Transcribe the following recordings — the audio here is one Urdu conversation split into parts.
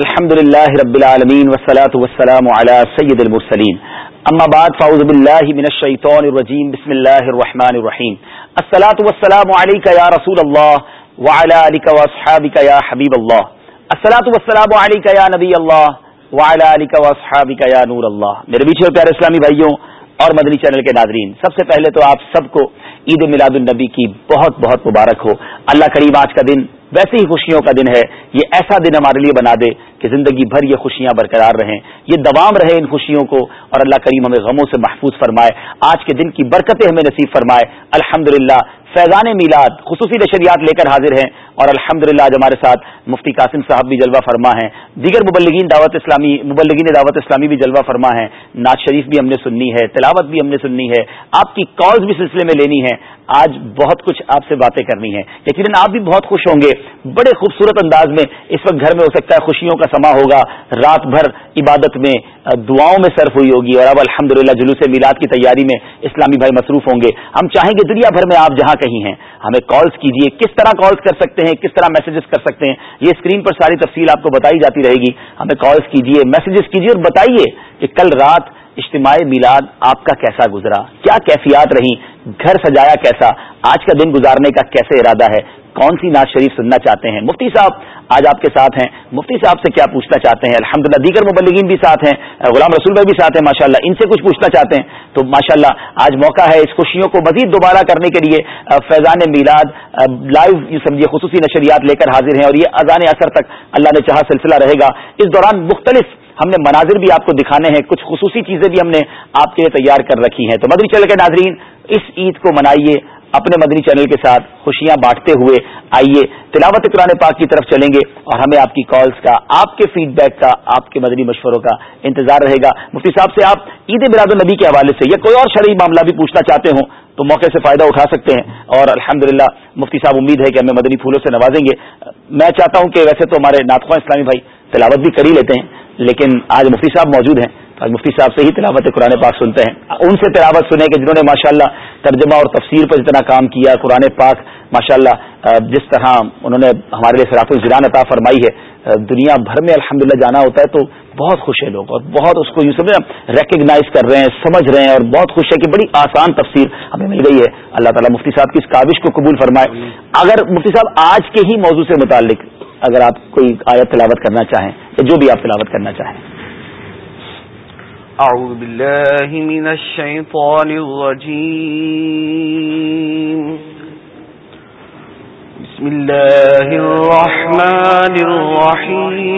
الحمد للہ رب العالمین وسلاۃ وسلام علی سید المرسلین. اما بعد، فاعوذ باللہ من الشیطان الرجیم، بسم اللہ الرحمن الرحیم. الصلاۃ والسلام علیک یا رسول اللہ وعلی آلک واصحابک یا حبیب اللہ. الصلاۃ والسلام علیک یا نبی اللہ وعلی آلک واصحابک یا نور اللہ. میرے بیچ پیارے اسلامی بھائیوں اور مدنی چینل کے ناظرین، سب سے پہلے تو آپ سب کو عید میلاد النبی کی بہت بہت مبارک ہو۔ اللہ کریم آج کا دن ویسے ہی خوشیوں کا دن ہے۔ یہ ایسا دن ہمارے لیے بنا دے کہ زندگی بھر یہ خوشیاں برقرار رہیں۔ یہ دوام رہے ان خوشیوں کو اور اللہ کریم ہمیں غموں سے محفوظ فرمائے۔ آج کے دن کی برکتیں ہمیں نصیب فرمائے۔ الحمد فیضان میلاد، خصوصی نشریات لے کر حاضر ہیں اور الحمد للہ آج ہمارے ساتھ مفتی قاسم صاحب بھی جلوہ فرما ہیں، دیگر مبلگین دعوت اسلامی مبلگین دعوت اسلامی بھی جلوہ فرما ہیں، ناز شریف بھی ہم نے سننی ہے، تلاوت بھی ہم نے سننی ہے، آپ کی کالز بھی سلسلے میں لینی ہے آج بہت کچھ آپ سے باتیں کرنی ہے یقیناً آپ بھی بہت خوش ہوں گے۔ بڑے خوبصورت انداز میں اس وقت گھر میں ہو سکتا ہے خوشیوں کا سما ہوگا۔ رات بھر عبادت میں دعاؤں میں صرف ہوئی ہوگی اور اب الحمد للہ جلوس میلاد کی تیاری میں اسلامی بھائی مصروف ہوں گے۔ ہم چاہیں گے دنیا بھر میں آپ جہاں کہیں ہیں۔ ہمیں کالز کیجیے کس طرح کالز کر سکتے ہیں؟ کس طرح میسجز کر سکتے ہیں؟ یہ اسکرین پر ساری تفصیل آپ کو بتائی جاتی رہے گی۔ ہمیں کالز کیجیے میسجز کیجیے اور بتائیے کہ کل رات اجتماع میلاد آپ کا کیسا گزرا؟ کیا کیفیات رہی گھر سجایا کیسا؟ آج کا دن گزارنے کا کیسے ارادہ ہے؟ کون سی ناز شریف سننا چاہتے ہیں؟ مفتی صاحب آج آپ کے ساتھ ہیں۔ مفتی صاحب سے کیا پوچھنا چاہتے ہیں؟ الحمد دیگر مبلگین بھی ساتھ ہیں۔ غلام رسول بھائی بھی ساتھ ہیں ماشاء ان سے کچھ پوچھنا چاہتے ہیں۔ تو ماشاء آج موقع ہے اس خوشیوں کو مزید دوبارہ کرنے کے لیے فیضان میلاد لائیو سمجھیے، خصوصی نشریات لے کر حاضر ہیں اور یہ اذان اثر تک اللہ نے چاہا سلسلہ رہے گا۔ اس دوران مختلف ہم نے مناظر بھی آپ کو دکھانے ہیں، کچھ خصوصی چیزیں بھی ہم نے آپ کے لیے تیار کر رکھی ہیں۔ تو مدری چل کے ناظرین، اس عید کو منائیے۔ اپنے مدنی چینل کے ساتھ خوشیاں بانٹتے ہوئے آئیے۔ تلاوت قرآن پاک کی طرف چلیں گے اور ہمیں آپ کی کالز کا، آپ کے فیڈ بیک کا، آپ کے مدنی مشوروں کا انتظار رہے گا۔ مفتی صاحب سے آپ عید میراد النبی کے حوالے سے یا کوئی اور شرعی معاملہ بھی پوچھنا چاہتے ہوں تو موقع سے فائدہ اٹھا سکتے ہیں۔ اور الحمد مفتی صاحب امید ہے کہ ہمیں مدنی پھولوں سے نوازیں گے۔ میں چاہتا ہوں کہ ویسے تو ہمارے ناطخواں اسلامی بھائی تلاوت بھی کر ہی لیتے ہیں۔ لیکن آج مفتی صاحب موجود ہیں۔ آج مفتی صاحب سے ہی تلاوت قرآن پاک سنتے ہیں۔ ان سے تلاوت سنیں کہ جنہوں نے ماشاءاللہ ترجمہ اور تفسیر پر جتنا کام کیا، قرآن پاک ماشاءاللہ جس طرح انہوں نے ہمارے لیے سراف الجران عطا فرمائی ہے دنیا بھر میں الحمدللہ جانا ہوتا ہے تو بہت خوش ہے لوگ اور بہت اس کو یوں سمجھ ریکگنائز کر رہے ہیں، سمجھ رہے ہیں اور بہت خوش ہے کہ بڑی آسان تفسیر ہمیں مل گئی ہے۔ اللہ تعالیٰ مفتی صاحب کی اس کاوش کو قبول فرمائے۔ اگر مفتی صاحب آج کے ہی موضوع سے متعلق اگر آپ کوئی آیت تلاوت کرنا چاہیں، یا جو بھی آپ تلاوت کرنا چاہیں۔ أعوذ بالله من الشيطان الرجيم. بسم الله الرحمن الرحيم.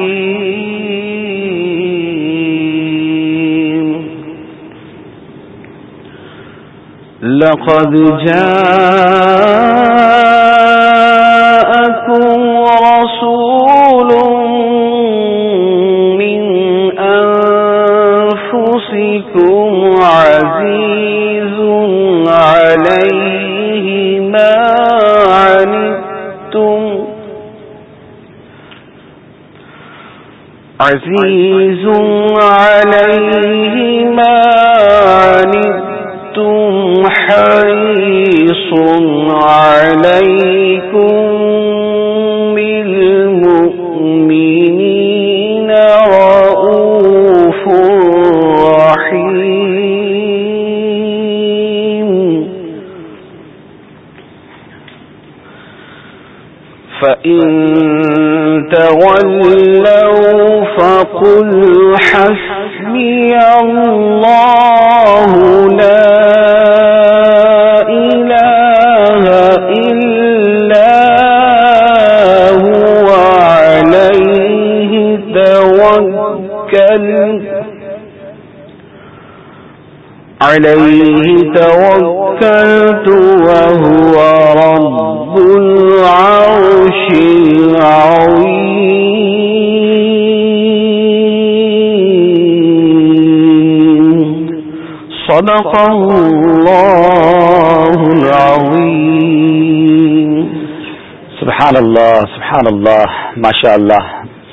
لقد جاءكم عزيز عليه ما عنتم حريص عليكم فإن تولوا فقل حسبي الله لا إله إلا هو عليه توكل عليه توكلت وهو رب العرش العظيم صدق الله العظيم. سبحان اللہ سبحان اللہ ماشاء اللہ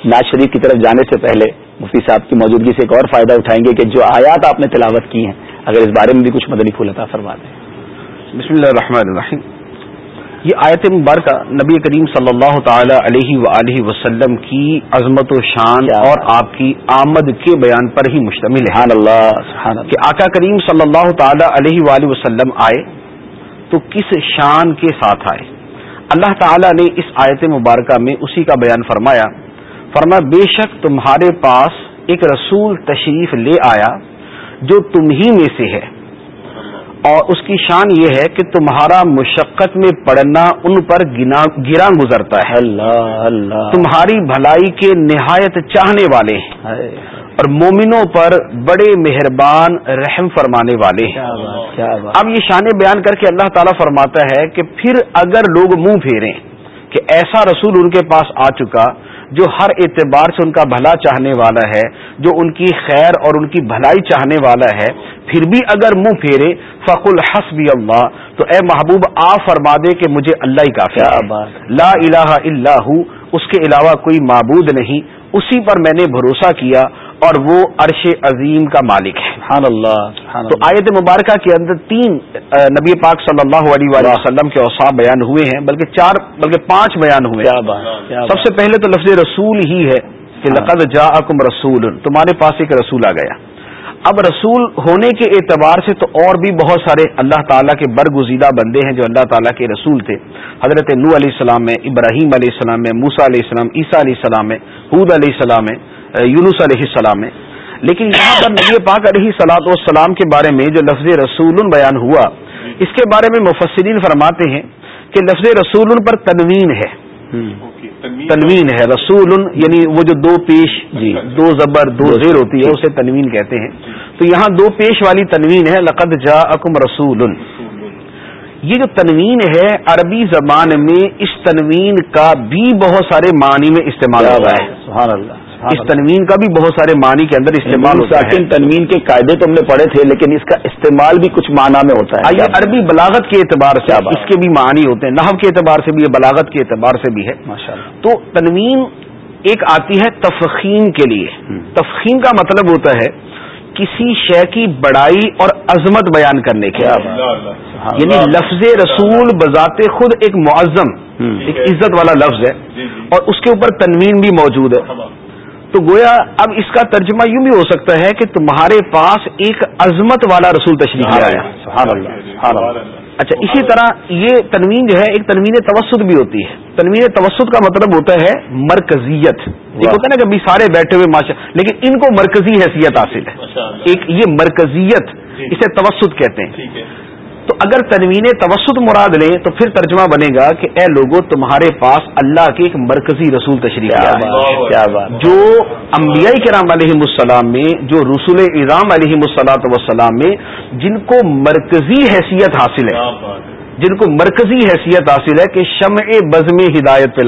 ناز شریف کی طرف جانے سے پہلے مفتی صاحب کی موجودگی سے ایک اور فائدہ اٹھائیں گے کہ جو آیات آپ نے تلاوت کی ہیں اگر اس بارے میں بھی کچھ مدنی پھول عطا فرما دیں۔ بسم اللہ الرحمن الرحیم۔ یہ آیت مبارکہ نبی کریم صلی اللہ تعالی علیہ و وسلم کی عظمت و شان اور آپ کی آمد کے بیان پر ہی مشتمل ہے۔ اللہ کہ آقا کریم صلی اللہ تعالی علیہ وآلہ وسلم آئے تو کس شان کے ساتھ آئے؟ اللہ تعالی نے اس آیت مبارکہ میں اسی کا بیان فرمایا فرمایا بے شک تمہارے پاس ایک رسول تشریف لے آیا جو تم ہی میں سے ہے۔ اور اس کی شان یہ ہے کہ تمہارا مشقت میں پڑنا ان پر گرا گزرتا ہے۔ اللہ اللہ۔ تمہاری بھلائی کے نہایت چاہنے والے ہیں۔ اور مومنوں پر بڑے مہربان رحم فرمانے والے ہیں۔ اب یہ شان بیان کر کے اللہ تعالیٰ فرماتا ہے کہ پھر اگر لوگ منہ پھیریں کہ ایسا رسول ان کے پاس آ چکا جو ہر اعتبار سے ان کا بھلا چاہنے والا ہے جو ان کی خیر اور ان کی بھلائی چاہنے والا ہے پھر بھی اگر منہ پھیرے فق الحسبی اللہ تو اے محبوب آ فرما دے کہ مجھے اللہ ہی کافی لا الہ الا ہو اس کے علاوہ کوئی معبود نہیں۔ اسی پر میں نے بھروسہ کیا اور وہ عرش عظیم کا مالک ہے سبحان اللہ تو آیت مبارکہ کے اندر تین نبی پاک صلی اللہ علیہ وآلہ وسلم کے اوساف بیان ہوئے ہیں بلکہ چار بلکہ پانچ بیان ہوئے سب سے پہلے تو لفظ رسول ہی ہے کہ لقد جا رسول تمہارے پاس ایک رسول آ گیا۔ اب رسول ہونے کے اعتبار سے تو اور بھی بہت سارے اللہ تعالیٰ کے برگزیدہ بندے ہیں جو اللہ تعالیٰ کے رسول تھے۔ حضرت نو علیہ السلام میں ابراہیم علیہ السلام میں موسا علیہ السلام عیسیٰ علیہ السلام میں حود علیہ السلام میں یونس علیہ السلام میں۔ لیکن یہاں پر نبی پاک علیہ سلاط والسلام کے بارے میں جو لفظ رسول بیان ہوا اس کے بارے میں مفسرین فرماتے ہیں کہ لفظ رسول پر تنوین ہے۔ تنوین ہے۔ رسول یعنی وہ جو دو پیش جی دو زبر دو زیر ہوتی ہے اسے تنوین کہتے ہیں۔ تو یہاں دو پیش والی تنوین ہے لقد جا اکم رسول۔ یہ جو تنوین ہے عربی زبان میں اس تنوین کا بھی بہت سارے معنی میں استعمال ہوا ہے۔ سبحان اللہ۔ اس تنوین کا بھی بہت سارے معنی کے اندر استعمال ہوتا ہے۔ تنوین کے قاعدے تو ہم نے پڑھے تھے لیکن اس کا استعمال بھی کچھ معنی میں ہوتا ہے۔ آئیے عربی بلاغت کے اعتبار سے اس کے بھی معنی ہوتے ہیں نحو کے اعتبار سے بھی ہے بلاغت کے اعتبار سے بھی ہے۔ تو تنوین ایک آتی ہے تفخیم کے لیے۔ تفخیم کا مطلب ہوتا ہے کسی شے کی بڑائی اور عظمت بیان کرنے کے یعنی لفظ رسول بذات خود ایک معظم ایک عزت والا لفظ ہے۔ جی، جی۔ اور اس کے اوپر تنوین بھی موجود ہے۔ تو گویا اب اس کا ترجمہ یوں بھی ہو سکتا ہے کہ تمہارے پاس ایک عظمت والا رسول تشریف لے آیا۔ اچھا اسی طرح یہ تنوین جو ہے ایک تنوین توسط بھی ہوتی ہے۔ تنوین توسط کا مطلب ہوتا ہے مرکزیت۔ ایک ہوتا ہے نا کہ سارے بیٹھے ہوئے ماشاء لیکن ان کو مرکزی حیثیت حاصل ہے۔ ایک یہ مرکزیت جی۔ اسے توسط کہتے ہیں۔ تو اگر تنوین توسط مراد لیں تو پھر ترجمہ بنے گا کہ اے لوگوں تمہارے پاس اللہ کے ایک مرکزی رسول تشریف کیا جو انبیاء کرام علیہ السلام میں جو رسول اظام علیہ السلاۃ وسلام میں جن کو مرکزی حیثیت حاصل ہے۔ جن کو مرکزی حیثیت حاصل ہے کہ شمع بزم ہدایت پہ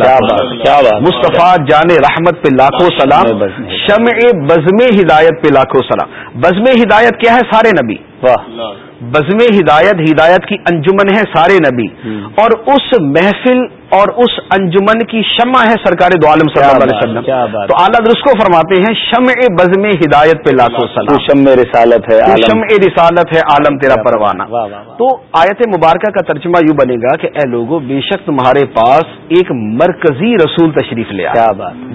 کیا مصطفیٰ جان رحمت پہ لاکھوں سلام شمع بزم ہدایت۔ پہ لاکھوں سلام۔ بزم ہدایت کیا ہے؟ سارے نبی۔ واہ۔ بزم ہدایت ہدایت کی انجمن ہے سارے نبی۔ اور اس محفل اور اس انجمن کی شمع ہے سرکار دو عالم صلی اللہ علیہ وسلم۔ تو اعلیٰ درست کو فرماتے ہیں شمع بزم ہدایت پہ لاکھوں سلام شمع رسالت ہے شمع رسالت ہے عالم تیرا پروانہ۔ تو آیت مبارکہ کا ترجمہ یوں بنے گا کہ اے لوگوں بے شک تمہارے پاس ایک مرکزی رسول تشریف لیا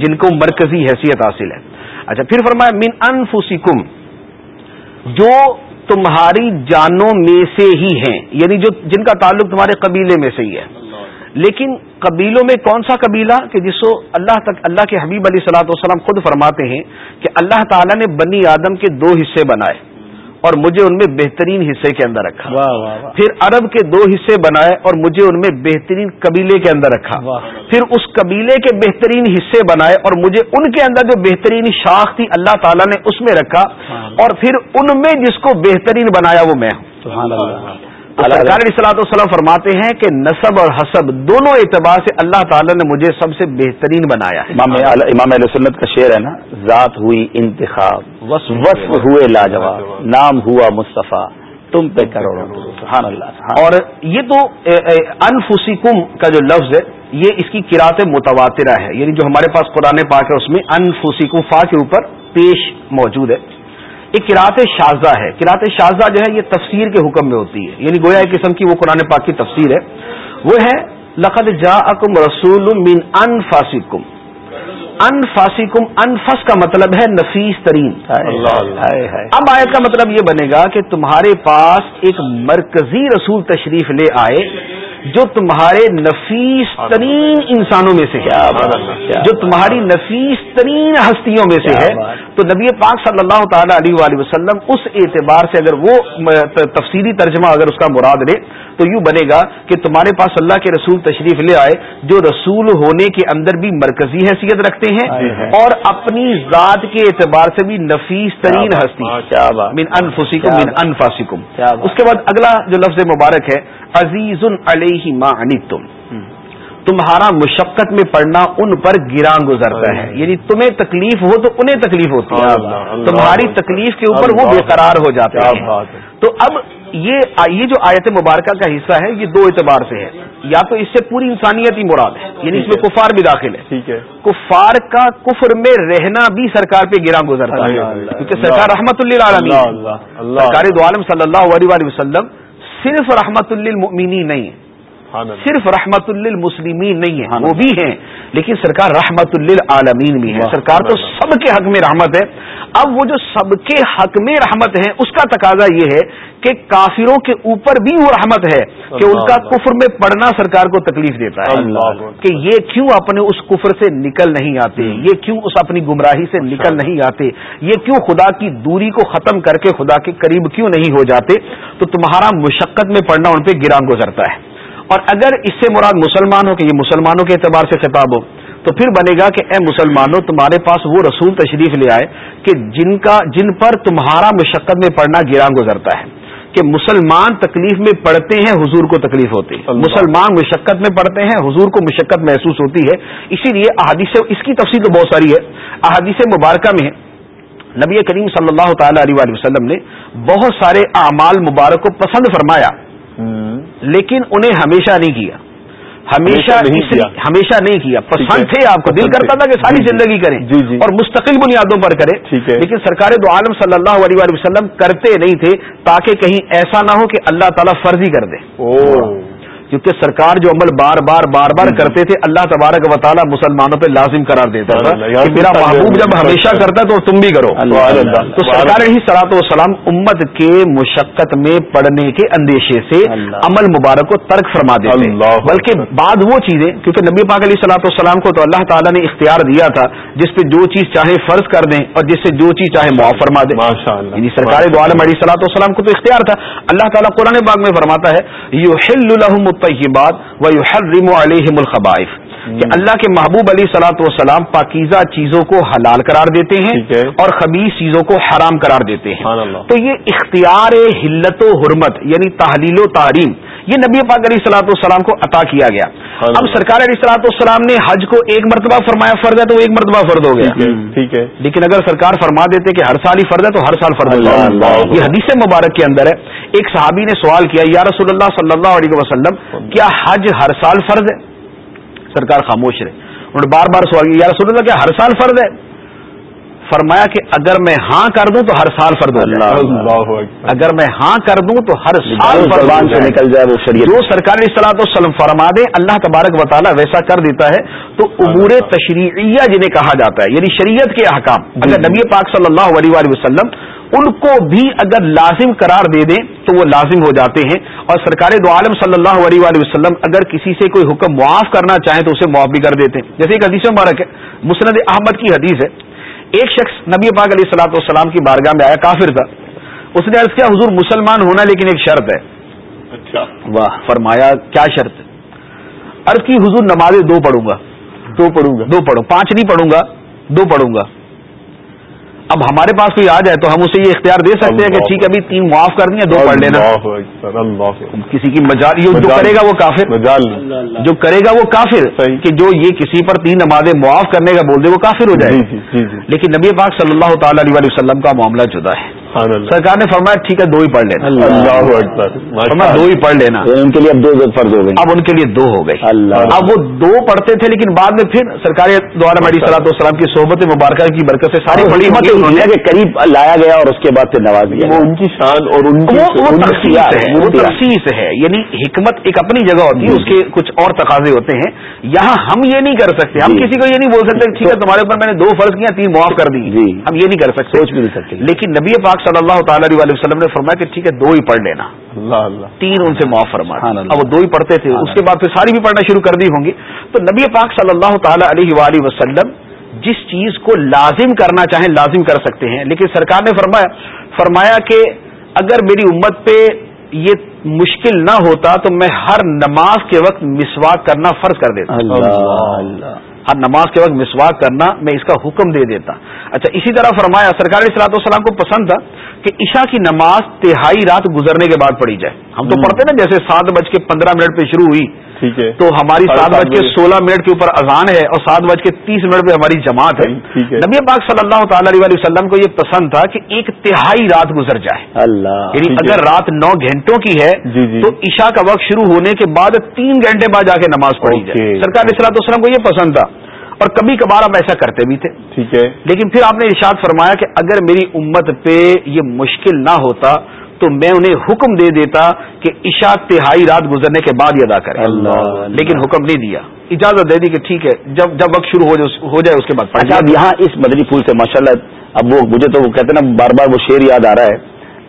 جن کو مرکزی حیثیت حاصل ہے۔ اچھا پھر فرمایا من انفسکم جو تمہاری جانوں میں سے ہی ہیں۔ یعنی جو جن کا تعلق تمہارے قبیلے میں سے ہی ہے۔ لیکن قبیلوں میں کون سا قبیلہ؟ کہ جس کو اللہ تک اللہ کے حبیب علی صلاح والسلام خود فرماتے ہیں کہ اللہ تعالیٰ نے بنی آدم کے دو حصے بنائے۔ اور مجھے ان میں بہترین حصے کے اندر رکھا۔ واہ واہ پھر عرب کے دو حصے بنائے اور مجھے ان میں بہترین قبیلے کے اندر رکھا۔ پھر اس قبیلے کے بہترین حصے بنائے اور مجھے ان کے اندر جو بہترین شاخ تھی اللہ تعالیٰ نے اس میں رکھا۔ اور پھر ان میں جس کو بہترین بنایا وہ میں ہوں۔ سرکار صلاحت والسلام فرماتے ہیں کہ نصب اور حسب دونوں اعتبار سے اللہ تعالیٰ نے مجھے سب سے بہترین بنایا امام علیہ سنت کا شعر ہے نا ذات ہوئی انتخاب وصف ہوئے لاجواب نام ہوا مصطفیٰ تم پہ کروڑوں۔ سبحان اللہ اور یہ تو انفسکم کا جو لفظ ہے یہ اس کی کراط متواترہ ہے۔ یعنی جو ہمارے پاس قرآن پاک ہے اس میں انفسکم فا کے اوپر پیش موجود ہے۔ ایک کراط شاہزہ ہے۔ کراط شاہزہ جو ہے یہ تفسیر کے حکم میں ہوتی ہے۔ یعنی گویا ایک قسم کی وہ قرآن پاک کی تفسیر ہے۔ وہ ہے لقد جا اکم رسول من ان فاسکم ان فاسکم انفس کا مطلب ہے نفیس ترین۔ اب آیت کا مطلب یہ بنے گا کہ تمہارے پاس ایک مرکزی رسول تشریف لے آئے۔ جو تمہارے نفیس ترین انسانوں میں سے ہے۔ جو تمہاری نفیس ترین ہستیوں میں سے ہے۔ تو نبی پاک صلی اللہ تعالی علیہ وآلہ وسلم اس اعتبار سے اگر وہ تفصیلی ترجمہ اگر اس کا مراد لے تو یوں بنے گا کہ تمہارے پاس اللہ کے رسول تشریف لے آئے جو رسول ہونے کے اندر بھی مرکزی حیثیت رکھتے ہیں اور اپنی ذات کے اعتبار سے بھی نفیس ترین ہستی۔ من انفسکم من انفاسکم۔ اس کے بعد اگلا جو لفظ مبارک ہے عزیز علیہ ما تم تمہارا مشقت میں پڑنا ان پر گران گزرتا ہے۔ یعنی تمہیں تکلیف ہو تو انہیں تکلیف ہوتی ہے۔ تمہاری تکلیف کے اوپر وہ بے قرار ہو جاتے ہیں۔ تو اب یہ یہ جو آیت مبارکہ کا حصہ ہے یہ دو اعتبار سے ہے۔ یا تو اس سے پوری انسانیت ہی مراد ہے یعنی اس میں کفار بھی داخل ہے۔ کفار کا کفر میں رہنا بھی سرکار پہ گرا گزرتا ہے کیونکہ سرکار رحمت اللہ سرکار دو عالم صلی اللہ علیہ وسلم صرف رحمت للمؤمنین نہیں ہے۔ صرف رحمت للمسلمین نہیں ہے وہ بھی ہیں لیکن سرکار رحمت للعالمین بھی ہے۔ سرکار تو سب کے حق میں رحمت ہے۔ اب وہ جو سب کے حق میں رحمت ہے اس کا تقاضا یہ ہے کہ کافروں کے اوپر بھی وہ رحمت ہے کہ ان کا کفر میں پڑنا سرکار کو تکلیف دیتا ہے۔ کہ یہ کیوں اپنے اس کفر سے نکل نہیں آتے؟ یہ کیوں اس اپنی گمراہی سے نکل نہیں آتے؟ یہ کیوں خدا کی دوری کو ختم کر کے خدا کے قریب کیوں نہیں ہو جاتے؟ تو تمہارا مشقت میں پڑنا ان پہ گران گزرتا ہے۔ اور اگر اس سے مراد مسلمان ہو کہ یہ مسلمانوں کے اعتبار سے خطاب ہو تو پھر بنے گا کہ اے مسلمانوں تمہارے پاس وہ رسول تشریف لے آئے کہ جن کا جن پر تمہارا مشقت میں پڑنا گران گزرتا ہے کہ مسلمان تکلیف میں پڑتے ہیں حضور کو تکلیف ہوتی ہے۔ مسلمان مشقت میں پڑتے ہیں حضور کو مشقت محسوس ہوتی ہے۔ اسی لیے احادیث اس کی تفصیل تو بہت ساری ہے۔ احادیث مبارکہ میں نبی کریم صلی اللہ تعالی علیہ وسلم نے بہت سارے اعمال مبارک کو پسند فرمایا۔ لیکن انہیں ہمیشہ نہیں کیا۔ ہمیشہ ہمیشہ نہیں کیا۔ پسند تھے آپ کو دل کرتا تھا کہ ساری زندگی کریں جی، جی۔ اور مستقل بنیادوں پر کریں۔ لیکن سرکار دو عالم صلی اللہ علیہ وسلم کرتے نہیں تھے تاکہ کہیں ایسا نہ ہو کہ اللہ تعالیٰ فرضی کر دے۔ کیونکہ سرکار جو عمل بار بار بار بار کرتے تھے اللہ تبارک و تعالیٰ مسلمانوں پہ لازم قرار دیتا تھا کہ میرا محبوب جب ہمیشہ کرتا ہے تو تم بھی کرو۔ تو سرکار ہی سلاط وسلام امت کے مشقت میں پڑنے کے اندیشے سے عمل مبارک کو ترک فرما دیتے بلکہ بعد وہ چیزیں کیونکہ نبی پاک علیہ سلاط والسلام کو تو اللہ تعالیٰ نے اختیار دیا تھا جس پہ جو چیز چاہے فرض کر دیں اور جس سے جو چیز چاہے معاف فرما دیں۔ یعنی سرکار دو عالم علیہ سلاط والسلام کو تو اختیار تھا۔ اللہ تعالیٰ قرآن باغ میں فرماتا ہے یو الطیبات ویحرم علیہم الخبائف کہ اللہ کے محبوب علی سلاۃ وسلام پاکیزہ چیزوں کو حلال قرار دیتے ہیں اور خبیص چیزوں کو حرام قرار دیتے ہیں۔ تو یہ اختیار حلت و حرمت یعنی تحلیل و تعریم یہ نبی پاک علیہ سلاۃ والسلام کو عطا کیا گیا۔ اب سرکار علیہ سلاۃ والسلام نے حج کو ایک مرتبہ فرمایا فرض ہے تو ایک مرتبہ فرض ہو گیا۔ ٹھیک ہے لیکن اگر سرکار فرما دیتے کہ ہر سال ہی فرض ہے تو ہر سال فرض ہو یہ حدیث مبارک کے اندر ہے۔ ایک صحابی نے سوال کیا یا رسول اللہ صلی اللہ علیہ وسلم کیا حج ہر سال فرض ہے؟ سرکار خاموش رہے۔ انہوں نے بار بار سوال کیا یا رسول اللہ کیا ہر سال فرض ہے؟ فرمایا کہ اگر میں ہاں کر دوں تو ہر سال فرد ہو اگر میں ہاں کر دوں تو ہر سال فرمان سے نکل جائے وہ شریعت۔ جو سرکاری اصلاح وسلم فرما دے اللہ تبارک و تعالیٰ ویسا کر دیتا ہے۔ تو امور تشریعیہ جنہیں کہا جاتا ہے یعنی شریعت کے احکام۔ جی، اگر جی۔ نبی پاک صلی اللہ علیہ وسلم ان کو بھی اگر لازم قرار دے دیں تو وہ لازم ہو جاتے ہیں۔ اور سرکار دو عالم صلی اللہ علیہ وسلم اگر کسی سے کوئی حکم معاف کرنا چاہیں تو اسے معاف بھی کر دیتے ہیں۔ جیسے ایک حدیث مبارک ہے مسند احمد کی حدیث ہے۔ ایک شخص نبی پاک علیہ السلاۃ والسلام کی بارگاہ میں آیا کافر تھا۔ اس نے عرض کیا حضور مسلمان ہونا لیکن ایک شرط ہے۔ اچھا۔ واہ فرمایا کیا شرط؟ عرض کی حضور نمازیں دو پڑھوں گا دو پڑھوں گا دو پڑھوں پانچ نہیں پڑھوں گا دو پڑھوں گا۔ اب ہمارے پاس کوئی آ جائے تو ہم اسے یہ اختیار دے سکتے ہیں کہ ٹھیک ہے ابھی تین معاف کر دیں دو پڑھ لینا۔ کسی کی مجال جو کرے گا وہ کافر۔ جو کرے گا وہ کافر کہ جو یہ کسی پر تین نمازیں معاف کرنے کا بول دے وہ کافر ہو جائے۔ جی، جی، جی، لیکن نبی پاک صلی اللہ تعالی علیہ وسلم کا معاملہ جدا ہے۔ سرکار نے فرمایا ٹھیک ہے دو ہی پڑھ لینا۔ فرمایا دو ہی پڑھ لینا۔ ان کے لیے اب دو فرض ہو گئے۔ اب ان کے لیے دو ہو گئے۔ اب وہ دو پڑھتے تھے لیکن بعد میں پھر سرکاری دوارا مری صلاح السلام کی صحبت مبارکہ کی برکت سے ساری بڑی مت کے قریب لایا گیا اور اس کے بعد پھر نواز وہ ان کی شان اور ان کی وہ تخصیص ہے یعنی حکمت ایک اپنی جگہ ہوتی ہے اس کے کچھ اور تقاضے ہوتے ہیں۔ یہاں ہم یہ نہیں کر سکتے ہم کسی کو یہ نہیں بول سکتے ٹھیک ہے تمہارے اوپر میں نے دو فرض کیا تین معاف کر دی۔ ہم یہ نہیں کر سکتے۔ سوچ بھی نہیں سکتے۔ لیکن نبی پاک صلی اللہ تعالی علیہ وسلم نے فرمایا کہ ٹھیک ہے دو ہی پڑھ لینا۔ اللہ اللہ۔ تین ان سے معاف فرما۔ اب وہ دو ہی پڑھتے تھے۔ اس کے بعد پھر ساری بھی پڑھنا شروع کر دی ہوں گی۔ تو نبی پاک صلی اللہ تعالی علیہ وسلم جس چیز کو لازم کرنا چاہیں لازم کر سکتے ہیں۔ لیکن سرکار نے فرمایا فرمایا کہ اگر میری امت پہ یہ مشکل نہ ہوتا تو میں ہر نماز کے وقت مسواک کرنا فرض کر دیتا۔ ہر نماز کے وقت مسواک کرنا میں اس کا حکم دے دیتا۔ اچھا اسی طرح فرمایا سرکاری صلاحت والسلام کو پسند تھا۔ کہ عشاء کی نماز تہائی رات گزرنے کے بعد پڑھی جائے۔ ہم تو پڑھتے نا جیسے سات بج کے پندرہ منٹ پہ شروع ہوئی ٹھیک ہے۔ تو ہماری سات بج کے سولہ منٹ کے اوپر اذان ہے اور سات بج کے تیس منٹ پہ ہماری جماعت ہے۔ نبی پاک صلی اللہ تعالی علیہ وسلم کو یہ پسند تھا کہ ایک تہائی رات گزر جائے۔ اللہ یعنی اگر رات نو گھنٹوں کی ہے جی، جی۔ تو عشاء کا وقت شروع ہونے کے بعد تین گھنٹے بعد جا کے نماز پڑھی جائے۔ سرکار علیہ وسلم کو یہ پسند تھا۔ اور کبھی کبھار ہم ایسا کرتے بھی تھے۔ ٹھیک ہے۔ لیکن پھر آپ نے ارشاد فرمایا کہ اگر میری امت پہ یہ مشکل نہ ہوتا تو میں انہیں حکم دے دیتا کہ عشاء تہائی رات گزرنے کے بعد ہی ادا کرے لیکن حکم نہیں دیا۔ اجازت دے دی کہ ٹھیک ہے جب جب وقت شروع ہو جائے اس کے بعد۔ اچھا اب یہاں اس مدنی پھول سے ماشاء اللہ اب وہ مجھے تو وہ کہتے نا بار بار وہ شعر یاد آ رہا ہے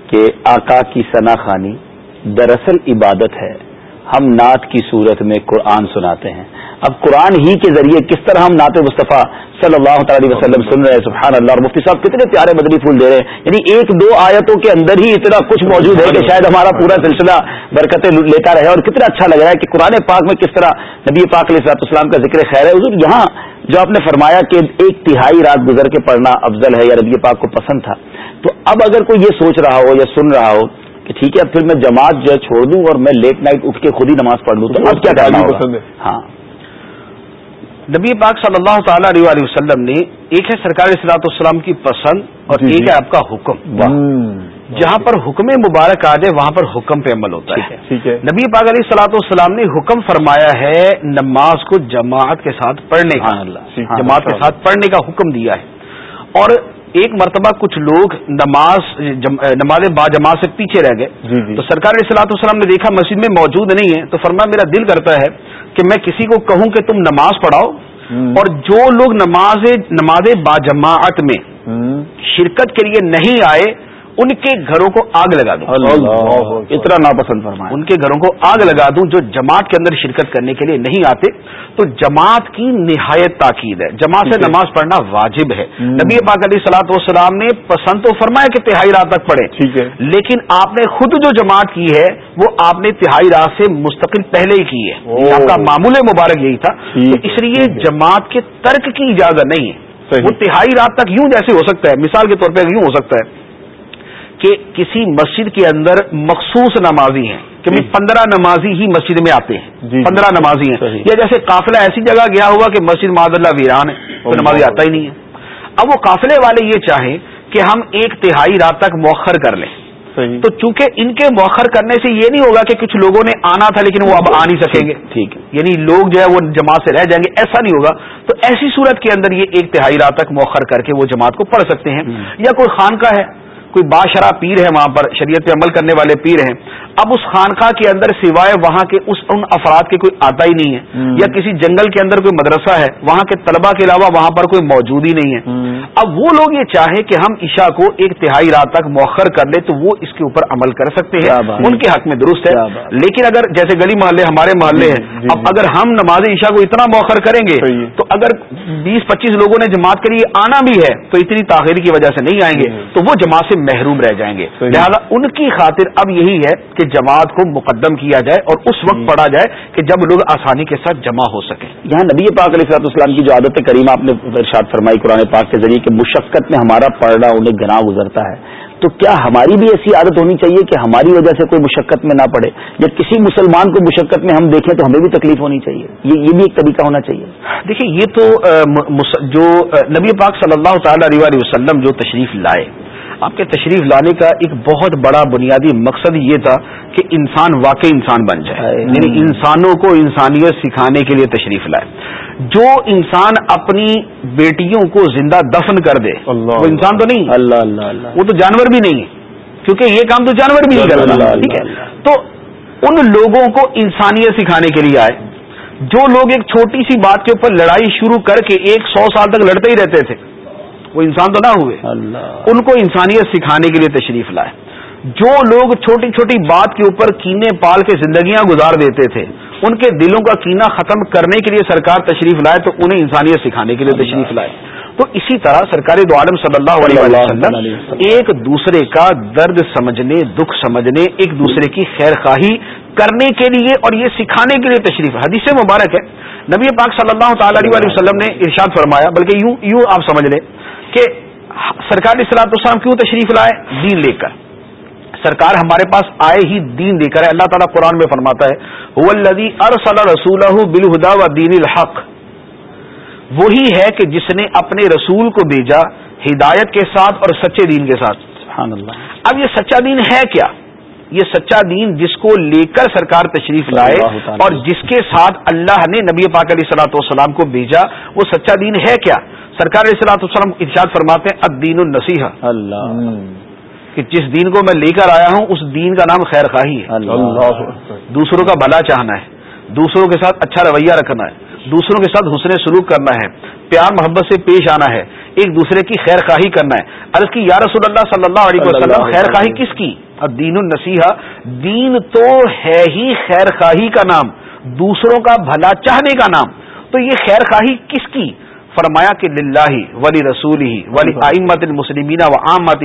کہ آقا کی سنا خانی دراصل عبادت ہے۔ ہم نعت کی صورت میں قرآن سناتے ہیں۔ اب قرآن ہی کے ذریعے کس طرح ہم نعت مصطفیٰ صلی اللہ تعالی وسلم سن رہے ہیں سبحان اللہ اور مفتی صاحب کتنے پیارے مدنی پھول دے رہے ہیں۔ یعنی ایک دو آیتوں کے اندر ہی اتنا کچھ موجود ہے کہ شاید ہمارا پورا سلسلہ برکتیں لیتا رہے اور کتنا اچھا لگ رہا ہے کہ قرآن پاک میں کس طرح نبی پاک علیہ صلاحت اسلام کا ذکر خیر ہے۔ حضور، یہاں جو آپ نے فرمایا کہ ایک تہائی رات گزر کے پڑھنا افضل ہے یا نبی پاک کو پسند تھا، تو اب اگر کوئی یہ سوچ رہا ہو یا سن رہا ہو کہ ٹھیک ہے پھر میں جماعت جو ہے چھوڑ دوں اور میں لیٹ نائٹ اٹھ کے خود ہی نماز پڑھ لوں۔ تو اب کیا کرنا ہوگا؟ ہاں۔ نبی پاک صلی اللہ تعالی علیہ وسلم نے ایک ہے سرکار صلاحت السلام کی پسند اور جی، ایک جی۔ ہے آپ کا حکم۔ جہاں پر حکم مبارک آ جائے وہاں پر حکم پہ عمل ہوتا ہے۔ نبی پاک علیہ سلاۃ السلام نے حکم فرمایا ہے نماز کو جماعت کے ساتھ پڑھنے کا۔ جماعت کے ساتھ پڑھنے کا حکم دیا ہے۔ اور ایک مرتبہ کچھ لوگ نماز نماز با جماعت سے پیچھے رہ گئے۔ جی، جی۔ تو سرکار علیہ صلاح السلام نے دیکھا مسجد میں موجود نہیں ہے تو فرما میرا دل کرتا ہے کہ میں کسی کو کہوں کہ تم نماز پڑھاؤ۔ اور جو لوگ نماز نماز با جماعت میں شرکت کے لیے نہیں آئے ان کے گھروں کو آگ لگا دوں۔ اتنا ناپسند فرمائے ان کے گھروں کو آگ لگا دوں جو جماعت کے اندر شرکت کرنے کے لیے نہیں آتے تو جماعت کی نہایت تاکید ہے۔ جماعت سے نماز پڑھنا واجب ہے۔ نبی پاک علیہ سلاط والسلام نے پسند تو فرمایا کہ تہائی رات تک پڑھے لیکن آپ نے خود جو جماعت کی ہے وہ آپ نے تہائی رات سے مستقل پہلے ہی کی ہے۔ آپ کا معمول مبارک یہی تھا۔ تو اس لیے جماعت کے ترک کی اجازت نہیں ہے۔ وہ تہائی رات تک یوں جیسے ہو سکتا ہے۔ مثال کے طور پہ یوں ہو سکتا ہے۔ کہ کسی مسجد کے اندر مخصوص نمازی ہیں کہ پندرہ نمازی ہی مسجد میں آتے ہیں جی، جی۔ پندرہ نمازی ہیں۔ یا جیسے قافلہ ایسی جگہ گیا ہوا کہ مسجد معذ اللہ ویران ہے تو نمازی آتا ہی نہیں ہے۔ اب وہ قافلے والے یہ چاہیں کہ ہم ایک تہائی رات تک مؤخر کر لیں۔ تو چونکہ ان کے مؤخر کرنے سے یہ نہیں ہوگا کہ کچھ لوگوں نے آنا تھا لیکن وہ اب آ نہیں سکیں گے۔ ٹھیک ہے۔ یعنی لوگ جو ہے وہ جماعت سے رہ جائیں گے ایسا نہیں ہوگا۔ تو ایسی صورت کے اندر یہ ایک تہائی رات تک مؤخر کر کے وہ جماعت کو پڑھ سکتے ہیں۔ یا کوئی خان کا ہے کوئی باشرا پیر ہے وہاں پر شریعت پہ عمل کرنے والے پیر ہیں۔ اب اس خانقاہ کے اندر سوائے وہاں کے اس ان افراد کے کوئی آتا ہی نہیں ہے۔ یا کسی جنگل کے اندر کوئی مدرسہ ہے وہاں کے طلبہ کے علاوہ وہاں پر کوئی موجود ہی نہیں ہے۔ اب وہ لوگ یہ چاہیں کہ ہم عشاء کو ایک تہائی رات تک مؤخر کر لیں تو وہ اس کے اوپر عمل کر سکتے ہیں۔ ان کے حق میں درست ہے۔ لیکن اگر جیسے گلی محلے ہمارے محلے ہیں جی، اب جی۔ اگر ہم نماز عشاء کو اتنا مؤخر کریں گے تو اگر بیس پچیس لوگوں نے جماعت کے لیے آنا بھی ہے تو اتنی تاخیر کی وجہ سے نہیں آئیں گے۔ تو وہ جماعت سے محروم رہ جائیں گے۔ لہٰذا ان کی خاطر اب یہی ہے کہ جماعت کو مقدم کیا جائے اور اس وقت پڑھا جائے کہ جب لوگ آسانی کے ساتھ جمع ہو سکیں۔ یہاں نبی پاک علیہ صلاح اسلام کی جو عادت کریم آپ نے ارشاد فرمائی قرآن پاک کے ذریعے کہ مشقت میں ہمارا پڑھنا انہیں گنا گزرتا ہے تو کیا ہماری بھی ایسی عادت ہونی چاہیے کہ ہماری وجہ سے کوئی مشقت میں نہ پڑے؟ یا کسی مسلمان کو مشقت میں ہم دیکھیں تو ہمیں بھی تکلیف ہونی چاہیے۔ یہ بھی ایک طریقہ ہونا چاہیے۔ دیکھیے یہ تو جو نبی پاک صلی اللہ تعالی علیہ وسلم جو تشریف لائے آپ کے تشریف لانے کا ایک بہت بڑا بنیادی مقصد یہ تھا کہ انسان واقعی انسان بن جائے یعنی انسانوں کو انسانیت سکھانے کے لیے تشریف لائے۔ جو انسان اپنی بیٹیوں کو زندہ دفن کر دے وہ انسان تو نہیں اللہ اللہ وہ تو جانور بھی نہیں ہے کیونکہ یہ کام تو جانور بھی نہیں کرتا ٹھیک ہے؟ تو ان لوگوں کو انسانیت سکھانے کے لیے آئے۔ جو لوگ ایک چھوٹی سی بات کے اوپر لڑائی شروع کر کے ایک سو سال تک لڑتے ہی رہتے تھے وہ انسان تو نہ ہوئے۔ ان کو انسانیت سکھانے کے لیے تشریف لائے۔ جو لوگ چھوٹی چھوٹی بات کے اوپر کینے پال کے زندگیاں گزار دیتے تھے ان کے دلوں کا کینا ختم کرنے کے لیے سرکار تشریف لائے تو انہیں انسانیت سکھانے کے لیے تشریف لائے۔ تو اسی طرح سرکاری دو عالم صلی اللہ علیہ وسلم۔ ایک دوسرے کا درد سمجھنے دکھ سمجھنے ایک دوسرے کی خیر خواہی کرنے کے لیے اور یہ سکھانے کے لیے تشریف۔ حدیث مبارک ہے۔ نبی پاک صلی اللہ تعالی علیہ وسلم نے ارشاد فرمایا بلکہ یوں یوں آپ سمجھ لیں۔ کہ سرکار اصلاح السلام کیوں تشریف لائے؟ دین لے کر۔ سرکار ہمارے پاس آئے ہی دین دے کر ہے۔ اللہ تعالیٰ قرآن میں فرماتا ہے ارسل رسول بالہدا و دین الحق. وہی ہے کہ جس نے اپنے رسول کو بھیجا ہدایت کے ساتھ اور سچے دین کے ساتھ۔ سبحان اللہ۔ اب یہ سچا دین ہے کیا؟ یہ سچا دین جس کو لے کر سرکار تشریف لائے اور جس کے ساتھ اللہ نے نبی پاک علیہ صلاح والسلام کو بھیجا وہ سچا دین ہے کیا؟ سرکار علیہ صلاح والسلام ارشاد فرماتے ہیں الدین النسیح اللہ۔ کہ جس دین کو میں لے کر آیا ہوں اس دین کا نام خیر خواہی ہے دوسروں کا بھلا چاہنا ہے۔ دوسروں کے ساتھ اچھا رویہ رکھنا ہے۔ دوسروں کے ساتھ حسن سلوک کرنا ہے۔ پیار محبت سے پیش آنا ہے۔ ایک دوسرے کی خیر خواہی کرنا ہے۔ عرض کی یا رسول اللہ صلی اللہ علیہ وسلم خیر خواہی کس کی؟ دین النسیحا دین تو ہے ہی خیر خواہی کا نام دوسروں کا بھلا چاہنے کا نام۔ تو یہ خیر خواہی کس کی؟ فرمایا کہ للہ ولی رسول ہی ولی آئمت المسلمین و عامت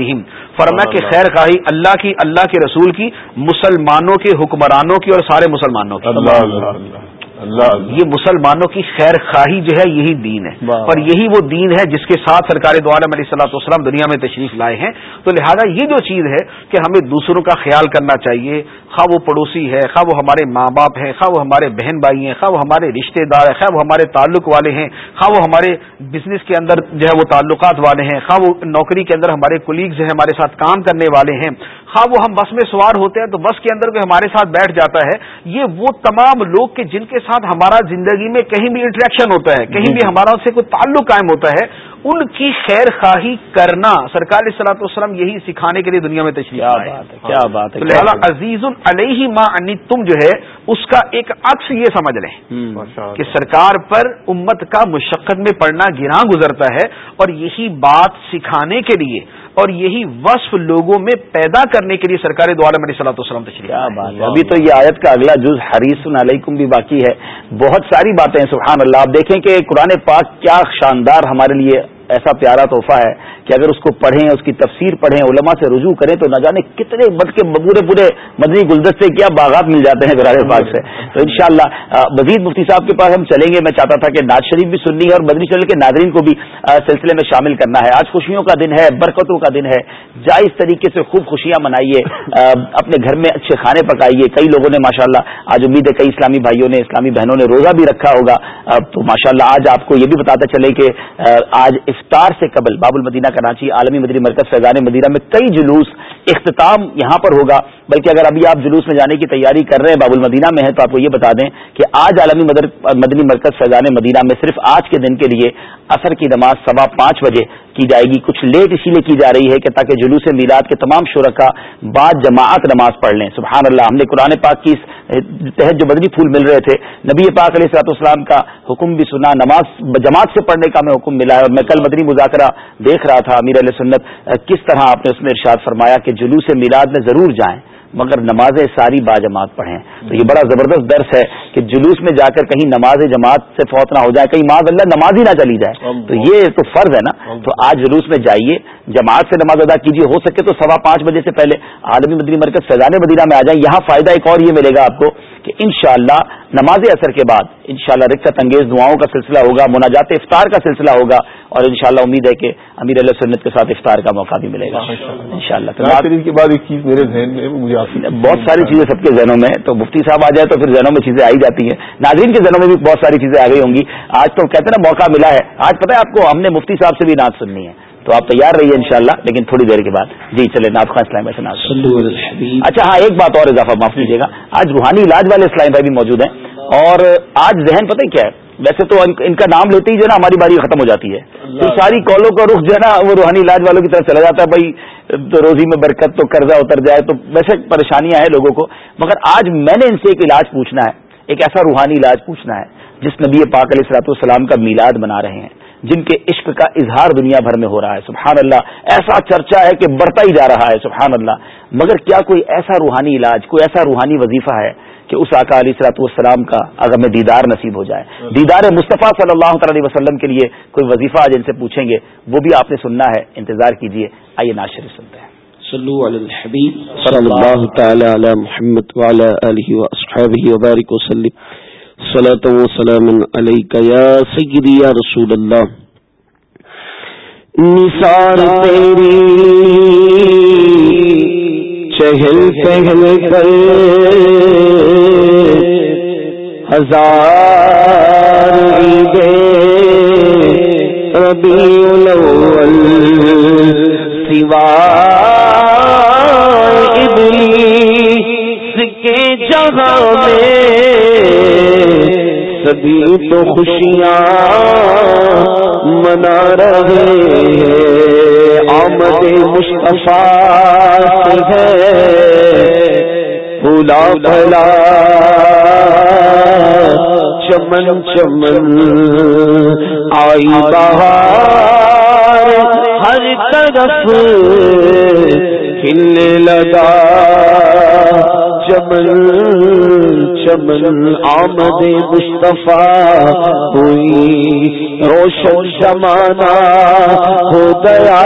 فرمایا کہ خیر خواہی اللہ کی اللہ کے رسول کی مسلمانوں کے حکمرانوں کی اور سارے مسلمانوں کی۔ اللہ اللہ۔ یہ مسلمانوں کی خیر خواہی جو ہے یہی دین ہے۔ اور یہی وہ دین ہے جس کے ساتھ سرکار دو عالم علیہ صلاح وسلم دنیا میں تشریف لائے ہیں۔ تو لہذا یہ جو چیز ہے کہ ہمیں دوسروں کا خیال کرنا چاہیے۔ خواہ وہ پڑوسی ہے خواہ وہ ہمارے ماں باپ ہیں خواہ وہ ہمارے بہن بھائی ہیں خواہ وہ ہمارے رشتے دار ہیں خواہ وہ ہمارے تعلق والے ہیں خواہ وہ ہمارے بزنس کے اندر جو ہے وہ تعلقات والے ہیں خواہ وہ نوکری کے اندر ہمارے کولیگز ہیں ہمارے ساتھ کام کرنے والے ہیں۔ خواہ وہ ہم بس میں سوار ہوتے ہیں تو بس کے اندر کوئی ہمارے ساتھ بیٹھ جاتا ہے یہ وہ تمام لوگ کے جن کے ساتھ ہمارا زندگی میں کہیں بھی انٹریکشن ہوتا ہے کہیں بھی ہمارا سے کوئی تعلق قائم ہوتا ہے ان کی خیر خواہی کرنا سرکار صلاحت وسلم یہی سکھانے کے لیے دنیا میں تشریف کیا بات ہے عزیز علیہ ماں انی تم جو ہے اس کا ایک عکس یہ سمجھ لیں کہ سرکار پر امت کا مشقت میں پڑنا گراں گزرتا ہے اور یہی بات سکھانے کے لیے اور یہی وصف لوگوں میں پیدا کرنے کے لیے سرکار دو عالم علیہ صلاح وسلم تشریف ابھی تو یہ آیت کا اگلا جز حریث علیکم بھی باقی ہے. بہت ساری باتیں سبحان اللہ. آپ دیکھیں کہ قرآن پاک کیا شاندار ہمارے لیے ایسا پیارا تحفہ ہے. کہ اگر اس کو پڑھیں، اس کی تفسیر پڑھیں، علماء سے رجوع کریں تو نہ جانے کتنے بد کے پورے پورے مدنی گلدستے کیا باغات مل جاتے ہیں قرآن پاک سے۔ تو انشاءاللہ مزید مفتی صاحب کے پاس ہم چلیں گے۔ میں چاہتا تھا کہ ناز شریف بھی سننی ہے اور مدنی چل کے ناظرین کو بھی سلسلے میں شامل کرنا ہے۔ آج خوشیوں کا دن ہے، برکتوں کا دن ہے۔ جائز طریقے سے خوب خوشیاں منائیے۔ اپنے گھر میں اچھے کھانے پکائیے۔ کئی لوگوں نے ماشاء اللہ آج امید ہے کئی اسلامی بھائیوں نے، اسلامی بہنوں نے روزہ بھی رکھا ہوگا۔ تو ماشاء اللہ آج آپ کو یہ بھی بتاتے چلے کہ آج افطار سے قبل باب المدینہ کراچی عالمی مدنی مرکز فیضان مدینہ میں کئی جلوس اختتام یہاں پر ہوگا۔ بلکہ اگر ابھی آپ جلوس میں جانے کی تیاری کر رہے ہیں باب المدینہ میں ہیں، تو آپ کو یہ بتا دیں کہ آج عالمی مدنی مرکز فیضان مدینہ میں صرف آج کے دن کے لیے اثر کی نماز سوا پانچ بجے کی جائے گی۔ کچھ لیٹ اسی لیے کی جا رہی ہے کہ تاکہ جلوس میلاد کے تمام شرکا بعد جماعت نماز پڑھ لیں۔ سبحان اللہ، ہم نے قرآن پاک کی تحت جو بدنی پھول مل رہے تھے، نبی پاک علیہ صلاح السلام کا حکم بھی سنا۔ نماز، جماعت سے پڑھنے کا ہمیں حکم ملا ہے۔ اور میں کل مدنی مذاکرہ دیکھ رہا تھا، امیر علیہ سنت، کس طرح آپ نے اس میں ارشاد فرمایا کہ جلوس میلاد میں ضرور جائیں۔ مگر نمازیں ساری با جماعت پڑھیں۔ تو یہ بڑا زبردست درس ہے کہ جلوس میں جا کر کہیں نماز جماعت سے فوت نہ ہو جائے کہیں ماض اللہ نماز ہی نہ چلی جائے۔ تو یہ تو فرض ہے نا۔ تو آج جلوس میں جائیے جماعت سے نماز ادا کیجیے ہو سکے تو سوا پانچ بجے سے پہلے عالمی مدنی مرکز فیضان مدینہ میں آ جائیں۔ یہاں فائدہ ایک اور یہ ملے گا آپ کو کہ انشاءاللہ نماز اثر کے بعد انشاءاللہ شاء رکت انگیز دعاؤں کا سلسلہ ہوگا مناجات افطار کا سلسلہ ہوگا۔ اور انشاءاللہ امید ہے کہ امیر علیہ سنت کے ساتھ افطار کا موقع بھی ملے گا. ان شاء اللہ کے بعد ایک چیز میرے ذہن میں مجھے بہت ساری چیزیں سب کے ذہنوں میں تو مفتی صاحب آ جائے تو پھر ذہنوں میں چیزیں آئی جاتی ہیں۔ ناظرین کے ذہنوں میں بھی بہت ساری چیزیں آ گئی ہوں گی۔ آج تو کہتے ہیں نا موقع ملا ہے۔ آج پتہ ہے آپ کو ہم نے مفتی صاحب سے بھی نعت سننی ہے۔ تو آپ تیار رہیے انشاءاللہ لیکن تھوڑی دیر کے بعد۔ جی چلے ناد خان اسلام بھائی اچھا ہاں ایک بات اور اضافہ معاف کیجیے گا۔ آج روحانی علاج والے اسلام بھائی بھی موجود ہیں۔ اور آج ذہن پتہ کیا ہے؟ ویسے تو ان کا نام لیتے ہی جو ہے نا ہماری باری ختم ہو جاتی ہے۔ تو ساری کالوں کا رخ جو ہے نا وہ روحانی علاج والوں کی طرف چلا جاتا ہے بھائی تو روزی میں برکت تو قرضہ اتر جائے تو ویسے پریشانیاں ہیں لوگوں کو۔ مگر آج میں نے ان سے ایک علاج پوچھنا ہے ایک ایسا روحانی علاج پوچھنا ہے جس نبی پاک علیہ السلاط والسلام کا میلاد بنا رہے ہیں جن کے عشق کا اظہار دنیا بھر میں ہو رہا ہے۔ سبحان اللہ ایسا چرچا ہے کہ بڑھتا ہی جا رہا ہے سبحان اللہ۔ مگر کیا کوئی ایسا روحانی علاج کوئی ایسا روحانی وظیفہ ہے کہ اس آقا علیہ صلاحت والسلام کا اگر میں دیدار نصیب ہو جائے۔ دیدار مصطفیٰ صلی اللہ تعالی وسلم کے لیے کوئی وظیفہ جن سے پوچھیں گے وہ بھی آپ نے سننا ہے انتظار کیجیے آئیے ناز شریف سنتے ہیں۔ صلو علی الحبیب صلی اللہ تعالی علی محمد وعلی آلہ واصحابہ وبارک وسلم۔ صلاة و سلام یا سیدی یا رسول اللہ۔ نثار تیری چہل پہل کر ہزار ربیع الاول سوا ابلیس کے جہاں میں سبھی تو خوشیاں منا رہے ہیں۔ آمد مصطفیٰ ہے۔ پھولا بھلا چمن چمن آئی بہار، ہر طرف کھلنے لگا۔ چمن چمن آمد مصطفیٰ، ہوئی روشن زمانہ ہو گیا۔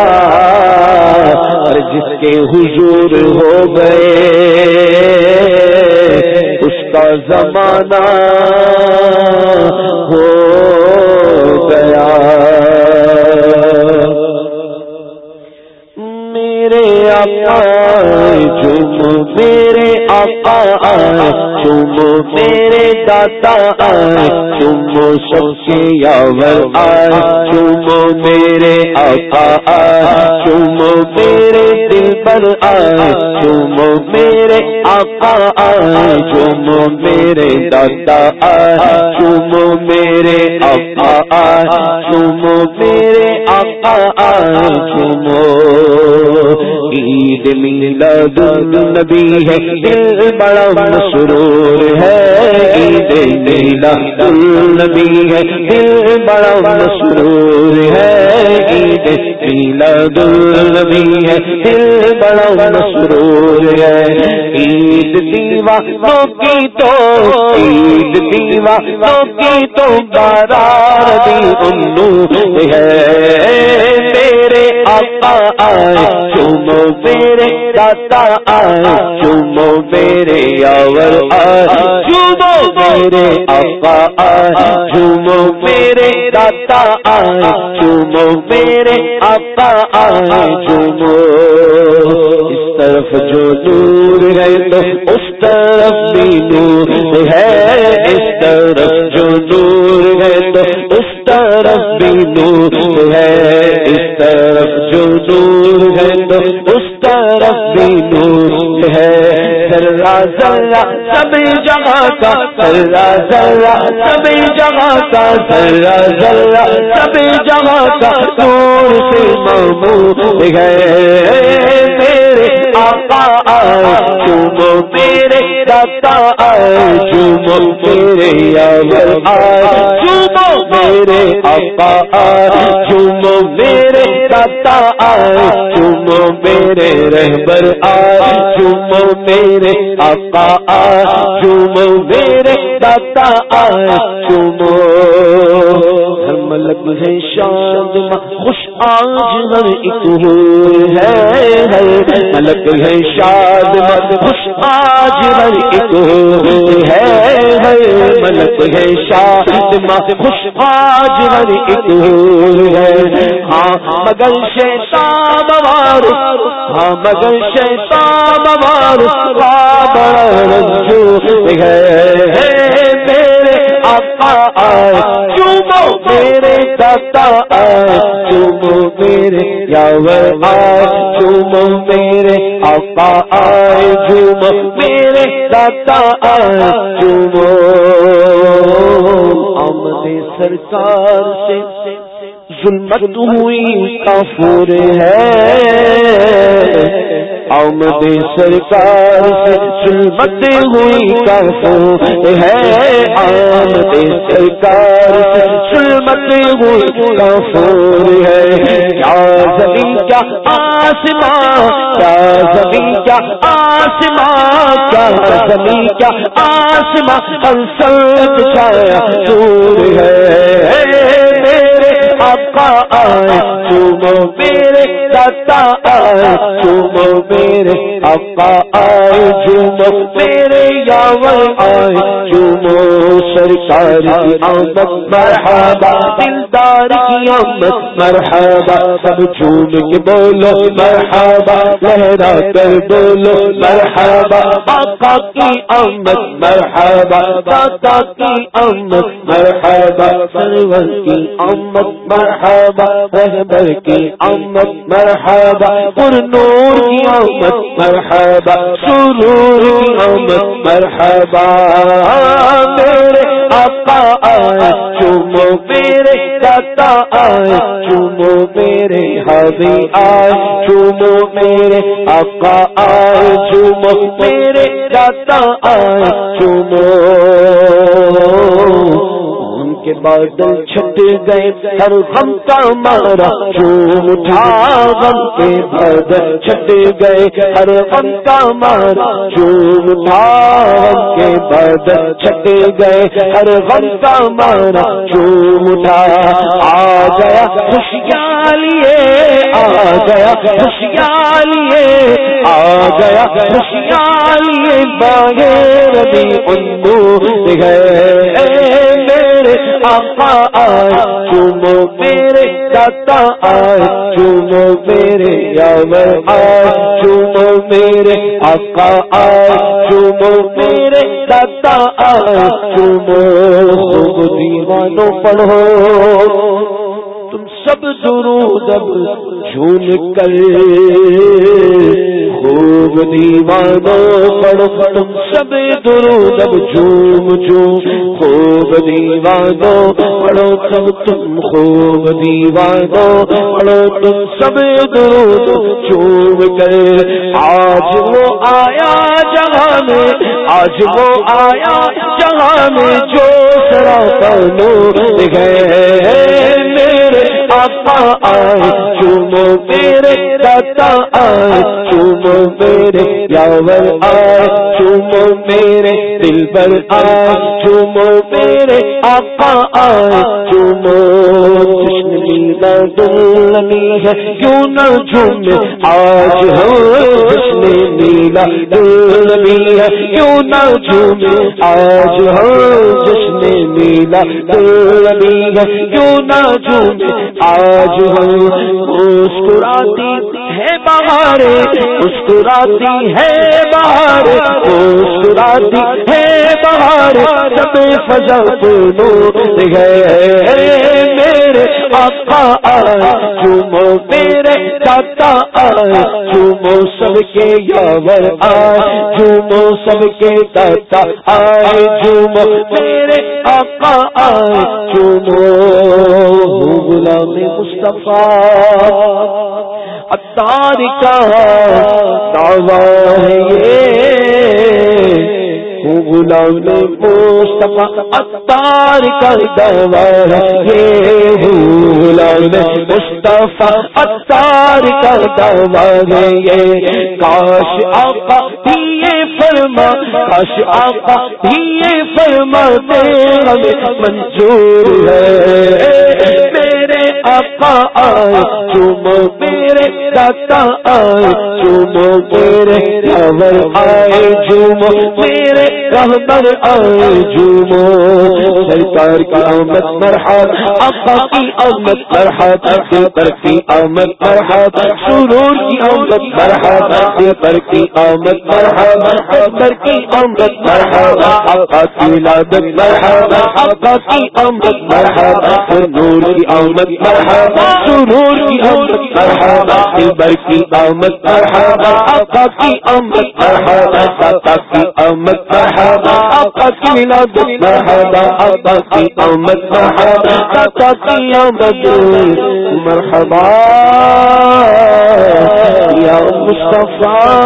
جس کے حضور ہو گئے۔ اس کا زمانہ ہو گیا۔ میرے آقا جو میرے آقا آئے چومو میرے دادا آئے چومو سب کے یاور آئے چومو میرے آقا آئے چومو میرے دل پر آئے چومو میرے آقا آئے چومو میرے دادا آئے چومو میرے آقا آئے چومو میرے آقا آئے چومو عید میلاد النبی ہے دل بڑا مسرور ہے، عید میلاد النبی ہے دل بڑا مسرور ہے، عید میلاد النبی ہے دل بڑا مسرور ہے عید دیوا کی تو عید دیوا کی تو بارار دی انو ہے۔ میرے آقا آئے، چومو میرے داتا آئے، چومو میرے یاور آئے۔ چومو میرے آقا آئے، چومو میرے داتا آئے، چومو میرے آقا آئے، چومو۔ طرف جو نور ہے تو اس طرف بھی نور ہے۔ اس طرف جو نور ہے تو اس طرف بھی نور ہے۔ اس طرف جو نور ہے تو اس طرف بھی نور ہے۔ ذرا ذرا سبھی جگہ کا ذرا ذرا سبھی جگہ کا ذرا ذرا سبھی جگہ کا نور سے محبوب ہے۔ میرے آقا آئے، چومو میرے داتا آئے، چومو میرے یاور آئے، چومو میرے آقا آئے، چومو میرے داتا آئے، چومو میرے رہبر آئے، چومو میرے آقا آئے، چومو میرے داتا آئے، چومو ہے شاد خوش آج ہر ایک ہے ملک ہے شاد، خوش آج ہر ایک ہے ملک ہے شاد، خوش آج ہر ایک ہے ہاں مگر شیطان موار ہاں مگر شیطان موار بڑا رنجو ہے میرے داتا آئے میرے یاور آئے چومو میرے آپا آئے جمو میرے داتا آئے چومو آمد سرکار سے ظلمت ہوئی کافور ہے۔ آمد سرکار سے ظلمت ہوئی کافور ہے۔ آمد سرکار سے ظلمت ہوئی کافور ہے۔ کیا زمین، کیا آسمان، کیا زمین، کیا آسمان، کیا زمین، کیا آسمان، ہر سلط چھایا دور ہے۔ آئے چومو پہ۔ داتا آئے چومو میرے آقا آئے چومو میرے یاور آئے چومو سرکار کی آمد، مرحبا، دلدار کی آمد، مرحبا، سب چوم کے بولو، مرحبا، لہرا کر بولو، مرحبا، آقا کی آمد، مرحبا داتا کی آمد، مرحبا، سرور کی آمد، مرحبا، رہبر کی آمد مرحبا پر نور کی آمد، مرحبا، سرور کی آمد، مرحبا۔ میرے آقا آئے، چومو میرے داتا آئے، چومو میرے حبی آئے، چومو میرے آقا آئے، چومو میرے داتا آئے، چومو۔ کے بادل چھٹ گئے، ہر غم کا مارا چوم اٹھا، غم کے بادل چھٹ گئے، ہر غم کا مارا چوم اٹھا، غم کے بادل چھٹ گئے، ہر غم کا مارا چوم اٹھا۔ آ گیا خوشیاں آ گیا خوشیاں آ گیا خوشیاں لیے، باغے ربی انو گئے میرے آقا آئے، چومو میرے داتا آئے، چومو میرے یاور آئے، چومو میرے آقا آئے، چومو میرے داتا آئے، چومو دیوانو پڑھو سب درود اب جھون کر خوب دیوانوں پڑھو تم سب درود اب جھوم جھوم خوب دیوانوں پڑھو سب تم، خوب دیوانوں پڑھو تم سب درود جھوم کر آج وہ آیا جہاں میں، آج وہ آیا جہاں میں، جو سرا نور گئے میرے آقا آئے، چومو میرے داتا آئے، چومو میرے یاور آئے، چومو میرے دل پر آئے، چومو میرے آقا آئے، چومو جشن میلا دلنی ہے، کیوں نہ جھومے؟ آج ہم جشن میلا دلنی ہے، کیوں نہ جھومے؟ آج ہم جشن میلا دلنی ہے، کیوں نہ جھومے؟ آج ہم مسکراتی ہے بہار، مسکراتی ہے بہار، مسکراتی ہے بہار۔ سب فضا نور گئے میرے آقا آئے چومو میرے داتا آئے چومو سب کے یاور آئے چومو سب کے داتا آئے چومو میرے آقا آئے چومو غلام مصطفیٰ، اتار کا دعویٰ ہے یہ۔ غلام مصطفیٰ، اتار کا دعویٰ ہے یہ۔ غلام مصطفیٰ، اتار کا دعویٰ ہے یہ۔ کاش آقا دیے فرما، کاش آقا دیے فرما، تیرا منظور ہے۔ آقا آئے چومو میرے داتا آئے چومو میرے خبر آئے چومو میرے رہبر آئے چومو سرکار کی آمد مرحب، آقا کی آمد مرحب دل پر کی آمد مرحب، سرور کی آمد مرحب دل پر کی آمد مرحب اکبر کی آمد مرحب آقا کی لادت مرحب آقا کی آمد مرحب نور کی آمد مرحبا، سرور کی آمد مرحبا دلبر کی آمد مرحبا آقا کی آمد مرحبا داتا کی آمد مرحبا آقا کی ملاد مرحبا آقا کی آمد مرحبا داتا کی آمد مرحبا۔ یا مصطفیٰ۔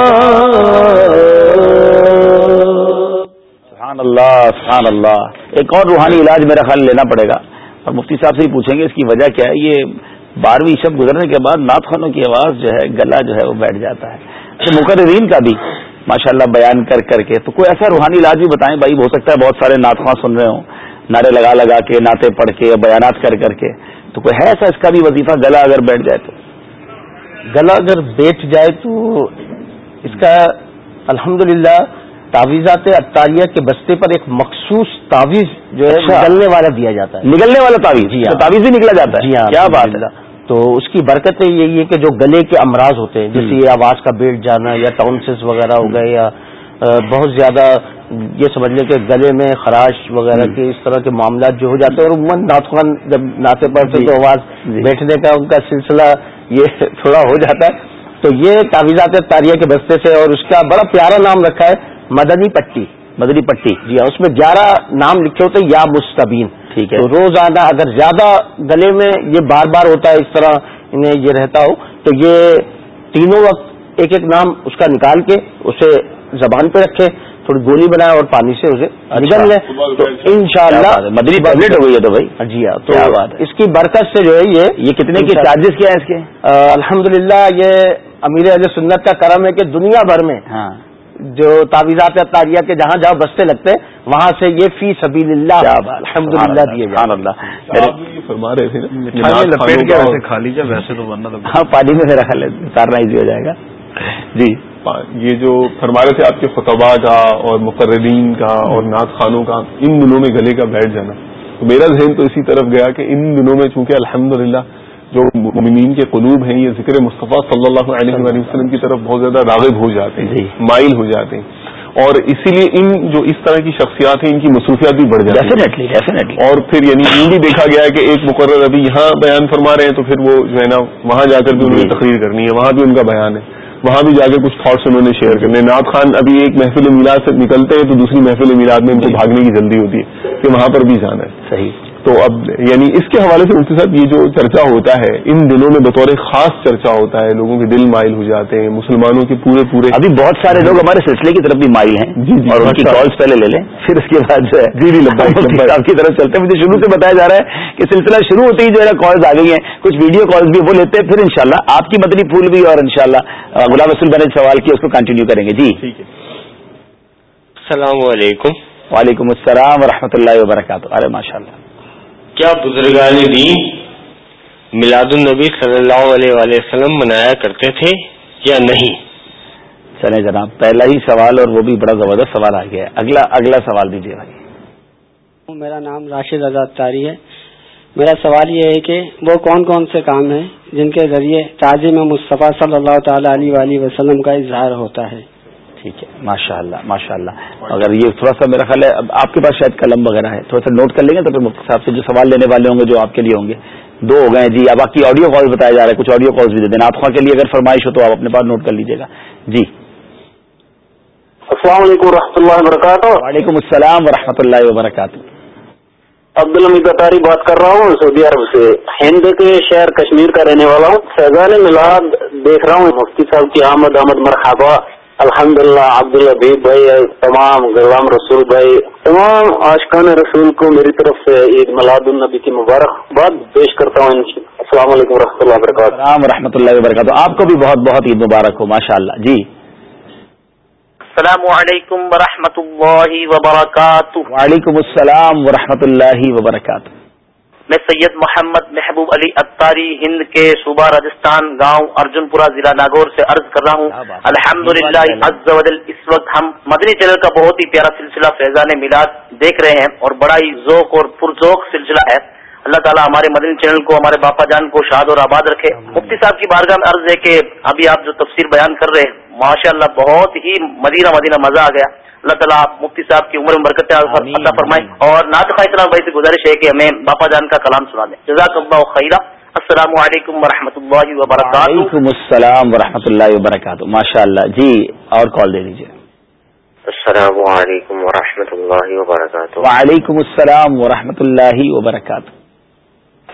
سبحان اللہ سبحان اللہ ایک اور روحانی علاج میرا خیال لینا پڑے گا۔ اور مفتی صاحب سے ہی پوچھیں گے، اس کی وجہ کیا ہے؟ یہ بارہویں شب گزرنے کے بعد نعت خانوں کی آواز جو ہے، گلا جو ہے، وہ بیٹھ جاتا ہے۔ تو مقررین کا بھی ماشاء اللہ بیان کر کر کے۔ تو کوئی ایسا روحانی علاج بھی بتائیں؟ بھائی، ہو سکتا ہے بہت سارے نعت خواہ سن رہے ہوں۔ نعرے لگا لگا کے، نعتیں پڑھ کے، بیانات کر کر کے۔ تو کوئی ہے ایسا اس کا بھی وظیفہ؟ گلا اگر بیٹھ جائے تو۔ گلا اگر بیٹھ جائے تو اس کا الحمدللہ تعویذات اطاریہ کے بستے پر ایک مخصوص تعویذ جو ہے اچھا۔ نکلنے والا دیا جاتا ہے نکلنے والا تعویذ جی ہاں۔ تعویذ ہی نکلا جاتا ہے جی ہاں کیا بات ہے۔ تو اس کی برکت یہی ہے کہ جو گلے کے امراض ہوتے ہیں جیسے یہ آواز کا بیٹھ جانا یا ٹاؤنسز وغیرہ ہو گئے یا بہت زیادہ یہ سمجھ لیں کہ گلے میں خراش وغیرہ کے اس طرح کے معاملات جو ہو جاتے ہیں اور عموماً نعت خوان جب ناطے پڑھتے جی۔ تو آواز جی۔ بیٹھنے کا ان کا سلسلہ یہ تھوڑا ہو جاتا ہے تو یہ تعویذات تاریہ کے بستے سے اور اس کا بڑا پیارا نام رکھا ہے مدنی پٹی مدنی پٹی۔ جی ہاں اس میں گیارہ نام لکھے ہوتے ہیں یا مستبین۔ ٹھیک ہے۔ تو روزانہ اگر زیادہ گلے میں یہ بار بار ہوتا ہے اس طرح انہیں یہ رہتا ہو تو یہ تینوں وقت ایک ایک نام اس کا نکال کے اسے زبان پہ رکھے تھوڑی گولی بنائے اور پانی سے اسے نگل لیں۔ تو ان شاء؟ اللہ مدنی ٹیبلٹ ہو گئی ہے تو بھائی۔ جی ہاں تو کیا بات ہے؟ اس کی برکت سے جو ہے یہ یہ کتنے کے چارجز کیا ہے اس کے؟ الحمد یہ امیر علیہ سنت کا کرم ہے کہ دنیا بھر میں ہاں۔ جو تعویذات تاریہ کے جہاں جہاں بستے لگتے ہیں وہاں سے یہ فی سبیل اللہ الحمد للہ دیے ہاں پانی میں میرا خیال ہے اتارنا ایزی ہو جائے گا۔ جی۔ یہ جو فرما رہے تھے آپ کے خطبہ کا اور مقررین کا اور نعت خانوں کا ان دنوں میں گلے کا بیٹھ جانا۔ تو میرا ذہن تو اسی طرف گیا کہ ان دنوں میں چونکہ الحمدللہ جو مومنین کے قلوب ہیں یہ ذکر مصطفیٰ صلی اللہ علیہ وسلم کی طرف بہت زیادہ راغب ہو جاتے ہیں جی۔ مائل ہو جاتے ہیں۔ اور اسی لیے ان جو اس طرح کی شخصیات ہیں ان کی مصروفیات بھی بڑھ جاتی ہیں۔ ڈیفینیٹلی اور پھر یعنی یوں بھی دیکھا گیا ہے کہ ایک مقرر ابھی یہاں بیان فرما رہے ہیں تو پھر وہ جو ہے نا وہاں جا کر بھی انہوں نے جی۔ تقریر کرنی ہے وہاں بھی ان کا بیان ہے۔ وہاں بھی جا کے کچھ تھاٹس انہوں نے شیئر کرنے نعت خان ابھی ایک محفل میلاد سے نکلتے ہیں تو دوسری محفل میلاد میں ان کو بھاگنے کی جلدی ہوتی ہے کہ وہاں پر بھی جانا ہے۔ صحیح۔ تو اب یعنی اس کے حوالے سے مفتی صاحب یہ جو چرچا ہوتا ہے ان دنوں میں بطور خاص چرچا ہوتا ہے لوگوں کے دل مائل ہو جاتے ہیں مسلمانوں کے پورے پورے ابھی بہت سارے لوگ ہمارے سلسلے کی طرف بھی مائل ہیں جی، جی، اور ان کی۔ کالز پہلے لے لیں۔ پھر اس کے بعد جو ہے جی، جی،۔ صاحب کی طرف چلتے ہیں۔ مجھے شروع سے بتایا جا رہا ہے کہ سلسلہ شروع ہوتے ہی جو ہے کالز آ گئی ہیں۔ کچھ ویڈیو کالز بھی وہ لیتے ہیں۔ پھر انشاءاللہ آپ کی مدنی پھول بھی اور انشاءاللہ شاء غلام رسول بنے سوال کی اس کو کنٹینیو کریں گے۔ جی۔ ٹھیک ہے۔ السلام علیکم۔ وعلیکم السلام ورحمۃ اللہ وبرکاتہ۔ ارے ماشاء اللہ کیا بزرگان دین میلاد النبی صلی اللہ علیہ وآلہ وسلم منایا کرتے تھے یا نہیں؟ چلیں جناب پہلا ہی سوال اور وہ بھی بڑا زبردست سوال آ گیا ہے۔ اگلا اگلا سوال دیجیے بھائی۔ میرا نام راشد آزاد تاری ہے۔ میرا سوال یہ ہے کہ وہ کون کون سے کام ہیں جن کے ذریعے تعظیم مصطفیٰ صلی اللہ تعالی علیہ وآلہ وسلم کا اظہار ہوتا ہے؟ ٹھیک ہے ماشاء اللہ ماشاء اللہ اگر یہ تھوڑا سا میرا خیال ہے اب آپ کے پاس شاید قلم وغیرہ ہے تھوڑا سا نوٹ کر لیں گے تو پھر مفتی صاحب سے جو سوال لینے والے ہوں گے جو آپ کے لیے ہوں گے۔ دو ہو گئے جی اب باقی آڈیو کالز بتایا جا رہا ہے کچھ آڈیو کالز بھی دے دینا۔ آپ کے لیے اگر فرمائش ہو تو آپ اپنے پاس نوٹ کر لیجیے گا۔ جی۔ السلام علیکم و رحمۃ اللہ وبرکاتہ۔ وعلیکم السلام ورحمۃ اللہ وبرکاتہ۔ عبد الحمید اطاری بات کر رہا ہوں سعودی عرب سے۔ ہند کے شہر کشمیر کا رہنے والا ہوں۔ فیضان میلاد دیکھ رہا ہوں مفتی صاحب کی آمد آمد مرحبا۔ الحمد للہ عبد الحبیب بھائی تمام غلام رسول بھائی تمام آشقان رسول کو میری طرف سے عید میلاد النبی کی مبارکباد پیش کرتا ہوں السلام علیکم و رحمۃ اللہ وبرکاتہ۔ السلام ورحمۃ اللہ وبرکاتہ۔ آپ کو بھی بہت بہت عید مبارک ہو ماشاء اللہ جی۔ السلام علیکم ورحمۃ اللہ وبرکاتہ۔ وعلیکم السلام ورحمۃ اللہ وبرکاتہ۔ میں سید محمد محبوب علی اتاری ہند کے صوبہ راجستھان گاؤں ارجن پورہ ضلع ناگور سے عرض کر رہا ہوں۔ الحمد للہ اس وقت ہم مدنی چینل کا بہت ہی پیارا سلسلہ فیضان میلاد دیکھ رہے ہیں اور بڑا ہی ذوق اور پرذوق سلسلہ ہے۔ اللہ تعالیٰ ہمارے مدنی چینل کو ہمارے باپا جان کو شاد اور آباد رکھے۔ مفتی صاحب کی بارگاہ میں عرض ہے کہ ابھی آپ جو تفسیر بیان کر رہے ہیں ماشاء اللہ بہت ہی مدینہ مدینہ مزہ آ گیا۔ اللہ تعالیٰ مفتی صاحب کی عمر میں برکت عطا فرمائے۔ اور ناطقہ اسلام بھائی سے گزارش ہے کہ ہمیں باپا جان کا کلام سنا دیں۔ جزاک اللہ خیرہ السلام علیکم ورحمۃ اللہ وبرکاتہ۔ وعلیکم السلام ورحمۃ اللہ وبرکاتہ۔ ماشاء اللہ جی اور کال دے دیجیے السلام علیکم ورحمۃ اللہ وبرکاتہ۔ وعلیکم السلام ورحمۃ اللہ وبرکاتہ۔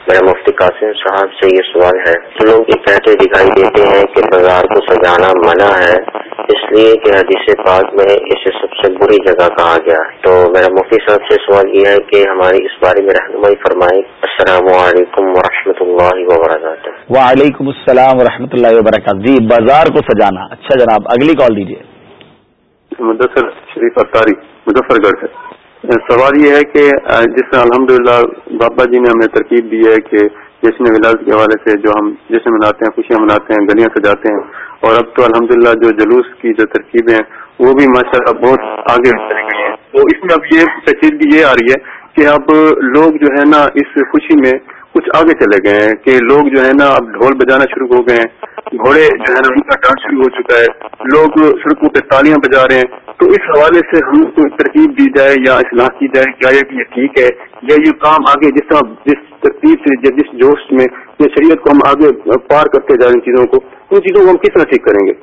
میرا مفتی قاسم صاحب سے یہ سوال ہے لوگ یہ کہتے دکھائی دیتے ہیں کہ بازار کو سجانا منع ہے اس لیے کہ حدیث پاک میں اسے سب سے بری جگہ کہا گیا۔ تو میرا مفتی صاحب سے سوال یہ ہے کہ ہماری اس بارے میں رہنمائی فرمائی السلام علیکم ورحمۃ اللہ وبرکاتہ۔ وعلیکم السلام ورحمۃ اللہ وبرکاتہ۔ جی بازار کو سجانا۔ اچھا جناب اگلی کال دیجیے مدثر شریف اختاری مظفر گڑھ سے۔ سوال یہ ہے کہ جس میں الحمد بابا جی نے ہمیں ترکیب دی ہے کہ جشن ولاد کے حوالے سے جو ہم جشن مناتے ہیں، خوشیاں مناتے ہیں، گلیاں سجاتے ہیں، اور اب تو الحمد جو جلوس کی جو ترکیبیں ہیں، وہ بھی ماشاء اللہ بہت آگے چلی گئی ہیں۔ تو اس میں اب یہ تشہیر یہ آ رہی ہے کہ اب لوگ جو ہے نا اس خوشی میں کچھ آگے چلے گئے ہیں، کہ لوگ جو ہے نا اب ڈھول بجانا شروع ہو گئے ہیں، گھوڑے جو ہے نا ان کا ڈانس شروع ہو چکا ہے، لوگ سڑکوں پہ تالیاں بجا رہے ہیں تو اس حوالے سے ہم کو ترکیب دی جائے یا اصلاح کی جائے، کیا یہ ٹھیک ہے یا یہ کام آگے جس طرح، جس ترتیب سے، جس جوش میں یہ شریعت کو ہم آگے پار کرتے جا رہے ان چیزوں کو، ان چیزوں کو ہم کس طرح ٹھیک کریں گے؟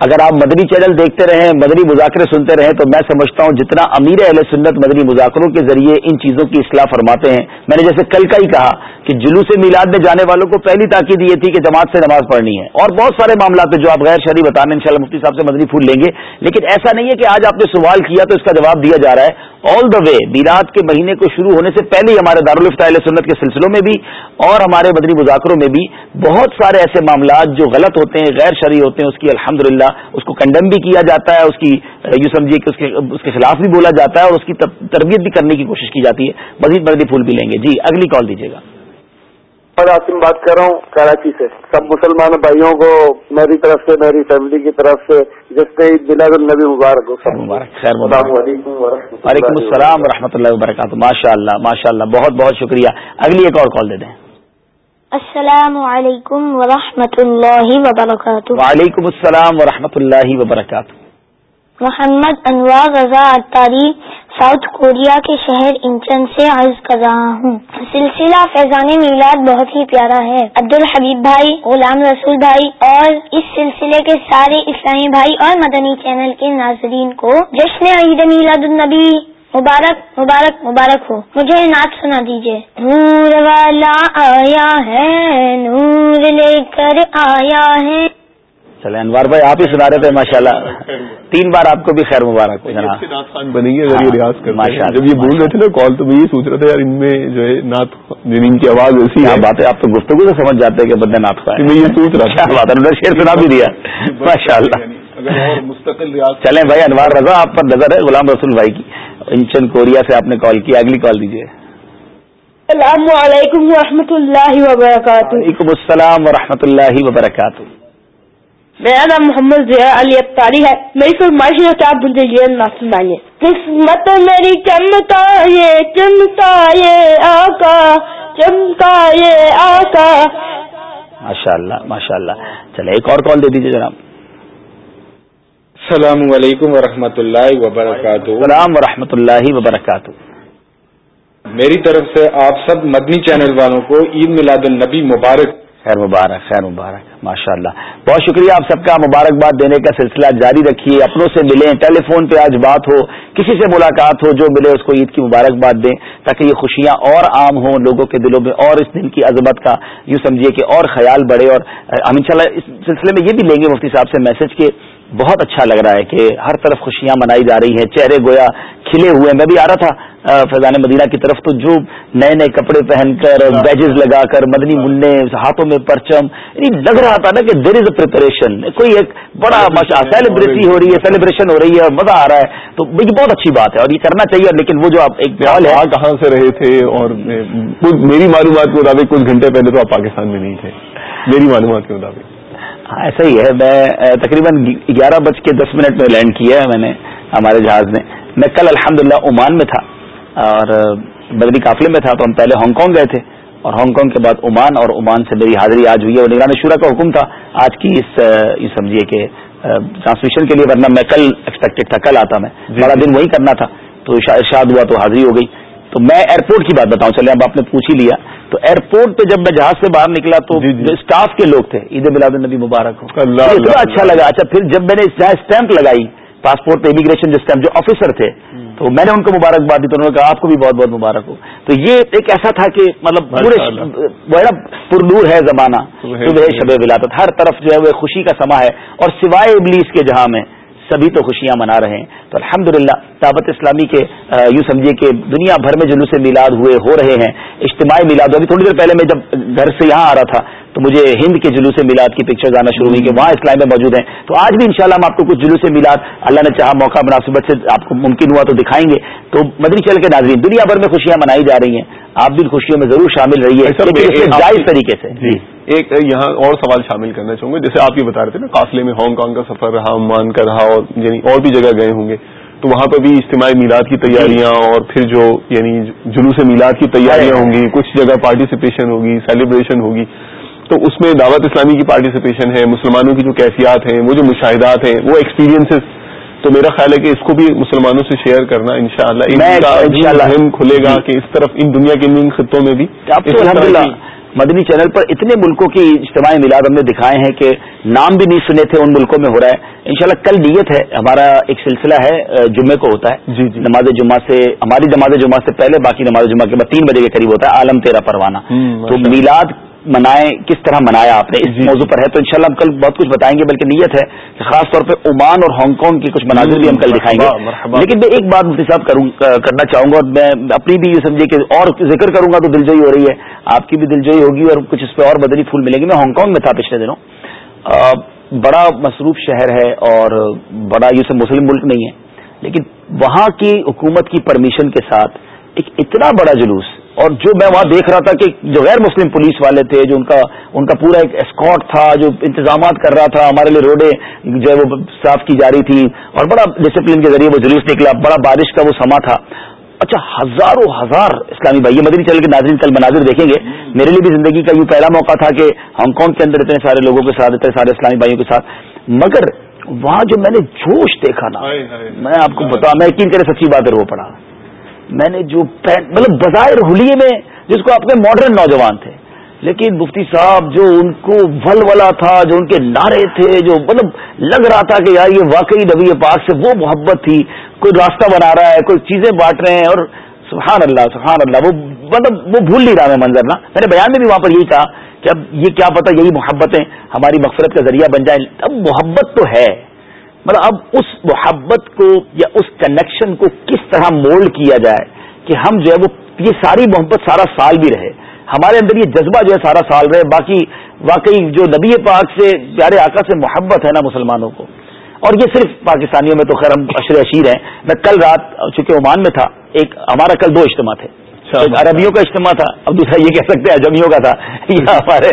اگر آپ مدنی چینل دیکھتے رہیں، مدنی مذاکرے سنتے رہیں، تو میں سمجھتا ہوں جتنا امیر اہل سنت مدنی مذاکروں کے ذریعے ان چیزوں کی اصلاح فرماتے ہیں۔ میں نے جیسے کل کا ہی کہا کہ جلوس میلاد میں جانے والوں کو پہلی تاکید یہ تھی کہ جماعت سے نماز پڑھنی ہے۔ اور بہت سارے معاملات ہیں جو آپ غیر شہری بتانے ان شاء اللہ مفتی صاحب سے مدنی پھول لیں گے۔ لیکن ایسا نہیں ہے کہ آج آپ نے سوال کیا تو اس کا جواب دیا جا رہا ہے۔ آل دا وے میلاد کے مہینے کو شروع ہونے سے پہلے ہی ہمارے دارالفتہ سنت کے سلسلوں میں بھی اور ہمارے مدنی مذاکروں میں بھی بہت سارے ایسے معاملات جو غلط ہوتے ہیں، غیر شرعی ہوتے ہیں، اس کی الحمد اس کو کنڈم بھی کیا جاتا ہے اس کی یوں سمجھیے کہ اس کے اس کے خلاف بھی بولا جاتا ہے اور اس کی تربیت بھی کرنے کی کوشش کی جاتی ہے۔ مزید مزید پھول بھی لیں گے۔ جی اگلی کال دیجیے گا۔ عاصم بات کر رہا ہوں کراچی سے۔ سب مسلمان بھائیوں کو میری طرف سے میری فیملی کی طرف سے جس سے ملاد النبی مبارک مبارک خیر وعلیکم السلام و رحمۃ اللہ وبرکاتہ۔ ماشاء اللہ ماشاء اللہ بہت بہت شکریہ۔ اگلی ایک اور کال دے دیں۔ السلام علیکم ورحمۃ اللہ وبرکاتہ. وعلیکم السلام ورحمۃ اللہ وبرکاتہ. محمد انوار رضا اتاری ساؤتھ کوریا کے شہر انچن سے عرض کر رہا ہوں۔ سلسلہ فیضان میلاد بہت ہی پیارا ہے۔ عبد الحبیب بھائی غلام رسول بھائی اور اس سلسلے کے سارے اسلامی بھائی اور مدنی چینل کے ناظرین کو جشن عید میلاد النبی مبارک مبارک مبارک ہو۔ مجھے نعت سنا دیجیے نور والا آیا ہے نور لے کر آیا ہے۔ چلے انوار بھائی آپ ہی سنا رہے تھے ماشاء اللہ تین بار آپ کو بھی خیر مبارک ہو جناب۔ بنے گی اگر یہ ریاض کر جب یہ بول رہے تھے نا کال تو میں یہ سوچ رہا تھا یار ان میں جو ہے نعت ان کی آواز ایسی ہے۔ بات ہے آپ تو گفتگو سے سمجھ جاتے ہیں کہ بندے نعت کا میں یہ سوچ رہا تھا۔ بات ہے شیر سنا بھی دیا۔ ماشاء اللہ یعنی مستقل ریاض۔ چلیں بھائی انوار رضا آپ پر نظر ہے غلام رسول بھائی کی۔ انچن کوریا سے آپ نے کال کی اگلی کال دیجیے السلام علیکم و اللہ وبرکاتہ۔ وعلیکم السلام و اللہ وبرکاتہ۔ میرا نام محمد ضیاء علی ابتاری ہے۔ میری فرمائش ہے کہ آپ مجھے یہ نہ سنائیے قسمت میری چمکا یہ چمکا یہ آقا چمکا یہ آقا۔ ماشاء اللہ ماشاء اللہ چلے ایک اور کال دے دیجیے جناب۔ السلام علیکم ورحمۃ اللہ وبرکاتہ۔ السلام ورحمۃ اللہ وبرکاتہ۔ میری طرف سے آپ سب مدنی چینل والوں کو عید میلاد النبی مبارک۔ خیر مبارک خیر مبارک۔ ماشاء اللہ بہت شکریہ آپ سب کا مبارکباد دینے کا سلسلہ جاری رکھیے، اپنوں سے ملیں، ٹیلی فون پہ آج بات ہو، کسی سے ملاقات ہو، جو ملے اس کو عید کی مبارکباد دیں، تاکہ یہ خوشیاں اور عام ہوں لوگوں کے دلوں میں، اور اس دن کی عظمت کا یوں سمجھیے کہ اور خیال بڑھے، اور ہم ان اس سلسلے میں یہ بھی لیں گے، مفتی صاحب سے میسج کے بہت اچھا لگ رہا ہے کہ ہر طرف خوشیاں منائی جا رہی ہیں، چہرے گویا کھلے ہوئے میں بھی آ رہا تھا فیضان مدینہ کی طرف تو جو نئے نئے کپڑے پہن کر بیجز لگا کر مدنی منڈے ہاتھوں میں پرچم یعنی لگ رہا تھا نا کہ دیر از اے پریپریشن کوئی ایک بڑا مشا سیلیبریٹی ہو رہی ہے سیلیبریشن ہو رہی ہے مزہ آ رہا ہے۔ تو یہ بہت اچھی بات ہے اور یہ کرنا چاہیے لیکن وہ جو آپ ایک ہے۔ کہاں سے رہے تھے اور میری معلومات کے مطابق کچھ گھنٹے پہلے تو آپ پاکستان میں نہیں تھے۔ میری معلومات کے مطابق۔ ہاں ایسا ہی ہے۔ میں تقریباً گیارہ بج کے دس منٹ میں لینڈ کیا ہے میں نے ہمارے جہاز نے۔ میں کل الحمد للہ عمان میں تھا۔ اور بدری قافلے میں تھا تو ہم پہلے ہانگ کانگ گئے تھے اور ہانگ کانگ کے بعد عمان اور عمان سے میری حاضری آج ہوئی ہے اور نگران شورا کا حکم تھا آج کی اس سمجھیے کہ ٹرانسمیشن کے لیے ورنہ میں کل ایکسپیکٹڈ تھا کل آتا میں جی۔ بڑا دن وہی کرنا تھا تو ارشاد ہوا تو حاضری ہو گئی۔ تو میں ایئرپورٹ کی بات بتاؤں چلے اب آپ نے پوچھ ہی لیا۔ تو ایئرپورٹ پہ جب میں جہاز سے باہر نکلا تو جی، جی۔ اسٹاف کے لوگ تھے عید میلاد النبی مبارک ہو۔ اتنا اچھا لگا۔ اچھا پھر جب میں نے اسٹیمپ لگائی پاسپورٹ پہ امیگریشن جو اسٹیمپ جو آفیسر تھے تو میں نے ان کو مبارکباد دی تو انہوں نے کہا آپ کو بھی بہت بہت مبارک ہو۔ تو یہ ایک ایسا تھا کہ مطلب پورے اللہ۔ وہ ہے زمانہ۔ صبح شب ولادت۔ ہر طرف جو ہے وہ خوشی کا سما ہے اور سوائے ابلیس کے جہاں میں سبھی تو خوشیاں منا رہے ہیں۔ تو الحمدللہ دعوت اسلامی کے یوں سمجھیے کہ دنیا بھر میں جلوس میلاد ہوئے ہو رہے ہیں۔ اجتماعی میلاد ابھی تھوڑی دیر پہلے میں جب گھر سے یہاں آ رہا تھا تو مجھے ہند کے جلوس میلاد کی پکچر آنا شروع ہوئی کہ وہاں اسلام میں موجود ہیں۔ تو آج بھی انشاءاللہ ہم آپ کو کچھ جلوس میلاد اللہ نے چاہا موقع مناسبت سے آپ کو ممکن ہوا تو دکھائیں گے۔ تو مدنی چل کے ناظرین دنیا بھر میں خوشیاں منائی جا رہی ہیں۔ آپ بھی خوشیوں میں ضرور شامل رہیے۔ جائز طریقے سے۔ جی ایک یہاں اور سوال شامل کرنا چاہوں گا۔ جیسے آپ یہ بتا رہے تھے نا قافلے میں ہانگ کانگ کا سفر رہا عمان کا رہا اور یعنی اور بھی جگہ گئے ہوں گے۔ تو وہاں پہ بھی اجتماعی میلاد کی تیاریاں اور پھر جو یعنی جلوس میلاد کی تیاریاں ہوں گی کچھ جگہ پارٹیسپیشن ہوگی سیلیبریشن ہوگی۔ تو اس میں دعوت اسلامی کی پارٹیسپیشن ہے مسلمانوں کی جو کیفیات ہیں وہ جو مشاہدات ہیں وہ ایکسپیرینسز تو میرا خیال ہے کہ اس کو بھی مسلمانوں سے شیئر کرنا ان انشاءاللہ- ذہن کھلے گا جی۔ کہ اس طرف ان دنیا کے ان خطوں میں بھی مدنی چینل پر اتنے ملکوں کی اجتماعی میلاد ہم نے دکھائے ہیں کہ نام بھی نہیں سنے تھے ان ملکوں میں ہو رہا ہے۔ انشاءاللہ کل نیت ہے ہمارا ایک سلسلہ ہے جمعے کو ہوتا ہے۔ جی جی۔ نماز جمعہ سے ہماری نماز جمعہ سے پہلے باقی نماز جمعہ کے بعد تین بجے کے قریب ہوتا ہے عالم تیرا پروانہ۔ تو اللہ۔ میلاد منائے کس طرح منایا آپ نے؟ اس جی، موضوع پر ہے تو انشاءاللہ ہم کل بہت کچھ بتائیں گے بلکہ نیت ہے کہ خاص طور پہ عمان اور ہانگ کانگ کی کچھ مناظر بھی ہم کل دکھائیں گے۔ لیکن میں ایک بات مفتی صاحب کرنا چاہوں گا اور میں اپنی بھی یہ سمجھے کہ اور ذکر کروں گا تو دلجوئی ہو رہی ہے۔ آپ کی بھی دلجوئی ہوگی اور کچھ اس پہ اور بدنی پھول ملیں گے۔ میں ہانگ کانگ میں تھا پچھلے دنوں۔ بڑا مصروف شہر ہے اور بڑا یہ سب مسلم ملک نہیں ہے۔ لیکن وہاں کی حکومت کی پرمیشن کے ساتھ ایک اتنا بڑا جلوس اور جو میں وہاں دیکھ رہا تھا کہ جو غیر مسلم پولیس والے تھے جو ان کا ان کا پورا ایک اسکاٹ تھا جو انتظامات کر رہا تھا ہمارے لیے روڈیں جو ہے وہ صاف کی جا رہی تھی اور بڑا ڈسپلن کے ذریعے وہ جلوس نکلا بڑا بارش کا وہ سما تھا۔ اچھا ہزاروں ہزار اسلامی بھائی یہ مدنی چل کے ناظرین کل مناظر دیکھیں گے۔ میرے لیے بھی زندگی کا یہ پہلا موقع تھا کہ ہانگ کانگ کے اندر اتنے سارے لوگوں کے ساتھ اتنے سارے اسلامی بھائیوں کے ساتھ۔ مگر وہاں جو میں نے جوش دیکھا نا۔ میں آپ کو بتا میں یقین کرے سچی بات ہے رو پڑا میں نے جو پین مطلب بظاہر ہولیے میں جس کو اپنے ماڈرن نوجوان تھے، لیکن مفتی صاحب جو ان کو ول ولا تھا، جو ان کے نعرے تھے، جو مطلب لگ رہا تھا کہ یار یہ واقعی نبی پاک سے وہ محبت تھی، کوئی راستہ بنا رہا ہے، کوئی چیزیں بانٹ رہے ہیں اور سبحان اللہ سبحان اللہ، وہ مطلب وہ بھول نہیں رہا میں منظر نا میں نے بیان میں بھی وہاں پر یہی کہا کہ اب یہ کیا پتا یہی محبتیں ہماری مغفرت کا ذریعہ بن جائیں۔ اب محبت تو ہے۔ مطلب اب اس محبت کو یا اس کنیکشن کو کس طرح مولڈ کیا جائے کہ ہم جو ہے وہ یہ ساری محبت سارا سال بھی رہے۔ ہمارے اندر یہ جذبہ جو ہے سارا سال رہے، باقی واقعی جو نبی پاک سے، پیارے آقا سے محبت ہے نا مسلمانوں کو۔ اور یہ صرف پاکستانیوں میں تو خیر ہم اشر اشیر ہیں۔ میں کل رات، چونکہ عمان میں تھا، ایک ہمارا کل دو اجتماع تھے۔ عربیوں کا اجتماع تھا. اب دوسرا یہ کہہ سکتے ہیں اجمیوں کا تھا. یا ہمارے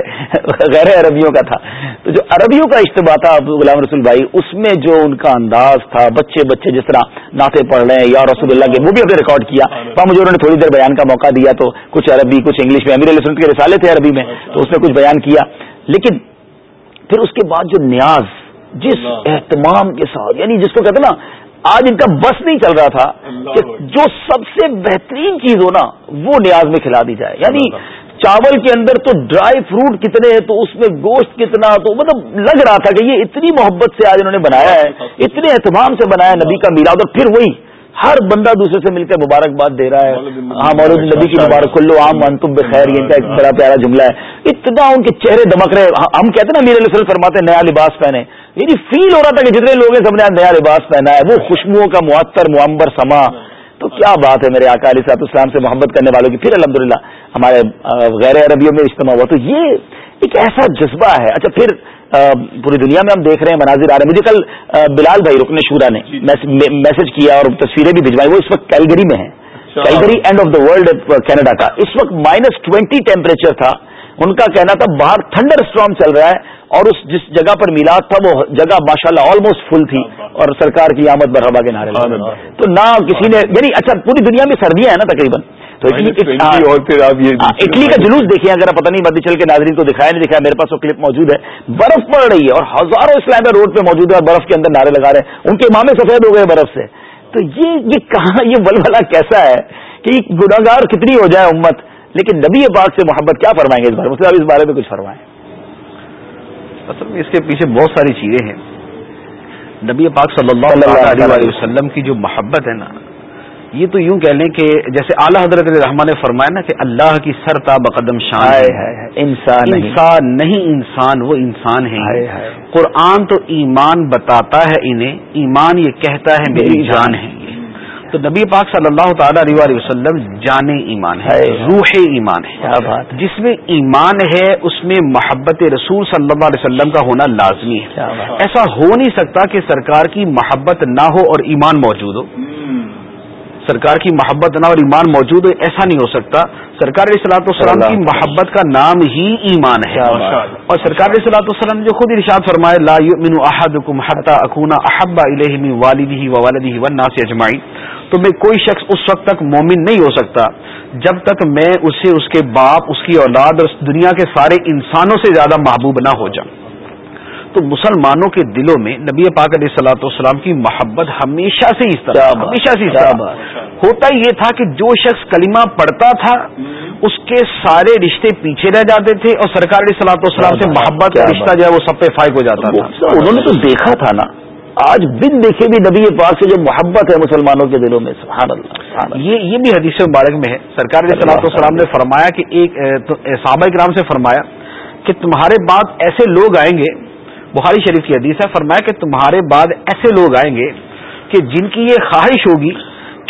غیر عربیوں کا تھا. تو جو عربیوں کا اجتماع تھا غلام رسول بھائی اس میں جو ان کا انداز تھا بچے بچے جس طرح نعتیں پڑھ رہے ہیں یا رسول اللہ کے وہ بھی ہم نے ریکارڈ کیا. وہاں مجھے انہوں نے تھوڑی دیر بیان کا موقع دیا تو کچھ عربی کچھ انگلش میں امیر علیہ کے رسالے تھے عربی میں تو اس نے کچھ بیان کیا. لیکن پھر اس کے بعد جو نیاز جس اہتمام کے ساتھ یعنی جس کو کہتے ہیں نا آج ان کا بس نہیں چل رہا تھا کہ جو سب سے بہترین چیز ہو نا وہ نیاز میں کھلا دی جائے۔ یعنی چاول کے اندر تو ڈرائی فروٹ کتنے ہیں تو اس میں گوشت کتنا تو مطلب لگ رہا تھا کہ یہ اتنی محبت سے آج انہوں نے بنایا ہے اتنے اہتمام سے بنایا نبی کا میلاد اور پھر وہی ہر بندہ دوسرے سے مل کر مبارکباد دے رہا ہے. ہاں مولود نبی کی مبارک کلو عام انتم بخیر یہ ان کا ایک بڑا پیارا جملہ ہے. اتنا ان کے چہرے دمک رہے ہم کہتے ہیں نا امیر علیہ وسلم فرماتے ہیں نیا لباس پہنے. یعنی فیل ہو رہا تھا کہ جتنے لوگ ہیں سب نے نیا لباس پہنا ہے وہ خوشبوؤں کا معطر معمبر سما. تو کیا بات ہے میرے آقا علیہ صاحب اسلام سے محبت کرنے والوں کی؟ پھر الحمدللہ ہمارے غیر عربیوں میں اجتماع ہوا. تو یہ ایک ایسا جذبہ ہے۔ اچھا پھر پوری دنیا میں ہم دیکھ رہے ہیں مناظر آ رہے ہیں۔ مجھے کل بلال بھائی رکن شورا نے میسج کیا اور تصویریں بھی بھجوائی وہ اس وقت کیلگری میں ہیں۔ Calgary end of the world Canada کا۔ اس وقت مائنس ٹوینٹی ٹیمپریچر تھا۔ ان کا کہنا تھا باہر تھنڈر اسٹرام چل رہا ہے اور اس جس جگہ پر میلاد تھا وہ جگہ ماشاءاللہ آلموسٹ فل تھی اور سرکار کی آمد برہبا کے نعرے تو نہ کسی نے یعنی اچھا پوری دنیا میں سردیاں ہیں نا تقریباً۔ اور پھر آپ یہ اٹلی کا جلوس دیکھیں اگر پتہ نہیں مدی چل کے ناظرین کو دکھایا نہیں دکھایا میرے پاس وہ کلپ موجود ہے۔ برف پڑ رہی ہے اور ہزاروں اسلام روڈ پہ موجود ہے اور برف کے اندر نعرے لگا رہے ہیں۔ ان کے امامے سفید ہو گئے برف سے۔ تو یہ یہ کہاں یہ ولولا کیسا ہے کہ گناگار کتنی ہو جائے امت؟ لیکن نبی پاک سے محبت کیا فرمائیں گے اس بارے؟ میں اس بارے میں کچھ فرمائیں۔ اصل میں اس کے پیچھے بہت ساری چیزیں ہیں۔ نبی پاک صلی اللہ علیہ وسلم کی جو محبت ہے نا یہ تو یوں کہہ لیں کہ جیسے اعلیٰ حضرت رحمان نے فرمایا نا کہ اللہ کی سر تا بقدم شان انسان انسان نہیں انسان وہ انسان ہے قرآن تو ایمان بتاتا ہے انہیں ایمان یہ کہتا ہے میری جان ہے۔ تو نبی پاک صلی اللہ تعالی علیہ وسلم جان ایمان ہے روح ایمان ہے۔ جس میں ایمان ہے اس میں محبت رسول صلی اللہ علیہ وسلم کا ہونا لازمی ہے۔ ایسا ہو نہیں سکتا کہ سرکار کی محبت نہ ہو اور ایمان موجود ہو۔ سرکار کی محبت نہ اور ایمان موجود ہو ایسا نہیں ہو سکتا۔ سرکار علیہ صلاحت والسلام کی محبت کا نام ہی ایمان ہے۔ اور سرکار علیہ صلاحت والسلام جو خود ارشاد فرمائے لا یؤمن احدکم حتى اکونا احب الیہ من والدہ و والدہ والناس اجمعین۔ تو میں کوئی شخص اس وقت تک مومن نہیں ہو سکتا جب تک میں اسے اس کے باپ اس کی اولاد اور دنیا کے سارے انسانوں سے زیادہ محبوب نہ ہو جاؤں۔ تو مسلمانوں کے دلوں میں نبی پاک علیہ سلاۃ والسلام کی محبت ہمیشہ سے اس طرح ہمیشہ سے اس طرح۔ ہوتا یہ تھا کہ جو شخص کلمہ پڑھتا تھا اس کے سارے رشتے پیچھے رہ جاتے تھے اور سرکار علیہ سلاۃ والسلام سے محبت کا رشتہ جو ہے وہ سب پہ فائق ہو جاتا تھا۔ انہوں نے تو دیکھا تھا نا۔ آج بن دیکھے بھی نبی پاک سے جو محبت ہے مسلمانوں کے دلوں میں سبحان اللہ یہ یہ بھی حدیث مبارک میں ہے۔ سرکار علیہ صلاح والسلام نے فرمایا کہ ایک صحابہ کرام سے فرمایا کہ تمہارے بعد ایسے لوگ آئیں گے بخاری شریف کی حدیث ہے فرمایا کہ تمہارے بعد ایسے لوگ آئیں گے کہ جن کی یہ خواہش ہوگی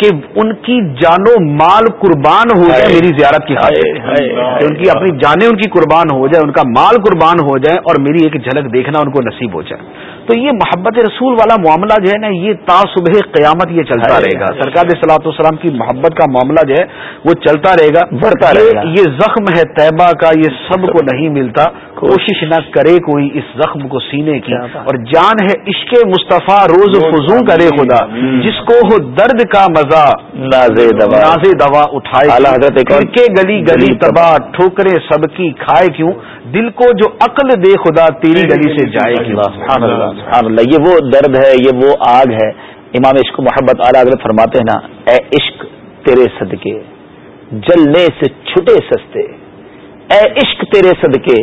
کہ ان کی جان و مال قربان ہو جائے میری زیارت کی خاطر۔ ان کی اپنی جانیں ان کی قربان ہو جائے ان کا مال قربان ہو جائے اور میری ایک جھلک دیکھنا ان کو نصیب ہو جائے۔ تو یہ محبت رسول والا معاملہ جو ہے نا یہ تا صبح قیامت یہ چلتا رہے گا۔ سرکار سلاۃ والسلام کی محبت کا معاملہ جو ہے وہ چلتا رہے گا۔ بڑھتا رہے گا۔ یہ زخم ہے طیبہ کا یہ سب کو نہیں ملتا۔ کوشش نہ کرے کوئی اس زخم کو سینے کی. اور جان ہے عشق مصطفیٰ روز فضو کرے خدا. جس کو ہو درد کا مزہ. ناز دوا. اٹھائے کے گلی گلی تباہ ٹھوکرے سب کی کھائے کیوں؟ دل کو جو عقل دے خدا تیری گلی سے جائے اللہ یہ وہ درد ہے یہ وہ آگ ہے. امام عشق محبت اعلیٰ حضرت فرماتے ہیں نا اے عشق تیرے صدقے جلنے سے چھٹے سستے. اے عشق تیرے صدقے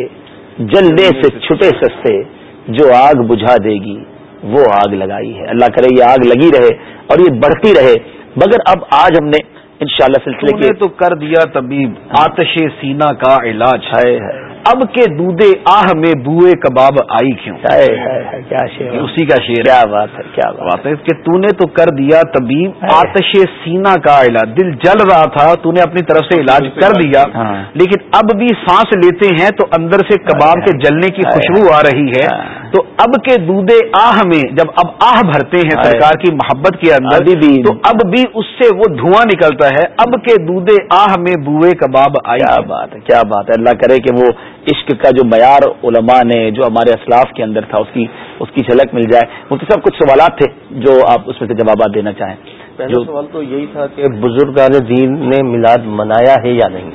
جلنے سے چھٹے سستے جو آگ بجھا دے گی وہ آگ لگائی ہے۔ اللہ کرے یہ آگ لگی رہے اور یہ بڑھتی رہے۔ مگر اب آج ہم نے انشاءاللہ سلسلے کے تو کر دیا طبیب آتش سینا کا علاج ہے۔ اب کے دودے آہ میں بوئے کباب آئی کیوں؟ کیا اسی کا شیر کیا بات ہے کیا بات ہے؟ کہ تو نے تو کر دیا طبیب آتش سینا کا علاج۔ دل جل رہا تھا تو نے اپنی طرف سے علاج کر دیا۔ ہاں۔ لیکن اب بھی سانس لیتے ہیں تو اندر سے کباب کے جلنے کی خوشبو آ رہی ہے۔ ہاں۔ تو اب کے دودے آہ میں جب اب آہ بھرتے ہیں سرکار کی محبت کے اندر تو اب بھی اس سے وہ دھواں نکلتا ہے۔ اب کے دودے آہ میں بوئے کباب آئی۔ کیا بات ہے کیا بات ہے۔ اللہ کرے کہ وہ عشق کا جو معیار علماء نے جو ہمارے اسلاف کے اندر تھا اس کی اس کی جھلک مل جائے۔ مفتی صاحب کچھ سوالات تھے جو آپ اس میں سے جوابات دینا چاہیں۔ پہلا سوال تو یہی تھا کہ بزرگان دین نے میلاد منایا ہے یا نہیں؟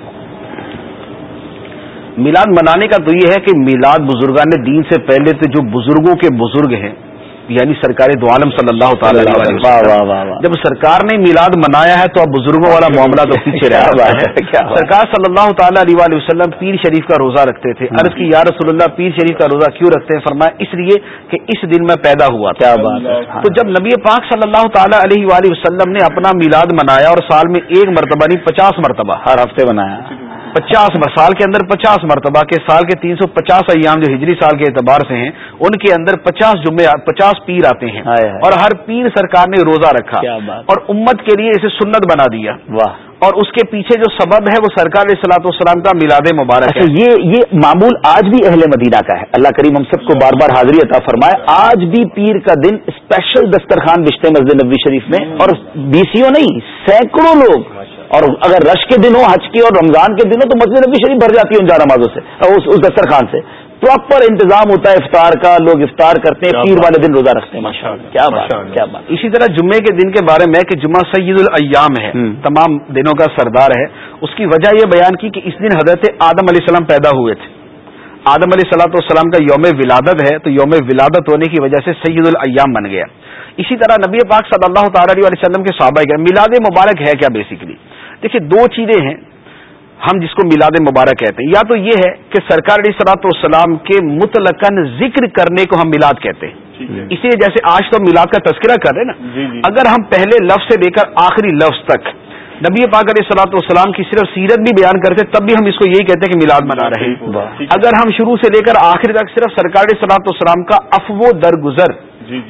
میلاد منانے کا تو یہ ہے کہ میلاد بزرگان دین سے پہلے تو جو بزرگوں کے بزرگ ہیں یعنی سرکار دو عالم صلی اللہ تعالی جب سرکار نے میلاد منایا ہے تو اب بزرگوں والا معاملہ تو پیچھے رہا ہے۔ سرکار صلی اللہ تعالی علیہ وسلم پیر شریف کا روزہ رکھتے تھے۔ عرض کی یا رسول اللہ پیر شریف کا روزہ کیوں رکھتے ہیں؟ فرمایا اس لیے کہ اس دن میں پیدا ہوا کیا تو جب نبی پاک صلی اللہ تعالی علیہ وسلم نے اپنا میلاد منایا اور سال میں ایک مرتبہ نہیں پچاس مرتبہ ہر ہفتے منایا۔ پچاس سال کے اندر پچاس مرتبہ کے سال کے تین سو پچاس ایام جو ہجری سال کے اعتبار سے ہیں ان کے اندر پچاس جمعے پچاس پیر آتے ہیں اور ہر پیر سرکار نے روزہ رکھا اور امت کے لیے اسے سنت بنا دیا۔ اور اس کے پیچھے جو سبب ہے وہ سرکار سلاۃ والسلام کا میلاد مبارک ہے۔ اچھا، یہ یہ معمول آج بھی اہل مدینہ کا ہے۔ اللہ کریم ہم سب کو بار بار حاضری عطا فرمائے۔ آج بھی پیر کا دن اسپیشل دسترخوان بشتے مسجد نبی شریف میں اور بیسیوں نہیں سینکڑوں لوگ اور اگر رش کے دن ہو حج کی اور رمضان کے دن ہو تو مسجد نبی شریف بھر جاتی ہے ان چار نمازوں سے اس, اس دسترخوان سے۔ پراپر انتظام ہوتا ہے افطار کا لوگ افطار کرتے ہیں پیر والے دن روزہ رکھتے ہیں۔ کیا بات کیا بات۔ اسی طرح جمعے کے دن کے بارے میں کہ جمعہ سید الایام ہے تمام دنوں کا سردار ہے۔ اس کی وجہ یہ بیان کی کہ اس دن حضرت آدم علیہ السلام پیدا ہوئے تھے۔ آدم علیہ صلاح والسلام کا یوم ولادت ہے تو یوم ولادت ہونے کی وجہ سے سید الایام بن گیا۔ اسی طرح نبی پاک صلی اللہ تعالی علیہ وسلم کے صحابہ میلاد مبارک ہے کیا بیسیکلی دیکھیے دو چیزیں ہیں ہم جس کو میلاد مبارک کہتے ہیں۔ یا تو یہ ہے کہ سرکار علیہ سلاۃ والسلام کے متلقن ذکر کرنے کو ہم میلاد کہتے ہیں۔ اسی لیے جیسے آج تو میلاد کا تذکرہ کر رہے ہیں نا۔ اگر ہم پہلے لفظ سے لے کر آخری لفظ تک نبی پاک علیہ سلاۃ والسلام کی صرف سیرت بھی بیان کرتے تب بھی ہم اس کو یہی کہتے ہیں کہ میلاد منا رہے ہیں۔ اگر ہم شروع سے لے کر آخری تک صرف سرکار سلاۃ والسلام کا افو درگزر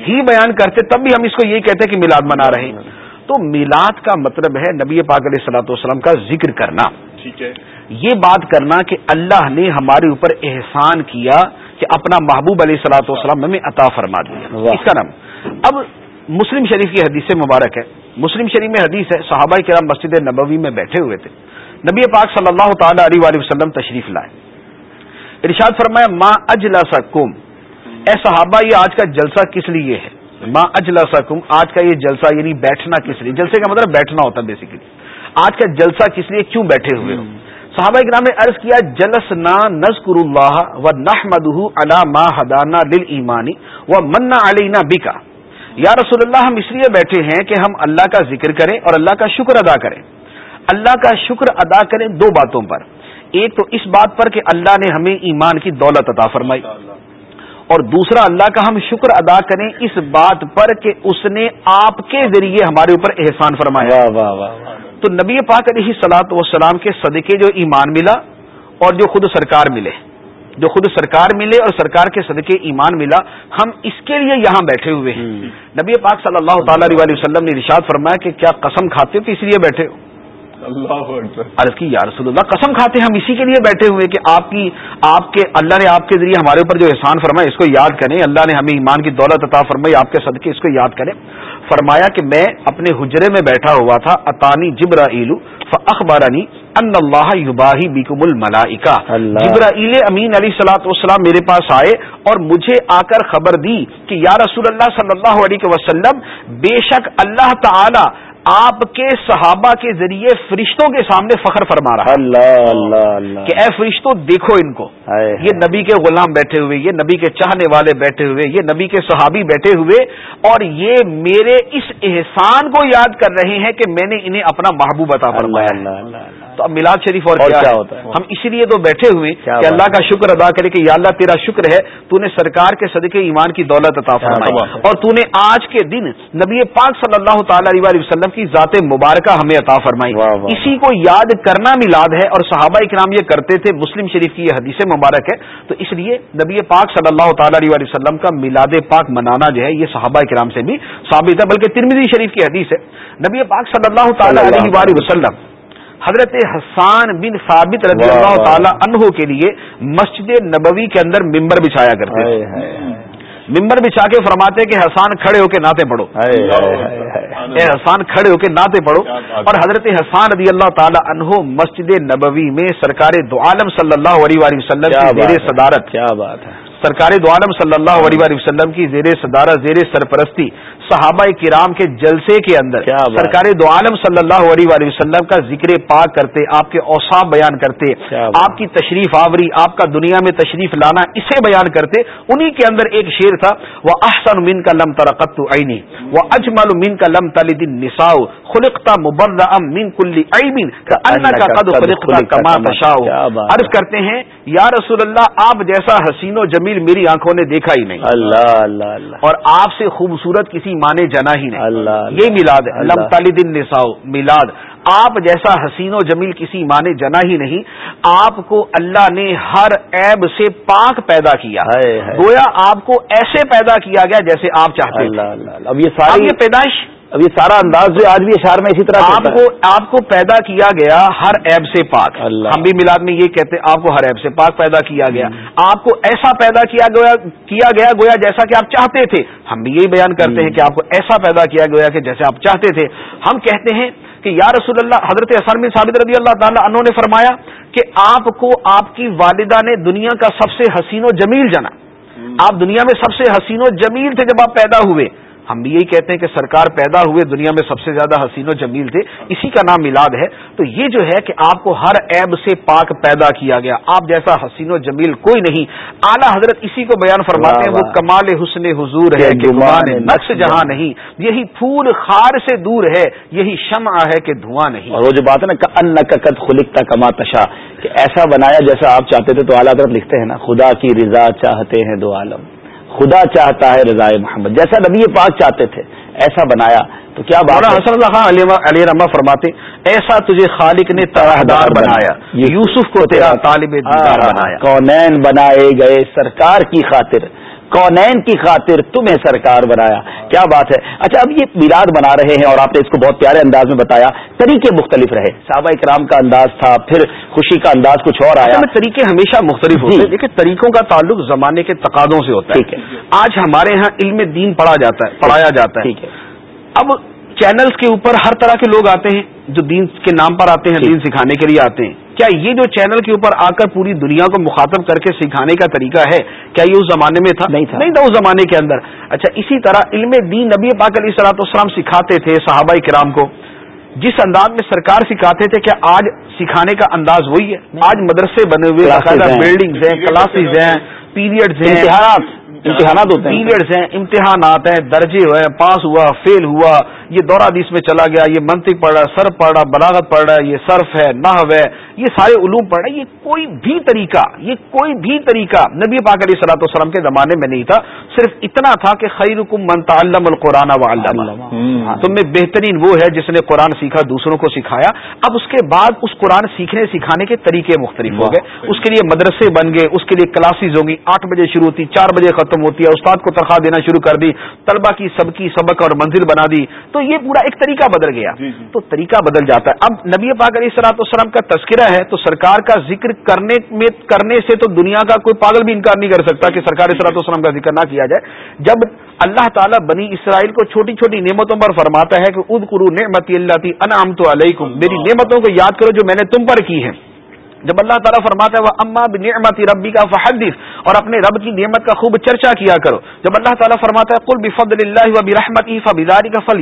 ہی بیان کرتے تب بھی ہم اس کو یہی کہتے ہیں کہ میلاد منا رہے ہیں۔ تو میلاد کا مطلب ہے نبی پاک علیہ سلاۃ والسلام کا ذکر کرنا۔ ٹھیک ہے۔ یہ بات کرنا کہ اللہ نے ہمارے اوپر احسان کیا کہ اپنا محبوب علیہ سلاۃ والسلام ہمیں عطا فرما دیا۔ اس کا نام۔ اب مسلم شریف کی حدیث مبارک ہے۔ مسلم شریف میں حدیث ہے صحابہ کرام مسجد نبوی میں بیٹھے ہوئے تھے۔ نبی پاک صلی اللہ تعالی علیہ وآلہ وسلم تشریف لائے۔ ارشاد فرمایا ماں اجلاسا کم اے صحابہ یہ آج کا جلسہ کس لیے ہے؟ ماں اجلاسا کم آج کا یہ جلسہ یعنی بیٹھنا کس لیے؟ جلسے کا مطلب بیٹھنا ہوتا ہے بیسیکلی آج کا جلسہ کس لیے؟ کیوں بیٹھے ہوئے ہو؟ صحابہ کرام نے عرض کیا جلس نا اللہ و نحمد علا ما ہدانا دل ایمانی و منا علینا بکا یا رسول اللہ ہم اس لیے بیٹھے ہیں کہ ہم اللہ کا ذکر کریں اور اللہ کا شکر ادا کریں۔ اللہ کا شکر ادا کریں دو باتوں پر۔ ایک تو اس بات پر کہ اللہ نے ہمیں ایمان کی دولت عطا فرمائی۔ اور دوسرا اللہ کا ہم شکر ادا کریں اس بات پر کہ اس نے آپ کے ذریعے ہمارے اوپر احسان فرمایا۔ تو نبی پاک علیہ سلاط وسلام کے صدقے جو ایمان ملا اور جو خود سرکار ملے جو خود سرکار ملے اور سرکار کے صدقے ایمان ملا ہم اس کے لیے یہاں بیٹھے ہوئے ہیں۔ نبی پاک صلی اللہ تعالی علیہ وسلم نے ارشاد فرمایا کہ کیا قسم کھاتے ہو کہ اس لیے بیٹھے ہو۔ عرض کی یا رسول اللہ قسم کھاتے ہم اسی کے لیے بیٹھے ہوئے کہ آپ کی آپ کے اللہ نے آپ کے ذریعے ہمارے اوپر جو احسان فرمایا اس کو یاد کریں۔ اللہ نے ہمیں ایمان کی دولت عطا فرمائی آپ کے صدقے اس کو یاد کریں۔ فرمایا کہ میں اپنے حجرے میں بیٹھا ہوا تھا اطانی جبرا ایلو اخبارانی ان اللہ یباہی بیکم الملائکہ۔ جبرائیل امین علی سلاۃ والسلام میرے پاس آئے اور مجھے آ کر خبر دی کہ یا رسول اللہ صلی اللہ علیہ وسلم بے شک اللہ تعالی آپ کے صحابہ کے ذریعے فرشتوں کے سامنے فخر فرما رہا اللہ اللہ اللہ۔ کہ اے فرشتوں دیکھو ان کو۔ یہ نبی کے غلام بیٹھے ہوئے یہ نبی کے چاہنے والے بیٹھے ہوئے یہ نبی کے صحابی بیٹھے ہوئے اور یہ میرے اس احسان کو یاد کر رہے ہیں کہ میں نے انہیں اپنا محبوب عطا فرمایا۔ تو اب میلاد شریف اور کیا ہوتا ہے؟ ہم اسی لیے تو بیٹھے ہوئے کہ اللہ کا شکر ادا کرے کہ یا اللہ تیرا شکر ہے تو نے سرکار کے صدقے ایمان کی دولت عطا فرمائی۔ اور تو نے آج کے دن نبی پاک صلی اللہ تعالی علیہ وسلم کی ذات مبارکہ ہمیں عطا فرمائی۔ اسی کو یاد کرنا میلاد ہے اور صحابہ اکرام یہ کرتے تھے مسلم شریف کی یہ حدیث مبارک ہے۔ تو اس لیے نبی پاک صلی اللہ تعالی علیہ وسلم کا میلاد پاک منانا جو ہے یہ صحابہ اکرام سے بھی ثابت ہے۔ بلکہ ترمیزی شریف کی حدیث ہے۔ نبی پاک صلی اللہ تعالی علیہ وسلم حضرت حسان بن ثابت رضی اللہ تعالی عنہ کے لیے مسجد نبوی کے اندر ممبر بچھایا کرتے تھے۔ ممبر بچھا کے فرماتے کہ حسان کھڑے ہو کے ناطے پڑھو۔ اے حسان کھڑے ہو کے ناطے پڑھو۔ اور حضرت حسان رضی اللہ تعالی عنہ مسجد نبوی میں سرکار دو عالم صلی اللہ علیہ وسلم کی زیر صدارت۔ کیا بات ہے۔ سرکار دو عالم صلی اللہ علیہ وسلم کی زیر صدارت زیر سرپرستی صحابہ کرام کے جلسے کے اندر سرکار دو عالم صلی اللہ علیہ وسلم کا ذکر پاک کرتے آپ کے اوساف بیان کرتے آپ کی تشریف آوری آپ کا دنیا میں تشریف لانا اسے بیان کرتے انہی کے اندر ایک شعر تھا وہ احسن من کا لم ترقت عینی وہ اجمل من کا لم تلد نساؤ خلقتا مبرہ من کلی عیبین کا قد خلقتا کما تشاؤ عرض کرتے ہیں یا رسول اللہ آپ جیسا حسین و جمیل میری آنکھوں نے دیکھا ہی نہیں. اللہ اللہ اللہ۔ اور آپ سے خوبصورت کسی مانے جنا ہی نہیں۔ اللہ یہ میلاد ہے۔ لم تالدن نساؤ میلاد۔ آپ جیسا حسین و جمیل کسی مانے جنا ہی نہیں آپ کو اللہ نے ہر عیب سے پاک پیدا کیا۔ گویا آپ کو ایسے پیدا کیا گیا جیسے آپ چاہتے اللہ اللہ اب یہ ساری یہ پیدائش اب یہ سارا انداز جو آج بھی اشار میں اسی طرح آپ کو آپ کو پیدا کیا گیا ہر عیب سے پاک۔ ہم بھی میلاد میں یہ کہتے ہیں آپ کو ہر عیب سے پاک پیدا کیا گیا۔ آپ کو ایسا پیدا کیا گیا کیا گیا گویا جیسا کہ آپ چاہتے تھے۔ ہم بھی یہی بیان کرتے ہیں کہ آپ کو ایسا پیدا کیا گیا کہ جیسے آپ چاہتے تھے۔ ہم کہتے ہیں کہ یا رسول اللہ حضرت حسن بن ثابت رضی اللہ تعالیٰ انہوں نے فرمایا کہ آپ کو آپ کی والدہ نے دنیا کا سب سے حسین و جمیل جنا۔ آپ دنیا میں سب سے حسین و جمیل تھے جب آپ پیدا ہوئے۔ ہم بھی یہی کہتے ہیں کہ سرکار پیدا ہوئے دنیا میں سب سے زیادہ حسین و جمیل تھے اسی کا نام میلاد ہے۔ تو یہ جو ہے کہ آپ کو ہر عیب سے پاک پیدا کیا گیا۔ آپ جیسا حسین و جمیل کوئی نہیں۔ اعلیٰ حضرت اسی کو بیان فرماتے ہیں وہ کمال حسن حضور ہے کہ نقش جہاں نہیں یہی پھول خار سے دور ہے یہی شمع ہے کہ دھواں نہیں۔ اور وہ جو بات ہے نا ان نقد خلکتا کما تشا کہ ایسا بنایا جیسا آپ چاہتے تھے تو اعلیٰ حضرت لکھتے ہیں نا خدا کی رضا چاہتے ہیں دو عالم۔ خدا چاہتا ہے رضا محمد۔ جیسا نبی پاک چاہتے تھے ایسا بنایا۔ تو کیا بات حسن اللہ خان علی رما فرماتے ایسا تجھے خالق نے تراہدار بنایا۔ یوسف کو تیرا طالب بنایا۔ کونین بنائے گئے سرکار کی خاطر۔ کونین کی خاطر تمہیں سرکار بنایا۔ کیا بات ہے؟ اچھا اب یہ میلاد بنا رہے ہیں اور آپ نے اس کو بہت پیارے انداز میں بتایا طریقے مختلف رہے۔ صحابہ اکرام کا انداز تھا پھر خوشی کا انداز کچھ اور آیا۔ طریقے ہمیشہ مختلف ہوتے ہیں۔ دیکھیں طریقوں کا تعلق زمانے کے تقاضوں سے ہوتا ہے۔ آج ہمارے ہاں علم دین پڑھا جاتا ہے پڑھایا جاتا ہے۔ اب چینلز کے اوپر ہر طرح کے لوگ آتے ہیں جو دین کے نام پر آتے ہیں دین سکھانے کے لیے آتے ہیں۔ کیا یہ جو چینل کے اوپر آ کر پوری دنیا کو مخاطب کر کے سکھانے کا طریقہ ہے کیا یہ اس زمانے میں تھا؟ نہیں تھا۔ نہیں تھا اس زمانے کے اندر۔ اچھا اسی طرح علم دین نبی پاک علیہ سلاۃ والسلام سکھاتے تھے صحابہ کرام کو۔ جس انداز میں سرکار سکھاتے تھے کیا آج سکھانے کا انداز وہی ہے۔ آج مدرسے بنے ہوئے بلڈنگز ہیں۔ کلاسز ہیں پیریڈز ہیں۔ امتحانات ہوتے ہیں۔ پیریڈز ہیں امتحانات ہیں درجے ہوئے پاس ہوا فیل ہوا یہ دورہ دیس میں چلا گیا یہ منطق پڑھ رہا ہے سر پڑھ رہا بلاغت پڑھ رہا ہے یہ صرف ہے نحو ہے یہ سارے علوم پڑھ رہے ہیں یہ کوئی بھی طریقہ یہ کوئی بھی طریقہ نبی پاک علیہ صلاح وسلم کے زمانے میں نہیں تھا صرف اتنا تھا کہ خیر من تعلم القرآن و علامہ تم میں بہترین وہ ہے جس نے قرآن سیکھا دوسروں کو سکھایا۔ اب اس کے بعد اس قرآن سیکھنے سکھانے کے طریقے مختلف ہو گئے۔ اس کے لیے مدرسے بن گئے اس کے لیے کلاسز ہوں گی آٹھ بجے شروع ہوتی چار بجے ختم ہوتی ہے استاد کو تنخواہ دینا شروع کر دی طلبہ کی سب کی سبق اور منزل بنا دی۔ تو یہ پورا ایک طریقہ بدل گیا۔ جی، جی۔ تو طریقہ بدل جاتا ہے۔ اب نبی پاک علیہ سلاۃ والسلام کا تذکرہ ہے تو سرکار کا ذکر کرنے میں کرنے سے تو دنیا کا کوئی پاگل بھی انکار نہیں کر سکتا کہ سرکار سلاۃ والسلام کا ذکر نہ کیا جائے۔ جب اللہ تعالیٰ بنی اسرائیل کو چھوٹی چھوٹی نعمتوں پر فرماتا ہے کہ اد کرو نعمت اللہ تھی انعام تو علیکم میری نعمتوں کو یاد کرو جو میں نے تم پر کی ہے جب اللہ تعالیٰ فرماتا ہے وہ اما بنعمت ربی کا فحدث اور اپنے رب کی نعمت کا خوب چرچا کیا کرو۔ جب اللہ تعالیٰ فرماتا ہے قل بفضل اللہ و برحمت فبذلك کا فل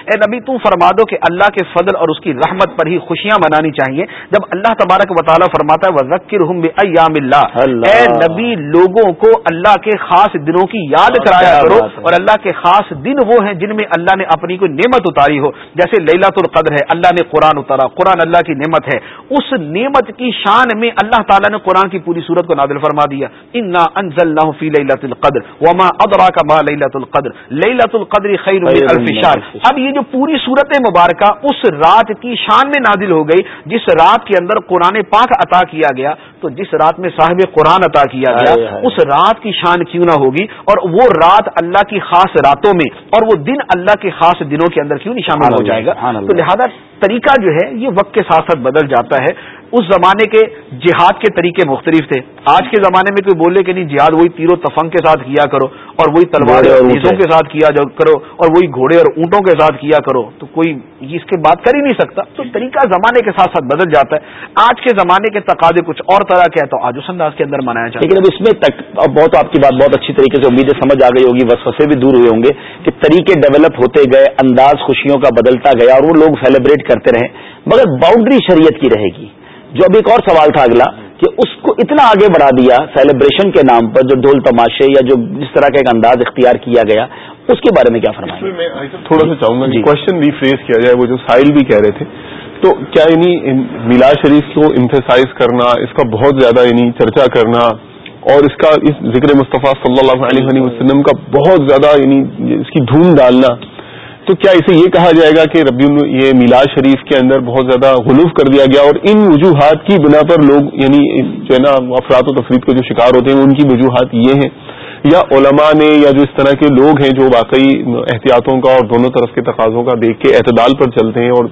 اے نبی تم فرما دو کہ اللہ کے فضل اور اس کی رحمت پر ہی خوشیاں منانی چاہیے۔ جب اللہ تبارک و تعالیٰ فرماتا ہے وہ ذکر ایام اللہ۔ اے نبی لوگوں کو اللہ کے خاص دنوں کی یاد کرایا کرو۔ اور اللہ کے خاص دن وہ ہیں جن میں اللہ نے اپنی کوئی نعمت اتاری ہو۔ جیسے لیلت القدر ہے اللہ نے قرآن اتارا۔ قرآن اللہ کی نعمت ہے۔ اس نعمت کی شان میں اللہ تعالیٰ نے قرآن کی پوری صورت کو نادل فرما دیا۔ انا انزل فی لیلت القدر وما ادرا کا ما لیلت القدر لیلت القدر خیر من الف شار اب یہ جو پوری صورت مبارکہ اس رات کی شان میں نازل ہو گئی جس رات کے اندر قرآن پاک عطا کیا گیا تو جس رات میں صاحب قرآن عطا کیا گیا اس رات کی شان کیوں نہ ہوگی؟ اور وہ رات اللہ کی خاص راتوں میں اور وہ دن اللہ کے خاص دنوں کے اندر کیوں نہیں شامل ہو جائے گا؟ تو لہذا طریقہ جو ہے یہ وقت کے ساتھ ساتھ بدل جاتا ہے۔ اس زمانے کے جہاد کے طریقے مختلف تھے۔ آج کے زمانے میں کوئی بولے کہ نہیں جہاد وہی تیر و تفنگ کے ساتھ کیا کرو اور وہی تلوار اور چیزوں کے ساتھ کیا کرو اور وہی گھوڑے اور اونٹوں کے ساتھ کیا کرو۔ تو کوئی اس کے بات کر ہی نہیں سکتا۔ تو طریقہ زمانے کے ساتھ ساتھ بدل جاتا ہے۔ آج کے زمانے کے تقاضے کچھ اور طرح کے تو آج اس انداز کے اندر منایا جاتا ہے۔ لیکن اب اس میں تک بہت آپ کی بات بہت اچھی طریقے سے امیدیں سمجھ آ گئی ہوگی وسوسے بھی دور ہوئے ہوں گے کہ طریقے ڈیولپ ہوتے گئے انداز خوشیوں کا بدلتا گیا اور وہ لوگ سیلیبریٹ کرتے رہے۔ مگر باؤنڈری شریعت کی رہے گی۔ جو اب ایک اور سوال تھا اگلا کہ اس کو اتنا آگے بڑھا دیا سیلیبریشن کے نام پر جو ڈھول تماشے یا جو جس طرح کا ایک انداز اختیار کیا گیا اس کے بارے میں کیا فرمائیں؟ میں تھوڑا سا چاہوں گا کوشچن ریفریز کیا جائے وہ جو سائل بھی کہہ رہے تھے۔ تو کیا یعنی میلاد شریف کو امفیسائز کرنا اس کا بہت زیادہ یعنی چرچا کرنا اور اس کا اس ذکر مصطفیٰ صلی اللہ علیہ وسلم کا بہت زیادہ یعنی اس کی دھوم ڈالنا تو کیا اسے یہ کہا جائے گا کہ ربی یہ میلاد شریف کے اندر بہت زیادہ غلوف کر دیا گیا اور ان وجوہات کی بنا پر لوگ یعنی جو ہے نا، افراد و تفریح کے جو شکار ہوتے ہیں، ان کی وجوہات یہ ہیں۔ یا علماء نے یا جو اس طرح کے لوگ ہیں جو واقعی احتیاطوں کا اور دونوں طرف کے تقاضوں کا دیکھ کے اعتدال پر چلتے ہیں اور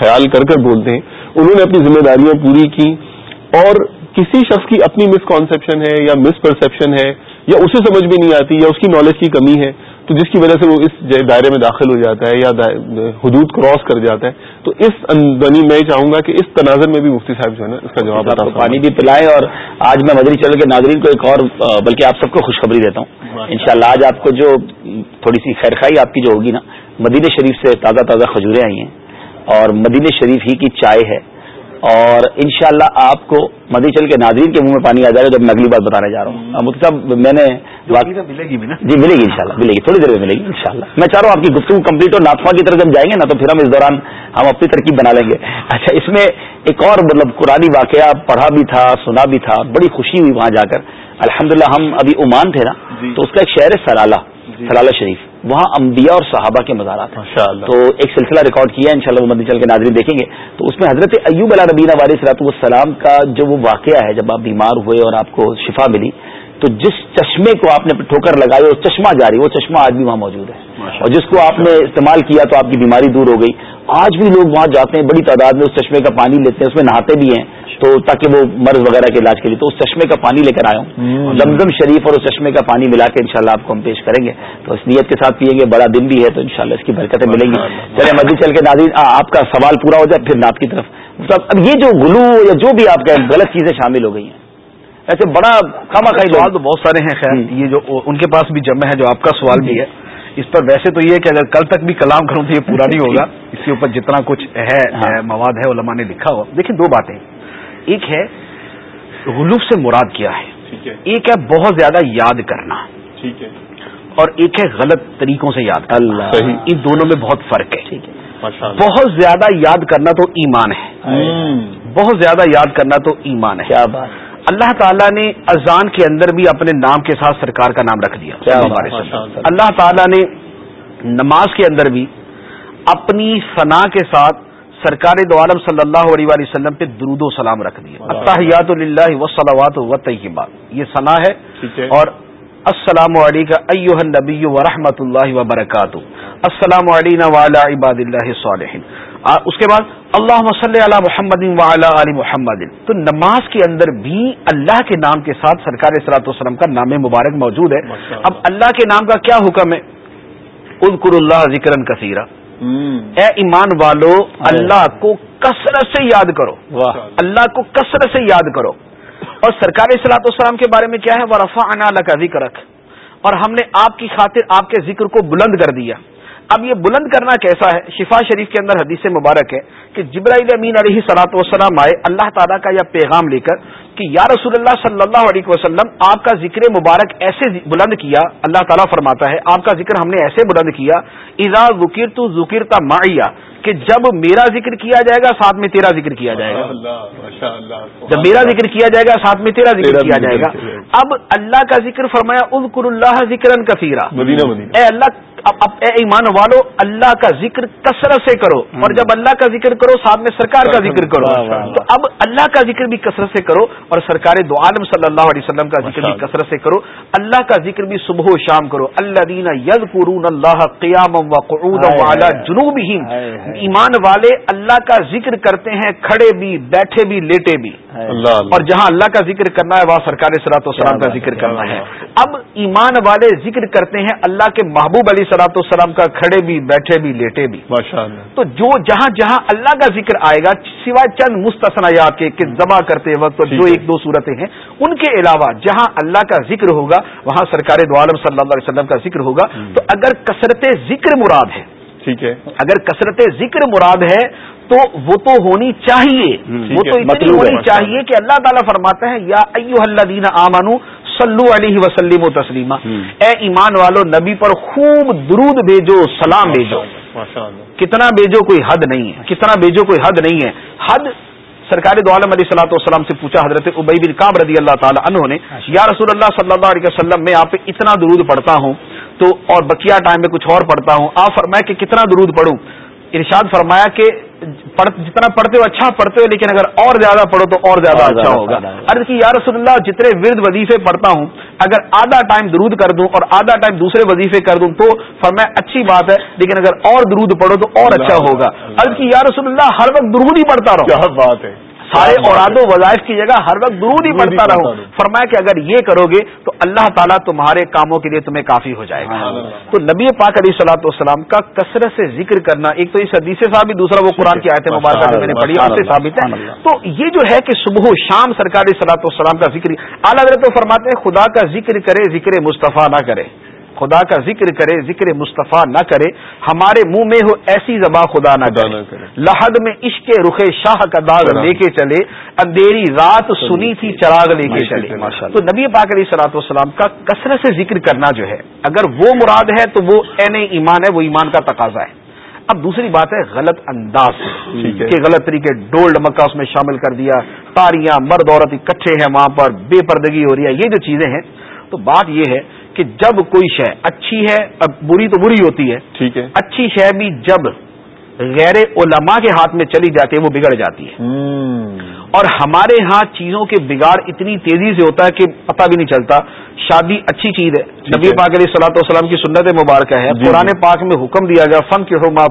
خیال کر کر بولتے ہیں، انہوں نے اپنی ذمہ داریاں پوری کی۔ اور کسی شخص کی اپنی مس کانسیپشن ہے یا مس پرسپشن ہے یا اسے سمجھ میں نہیں آتی یا اس کی نالج کی کمی ہے تو جس کی وجہ سے وہ اس دائرے میں داخل ہو جاتا ہے یا حدود کراس کر جاتا ہے تو اس اندنی میں چاہوں گا کہ اس تناظر میں بھی مفتی صاحب جو ہے نا اس کا جواب پانی بھی پلائیں اور آج میں مدری چل کے ناظرین کو ایک اور بلکہ آپ سب کو خوشخبری دیتا ہوں۔ انشاءاللہ آج آپ کو جو تھوڑی سی خیر خائی آپ کی جو ہوگی نا مدینہ شریف سے تازہ تازہ کھجوریں آئی ہیں اور مدینہ شریف ہی کی چائے ہے۔ اور انشاءاللہ شاء آپ کو مدی چل کے ناظرین کے منہ میں پانی آ جائے گا جب میں اگلی بات بتانے جا رہا ہوں۔ مفتی صاحب میں نے ملے گی جی ملے گی انشاءاللہ ملے گی تھوڑی دیر میں ملے گی انشاءاللہ۔ میں چاہ رہا ہوں آپ کی گفتگو کمپلیٹ اور ناطفا کی طرف جب جائیں گے نا تو پھر ہم اس دوران ہم اپنی ترکیب بنا لیں گے۔ اچھا اس میں ایک اور مطلب قرآن واقعہ پڑھا بھی تھا سنا بھی تھا بڑی خوشی ہوئی وہاں جا کر۔ الحمدللہ ہم ابھی عمان تھے نا جی۔ تو اس کا ایک شہر ہے سلالہ جی۔ سلالہ شریف۔ وہاں انبیاء اور صحابہ کے مزارات ہیں۔ تو ایک سلسلہ ریکارڈ کیا ہے انشاءاللہ وہ مدی چل کے ناظرین دیکھیں گے۔ تو اس میں حضرت ایوب علیہ ربینہ علیہ صلاحت والسلام کا جو وہ واقعہ ہے جب آپ بیمار ہوئے اور آپ کو شفا ملی تو جس چشمے کو آپ نے ٹھوکر لگائی وہ چشمہ جاری وہ چشمہ آج بھی وہاں موجود ہے۔ اور جس کو آپ نے استعمال کیا تو آپ کی بیماری دور ہو گئی۔ آج بھی لوگ وہاں جاتے ہیں بڑی تعداد میں اس چشمے کا پانی لیتے ہیں اس میں نہاتے بھی ہیں۔ تو تاکہ وہ مرض وغیرہ کے علاج کے لیے تو اس چشمے کا پانی لے کر آیا ہوں۔ زمزم شریف اور اس چشمے کا پانی ملا کے انشاءاللہ آپ کو ہم پیش کریں گے۔ تو اس نیت کے ساتھ پیئیں گے بڑا دن بھی ہے تو انشاءاللہ اس کی برکتیں ملیں گی۔ چلے مزید چل کے ناظرین آپ کا سوال پورا ہو جائے پھر ناپ کی طرف۔ اب یہ جو گلو یا جو بھی آپ کا غلط چیزیں شامل ہو گئی ہیں۔ ایسے بڑا کھاما کھائی سوال تو بہت سارے ہیں خیر یہ جو ان کے پاس بھی جمع ہے جو آپ کا سوال بھی ہے۔ اس پر ویسے تو یہ کہ اگر کل تک بھی کلام کروں تو یہ پورا نہیں ہوگا۔ اس کے اوپر جتنا کچھ ہے ہاں۔ مواد ہے علماء نے لکھا ہوا۔ دیکھیں دو باتیں۔ ایک ہے غلوف سے مراد کیا ہے؟ ایک ہے بہت زیادہ یاد کرنا۔ اور ایک ہے غلط طریقوں سے یاد کرنا۔ ان دونوں میں بہت فرق ہے۔ بہت زیادہ یاد کرنا تو ایمان ہے۔ بہت زیادہ یاد کرنا تو ایمان ہے۔ اللہ تعالیٰ نے اذان کے اندر بھی اپنے نام کے ساتھ سرکار کا نام رکھ دیا اللہ تعالیٰ نے نماز کے اندر بھی اپنی فنا کے ساتھ سرکار دو عالم صلی اللہ علیہ وآلہ وسلم پہ درود و سلام رکھ دیا۔ الحیات اللہ وسلوات و طیبات۔ یہ ثنا ہے۔ اور السلام علیکم ایوہ النبی و رحمۃ اللہ وبرکاتہ السلام علینا وعلی عباد اللہ صالحین۔ اس کے بعد اللہ مسلم علی محمد علی محمد. تو نماز کے اندر بھی اللہ کے نام کے ساتھ سرکار اصلاۃ والسلام کا نام مبارک موجود ہے. اب اللہ کے نام کا کیا حکم ہے؟ اذکر اللہ ذکر کثیرہ اے ایمان والو اللہ کو کثرت سے یاد کرو. اللہ کو کثرت سے یاد کرو. اور سرکار اصلاۃ والسلام کے بارے میں کیا ہے؟ وہ رفا انا کا ذکر رکھ اور ہم نے آپ کی خاطر آپ کے ذکر کو بلند کر دیا. اب یہ بلند کرنا کیسا ہے؟ شفا شریف کے اندر حدیث مبارک ہے کہ جبرائیل امین علیہ سلاۃ وسلام آئے اللہ تعالیٰ کا یہ پیغام لے کر کہ یا رسول اللہ صلی اللہ علیہ وسلم آپ کا ذکر مبارک ایسے بلند کیا؟ اللہ تعالیٰ فرماتا ہے آپ کا ذکر ہم نے ایسے بلند کیا اذا ذکر تو ذکر تا کہ جب میرا ذکر کیا جائے گا ساتھ میں تیرا ذکر کیا جائے گا۔ جب میرا ذکر کیا جائے گا ساتھ میں تیرا ذکر کیا جائے گا۔ اب اللہ کا ذکر فرمایا اذکر اللہ ذکر کثیرہ اے اللہ اب اے ایمان والو اللہ کا ذکر کثرت سے کرو۔ اور جب اللہ کا ذکر کرو ساتھ میں سرکار کا ذکر کرو۔ تو اب اللہ کا ذکر بھی کثرت سے کرو اور سرکار دو عالم صلی اللہ علیہ وسلم کا ذکر بھی کثرت سے کرو۔ اللہ کا ذکر بھی صبح و شام کرو۔ اللہ دینا ید قرون اللہ قیام و قعود جنوب ایمان والے اللہ کا ذکر کرتے ہیں کھڑے بھی بیٹھے بھی لیٹے بھی۔ اور جہاں اللہ کا ذکر کرنا ہے وہاں سرکار سلاط وسلام کا ذکر کرنا ہے۔ اب ایمان والے ذکر کرتے ہیں اللہ کے محبوب علی سلاط والسلام کا کھڑے بھی بیٹھے بھی لیٹے بھی۔ تو جو جہاں جہاں اللہ کا ذکر آئے گا سوائے چند مستثنیات کے کہ ذبح کرتے وقت جو ایک دو صورتیں ہیں ان کے علاوہ جہاں اللہ کا ذکر ہوگا وہاں سرکار دعالم صلی اللہ علیہ وسلم کا ذکر ہوگا۔ تو اگر کثرت ذکر مراد ہے ٹھیک ہے۔ اگر کثرت ذکر مراد ہے تو وہ تو ہونی چاہیے۔ وہ تو اتنی ہونی چاہیے کہ اللہ تعالیٰ فرماتا ہے یا ایو اللہ دینا آمانو صلو علیہ وسلم و تسلیمہ اے ایمان والو نبی پر خوب درود بھیجو سلام بھیجو۔ کتنا بھیجو کوئی حد نہیں ہے۔ کتنا بھیجو کوئی حد نہیں ہے۔ حد سرکار دو عالم علیہ صلاح والسلام سے پوچھا حضرت ابئی بن کام رضی اللہ تعالیٰ عنہ نے یا رسول اللہ صلی اللہ علیہ وسلم میں آپ پہ اتنا درود پڑھتا ہوں تو اور بکیا ٹائم میں کچھ اور پڑھتا ہوں آپ فرمائے کہ کتنا درود پڑھوں؟ ارشاد فرمایا کہ جتنا پڑھتے ہو اچھا پڑھتے ہو لیکن اگر اور زیادہ پڑھو تو اور زیادہ اچھا ہوگا۔ عرض کی یا رسول اللہ جتنے ورد وظیفے پڑھتا ہوں اگر آدھا ٹائم درود کر دوں اور آدھا ٹائم دوسرے وظیفے کر دوں تو فرمایا اچھی بات ہے لیکن اگر اور درود پڑھو تو اور اچھا ہوگا۔ عرض کی یا رسول اللہ ہر وقت درود ہی پڑھتا رہو۔ بات ہے۔ سارے اوراد و وظائف کی جگہ ہر وقت درود ہی پڑھتا رہو۔ فرمایا کہ اگر یہ کرو گے تو اللہ تعالیٰ تمہارے کاموں کے لیے تمہیں کافی ہو جائے گا۔ تو نبی پاک علیہ سلاۃ والسلام کا کثرت سے ذکر کرنا ایک تو اس حدیث سے ثابت دوسرا وہ قرآن کی آیت مبارکہ جو میں نے پڑھی سے ثابت ہے۔ تو یہ جو ہے کہ صبح و شام سرکاری سلاۃ والسلام کا ذکر اعلیٰ حضرت فرماتے ہیں خدا کا ذکر کرے ذکر مصطفیٰ نہ کرے۔ خدا کا ذکر کرے ذکر مصطفیٰ نہ کرے ہمارے منہ میں ہو ایسی زباں خدا نہ کرے۔ لحد میں عشق رخ شاہ کا داغ لے کے چلے اندھیری رات سنی تھی چراغ لے کے چلے۔ تو نبی پاک علیہ سلاۃ والسلام کا کثرت سے ذکر کرنا جو ہے اگر وہ مراد ہے تو وہ این ایمان ہے وہ ایمان کا تقاضا ہے۔ اب دوسری بات ہے غلط انداز کہ غلط طریقے ڈولڈ مکہ اس میں شامل کر دیا تاریاں مرد عورت اکٹھے ہیں وہاں پر بے پردگی ہو رہی ہے یہ جو چیزیں ہیں تو بات یہ ہے کہ جب کوئی شے اچھی ہے اب بری تو بری ہوتی ہے ٹھیک ہے۔ اچھی شے بھی جب غیر علماء کے ہاتھ میں چلی جاتی ہے وہ بگڑ جاتی ہے۔ اور ہمارے ہاں چیزوں کے بگاڑ اتنی تیزی سے ہوتا ہے کہ پتہ بھی نہیں چلتا۔ شادی اچھی چیز ہے۔ نبی پاک علیہ صلاح والسلام کی سنت مبارکہ ہے۔ جی، جی۔ پاک میں حکم دیا گیا فن کے حما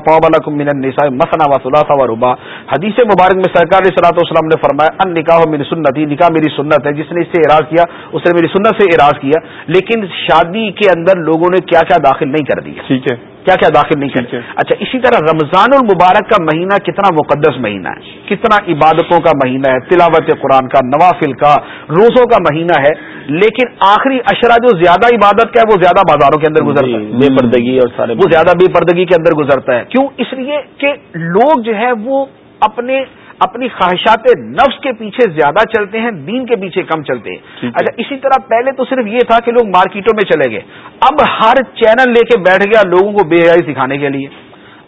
من النساء مسنا و ثلاثہ و ربا حدیث مبارک میں سرکار علیہ صلاح والسلام نے فرمایا ان نکاح میری سنت نکاح میری سنت ہے۔ جس نے اس سے اراض کیا اس نے میری سنت سے اراض کیا۔ لیکن شادی کے اندر لوگوں نے کیا کیا داخل نہیں کر دیا۔ ٹھیک ہے۔ کیا کیا داخل نہیں کرتے اچھا اسی طرح رمضان المبارک کا مہینہ کتنا مقدس مہینہ ہے۔ کتنا عبادتوں کا مہینہ ہے تلاوت قرآن کا نوافل کا روزوں کا مہینہ ہے لیکن آخری اشرا جو زیادہ عبادت کا ہے وہ زیادہ بازاروں کے اندر گزرتا ہے۔ جی، بے پردگی اور سارے وہ زیادہ بے پردگی کے اندر گزرتا ہے۔ کیوں؟ اس لیے کہ لوگ جو ہے وہ اپنے اپنی خواہشات نفس کے پیچھے زیادہ چلتے ہیں دین کے پیچھے کم چلتے ہیں۔ اچھا اسی طرح پہلے تو صرف یہ تھا کہ لوگ مارکیٹوں میں چلے گئے۔ اب ہر چینل لے کے بیٹھ گیا لوگوں کو بے حیائی سکھانے کے لیے۔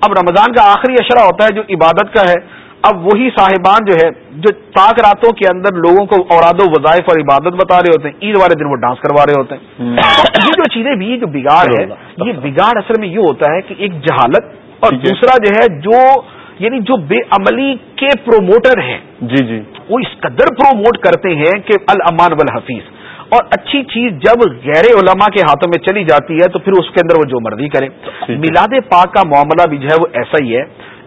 اب رمضان کا آخری اشرا ہوتا ہے جو عبادت کا ہے۔ اب وہی صاحبان جو ہے جو تاک راتوں کے اندر لوگوں کو اوراد و وظائف اور عبادت بتا رہے ہوتے ہیں عید والے دن وہ ڈانس کروا رہے ہوتے ہیں۔ یہ جو چیزیں بھی جو بگاڑ ہے یہ بگاڑ اصل میں یہ ہوتا ہے کہ ایک جہالت اور دوسرا جو ہے جو یعنی جو بے عملی کے پروموٹر ہیں جی جی۔ وہ اس قدر پروموٹ کرتے ہیں کہ الامان والحفیظ۔ اور اچھی چیز جب غیر علماء کے ہاتھوں میں چلی جاتی ہے تو پھر اس کے اندر وہ جو مرضی کرے۔ میلاد پاک کا معاملہ بھی جو ہے وہ ایسا ہی ہے۔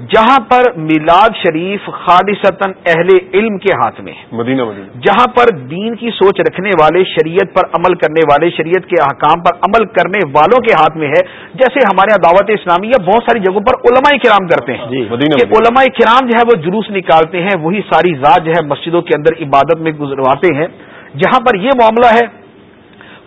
جہاں پر میلاد شریف خالصتاً اہل علم کے ہاتھ میں مدینہ مدینہ۔ جہاں پر دین کی سوچ رکھنے والے شریعت پر عمل کرنے والے شریعت کے احکام پر عمل کرنے والوں کے ہاتھ میں ہے۔ جیسے ہمارے یہاں دعوت اسلامی یا بہت ساری جگہوں پر علماء کرام کرتے ہیں۔ جی کہ علماء کرام جو ہے وہ جلوس نکالتے ہیں وہی ساری ذات جو ہے مسجدوں کے اندر عبادت میں گزرواتے ہیں۔ جہاں پر یہ معاملہ ہے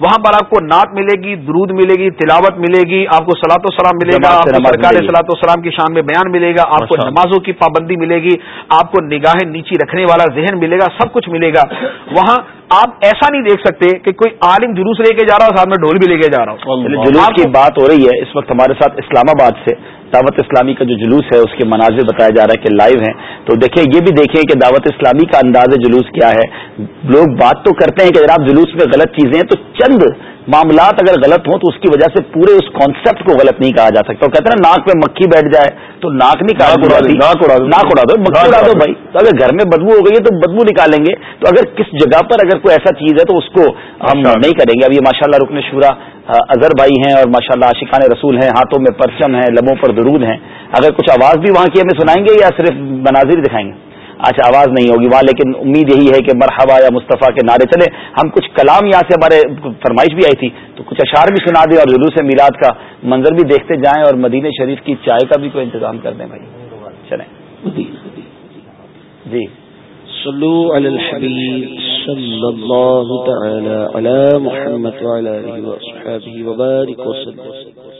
وہاں پر آپ کو نعت ملے گی درود ملے گی تلاوت ملے گی آپ کو سلاط و سلام ملے گا آپ کو سرکار سلاط و سلام کی شان میں بیان ملے گا آپ کو نمازوں کی پابندی ملے گی آپ کو نگاہیں نیچی رکھنے والا ذہن ملے گا سب کچھ ملے گا۔ وہاں آپ ایسا نہیں دیکھ سکتے کہ کوئی عالم جلوس لے کے جا رہا ہو ساتھ میں ڈھول بھی لے کے جا رہا ہوں جلوس کی بات ہو رہی ہے اس وقت ہمارے ساتھ اسلام آباد سے۔ دعوت اسلامی کا جو جلوس ہے، اس کے مناظر بتایا جا رہا ہے کہ لائیو ہیں۔ تو دیکھیں، یہ بھی دیکھیں کہ دعوت اسلامی کا انداز جلوس کیا ہے۔ لوگ بات تو کرتے ہیں کہ اگر آپ جلوس میں غلط چیزیں ہیں تو چند معاملات اگر غلط ہوں تو اس کی وجہ سے پورے اس کانسیپٹ کو غلط نہیں کہا جا سکتا۔ کہتے ہیں نا ناک پہ مکھی بیٹھ جائے تو ناک نہیں کہا ناک اڑا دو مکھی اڑا دو بھائی۔ تو اگر گھر میں بدبو ہو گئی ہے تو بدبو نکالیں گے۔ تو اگر کس جگہ پر اگر کوئی ایسا چیز ہے تو اس کو ہم نہیں کریں گے۔ اب یہ ماشاء اللہ رکن شورا اظہر بھائی ہیں اور ماشاء اللہ عاشقان رسول ہیں ہاتھوں میں پرچم ہیں لبوں پر درود ہیں۔ اگر کچھ آواز بھی وہاں کی ہمیں سنائیں گے یا صرف مناظر دکھائیں گے؟ اچھا آواز نہیں ہوگی۔ وہاں لیکن امید یہی ہے کہ مرحبا یا مصطفیٰ کے نعرے چلے ہم کچھ کلام یہاں سے ہمارے فرمائش بھی آئی تھی تو کچھ اشعار بھی سنا دیں اور جلوس میلاد کا منظر بھی دیکھتے جائیں اور مدینہ شریف کی چائے کا بھی کوئی انتظام کر دیں بھائی۔ چلیں۔ جی۔ صلو علی الحبیب صلی اللہ تعالی علی محمد وعلی آلہ وبارک وسلم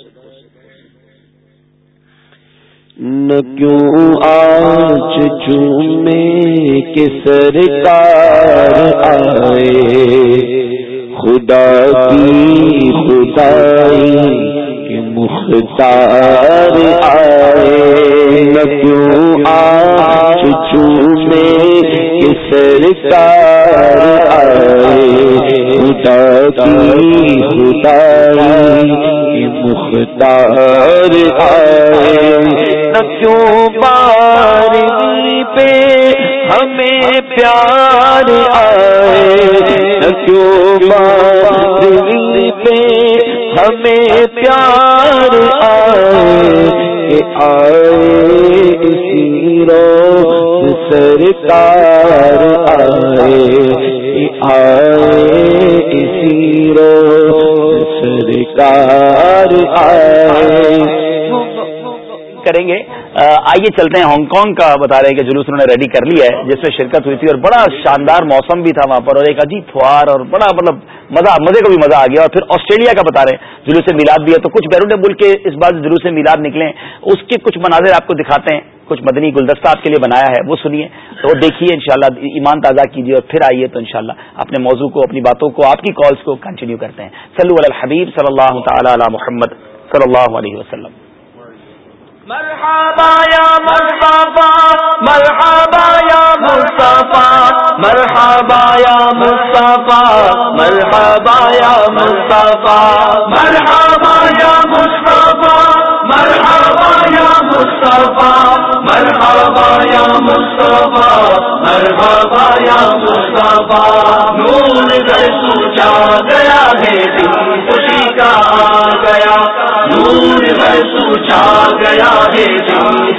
نہ کیوں آج جمے کے سرکار آئے؟ خدا کی خدائی مختار آئے، نہ کیوں آج جمے کے سرکار آئے؟ خدا کی خدائی مختار آئے۔ نہ کیوں بارگی پہ ہمیں پیار آئے؟ نہ کیوں بارگی پہ ہمیں پیار آئے آئے اسی سرکار آئے آئے اسی رو سرکار آئے۔ کریں گے؟ آئیے چلتے ہیں۔ ہانگ کانگ کا بتا رہے ہیں کہ جلوس انہوں نے ریڈی کر لیا ہے، جس میں شرکت ہوئی تھی اور بڑا شاندار موسم بھی تھا وہاں پر اور ایک عجیب تھوار اور بڑا مطلب مزہ، مزے کو بھی مزہ آ گیا اور پھر آسٹریلیا کا بتا رہے ہیں۔ جلوس میلاد بھی ہے تو کچھ بیرون ملک کے اس بات جلوس میلاد نکلے اس کے کچھ مناظر آپ کو دکھاتے ہیں۔ کچھ مدنی گلدستہ آپ کے لیے بنایا ہے، وہ سنیے۔ تو وہ دیکھیے، انشاءاللہ ایمان تازہ کیجیے اور پھر آئیے تو انشاءاللہ اپنے موضوع کو، اپنی باتوں کو، آپ کی کالز کو کنٹینیو کرتے ہیں۔ سلو الحبیب صلی اللہ تعالی علی محمد صلی اللہ علیہ وسلم۔ مرحبا یا مرحبا مرحبا یا مصطفیٰ مرحبا یا مصطفیٰ مرحبا یا مصطفیٰ مرحبا یا مصطفیٰ مرحبا یا مصطفیٰ مرحبا یا مصطفیٰ مرحبا یا مصطفیٰ نور گل سوچا گیا ہے خوشی کا گیا۔ سوچا گیا ہے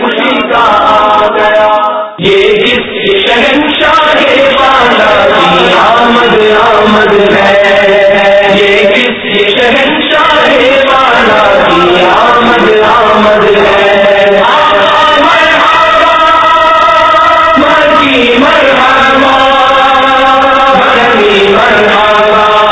خوشی کا آ گیا۔ یہ اس شہنشاہ والا کی جی آمد آمد ہے۔ یہ کس شہنشاہ والا کی جی آمد آمد ہے۔ مرکی مرحبا مرمی مرحبا۔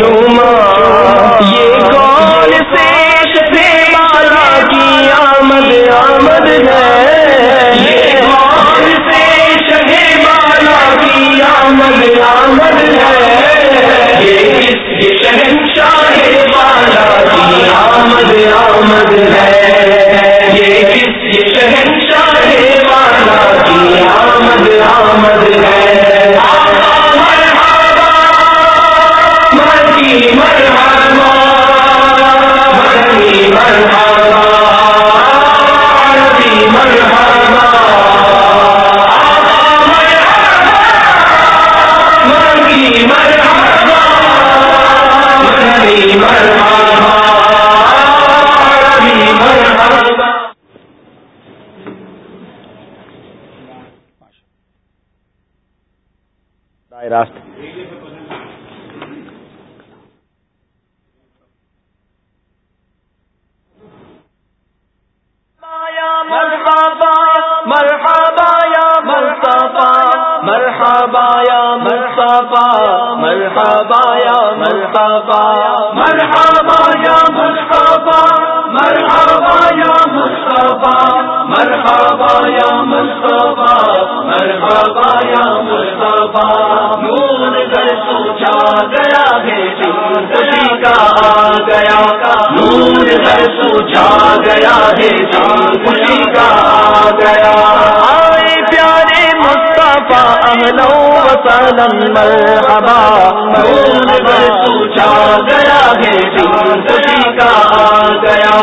آمد ہے۔ یہ کون سے شہے مالا کی آمد آمد ہے؟ یہ کس شہنشاہ والا کی آمد آمد ہے۔ یہ کس شہنشاہ والا کی آمد آمد ہے مرحبا مرحبا مرحبا وسلم مرحبا نور در سوچا گیا ہے دل خوشی کا آ گیا۔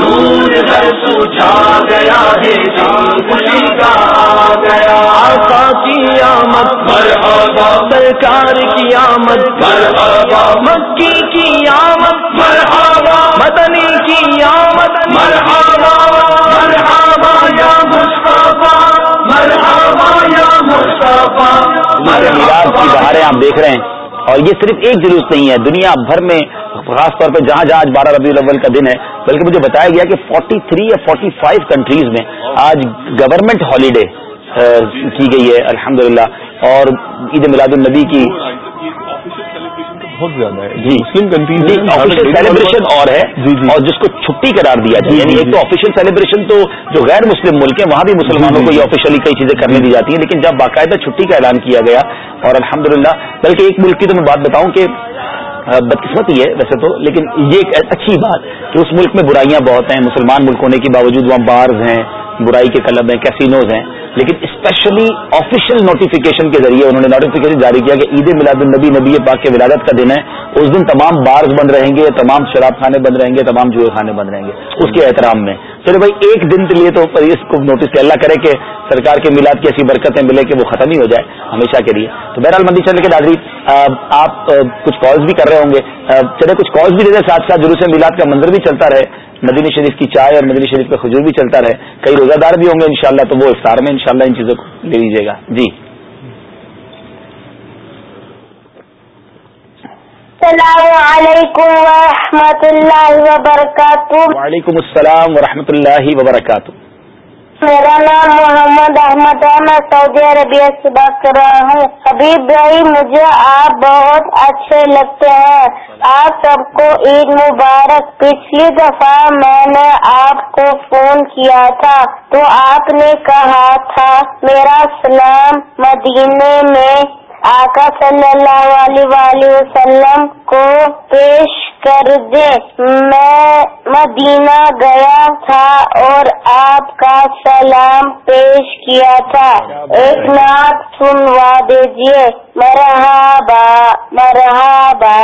نور در سوچا گیا ہے دل خوشی کا آ گیا۔ آقا کی آمد، مرحبا، سرکار کی آمد، مرحبا، مکی کی آمد، مرحبا، مدنی کی آمد، مرحبا ہمارے میلاد کی بہاریں آپ دیکھ رہے ہیں اور یہ صرف ایک جلوس نہیں ہے، دنیا بھر میں خاص طور پہ جہاں جہاں آج بارہ ربیع الاول کا دن ہے، بلکہ مجھے بتایا گیا کہ 43 یا 45 کنٹریز میں آج گورنمنٹ ہالیڈے کی گئی ہے، الحمدللہ۔ اور عید میلاد النبی کی بہت زیادہ ہے۔ جی۔ مسلم کنٹریز جی سیلیبریشن اور ہے جی جی اور جس کو چھٹی قرار دیا جائے جی، یعنی جی، ایک تو آفیشیل سیلیبریشن تو جو غیر مسلم ملک ہیں وہاں بھی مسلمانوں جی، کو جی، یہ آفیشلی کئی چیزیں کرنے دی جاتی ہیں لیکن جب باقاعدہ چھٹی کا اعلان کیا گیا اور الحمدللہ بلکہ ایک ملک کی تو میں بات بتاؤں کہ بدقسمتی ہے ویسے تو لیکن یہ ایک اچھی بات کہ اس ملک میں برائیاں بہت ہیں مسلمان ملک ہونے کے باوجود وہاں بارز ہیں برائی کے کلب ہیں کیسینوز ہیں لیکن اسپیشلی آفیشیل نوٹیفیکیشن کے ذریعے انہوں نے نوٹیفیکیشن جاری کیا کہ عید میلاد النبی، نبی پاک کے ولادت کا دن ہے۔ اس دن تمام بارز بند رہیں گے، تمام شراب خانے بند رہیں گے، تمام جوئے خانے بند رہیں گے۔ اس کے احترام میں۔ چلے بھائی، ایک دن کے لیے تو اس کو نوٹس اللہ کرے کہ سرکار کے میلاد کی ایسی برکتیں ملے کہ وہ ختم ہی ہو جائے ہمیشہ کے لیے۔ تو بہرحال مندی چلے کے دادری آپ کچھ کالز بھی کر رہے ہوں گے۔ چلے، کچھ کالز بھی دے دیں۔ ساتھ ساتھ جلوس میلاد کا منظر بھی چلتا رہے۔ مدینی شریف کی چائے اور مدینی شریف پہ کھجور بھی چلتا رہے۔ کئی روزہ دار بھی ہوں گے انشاءاللہ، تو وہ افطار میں انشاءاللہ ان چیزوں کو لے لیجیے گا۔ جی۔ السلام علیکم ورحمۃ اللہ وبرکاتہ۔ وعلیکم السلام ورحمۃ اللہ وبرکاتہ۔ میرا نام محمد احمد ہے میں سعودی عربیہ سے بات کر رہا ہوں۔ حبیب بھائی مجھے آپ بہت اچھے لگتے ہیں۔ آپ سب کو عید مبارک۔ پچھلی دفعہ میں نے آپ کو فون کیا تھا تو آپ نے کہا تھا میرا سلام مدینے میں آقا صلی اللہ علیہ وآلہ وسلم کو پیش کر دے۔ میں مدینہ گیا تھا اور آپ کا سلام پیش کیا تھا۔ ایک نعت سنوا دیجیے مرحبا مرحبا۔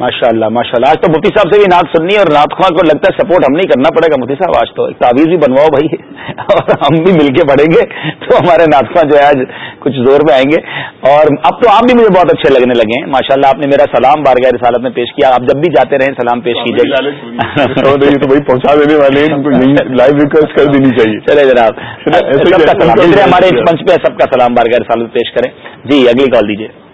ماشاء اللہ ماشاء اللہ آج تو مفتی صاحب سے بھی نعت سننی ہے اور نعت خواہ کو لگتا ہے سپورٹ ہم نہیں کرنا پڑے گا مفتی صاحب آج تو ایک تعویذ بھی بنواؤ بھائی۔ اور ہم بھی مل کے پڑھیں گے۔ تو ہمارے نعت خواہ جو ہے آج کچھ زور میں آئیں گے۔ اور اب تو آپ بھی مجھے بہت اچھے لگنے لگے ہیں۔ ماشاء اللہ آپ نے میرا سلام بارگاہ رسالت میں پیش کیا۔ آپ جب بھی جاتے رہیں سلام پیش کیجیے۔ تو بھائی پہنچا دینے والے لائیو ریکویسٹ کر دینی چاہیے۔ چلے جناب سب کا سلام۔ ہمارے منچ پہ سب کا سلام بارگاہ رسالت پیش کریں۔ جی اگلی کال دیجیے۔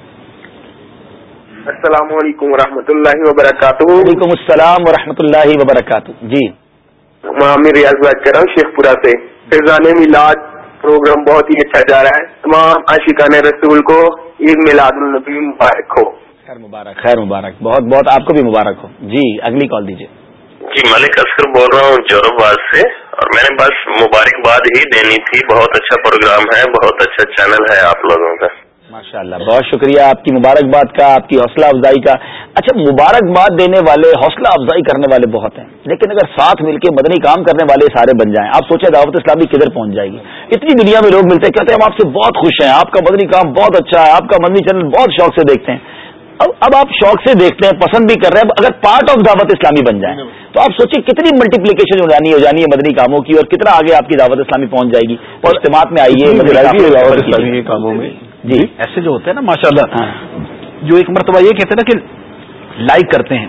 السلام علیکم و اللہ وبرکاتہ۔ وعلیکم السلام و اللہ وبرکاتہ۔ جی۔ میں ریاض بات کر رہا ہوں شیخ پورہ سے۔ فیضان میلاد پروگرام بہت ہی اچھا جا رہا ہے۔ تمام عاشقان رسول کو عید میلاد النبی مبارک ہو۔ خیر مبارک خیر مبارک۔ بہت بہت آپ کو بھی مبارک ہو۔ جی اگلی کال دیجیے جی ملک اصغر بول رہا ہوں جورب باز سے۔ اور میں نے بس مبارکباد ہی دینی تھی۔ بہت اچھا پروگرام ہے بہت اچھا چینل ہے آپ لوگوں کا۔ ماشاء اللہ بہت شکریہ آپ کی مبارکباد کا آپ کی حوصلہ افزائی کا۔ اچھا مبارکباد دینے والے حوصلہ افزائی کرنے والے بہت ہیں لیکن اگر ساتھ مل کے مدنی کام کرنے والے سارے بن جائیں آپ سوچیں دعوت اسلامی کدھر پہنچ جائے گی؟ اتنی دنیا میں لوگ ملتے ہیں کہتے ہیں ہم آپ سے بہت خوش ہیں آپ کا مدنی کام بہت اچھا ہے آپ کا مدنی چینل بہت شوق سے دیکھتے ہیں۔ اب اب آپ شوق سے دیکھتے ہیں پسند بھی کر رہے ہیں اگر پارٹ آف دعوت اسلامی بن جائیں تو آپ سوچیں کتنی ملٹیپلیکیشن ہو جانی ہو جانی ہے مدنی کاموں کی اور کتنا آگے آپ کی دعوت اسلامی پہنچ جائے گی۔ اور اجتماع میں آئیے کاموں میں۔ جی۔ ایسے جو ہوتے ہیں نا ماشاء اللہ جو ایک مرتبہ یہ کہتے ہیں نا کہ لائک کرتے ہیں۔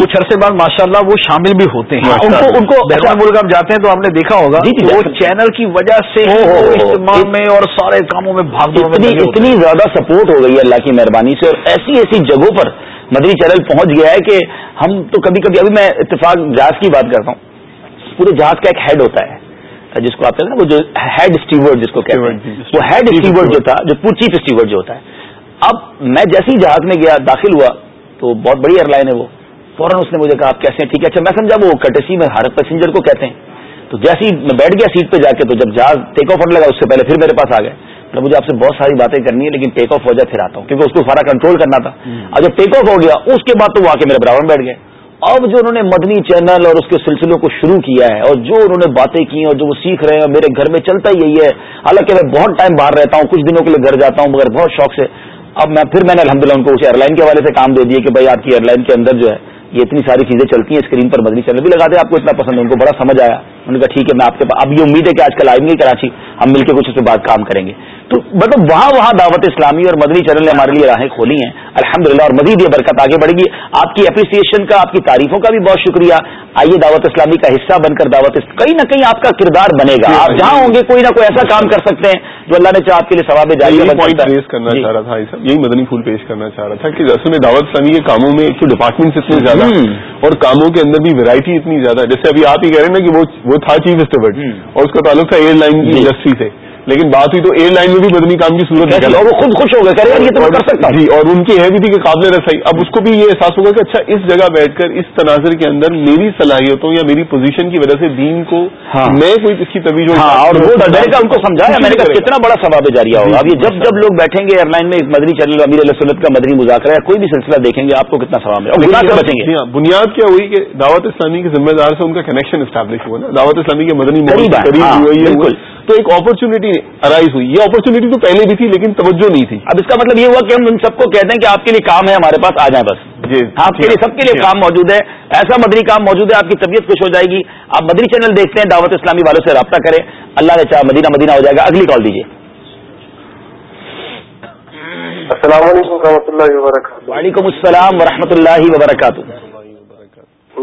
کچھ عرصے بعد ماشاء اللہ وہ شامل بھی ہوتے ہیں۔ ان کو ان کو بین ملک آپ جاتے ہیں تو آپ نے دیکھا ہوگا کہ وہ چینل کی وجہ سے اجتماع میں اور سارے کاموں میں بھاگ اتنی زیادہ سپورٹ ہو گئی ہے اللہ کی مہربانی سے۔ اور ایسی ایسی جگہوں پر مدری چینل پہنچ گیا ہے کہ ہم تو کبھی کبھی ابھی میں اتفاق جہاز کی بات کرتا ہوں۔ پورے جہاز کا ایک ہیڈ ہوتا ہے۔ جس کو آپ کہتے ہیں وہ جو ہیڈ اسٹیورڈ جس کو کہتے ہیں وہ ہیڈ اسٹیورڈ جو تھا جو چیف اسٹیورڈ جو ہوتا ہے۔ اب میں جیسے ہی جہاز میں گیا داخل ہوا تو بہت بڑی ایئر لائن ہے وہ۔ فوراً اس نے مجھے کہا آپ کیسے ہیں؟ ٹھیک ہے اچھا میں سمجھا وہ کٹسی میں ہر پیسنجر کو کہتے ہیں۔ تو جیسے ہی میں بیٹھ گیا سیٹ پہ جا کے تو جب جہاز ٹیک آف ہونے لگا اس سے پہلے پھر میرے پاس آ گئے۔ تو مجھے آپ سے بہت ساری باتیں کرنی ہے لیکن ٹیک آف ہو جائے پھر آتا ہوں کیونکہ اس کو سارا کنٹرول کرنا تھا۔ اور جب ٹیک آف ہو گیا اس کے بعد تو وہ آ کے میرے برابر بیٹھ گئے۔ اب جو انہوں نے مدنی چینل اور اس کے سلسلوں کو شروع کیا ہے اور جو انہوں نے باتیں کی ہیں اور جو وہ سیکھ رہے ہیں میرے گھر میں چلتا یہی ہے، حالانکہ میں بہت ٹائم باہر رہتا ہوں، کچھ دنوں کے لیے گھر جاتا ہوں، مگر بہت شوق سے۔ اب میں پھر میں نے الحمد للہ ان کو اس ایئر لائن کے حوالے سے کام دے دیے کہ بھائی آپ کی ایئر لائن کے اندر جو ہے، یہ اتنی ساری چیزیں چلتی ہیں اسکرین پر مدنی چینل بھی لگا دیں آپ کو اتنا پسند ہے، ان کو بڑا سمجھ آیا۔ انہوں نے کہا ٹھیک ہے میں آپ کے پاس اب یہ امید ہے کہ آج کل آئیں گے کراچی ہم مل کے کچھ اس بعد کام کریں گے۔ تو مطلب وہاں وہاں دعوت اسلامی اور مدنی چینل نے ہمارے لیے راہیں کھولی ہیں۔ الحمد للہ اور مزید یہ برکت آگے بڑھے گی۔ آپ کی اپریسیشن کا آپ کی تعریفوں کا بھی بہت شکریہ۔ آئیے دعوت اسلامی کا حصہ بن کر دعوت کہیں نہ کہیں آپ کا کردار بنے گا۔ آپ جہاں ہوں گے کوئی نہ کوئی ایسا کام کر سکتے ہیں جو اللہ نے چاہ آپ کے لیے ثواب جاری کرنا چاہ رہا تھا یہی مدنی پھول پیش کرنا چاہ رہا تھا کہ اصل میں دعوت اسلامی کے کاموں میں ایک تو اتنے زیادہ اور کاموں کے اندر بھی ویرائٹی اتنی زیادہ جیسے ابھی آپ ہی کہہ رہے ہیں نا کہ وہ تھا چیف اسٹیورڈ اور اس کا تعلق تھا ایئر لائن کی انڈسٹری سے۔ لیکن بات ہوئی تو ایئر لائن میں بھی مدنی کام کی صورت وہ خود خوش ہو گئے یہ تو کر سکتا۔ جی اور ان کی ہے بھی تھی کہ قابل رسائی۔ اب اس کو بھی یہ احساس ہوگا کہ اچھا اس جگہ بیٹھ کر اس تناظر کے اندر میری صلاحیتوں یا میری پوزیشن کی وجہ سے دین کو ہاں۔ میں کوئی اس کی طویل اور وہ ان کو سمجھایا۔ میں نے کہا کتنا بڑا ثواب جاری ہوگا۔ اب یہ جب جب لوگ بیٹھیں گے ایئر لائن میں مدنی چینل امیر علیہ سنت کا مدنی مذاکرہ یا کوئی بھی سلسلہ دیکھیں گے آپ کو کتنا ثواب ہے گے؟ ہاں، بنیاد کیا ہوئی کہ دعوت اسلامی کے ذمہ دار سے ان کا کنیکشن اسٹیبلش ہوا نا۔ دعوت اسلامی کے مدنی ہاں، بالکل۔ تو ایک اپرچونٹی ارائز ہوئی۔ یہ اپرچونٹی تو پہلے بھی تھی لیکن توجہ نہیں تھی۔ اب اس کا مطلب یہ ہوا کہ ہم ان سب کو کہتے ہیں کہ آپ کے لیے کام ہے ہمارے پاس آ جائیں بس۔ جی آپ کے لیے سب کے لیے کام موجود ہے۔ ایسا مدنی کام موجود ہے آپ کی طبیعت خوش ہو جائے گی۔ آپ مدنی چینل دیکھتے ہیں دعوت اسلامی والوں سے رابطہ کریں۔ اللہ نے چاہ مدینہ مدینہ ہو جائے گا۔ اگلی کال دیجیے السلام علیکم و رحمۃ اللہ وبرکاتہ۔ وعلیکم السلام ورحمۃ اللہ وبرکاتہ۔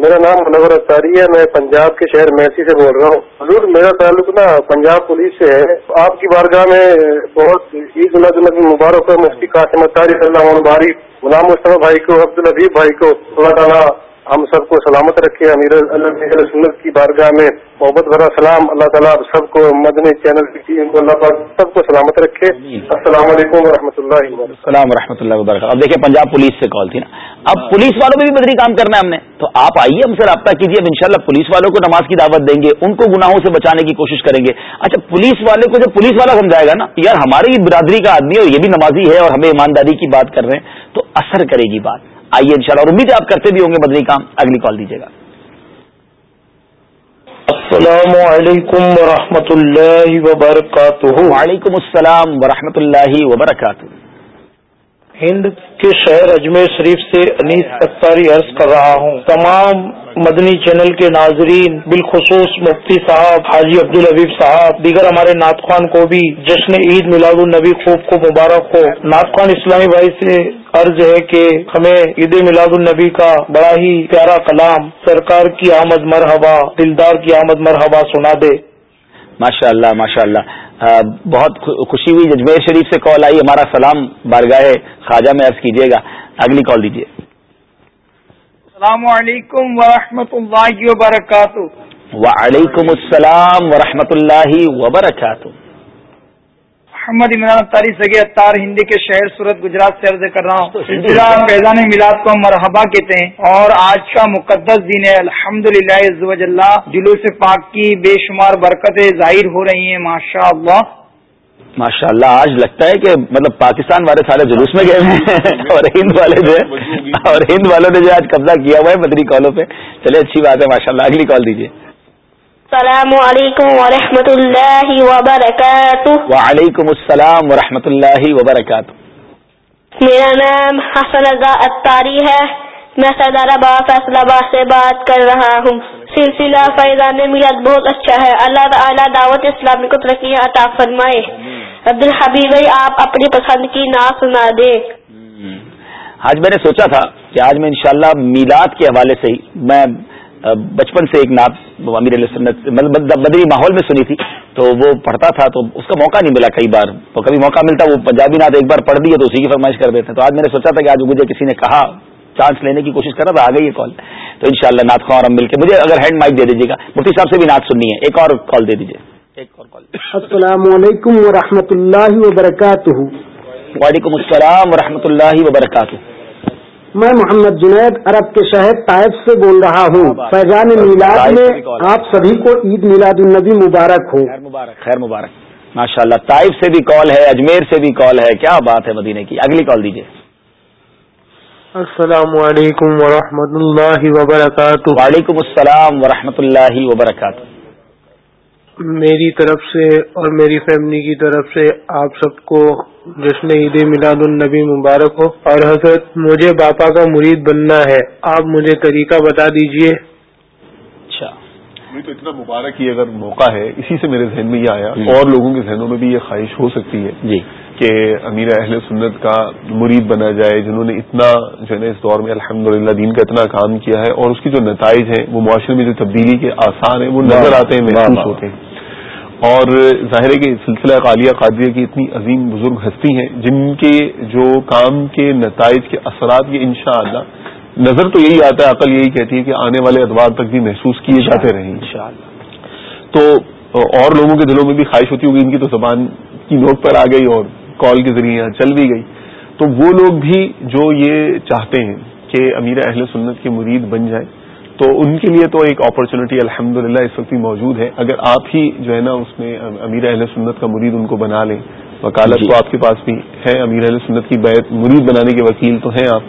میرا نام منور اختاری ہے، میں پنجاب کے شہر میسی سے بول رہا ہوں۔ حضور، میرا تعلق نا پنجاب پولیس سے ہے۔ آپ کی بارگاہ میں بہت عید النبی مبارک ہے مفتی قاسم اطاری اللہ باری غلام مصطفیٰ بھائی کو عبد الحبیب بھائی کو، اللہ تعالیٰ ہم سب کو سلامت رکھے امیر اللہ سنت کی بارگاہ میں محبت بھرا سلام۔ اللہ تعالیٰ سب کو مدنی چینل کی ٹیم کو اللہ پاک سب کو سلامت رکھے۔ السلام علیکم و رحمۃ اللہ السلام و رحمۃ اللہ وبرکاتہ۔ اب دیکھیں پنجاب پولیس سے کال تھی نا۔ اب پولیس والوں میں بھی مدنی کام کرنا ہے ہم نے۔ تو آپ آئیے ہم سے رابطہ کیجیے۔ اب انشاءاللہ پولیس والوں کو نماز کی دعوت دیں گے ان کو گناہوں سے بچانے کی کوشش کریں گے۔ اچھا پولیس والے کو جب پولیس والا سمجھائے گا نا یار ہماری برادری کا آدمی ہے اور یہ بھی نمازی ہے اور ہمیں ایمانداری کی بات کر رہے ہیں تو اثر کرے گی بات۔ آئیے انشاءاللہ اور امید آپ کرتے بھی ہوں گے مدنی کام۔ اگلی کال دیجیے گا۔ السلام علیکم ورحمۃ اللہ وبرکاتہ۔ وعلیکم السلام ورحمۃ اللہ وبرکاتہ۔ ہند کے شہر اجمیر شریف سے انیس اختاری عرض کر رہا ہوں۔ تمام مدنی چینل کے ناظرین، بالخصوص مفتی صاحب، حاجی عبد الحبیب صاحب، دیگر ہمارے نعت کو بھی جشن عید میلاد النبی خوب کو مبارک ہو۔ نعت خان اسلامی بھائی سے عرض ہے کہ ہمیں عید میلاد النبی کا بڑا ہی پیارا کلام سرکار کی آمد مرحبا، دلدار کی آمد مرحبا سنا دے۔ ماشاء اللہ ماشاء اللہ بہت خوشی ہوئی اجمیر شریف سے کال آئی ہمارا سلام بارگاہ خواجہ میں عرض کیجیے گا۔ اگلی کال دیجیے۔ السلام علیکم ورحمۃ اللہ وبرکاتہ۔ وعلیکم السلام ورحمۃ اللہ وبرکاتہ۔ محمد عمران تاری سگے اتار ہندی کے شہر سورت گجرات سے عرض کر رہا ہوں۔ سلسلہ فیضان میلاد کو مرحبا کہتے ہیں اور آج کا مقدس دن ہے۔ الحمد للہ جلوس پاک کی بے شمار برکتیں ظاہر ہو رہی ہیں ماشاء اللہ ماشاء اللہ آج لگتا ہے کہ مطلب پاکستان والے سارے جلوس میں گئے ہیں۔ اور ہند والے جو ہے اور ہند والوں نے جو آج قبضہ کیا ہوا ہے مدری کالوں پہ۔ چلے اچھی بات ہے ماشاء اللہ اگلی کال دیجیے السلام علیکم ورحمۃ اللہ وبرکاتہ۔ وعلیکم السلام ورحمۃ اللہ وبرکاتہ۔ میرا نام حسن رضا اتاری ہے۔ میں سردار آباد فیصلہ آباد سے بات کر رہا ہوں۔ سلسلہ فیضان میلاد بہت اچھا ہے۔ اللہ تعالیٰ دعوت اسلامی کو ترقی عطا فرمائے۔ عبد الحبیب آپ اپنی پسند کی نا سنا دے آج میں نے سوچا تھا کہ آج میں انشاءاللہ میلاد کے حوالے سے ہی میں بچپن سے ایک نعت امیر علیہ سنت بدری ماحول میں سنی تھی تو وہ پڑھتا تھا تو اس کا موقع نہیں ملا کئی بار تو کبھی موقع ملتا وہ پنجابی نعت ایک بار پڑھ دی تو اسی کی فرمائش کر دیتے تو آج میں نے سوچا تھا کہ آج مجھے کسی نے کہا چانس لینے کی کوشش کر رہا تھا آ گئی یہ کال۔ تو ان شاء اللہ نات خواہ اور ہم مل کے مجھے اگر ہینڈ مائک دے دیجیے گا۔ مفتی صاحب سے بھی نعت سننی ہے ایک اور کال دے دیجیے۔ السلام علیکم و اللہ وبرکاتہ۔ وعلیکم السلام و اللہ وبرکاتہ۔ میں محمد جنید عرب کے شہر طائف سے بول رہا ہوں۔ فیضان میلاد میں آپ سبھی کو عید میلاد النبی مبارک ہو۔ مبارک خیر مبارک۔ ماشاء اللہ طائف سے بھی کال ہے اجمیر سے بھی کال ہے۔ کیا بات ہے مدینے کی؟ اگلی کال دیجیے السلام علیکم ورحمۃ اللہ وبرکاتہ۔ وعلیکم السلام ورحمۃ اللہ وبرکاتہ۔ میری طرف سے اور میری فیملی کی طرف سے آپ سب کو جشن عید میلاد النبی مبارک ہو۔ اور حضرت مجھے باپا کا مرید بننا ہے۔ آپ مجھے طریقہ بتا دیجیے۔ اچھا۔ تو اتنا مبارک ہی اگر موقع ہے اسی سے میرے ذہن میں یہ آیا۔ اور لوگوں کے ذہنوں میں بھی یہ خواہش ہو سکتی ہے۔ جی۔ کہ امیر اہل سنت کا مرید بنا جائے جنہوں نے اتنا جو ہے نا اس دور میں الحمد دین کا اتنا کام کیا ہے اور اس کی جو نتائج ہیں وہ معاشرے میں جو تبدیلی کے آسان ہیں وہ نظر آتے ہیں محسوس ہوتے ہیں۔ اور ظاہر ہے کہ سلسلہ قالیہ قادریہ کی اتنی عظیم بزرگ ہستی ہیں جن کے جو کام کے نتائج کے اثرات یہ انشاءاللہ نظر تو یہی آتا ہے عقل یہی کہتی ہے کہ آنے والے ادوار تک بھی محسوس کیے جاتے رہیں۔ تو اور لوگوں کے دلوں میں بھی خواہش ہوتی ہوگی ان کی تو زبان کی نوک پر آ گئی اور کال کے ذریعے چل بھی گئی۔ تو وہ لوگ بھی جو یہ چاہتے ہیں کہ امیر اہل سنت کے مرید بن جائیں تو ان کے لیے تو ایک اپرچونٹی الحمد اس وقت بھی موجود ہے۔ اگر آپ ہی جو ہے نا اس میں امیر اہل سنت کا مرید ان کو بنا لیں وکالت جی۔ تو آپ کے پاس بھی ہے امیر اہل سنت کی بیت مرید بنانے کے وکیل تو ہیں آپ۔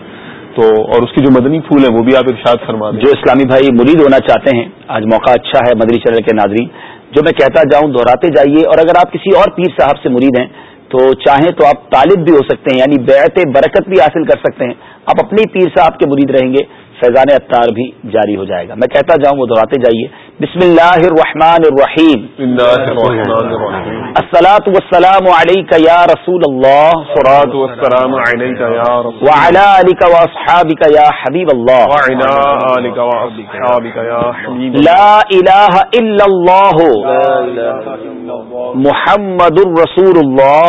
تو اور اس کی جو مدنی پھول ہیں وہ بھی آپ ارشاد فرما دیں۔ جو اسلامی بھائی مرید ہونا چاہتے ہیں آج موقع اچھا ہے مدنی چینل کے ناظرین۔ جو میں کہتا جاؤں دہراتے جائیے۔ اور اگر آپ کسی اور پیر صاحب سے مرید ہیں تو چاہیں تو آپ طالب بھی ہو سکتے ہیں یعنی بیعت برکت بھی حاصل کر سکتے ہیں۔ آپ اپنے پیر صاحب کے مرید رہیں گے۔ فیضان اطار بھی جاری ہو جائے گا۔ میں کہتا جاؤں وہ دہراتے جائیے۔ بسم اللہ الرحمن الرحیم السلاۃ والسلام علیک یا رسول اللہ وعلى آلك واصحابك یا حبیب اللہ۔ لا الہ الا اللہ۔ محمد الرسول اللہ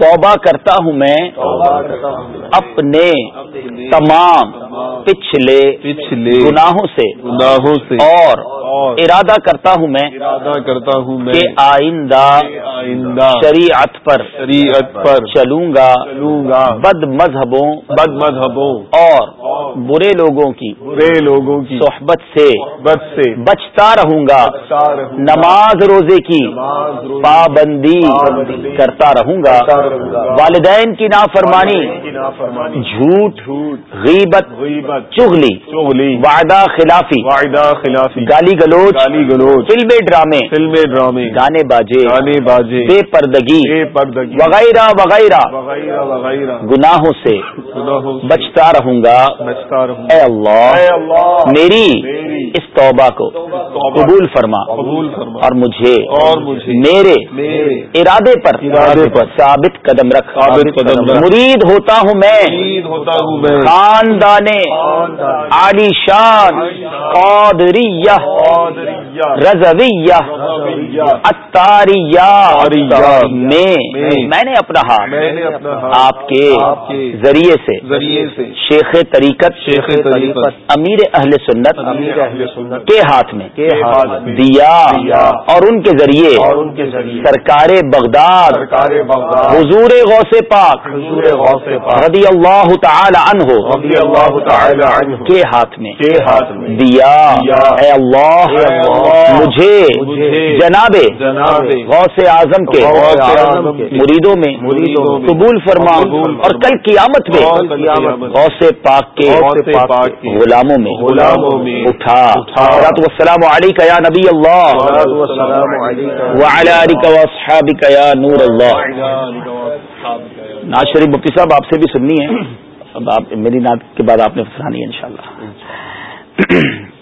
توبہ کرتا ہوں میں اپنے تمام پچھلے گناہوں سے گناہوں سے اور ارادہ کرتا ہوں میں ارادہ کرتا ہوں میں کہ آئندہ آئندہ شریعت پر شریعت پر چلوں گا چلوں گا بد مذہبوں بد مذہبوں اور برے لوگوں کی برے لوگوں کی صحبت سے بد سے بچتا رہوں گا نماز روزے کی پابندی کرتا رہوں گا والدین کی نافرمانی. جھوٹ غیبت چغلی. وعدہ خلافی. وعدہ خلافی. گالی گلوچ. گالی گلوچ. فلم ڈرامے. فلم ڈرامے. گانے باجے. گانے باجے. بے پردگی. وغیرہ وغیرہ. گناہوں سے بچتا رہوں گا. بچتا رہوں اے اللہ میری اس توبہ کو قبول فرما. قبول فرما. اور مجھے اور مجھے میرے ارادے پر پر ثابت قدم رکھ ثابت قدم مرید ہوتا ہوں میں۔ خاندان عالی شان قادریہ رضویہ اتاریہ میں۔ میں۔ نے اپنا ہاتھ آپ کے ذریعے سے شیخ طریقت شیخ امیر اہل سنت کے ہاتھ میں۔ دیا۔ اور ان کے ذریعے سرکار بغداد حضور غوث پاک رضی اللہ تعالی عنہ کے ہاتھ میں دیا اے اللہ مجھے جناب غوث اعظم کے مریدوں میں قبول فرما اور کل قیامت میں غوث پاک کے غلاموں میں اٹھا السلام علیکم یا نبی اللہ یا نور اللہ ناز شریف مفتی صاحب، آپ سے بھی سننی ہے۔ اب آپ میری نعت کے بعد آپ نے سنانی ہے انشاءاللہ۔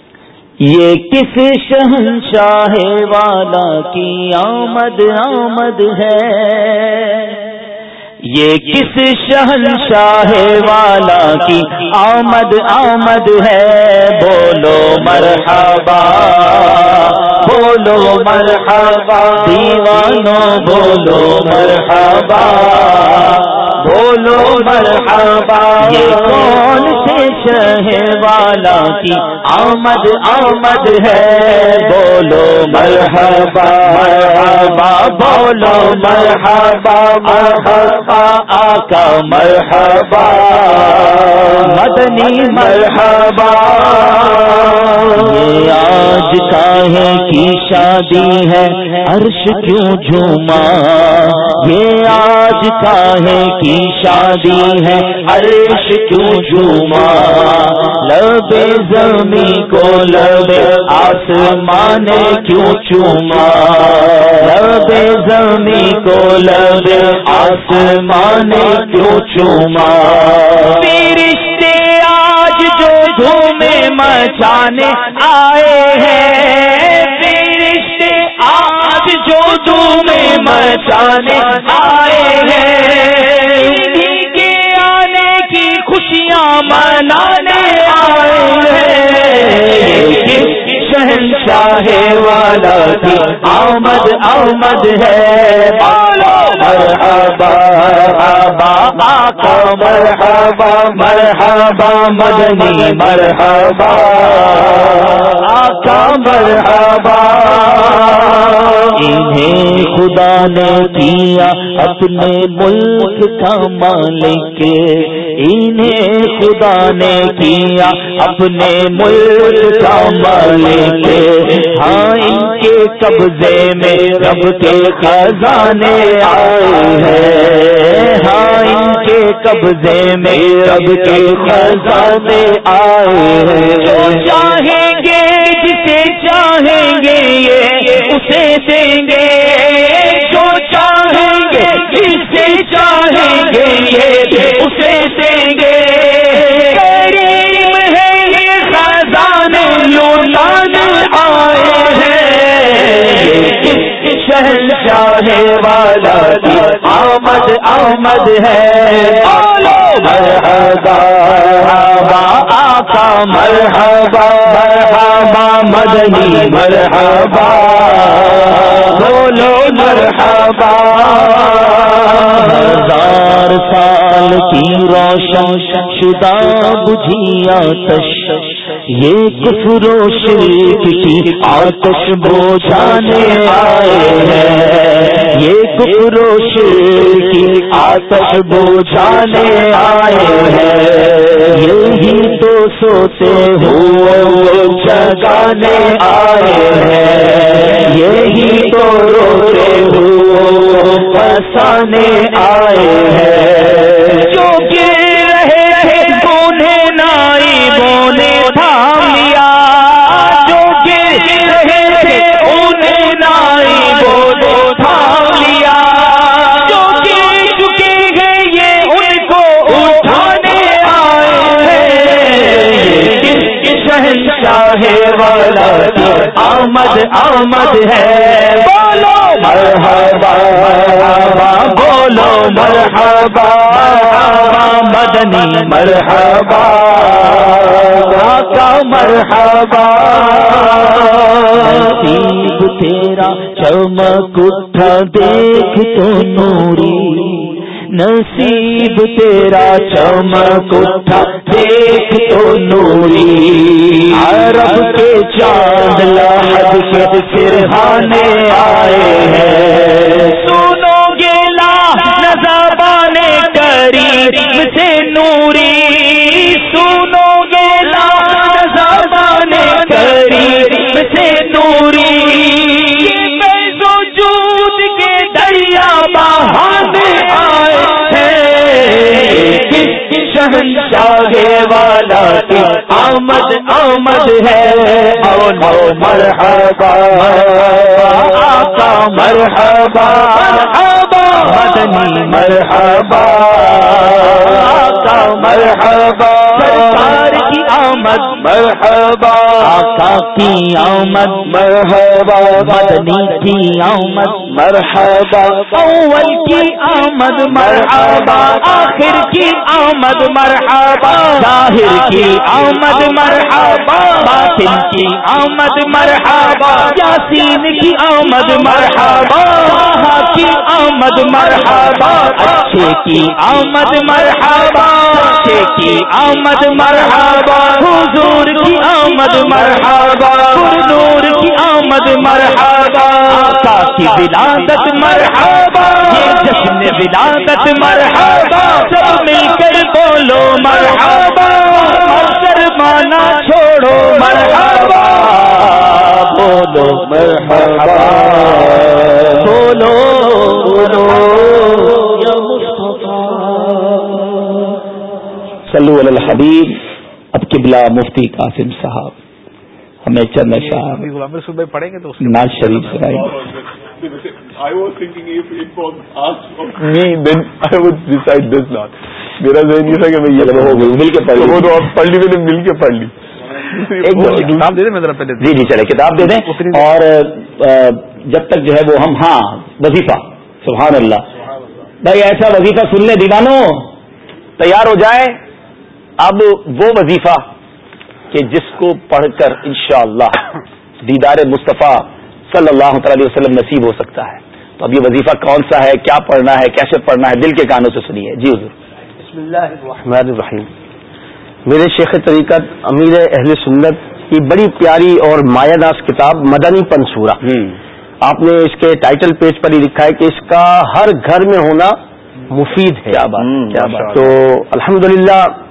یہ کس شہنشاہ والا کی آمد آمد ہے؟ یہ کس شہنشاہ والا کی آمد آمد ہے؟ بولو مرحبا بولو مرحبا دیوانو بولو مرحبا۔ بولو مرحبا. یہ کون سے شہر والا کی آمد آمد ہے؟ بولو مرحبا. مرحبا بولو مرحبا مرحبا. آقا مرحبا مدنی مرحبا یہ آج کاہے کی شادی ہے عرش کیوں جھوما؟ یہ آج کاہے کی شادی ہے عرش کیوں جھوما؟ لب زمین کو لب آسمان کیوں چوما؟ لب زمین کو لب آسمان کیوں چوما؟ رشتے آج جو دھومے مچانے آئے ہیں۔ رشتے آج جو دھومے مچانے آئے ہیں۔ کے آنے کی خوشیاں منانے آئے ہیں۔ شہنشاہ والا کی آمد آمد ہے۔ مرحبا مرحبا، آقا، مرحبا مرحبا، مدنی، مرحبا۔ آقا، مرحبا۔ انہیں خدا نے کیا، اپنے ملک کا مالک۔ انہیں خدا نے کیا، اپنے ملک کا مالک۔ ہاں ان کے قبضے میں رب کے خزانے آئے ہیں۔ ہاں ان کے قبضے میں رب کے خزانے آئے ہیں۔ جو چاہیں گے، جسے چاہیں گے، یہ اسے دیں گے۔ جو چاہیں گے، جسے چاہیں گے، یہ اسے دیں گے۔ شہنشاہ والا کی آمد آمد ہے۔ مرحبا آقا مرحبا مرحبا مدنی مرحبا۔ بولو مرحبا۔ ہزار سال کی روشن شدہ بجھی آتش یہ کفر و شرک کی آتش بوجھانے آئے ہیں۔ یہ کفر و شرک کی آتش بوجھانے آئے ہیں۔ یہی تو سوتے ہوئے جگانے آئے ہیں۔ یہی تو روتے ہوئے پسانے آئے ہیں۔ جو گر آمد آمد ہے۔ بولو مرحبا مرحبا، بولو مرحبا مدنی مرحبا آقا مرحبا۔ تیرا چمک اٹھا دیکھ تو نوری۔ نصیب تیرا چمک اٹھا، دیکھ تو نوری۔ عرب کے چاند لاحد کے سرحانے آئے ہیں۔ ہیں شہنشاہ والا کی آمد آمد ہے۔ اولو مرحبا، آقا مرحبا مرحبا، مدنی مرحبا، آقا مرحبا سرکار آمد مرحبا آقا کی آمد مرحبا مدنی کی آمد مرحبا اول کی آمد مرحبا آخر کی آمد مرحبا ظاہر کی آمد مرحبا باطن کی آمد مرحبا یاسین کی آمد مرحبا طه کی آمد مرحبا اچھے کی آمد مرحبا اچھے کی آمد مرحبا حضور کی آمد مرحبا نور کی آمد مرحبا، آقا کی ولادت مرحبا، یہ جشن ولادت مرحبا، سب مل کر بولو مرحبا شرمانا چھوڑو مرحبا، بولو مرحبا، بولو بولو، یا صلو علی الحبیب۔ اب قبلہ مفتی قاسم صاحب ہمیں چند اشعار پڑھیں گے تو ناز شریف سنائیں. میرا ذہن یہ تھا کہ میں یہ مل کے پڑھ وہ لی۔ تو آپ پڑھ لی میں نے مل کے پڑھ لی۔ کتاب دے دیں میں ذرا پہلے۔ جی جی چلے کتاب دے دیں۔ اور جب تک جو ہے وہ ہم ہاں وظیفہ۔ سبحان اللہ۔ بھائی ایسا وظیفہ سن لیں دیوانوں تیار ہو جائے۔ اب وہ وظیفہ کہ جس کو پڑھ کر انشاءاللہ دیدار مصطفیٰ صلی اللہ تعالی وسلم نصیب ہو سکتا ہے۔ تو اب یہ وظیفہ کون سا ہے کیا پڑھنا ہے کیسے پڑھنا ہے دل کے کانوں سے سنیے۔ جی حضور۔ بسم اللہ الرحمن الرحیم۔ میرے شیخ طریقت امیر اہل سنت کی بڑی پیاری اور مایا داس کتاب مدنی پنسورا آپ نے اس کے ٹائٹل پیج پر ہی لکھا ہے کہ اس کا ہر گھر میں ہونا مفید ہے۔ تو الحمدللہ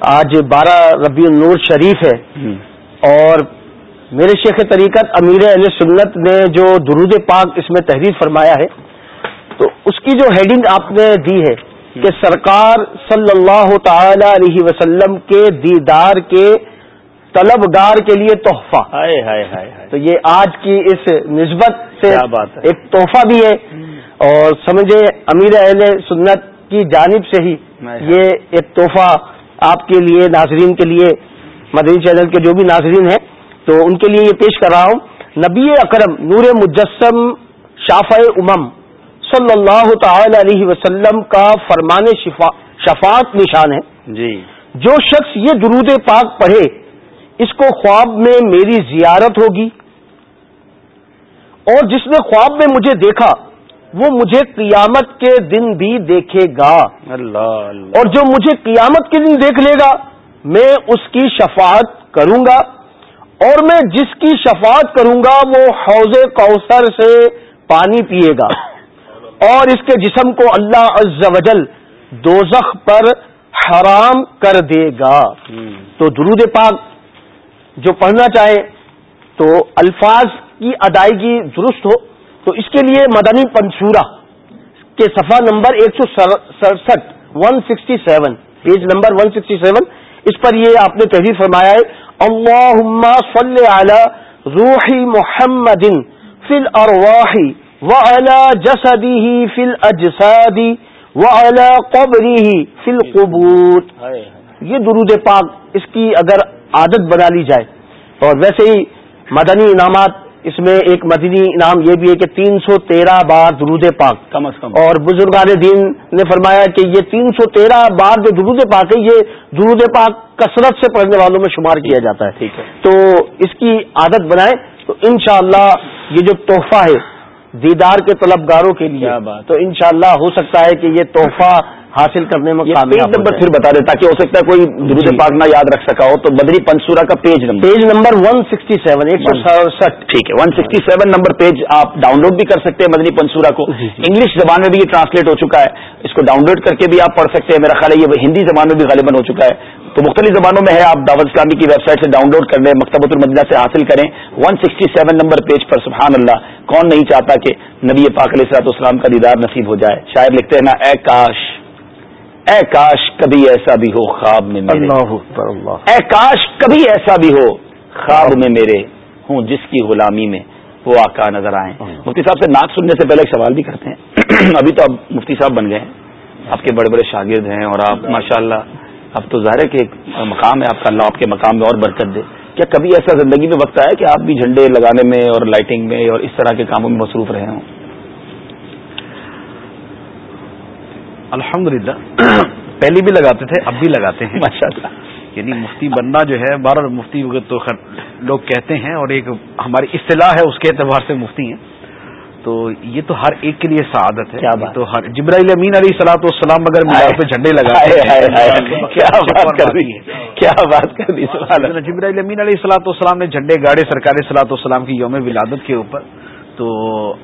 آج بارہ ربیع النور شریف ہے۔ اور میرے شیخ طریقت امیر علیہ سنت نے جو درود پاک اس میں تحریر فرمایا ہے تو اس کی جو ہیڈنگ آپ نے دی ہے کہ سرکار صلی اللہ تعالی علیہ وسلم کے دیدار کے طلبگار کے لیے تحفہ۔ تو یہ آج کی اس نسبت سے ایک تحفہ بھی ہے۔ اور سمجھے امیر اہل سنت کی جانب سے ہی یہ ایک تحفہ آپ کے لیے ناظرین کے لیے مدنی چینل کے جو بھی ناظرین ہیں تو ان کے لیے یہ پیش کر رہا ہوں۔ نبی اکرم نور مجسم شاف امم صلی اللہ تعالی علیہ وسلم کا فرمان شفاعت نشان ہے۔ جی۔ جو شخص یہ درود پاک پڑھے اس کو خواب میں میری زیارت ہوگی۔ اور جس نے خواب میں مجھے دیکھا وہ مجھے قیامت کے دن بھی دیکھے گا۔ اللہ اور جو مجھے قیامت کے دن دیکھ لے گا میں اس کی شفاعت کروں گا۔ اور میں جس کی شفاعت کروں گا وہ حوض کوثر سے پانی پیے گا۔ اور اس کے جسم کو اللہ عز و جل دوزخ پر حرام کر دے گا۔ تو درود پاک جو پڑھنا چاہے تو الفاظ کی ادائیگی درست ہو۔ تو اس کے لیے مدنی پنسورا کے صفحہ نمبر ایک سو سڑسٹھ one sixty seven page number one sixty seven اس پر یہ آپ نے تحریر فرمایا ہے اللهم صل على روح محمد في الأرواح وعلى جسده في الأجساد وعلى قبره في القبور. یہ درود پاک اس کی اگر عادت بنا لی جائے اور ویسے ہی مدنی انعامات اس میں ایک مدنی انعام یہ بھی ہے کہ تین سو تیرہ بار درود پاک. کم از کم. اور بزرگان دین نے فرمایا کہ یہ تین سو تیرہ بار جو درود پاک ہے یہ درود پاک کثرت سے پڑھنے والوں میں شمار کیا جاتا ہے. ٹھیک ہے. تو اس کی عادت بنائے تو انشاءاللہ یہ جو تحفہ ہے دیدار کے طلبگاروں کے لیے تو انشاءاللہ ہو سکتا ہے کہ یہ تحفہ حاصل کرنے میں پیج نمبر پھر بتا دیں تاکہ ہو سکتا ہے کوئی درود جی۔ پاک نہ یاد رکھ سکا ہو تو بدری پنسورا کا page number. Page number one sixty seven ایک سو سڑسٹھ. ٹھیک ہے one sixty seven number page آپ ڈاؤن لوڈ بھی کر سکتے ہیں مدنی پنسورا کو. جی، جی۔ انگلش زبان میں بھی یہ ٹرانسلیٹ ہو چکا ہے. اس کو ڈاؤن لوڈ کر کے بھی آپ پڑھ سکتے ہیں میرا خیال ہے یہ ہندی زبان میں بھی غالباً ہو چکا ہے. تو مختلف زبانوں میں ہے آپ دعوت اسلامی کی ویب سائٹ سے ڈاؤن لوڈ کر لیں مکتبۃ المدینہ سے حاصل کریں۔ One sixty seven number page پر سبحان اللہ کون نہیں چاہتا کہ نبی پاک علیہ السلاط اسلام کا دیدار نصیب ہو جائے؟ شاید لکھتے ہیں نا اے کاش اے کاش کبھی ایسا بھی ہو خواب میں میرے۔ اے کاش کبھی ایسا بھی ہو خواب میں میرے۔ ہوں جس کی غلامی میں وہ آقا نظر آئے مفتی صاحب سے نعت سننے سے پہلے ایک سوال بھی کرتے ہیں۔ ابھی تو اب مفتی صاحب بن گئے ہیں۔ آپ کے بڑے بڑے شاگرد ہیں اور آپ ماشاء اللہ اب تو ظاہر ہے کہ مقام ہے آپ کا اللہ آپ کے مقام میں اور برکت دے۔ کیا کبھی ایسا زندگی میں وقت آیا کہ آپ بھی جھنڈے لگانے میں اور لائٹنگ میں اور اس طرح کے کاموں میں مصروف رہے ہوں؟ الحمد پہلے بھی لگاتے تھے اب بھی لگاتے ہیں۔ یعنی مفتی بننا جو ہے بارہ مفتی تو لوگ کہتے ہیں اور ایک ہماری اصطلاح ہے اس کے اعتبار سے مفتی ہیں۔ تو یہ تو ہر ایک کے لیے سعادت ہے تو ہر جبرائیل امین علی سلاۃ والسلام اگر میدان پہ جھنڈے لگا کیا بات کر دی جبرائیل امین علیہ سلاۃ والسلام نے جھنڈے گاڑے سرکاری سلاۃ والسلام کی یوم ولادت کے اوپر تو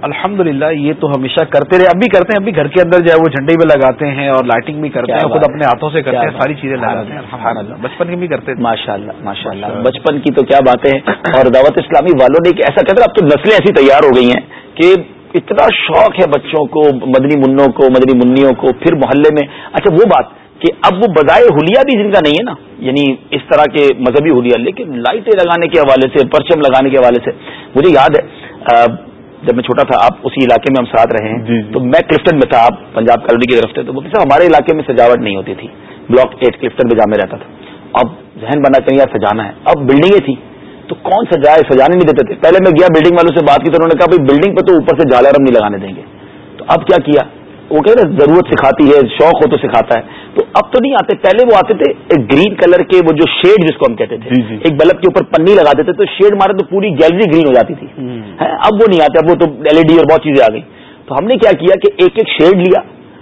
الحمد یہ تو ہمیشہ کرتے رہے اب بھی کرتے ہیں اب بھی گھر کے اندر جو ہے وہ جھنڈے بھی لگاتے ہیں اور لائٹنگ بھی کرتے ہیں خود اپنے ہاتھوں سے کرتے ہیں ساری چیزیں لگاتے ہیں بچپن کی بھی کرتے ہیں ماشاء اللہ ماشاء اللہ بچپن کی تو کیا باتیں اور دعوت اسلامی والوں نے ایسا کہتے ہیں اب تو نسلیں ایسی تیار ہو گئی ہیں کہ اتنا شوق ہے بچوں کو مدنی منوں کو مدنی منیوں کو پھر محلے میں۔ اچھا وہ بات کہ اب وہ بدائے ہولیا بھی جن کا نہیں ہے نا یعنی اس طرح کے مذہبی ہولیا لیکن لائٹیں لگانے کے حوالے سے پرچم لگانے کے حوالے سے مجھے یاد ہے جب میں چھوٹا تھا آپ اسی علاقے میں ہم ساتھ رہے ہیں۔ جی، جی۔ تو میں کلفٹن میں تھا آپ پنجاب کالونی کی طرف سے۔ تو صاحب ہمارے علاقے میں سجاوٹ نہیں ہوتی تھی۔ بلاک ایٹ کلفٹن میں جامع رہتا تھا۔ اب ذہن بنا کہیں یار سجانا ہے۔ اب بلڈنگیں تھیں تو کون سجائے سجانے نہیں دیتے تھے۔ پہلے میں گیا بلڈنگ والوں سے بات کی تو انہوں نے کہا بھائی بلڈنگ پہ تو اوپر سے جالا رم نہیں لگانے دیں گے۔ تو اب کیا کیا؟ وہ کہہ رہے ضرورت سکھاتی ہے شوق ہو تو سکھاتا ہے۔ تو اب تو نہیں آتے پہلے وہ آتے تھے ایک گرین کلر کے وہ جو شیڈ جس کو ہم کہتے تھے۔ جی، جی۔ ایک بلب کے اوپر پنی لگا دیتے تو شیڈ مارے تو پوری گیلری گرین ہو جاتی تھی۔ اب وہ نہیں آتے اب وہ تو ایل ای ڈی اور بہت چیزیں آ گئی تو ہم نے کیا کیا کہ ایک ایک شیڈ لیا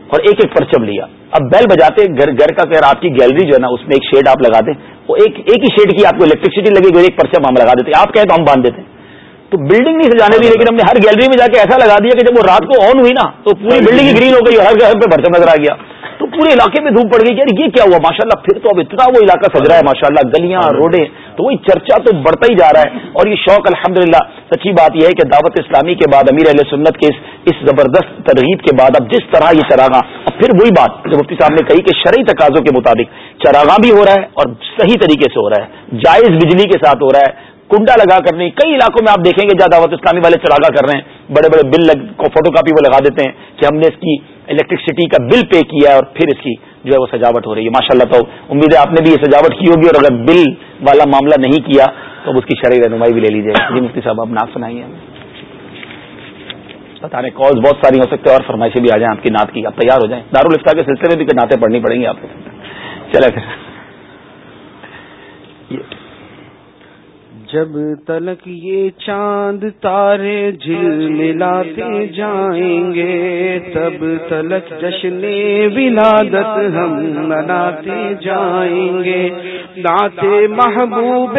اور ایک ایک پرچم لیا۔ اب بیل بجاتے گھر گھر کا اگر آپ کی گیلری جو ہے نا اس میں ایک شیڈ آپ لگا دیں۔ وہ ایک ایک ہی شیڈ کی آپ کو الیکٹریسٹی لگے گی ایک پرچم ہم لگا دیتے۔ آپ کہیں تو ہم باندھ دیتے۔ تو بلڈنگ نہیں سجانے دی لیکن ہم نے ہر گیلری میں جا کے ایسا لگا دیا کہ جب وہ رات کو آن ہوئی نا تو پوری بلڈنگ ہی گرین ہو گئی ہر گھر پہ پرچم نظر آ گیا۔ تو پورے علاقے میں دھوپ پڑ گئی یار یہ کیا ہوا؟ ماشاءاللہ پھر تو اب اتنا وہ علاقہ سج رہا ہے ماشاءاللہ گلیاں روڈیں تو وہی چرچا تو بڑھتا ہی جا رہا ہے۔ اور یہ شوق الحمدللہ سچی بات یہ ہے کہ دعوت اسلامی کے بعد امیر علیہ سنت کے اس زبردست ترغیب کے بعد اب جس طرح یہ چراغاں اب پھر وہی بات جو مفتی صاحب نے کہی کہ شرعی تقاضوں کے مطابق چراغاں بھی ہو رہا ہے اور صحیح طریقے سے ہو رہا ہے۔ جائز بجلی کے ساتھ ہو رہا ہے۔ کنڈا لگا کر نہیں، کئی علاقوں میں آپ دیکھیں گے جہاں دعوت اسلامی والے چراغا کر رہے ہیں، بڑے بڑے بل فوٹو کاپی وہ لگا دیتے ہیں کہ ہم نے اس کی الیکٹرسٹی کا بل پے کیا ہے اور پھر اس کی جو ہے وہ سجاوٹ ہو رہی ہے۔ ماشاء اللہ تو امید ہے آپ نے بھی یہ سجاوٹ کی ہوگی اور اگر بل والا معاملہ نہیں کیا تو اب اس کی شرعی رہنمائی بھی لے لیجیے جی مفتی صاحب، آپ نعت سنائیے۔ بتا رہے کالز بہت ساری ہو سکتے ہیں اور فرمائشیں بھی آ جائیں، آپ کی نعت کی آپ تیار ہو جائیں۔ دارالفتا کے سلسلے میں بھی نعتیں پڑھنی پڑیں گی آپ کو۔ چلے پھر۔ جب تلک یہ چاند تارے جل ملاتے جائیں گے تب تلک جشن ولادت ہم مناتے جائیں گے۔ ناتے محبوب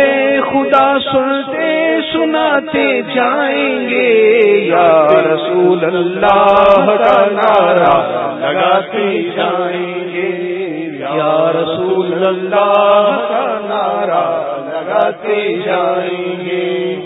خدا سنتے سناتے جائیں گے۔ یا رسول اللہ کا نعرہ لگاتے جائیں گے۔ یا رسول اللہ کا نعرہ لگاتے جائیں گے۔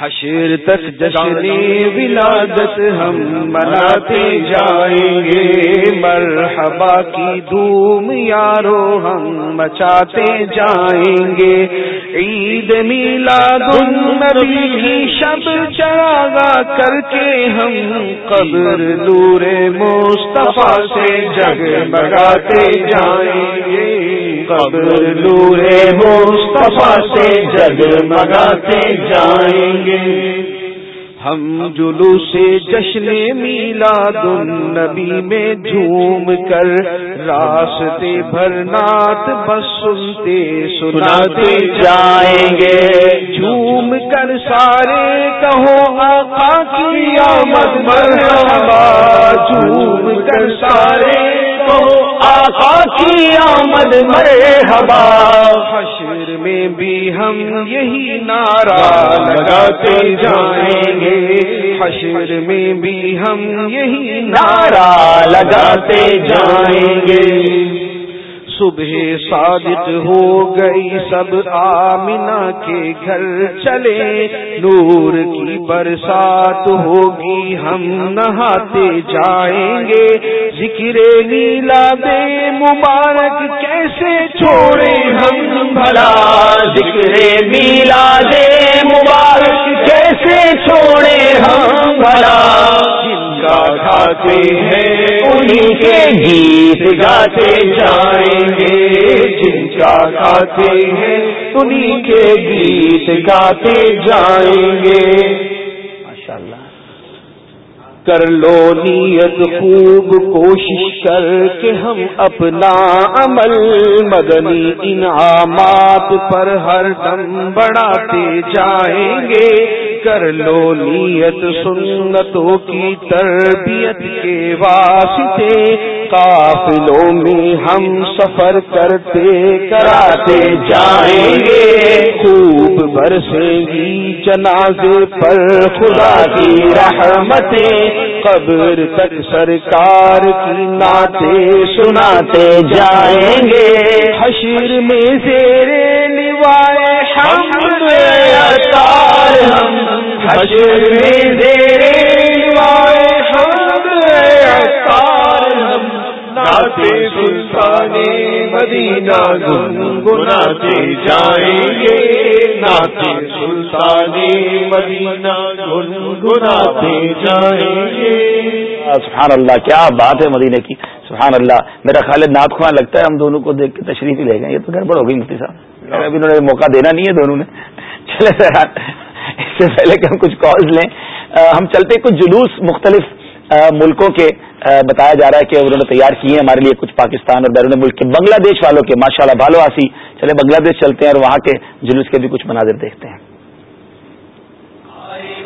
حشر تک جشن ولادت ہم مناتے جائیں گے۔ مرحبا کی دھوم یارو ہم مچاتے جائیں گے۔ عید میلاد النبی کی شب چراغا کر کے ہم قبر نور مصطفیٰ سے جگمگاتے جائیں گے۔ قبر نور مصطفیٰ سے جگ مگاتے جائیں گے۔ ہم جلو سے جشن میلاد النبی میں جھوم کر راستے بھرنات بس سنتے سناتے جائیں گے۔ جھوم کر سارے کہو آقا کی آمد مرحبا۔ جھوم کر سارے کہو آقا کی آمد مرحبا۔ حشر میں بھی ہم یہی نعرہ لگاتے جائیں گے۔ حشر میں بھی ہم یہی نعرہ لگاتے جائیں گے۔ صبح صادق ہو گئی، سب آمنا کے گھر چلے۔ نور کی برسات ہوگی، ہم نہاتے جائیں گے۔ ذکر نیلا دے مبارک کیسے چھوڑے ہم بھلا؟ ذکر نیلا دے مبارک کیسے چھوڑے ہم بھلا؟ جن کا کھاتے ہیں انہیں کے گیت گاتے جائیں گے جن کا کھاتے ہیں انہیں کے گیت گاتے جائیں گے۔ کر لو نیت، خوب کوشش کر کے ہم اپنا عمل۔ مدنی انعامات پر ہر دم بڑھاتے جائیں گے۔ کر لو نیت سنتوں کی تربیت کے واسطے۔ قافلوں میں ہم سفر کرتے کراتے جائیں گے۔ خوب برسیں گی جنازے پر خدا کی رحمتیں۔ قبر تک سرکار کی ناتے سناتے جائیں گے۔ حشر میں زیرے لوائے ہم ہم حشر میں زیرے لوائے ہم اتار ہم۔ ناتے سلطان مدینہ گنگناتے جائیں گے ناتے سلطان مدینہ گنگناتے جائیں گے سبحان اللہ کیا بات ہے مدینے کی۔ سبحان اللہ میرا خیال نات خواہ لگتا ہے ہم دونوں کو دیکھ کے تشریف ہی لے گئے یہ تو گڑبڑ ہو گئی مفتی صاحب۔ ابھی انہوں نے موقع دینا نہیں ہے دونوں نے۔ چلے سر اس سے پہلے کہ ہم کچھ کالز لیں ہم چلتے کچھ جلوس مختلف ملکوں کے بتایا جا رہا ہے کہ انہوں نے تیار کیے ہیں ہمارے لیے کچھ پاکستان اور بیرون ملک کے بنگلہ دیش والوں کے ماشاء اللہ بھالو آسی چلے بنگلہ دیش چلتے ہیں اور وہاں کے جلوس کے بھی کچھ مناظر دیکھتے ہیں۔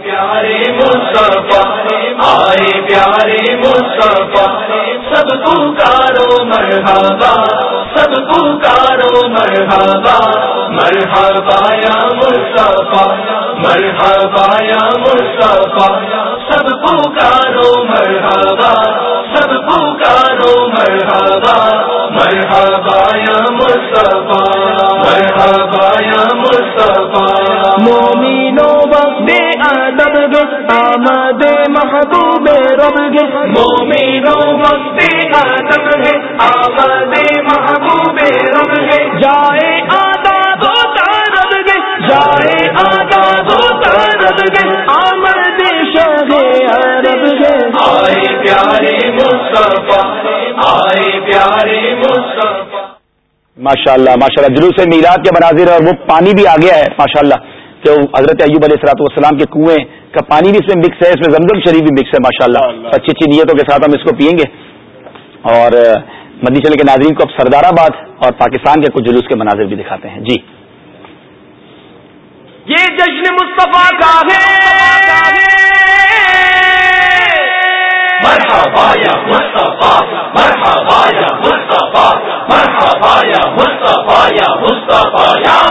پیارے آئے پیارے سب پکارو مرحبا، سب پکارو مرحبا مرحبا یا مصطفیٰ، مرحبا یا مصطفیٰ، سب پکارو مرحبا، سب پکارو مرحبا مرحبا یا مصطفیٰ، مرحبا یا مصطفیٰ۔ مومینو محبوب رب گے وقت محبوب رب گے جائے آدھا دو تارب گے جائے آدھا دو تارب گے آمد شاہ عرب گے آئے پیارے مصطفیٰ۔ آئے پیارے مصطفیٰ۔ ماشاء اللہ ماشاء اللہ جلوس میلاد کے مناظر اور وہ پانی بھی آ گیا ہے ماشاء اللہ کہ حضرت ایوب علیہ السلاط والسلام کے کنویں کا پانی بھی اس میں مکس ہے اس میں زمزم شریف بھی مکس ہے ماشاء اللہ اچھی اچھی نیتوں کے ساتھ ہم اس کو پیئیں گے۔ اور مدی چلے کے ناظرین کو اب سردار آباد اور پاکستان کے کچھ جلوس کے مناظر بھی دکھاتے ہیں۔ جی۔ یہ جشن مصطفیٰ کا ہے۔ مرحبا یا مصطفیٰ مرحبا یا مصطفیٰ مرحبا یا مصطفیٰ یا مصطفیٰ یا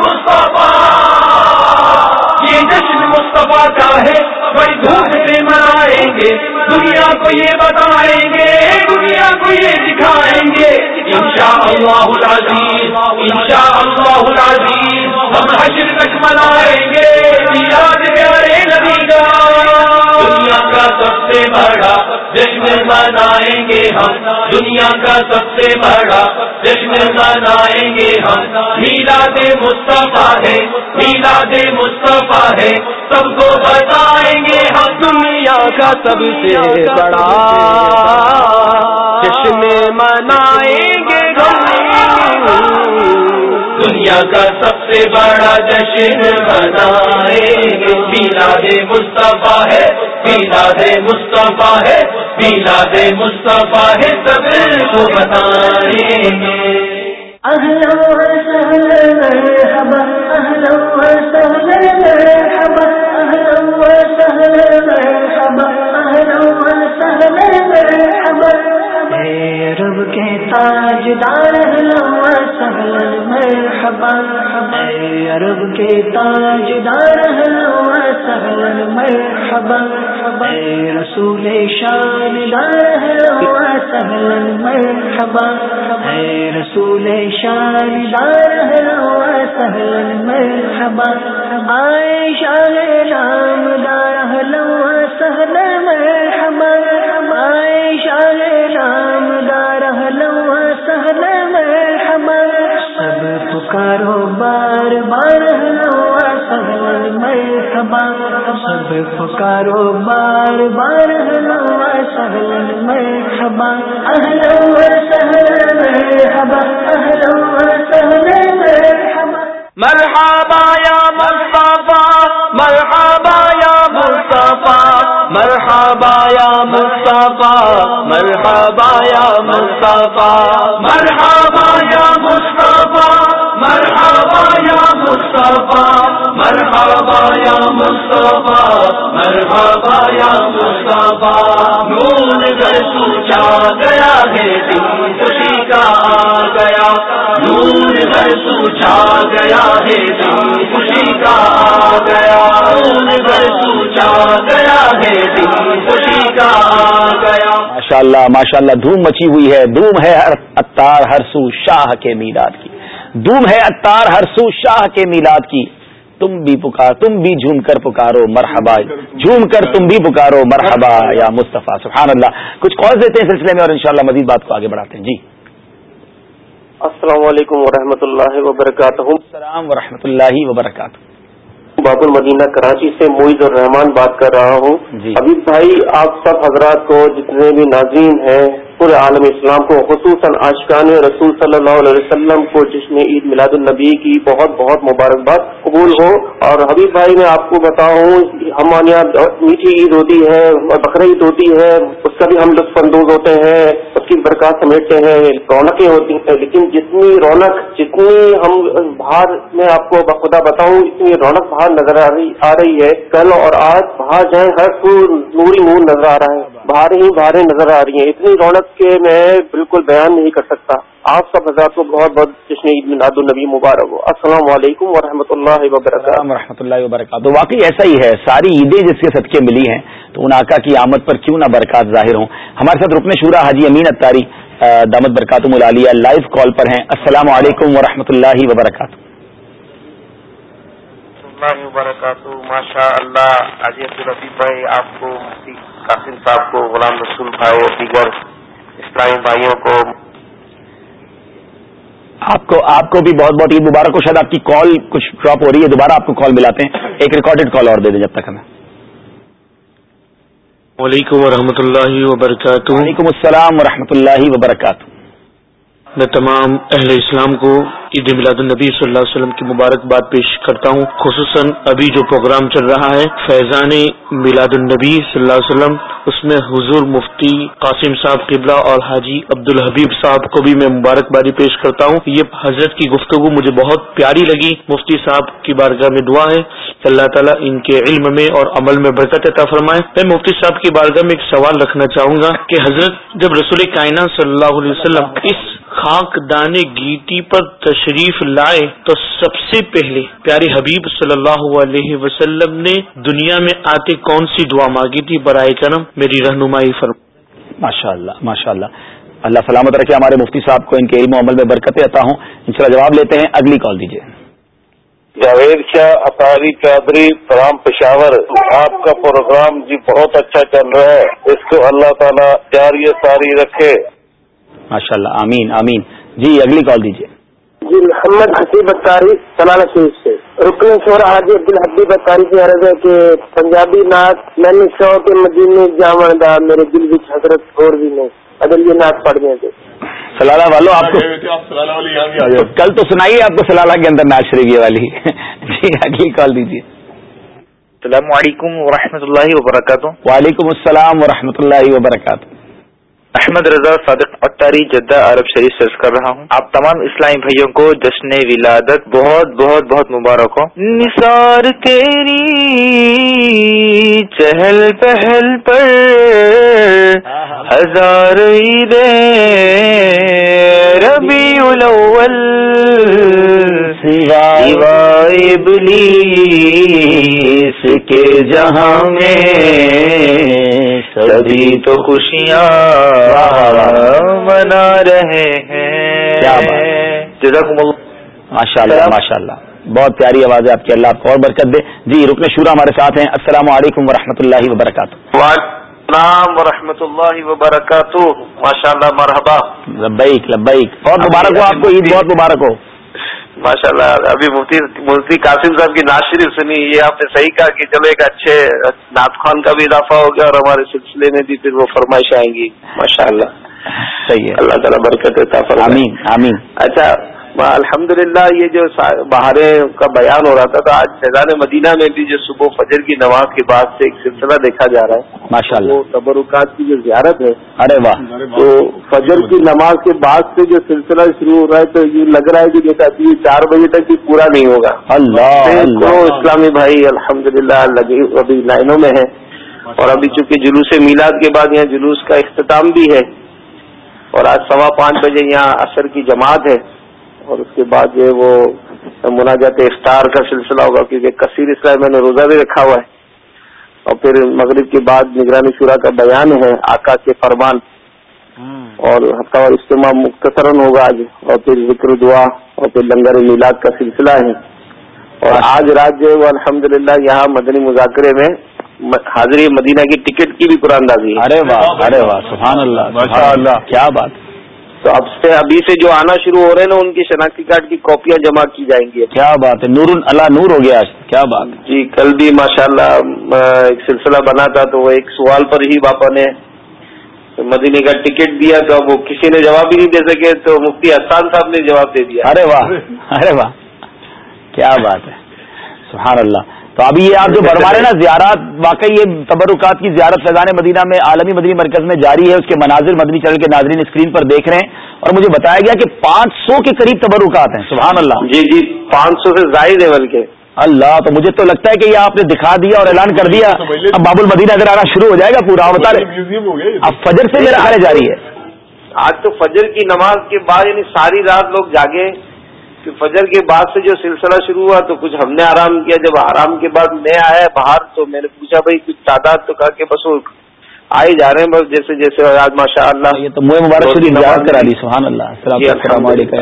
دکھائیں گے۔ دنیا کو یہ بتائیں گے، دنیا کو یہ دکھائیں گے۔ انشاء اللہ العزیز انشاء اللہ العزیز، ہم حشر تک منائیں گے۔ یاد پیارے نبی کا۔ دنیا کا سب سے بڑا جشن منائیں گے ہم۔ دنیا کا سب سے بڑا جشن منائیں گے ہم۔ میلاد مصطفیٰ ہے میلاد مصطفیٰ ہے۔ سب کو بتائیں گے ہم۔ دنیا کا سب سے بڑا جشن منائیں دنیا کا سب سے بڑا جشن منائیں گے۔ میلاد مصطفیٰ ہے، میلاد مصطفیٰ ہے، میلاد مصطفیٰ ہے، سب کو بتائیں گے۔ اہلا وسہلا مرحبا اہلا وسہلا مرحبا اہلا وسہلا مرحبا اہلا مرحبا۔ ہے رب کے تاجدار سہلا مرحبا ہے رب کے تاجدار سہلا مرحبا ہے رسول شاندار سہلا مرحبا ہے رسول شاندار سہلا مرحبا آئے شاہ رام دار سب پکارو بار بار سہل مرحبا سب پکارو بار بار لو سہل مرحبا اہلا وسہلا مرحبا اہلا وسہلا مرحبا مرحبا یا مصطفیٰ، مرحبا یا مصطفیٰ، مرحبا یا مصطفیٰ، مرحبا یا مصطفیٰ، مرحبا یا مصطفیٰ۔ مرحبا یا مصطفیٰ، مرحبا یا مصطفیٰ، مرحبا یا مصطفیٰ. نور گھر سوچا گیا ہے خوشی کا آ گیا. نور گھر سوچا گیا ہے خوشی کا آ گیا. نور گھر سوچا گیا ہے خوشی کا آ گیا. ماشاء اللہ ماشاء اللہ دھوم مچی ہوئی ہے، دھوم ہے اتار ہر سو شاہ کے میلاد کی۔ دھوم ہے اتار ہر سو شاہ کے میلاد کی۔ تم بھی پکار تم بھی جھوم کر پکارو مرحبا۔ جھوم کر تم بھی پکارو مرحبا۔ یا مصطفیٰ سبحان اللہ۔ کچھ کال دیتے ہیں سلسلے میں اور انشاءاللہ مزید بات کو آگے بڑھاتے ہیں۔ جی۔ السلام علیکم ورحمۃ اللہ وبرکاتہ۔ السلام ورحمۃ اللہ وبرکاتہ۔ باب المدینہ کراچی سے معید الرحمان بات کر رہا ہوں۔ جی۔ ابھی بھائی آپ سب حضرات کو جتنے بھی ناظرین ہیں پورے عالم اسلام کو، خصوصاً آشقان رسول صلی اللہ علیہ وسلم کو جشن عید میلاد النبی کی بہت بہت مبارکباد قبول ہو۔ اور حبیب بھائی، میں آپ کو بتاؤں، ہمارے یہاں میٹھی عید ہوتی ہے بقر عید ہوتی ہے، اس کا بھی ہم لطف اندوز ہوتے ہیں، اس کی برکات سمیٹتے ہیں، رونقیں ہوتی ہیں۔ لیکن جتنی رونق، جتنی ہم باہر میں آپ کو بخدا بتاؤں، اتنی رونق باہر نظر آ رہی ہے۔ کل اور آج باہر جائیں ہر کو نوری نور نظر آ رہا ہے۔ باہر ہی باہر نظر آ رہی ہیں۔ اتنی رونق کے میں بالکل بیان نہیں کر سکتا۔ آپ سب حضرات کو بہت بہت جشن عید میلاد النبی مبارک ہو۔ السلام علیکم و اللہ وبرکاتہ۔ و رحمۃ اللہ وبرکاتہ۔ واقعی ایسا ہی ہے۔ ساری عیدیں جس کے صدقے ملی ہیں تو ان آقا کی آمد پر کیوں نہ برکات ظاہر ہوں۔ ہمارے ساتھ رکن شورا حاجی امین اتاری دامت برکات ملالیہ لائیو کال پر ہیں۔ السلام علیکم و اللہ وبرکاتہ۔ وبرکاتہ۔ ماشاء اللہ حاجی عبدالرفیع بھائی آپ کو قاسم صاحب کو غلام رسول بھائی اور دیگر اسلامی بھائیوں کو آپ کو آپ کو بھی بہت بہت عید مبارک ہو۔ شاید آپ کی کال کچھ ڈراپ ہو رہی ہے دوبارہ آپ کو کال ملاتے ہیں۔ ایک ریکارڈیڈ کال اور دے دیں جب تک ہمیں۔ وعلیکم ورحمۃ اللہ وبرکاتہ۔ وعلیکم السلام ورحمۃ اللہ وبرکاتہ۔ میں تمام اہل اسلام کو عید جی میلاد النبی صلی اللہ علیہ وسلم کی مبارکباد پیش کرتا ہوں۔ خصوصاً ابھی جو پروگرام چل رہا ہے، فیضان میلاد النبی صلی اللہ علیہ وسلم، اس میں حضور مفتی قاسم صاحب قبلہ اور حاجی عبد الحبیب صاحب کو بھی میں مبارکبادی پیش کرتا ہوں۔ یہ حضرت کی گفتگو مجھے بہت پیاری لگی۔ مفتی صاحب کی بارگاہ میں دعا ہے کہ اللہ تعالیٰ ان کے علم میں اور عمل میں برکت عطا فرمائے۔ میں مفتی صاحب کی بارگاہ میں ایک سوال رکھنا چاہوں گا کہ حضرت جب رسول کائنات صلی اللہ علیہ وسلم اس خاک دانے گیتی پر تشریف لائے تو سب سے پہلے پیارے حبیب صلی اللہ علیہ وسلم نے دنیا میں آتے کون سی دعا مانگی تھی؟ برائے کرم میری رہنمائی فرم ماشاء اللہ ماشاء اللہ اللہ سلامت رکھے ہمارے مفتی صاحب کو ان کے علم و عمل میں برکتیں عطا ہوں۔ ان شاء جواب لیتے ہیں اگلی کال دیجیے جاوید شاہ اطاری چودھری فرام پشاور۔ آپ کا پروگرام جی بہت اچھا چل رہا ہے۔ اس کو اللہ تعالیٰ جاری ساری رکھے۔ ماشاء اللہ آمین آمین۔ جی اگلی کال دیجیے جی محمد حسیب اتاری سلانا شریف سے۔ رکن شور حاجی عبد الحبیب اتاری کی عرض ہے کہ پنجابی نعت میں نے سو کے مدینے جامع دا میرے دل بھی حضرت اور بھی نہیں اگر یہ نعت پڑھنے سے سلالہ والو آپ کو کل تو سنائیے آپ کو سلالہ کے اندر ناز شریف والی۔ جی اگلی کال دیجیے۔ السلام علیکم ورحمۃ اللہ وبرکاتہ۔ وعلیکم السلام ورحمۃ اللہ وبرکاتہ۔ احمد رضا صادق اختاری جدہ عرب شریف سے کر رہا ہوں۔ آپ تمام اسلامی بھائیوں کو جشن ولادت بہت بہت بہت مبارک ہو۔ نثار تیری چہل پہل پر ہزار ربی الاول، سوائے ابلیس کے جہاں میں، سبھی تو خوشیاں منا رہے ہیں۔ ماشاء اللہ ماشاء اللہ بہت پیاری آواز ہے آپ کی اللہ آپ کو اور برکت دے۔ جی رکن شورا ہمارے ساتھ ہیں۔ السلام علیکم ورحمۃ اللہ وبرکاتہ۔ السلام ورحمۃ اللہ وبرکاتہ۔ ماشاء اللہ مرحبا۔ لبیک لبیک۔ بہت مبارک ہو آپ کو عید بہت مبارک ہو۔ ماشاء اللہ ابھی مفتی مفتی قاسم صاحب کی ناز شریف سنی یہ آپ نے صحیح کہا کہ چلو ایک اچھے نعت خان کا بھی اضافہ ہو گیا اور ہمارے سلسلے میں بھی پھر وہ فرمائش آئیں گی ماشاء اللہ صحیح ہے۔ اللہ تعالیٰ برکت آمین آمین۔ اچھا الحمد للہ یہ جو بہاریں کا بیان ہو رہا تھا تو آج فیضان مدینہ میں بھی جو صبح فجر کی نماز کے بعد سے ایک سلسلہ دیکھا جا رہا ہے۔ ماشاء اللہ وہ تبرکات کی جو زیارت ہے ارے واہ۔ تو فجر کی نماز کے بعد سے جو سلسلہ شروع ہو رہا ہے تو یہ لگ رہا ہے کہ جیسا یہ چار بجے تک یہ پورا نہیں ہوگا۔ اللہ اسلامی بھائی الحمد للہ لگی ابھی لائنوں میں ہے اور ابھی چونکہ جلوس میلاد کے بعد یہاں جلوس کا اختتام بھی ہے۔ اور آج سوا پانچ بجے یہاں عصر کی جماعت ہے۔ اور اس کے بعد جو ہے وہ مناجات افطار کا سلسلہ ہوگا کیونکہ کثیر اسلام میں نے روزہ بھی رکھا ہوا ہے۔ اور پھر مغرب کے بعد نگرانی شورا کا بیان ہے آقا کے فرمان۔ اور ہفتہ اور اجتماع مختصراً ہوگا آج۔ اور پھر ذکر دعا اور پھر لنگر میلاد کا سلسلہ ہے۔ اور آج رات جو ہے وہ الحمد یہاں مدنی مذاکرے میں حاضری مدینہ کی ٹکٹ کی بھی قرآن دازی ارے واہ ارے واہ سبحان اللہ ماشاء اللہ۔ کیا بات۔ تو اب سے ابھی سے جو آنا شروع ہو رہے ہیں نا ان کی شناختی کارڈ کی کاپیاں جمع کی جائیں گی۔ کیا بات ہے؟ نور اللہ نور ہو گیا کیا بات جی کل بھی ماشاء اللہ ایک سلسلہ بنا تھا تو وہ ایک سوال پر ہی باپا نے مدینے کا ٹکٹ دیا تو اب وہ کسی نے جواب ہی نہیں دے سکے تو مفتی احسان صاحب نے جواب دے دیا۔ ارے واہ ارے واہ۔ کیا بات ہے؟ سبحان اللہ۔ تو ابھی یہ آپ جو بھروا رہے ہیں نا زیارات واقعی یہ تبرکات کی زیارت فیضان مدینہ میں عالمی مدنی مرکز میں جاری ہے اس کے مناظر مدنی چینل کے ناظرین اسکرین پر دیکھ رہے ہیں اور مجھے بتایا گیا کہ پانچ سو کے قریب تبرکات ہیں سبحان اللہ۔ جی جی پانچ سو سے زائد ہے بلکہ۔ اللہ تو مجھے تو لگتا ہے کہ یہ آپ نے دکھا دیا اور اعلان کر دیا۔ اب باب المدینہ اگر آنا شروع ہو جائے گا پورا بتا رہے اب فجر سے میرا خانے جاری ہے۔ آج تو فجر کی نماز کے بعد یعنی ساری رات لوگ جاگے۔ کہ فجر کے بعد سے جو سلسلہ شروع ہوا تو کچھ ہم نے آرام کیا جب آرام کے بعد میں آیا باہر تو میں نے پوچھا بھائی کچھ تعداد تو کہا کہ بس وہ آئے جا رہے ہیں بس جیسے جیسے آج ماشاء اللہ یہ تو منہ مبارک شریف یاد کرا دی سبحان اللہ۔ السلام علیکم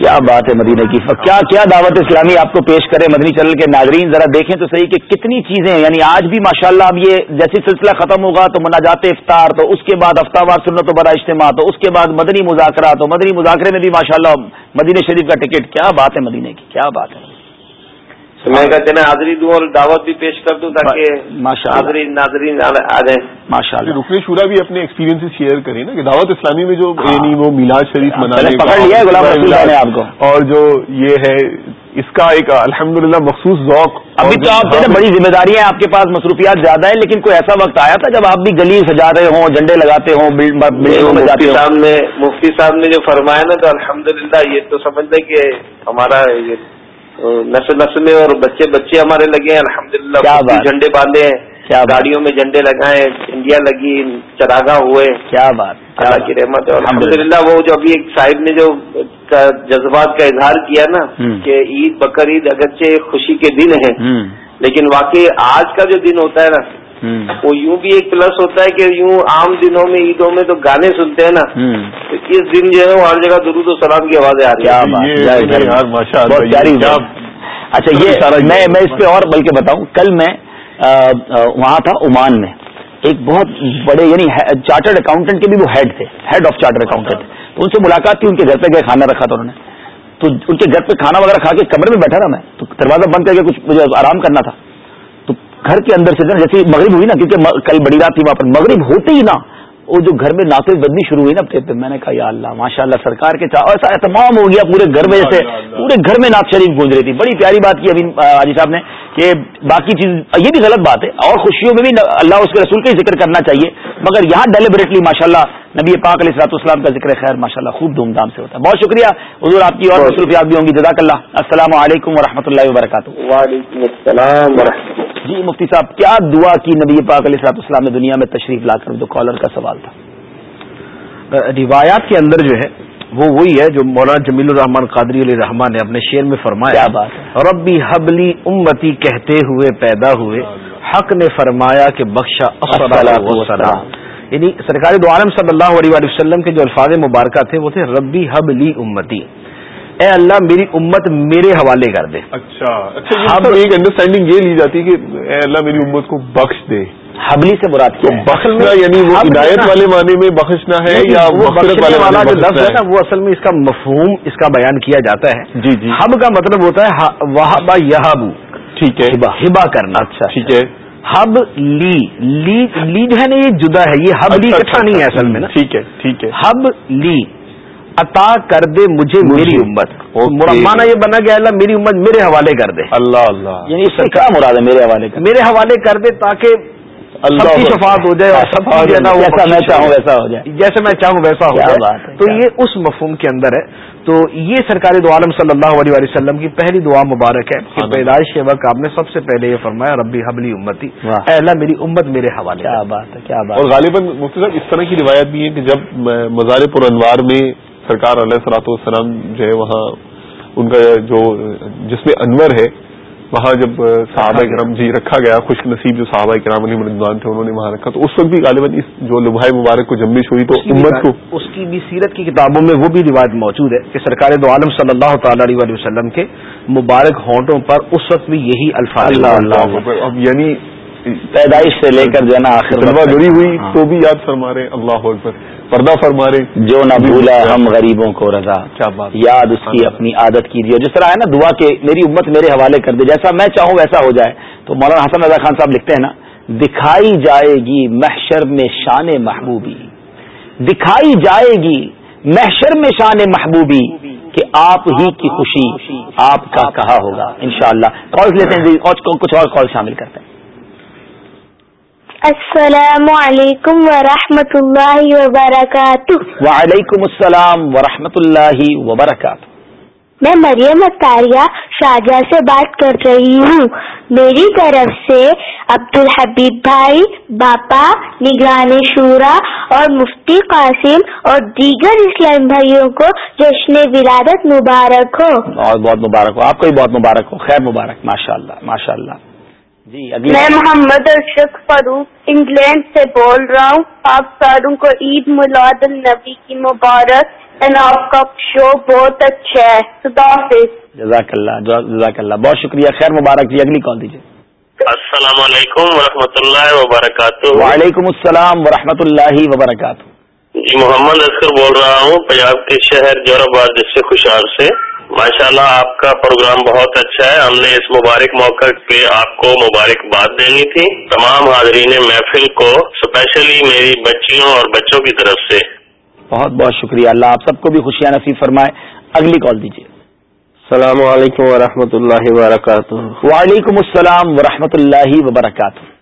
کیا بات ہے مدینہ کی؟ کیا کیا دعوت اسلامی آپ کو پیش کرے مدنی چینل کے ناظرین؟ ذرا دیکھیں تو صحیح کہ کتنی چیزیں ہیں۔ یعنی آج بھی ماشاءاللہ اب یہ جیسے سلسلہ ختم ہوگا تو مناجات افطار، تو اس کے بعد ہفتہ وار سنت و بڑا اجتماع، تو اس کے بعد مدنی مذاکرہ تو مدنی مذاکرے میں بھی ماشاءاللہ مدینہ شریف کا ٹکٹ۔ کیا بات ہے مدینہ کی؟ کیا بات ہے؟ میں کہتے ہیں حاضری دوں اور دعوت بھی پیش کر دوں تاکہ حاضری ناظرین آ جائیں۔ ماشاء اللہ۔ رکن شورا بھی اپنے ایکسپیرینس شیئر کریں نا کہ دعوت اسلامی میں جو یعنی وہ میلاد شریف منانے پکڑ لیا غلام رسول نے آپ کو۔ اور جو یہ ہے اس کا ایک الحمدللہ مخصوص ذوق ابھی تو آپ بڑی ذمہ داریاں آپ کے پاس مصروفیات زیادہ ہیں لیکن کوئی ایسا وقت آیا تھا جب آپ بھی گلی سجا رہے ہوں جھنڈے لگاتے ہوں مفتی صاحب نے مفتی صاحب نے جو فرمایا نا تو الحمدللہ یہ تو سمجھ لیں کہ ہمارا نسل نسلیں اور بچے بچے ہمارے لگے ہیں الحمد للہ جھنڈے باندھے ہیں گاڑیوں میں جھنڈے لگائے انڈیا لگی چراغا ہوئے کیا بات؟ اللہ کی رحمت ہے۔ الحمد للہ وہ جو ابھی ایک صاحب نے جو جذبات کا اظہار کیا نا کہ عید بکر عید اگرچہ خوشی کے دن ہے لیکن واقعی آج کا جو دن ہوتا ہے نا وہ یوں بھی ایک پلس ہوتا ہے کہ یوں عام دنوں میں عیدوں میں تو گانے سنتے ہیں نا۔ تو اس دن جو ہے وہ ہر جگہ درود و سلام کی آوازیں آ رہی ہیں۔ اچھا یہ میں میں اس پہ اور بلکہ بتاؤں کل میں وہاں تھا عمان میں۔ ایک بہت بڑے یعنی چارٹرڈ اکاؤنٹنٹ کے بھی وہ ہیڈ تھے ہیڈ آف چارٹرڈ اکاؤنٹنٹ تو ان سے ملاقات تھی ان کے گھر پہ گئے کھانا رکھا تھا انہوں نے۔ تو ان کے گھر پہ کھانا وغیرہ کھا کے کمرے میں بیٹھا تھا میں تو دروازہ بند کر کے کچھ مجھے آرام کرنا تھا۔ گھر کے اندر سے جیسے مغرب ہوئی نا کیونکہ کل بڑی رات تھی وہاں پر مغرب ہوتے ہی نا وہ جو گھر میں ناطے بدنی شروع ہوئی نا پہ میں نے کہا یا اللہ ماشاء اللہ سرکار کے ایسا تمام ہو گیا پورے گھر میں جیسے پورے گھر میں نعت شریف گونج رہی تھی۔ بڑی پیاری بات کی ابھی حاجی صاحب نے کہ باقی چیز یہ بھی غلط بات ہے۔ اور خوشیوں میں بھی اللہ اس کے رسول کا ذکر کرنا چاہیے۔ مگر یہاں ڈیلیبریٹلی ماشاء اللہ نبی پاک علیہ السلاط اسلام کا ذکر خیر ماشاء اللہ خوب دھوم دھام سے ہوتا ہے۔ بہت شکریہ۔ حضور آپ کی اور مصروفیات بھی ہوں گی۔ جزاک اللہ۔ السلام علیکم و رحمۃ اللہ وبرکاتہ۔ وعلیکم السلام جی مفتی صاحب کیا دعا کی نبی پاک علیہ السلاط اسلام نے دنیا میں تشریف لا کر؟ جو کالر کا سوال تھا۔ روایات کے اندر جو ہے وہ وہی ہے جو مولانا جمیل الرحمان قادری علیہ رحمان نے اپنے شعر میں فرمایا ربی حبلی امتی کہتے ہوئے پیدا ہوئے حق نے فرمایا کہ بخشا یعنی سرکاری دو عالم صلی اللہ علیہ وسلم کے جو الفاظ مبارکہ تھے وہ تھے ربی حبلی امتی. اے اللہ میری امت میرے حوالے کر دے۔ اچھا اچھا ایک انڈرسٹینڈنگ یہ لی جاتی کہ اے اللہ میری امت کو بخش دے۔ حبلی سے مراد کیا بخشنا یعنی وہ ہدایت والے معنی میں بخشنا ہے یا والے والا جو لفظ ہے نا وہ اصل میں اس کا مفہوم اس کا بیان کیا جاتا ہے۔ جی جی۔ ہب کا مطلب ہوتا ہے وہ یہابو ٹھیک ہے۔ ہبا کرنا۔ اچھا ٹھیک ہے۔ ہب لی. لی لی جو ہے نا یہ جدا ہے یہ ہب لی اکٹھا نہیں ہے اصل میں نا۔ ٹھیک ہے ٹھیک ہے۔ ہب لی عطا کر دے مجھے میری امت۔ مانا یہ بنا گیا اللہ میری امت میرے حوالے کر دے۔ اللہ اللہ۔ یعنی اس سے کیا مراد ہے میرے حوالے کر میرے حوالے کر دے تاکہ سب کی شفاعت ہو جائے اور سب کی جیسا میں چاہوں ویسا ہو جائے۔ جیسے میں چاہوں ویسا ہو جائے۔ تو یہ اس مفہوم کے اندر ہے۔ تو یہ سرکاری دو عالم صلی اللہ علیہ وسلم کی پہلی دعا مبارک ہے کہ پیدائش کے وقت آپ نے سب سے پہلے یہ فرمایا ربی حبلی امتی اہلا میری امت میرے حوالے کیا بات ہے کیا بات اور غالباً مفتی صاحب اس طرح کی روایت بھی ہے کہ جب مزار پر انوار میں سرکار علیہ سلاۃ والسلام جو ہے وہاں ان کا جو جس میں انور ہے وہاں جب صحابہ کرام جی رکھا گیا خوش نصیب جو صحابہ کرام علی مردوان تھے انہوں نے وہاں رکھا تو اس وقت بھی غالباً اس جو لبھائے مبارک کو جمبش ہوئی تو امت کو اس کی بھی سیرت کی کتابوں میں وہ بھی روایت موجود ہے کہ سرکار دو عالم صلی اللہ تعالی علیہ وسلم کے مبارک ہونٹوں پر اس وقت بھی یہی الفاظ اللہ اللہ اب یعنی پیدائش سے لے کر جو ہے نا آخر گری ہوئی تو بھی یاد فرما رہے اللہ اکبر۔ پردہ فرما رہے جو نہ بھولا ہم غریبوں کو رضا۔ کیا بات۔ یاد اس کی اپنی عادت کیجیے۔ جس طرح ہے نا دعا کے میری امت میرے حوالے کر دے جیسا میں چاہوں ویسا ہو جائے۔ تو مولانا حسن رضا خان صاحب لکھتے ہیں نا دکھائی جائے گی محشر میں شان محبوبی۔ دکھائی جائے گی محشر میں شان محبوبی کہ آپ ہی کی خوشی آپ کا کہا ہوگا انشاءاللہ۔ شاء اللہ لیتے ہیں کچھ اور کال شامل کرتے ہیں۔ السلام علیکم ورحمۃ اللہ وبرکاتہ۔ وعلیکم السلام ورحمۃ اللہ وبرکاتہ۔ میں مریم اطاریہ شاہجہاں سے بات کر رہی ہوں۔ میری طرف سے عبد الحبیب بھائی باپا نگران شورا اور مفتی قاسم اور دیگر اسلام بھائیوں کو جشن ولادت مبارک ہو۔ بہت بہت مبارک ہو آپ کو بھی بہت مبارک ہو خیر مبارک ماشاء اللہ ماشاء اللہ جی میں محمد ارشد فاروق انگلینڈ سے بول رہا ہوں۔ آپ ساروں کو عید ملاد النبی کی مبارک۔ آپ کا شو بہت اچھا ہے۔ خدا حافظ۔ جزاک اللہ جزاک اللہ۔ بہت شکریہ۔ خیر مبارک جی اگلی کال دیجیے؟ السلام علیکم ورحمۃ اللہ وبرکاتہ۔ وعلیکم السلام ورحمۃ اللہ وبرکاتہ۔ جی محمد اصغر بول رہا ہوں پنجاب کے شہر جوراباد ڈسٹرکٹ خوشحال سے۔ ماشاء اللہ آپ کا پروگرام بہت اچھا ہے۔ ہم نے اس مبارک موقع پہ آپ کو مبارکباد دینی تھی۔ تمام حاضرین محفل کو اسپیشلی میری بچیوں اور بچوں کی طرف سے۔ بہت بہت شکریہ۔ اللہ آپ سب کو بھی خوشیاں نصیب فرمائے۔ اگلی کال دیجیے۔ السلام علیکم ورحمۃ اللہ وبرکاتہ۔ وعلیکم السلام ورحمۃ اللہ وبرکاتہ۔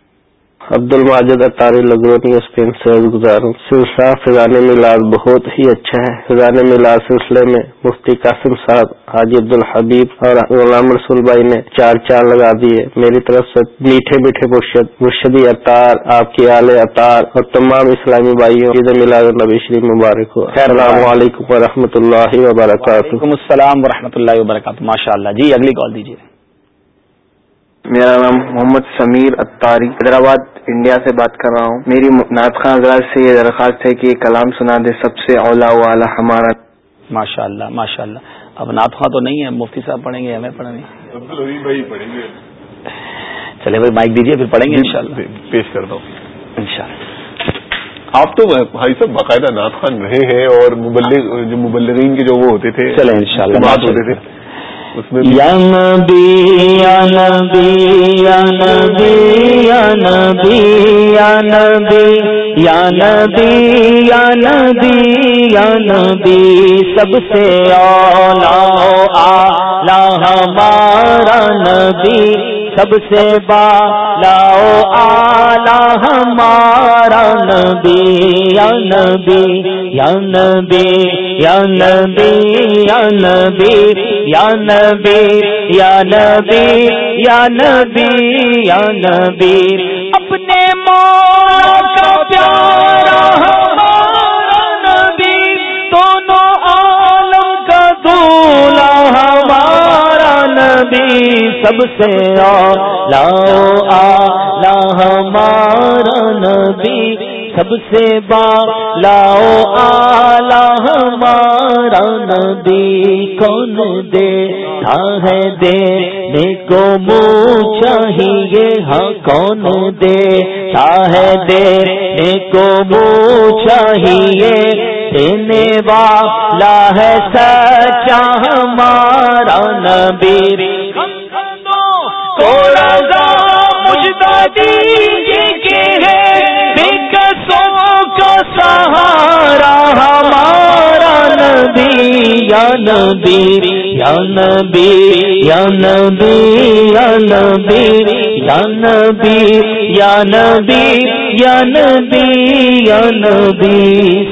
عبد الماجد اطاری لگرونی اسپین سے گزاروں سلسلہ فضان میلاد بہت ہی اچھا ہے۔ فضان میلاد سلسلے میں مفتی قاسم صاحب حاجی عبد الحبیب اور غلام رسول بھائی نے چار چار لگا دیے۔ میری طرف سے میٹھے میٹھے مرشد مرشدی اطار آپ کی آل اطار اور تمام اسلامی بھائیوں عید میلاد النبی شریف مبارک ہو۔ السلام علیکم و اللہ وبرکاتہ۔ السلام و اللہ وبرکاتہ۔ ماشاء اللہ جی اگلی کال دیجیے میرا نام محمد سمیر اتاری حیدرآباد انڈیا سے بات کر رہا ہوں۔ میری نعت خان حضرات سے یہ درخواست ہے کہ کلام سنا دے سب سے اولا والا ہمارا۔ ماشاء اللہ ماشاء اللہ اب نعت خان تو نہیں ہے مفتی صاحب پڑھیں گے ہمیں پڑھیں گے۔ چلے بھائی مائک دیجیے پھر پڑھیں گے انشاءاللہ۔ پیش کر دو آپ تو بھائی صاحب باقاعدہ نعت خان رہے ہیں اور مبلغ جو مبلغین کے جو وہ ہوتے تھے چلے ان شاء اللہ ہوتے تھے۔ نبی، یا نبی یا نبی یا نبی یا نبی یا نبی یا نبی یا نبی، سب سے اولا آلہ ہمارا نبی۔ سب سے بالا آلہ ہمارا نبی، یا نبی یا نبی یا نبی یا نبی یا نبی یا نبی یا نبی یا نبی۔ اپنے مولا کا پیارا نبی سب سے لاؤ آ ہمارا نبی سب سے با، لاؤ آلہ ہمارا نبی کون دے ہے دے کو منہ چاہیے ہاں کون دے ہے دے کو منہ چاہیے دینے والا ہے سچا ہمارا نبی۔ کو رضا مجھتا دیجیے یا نبی یا نبی یا نبی یا نبی یا نبی یا نبی یا نبی یا نبی،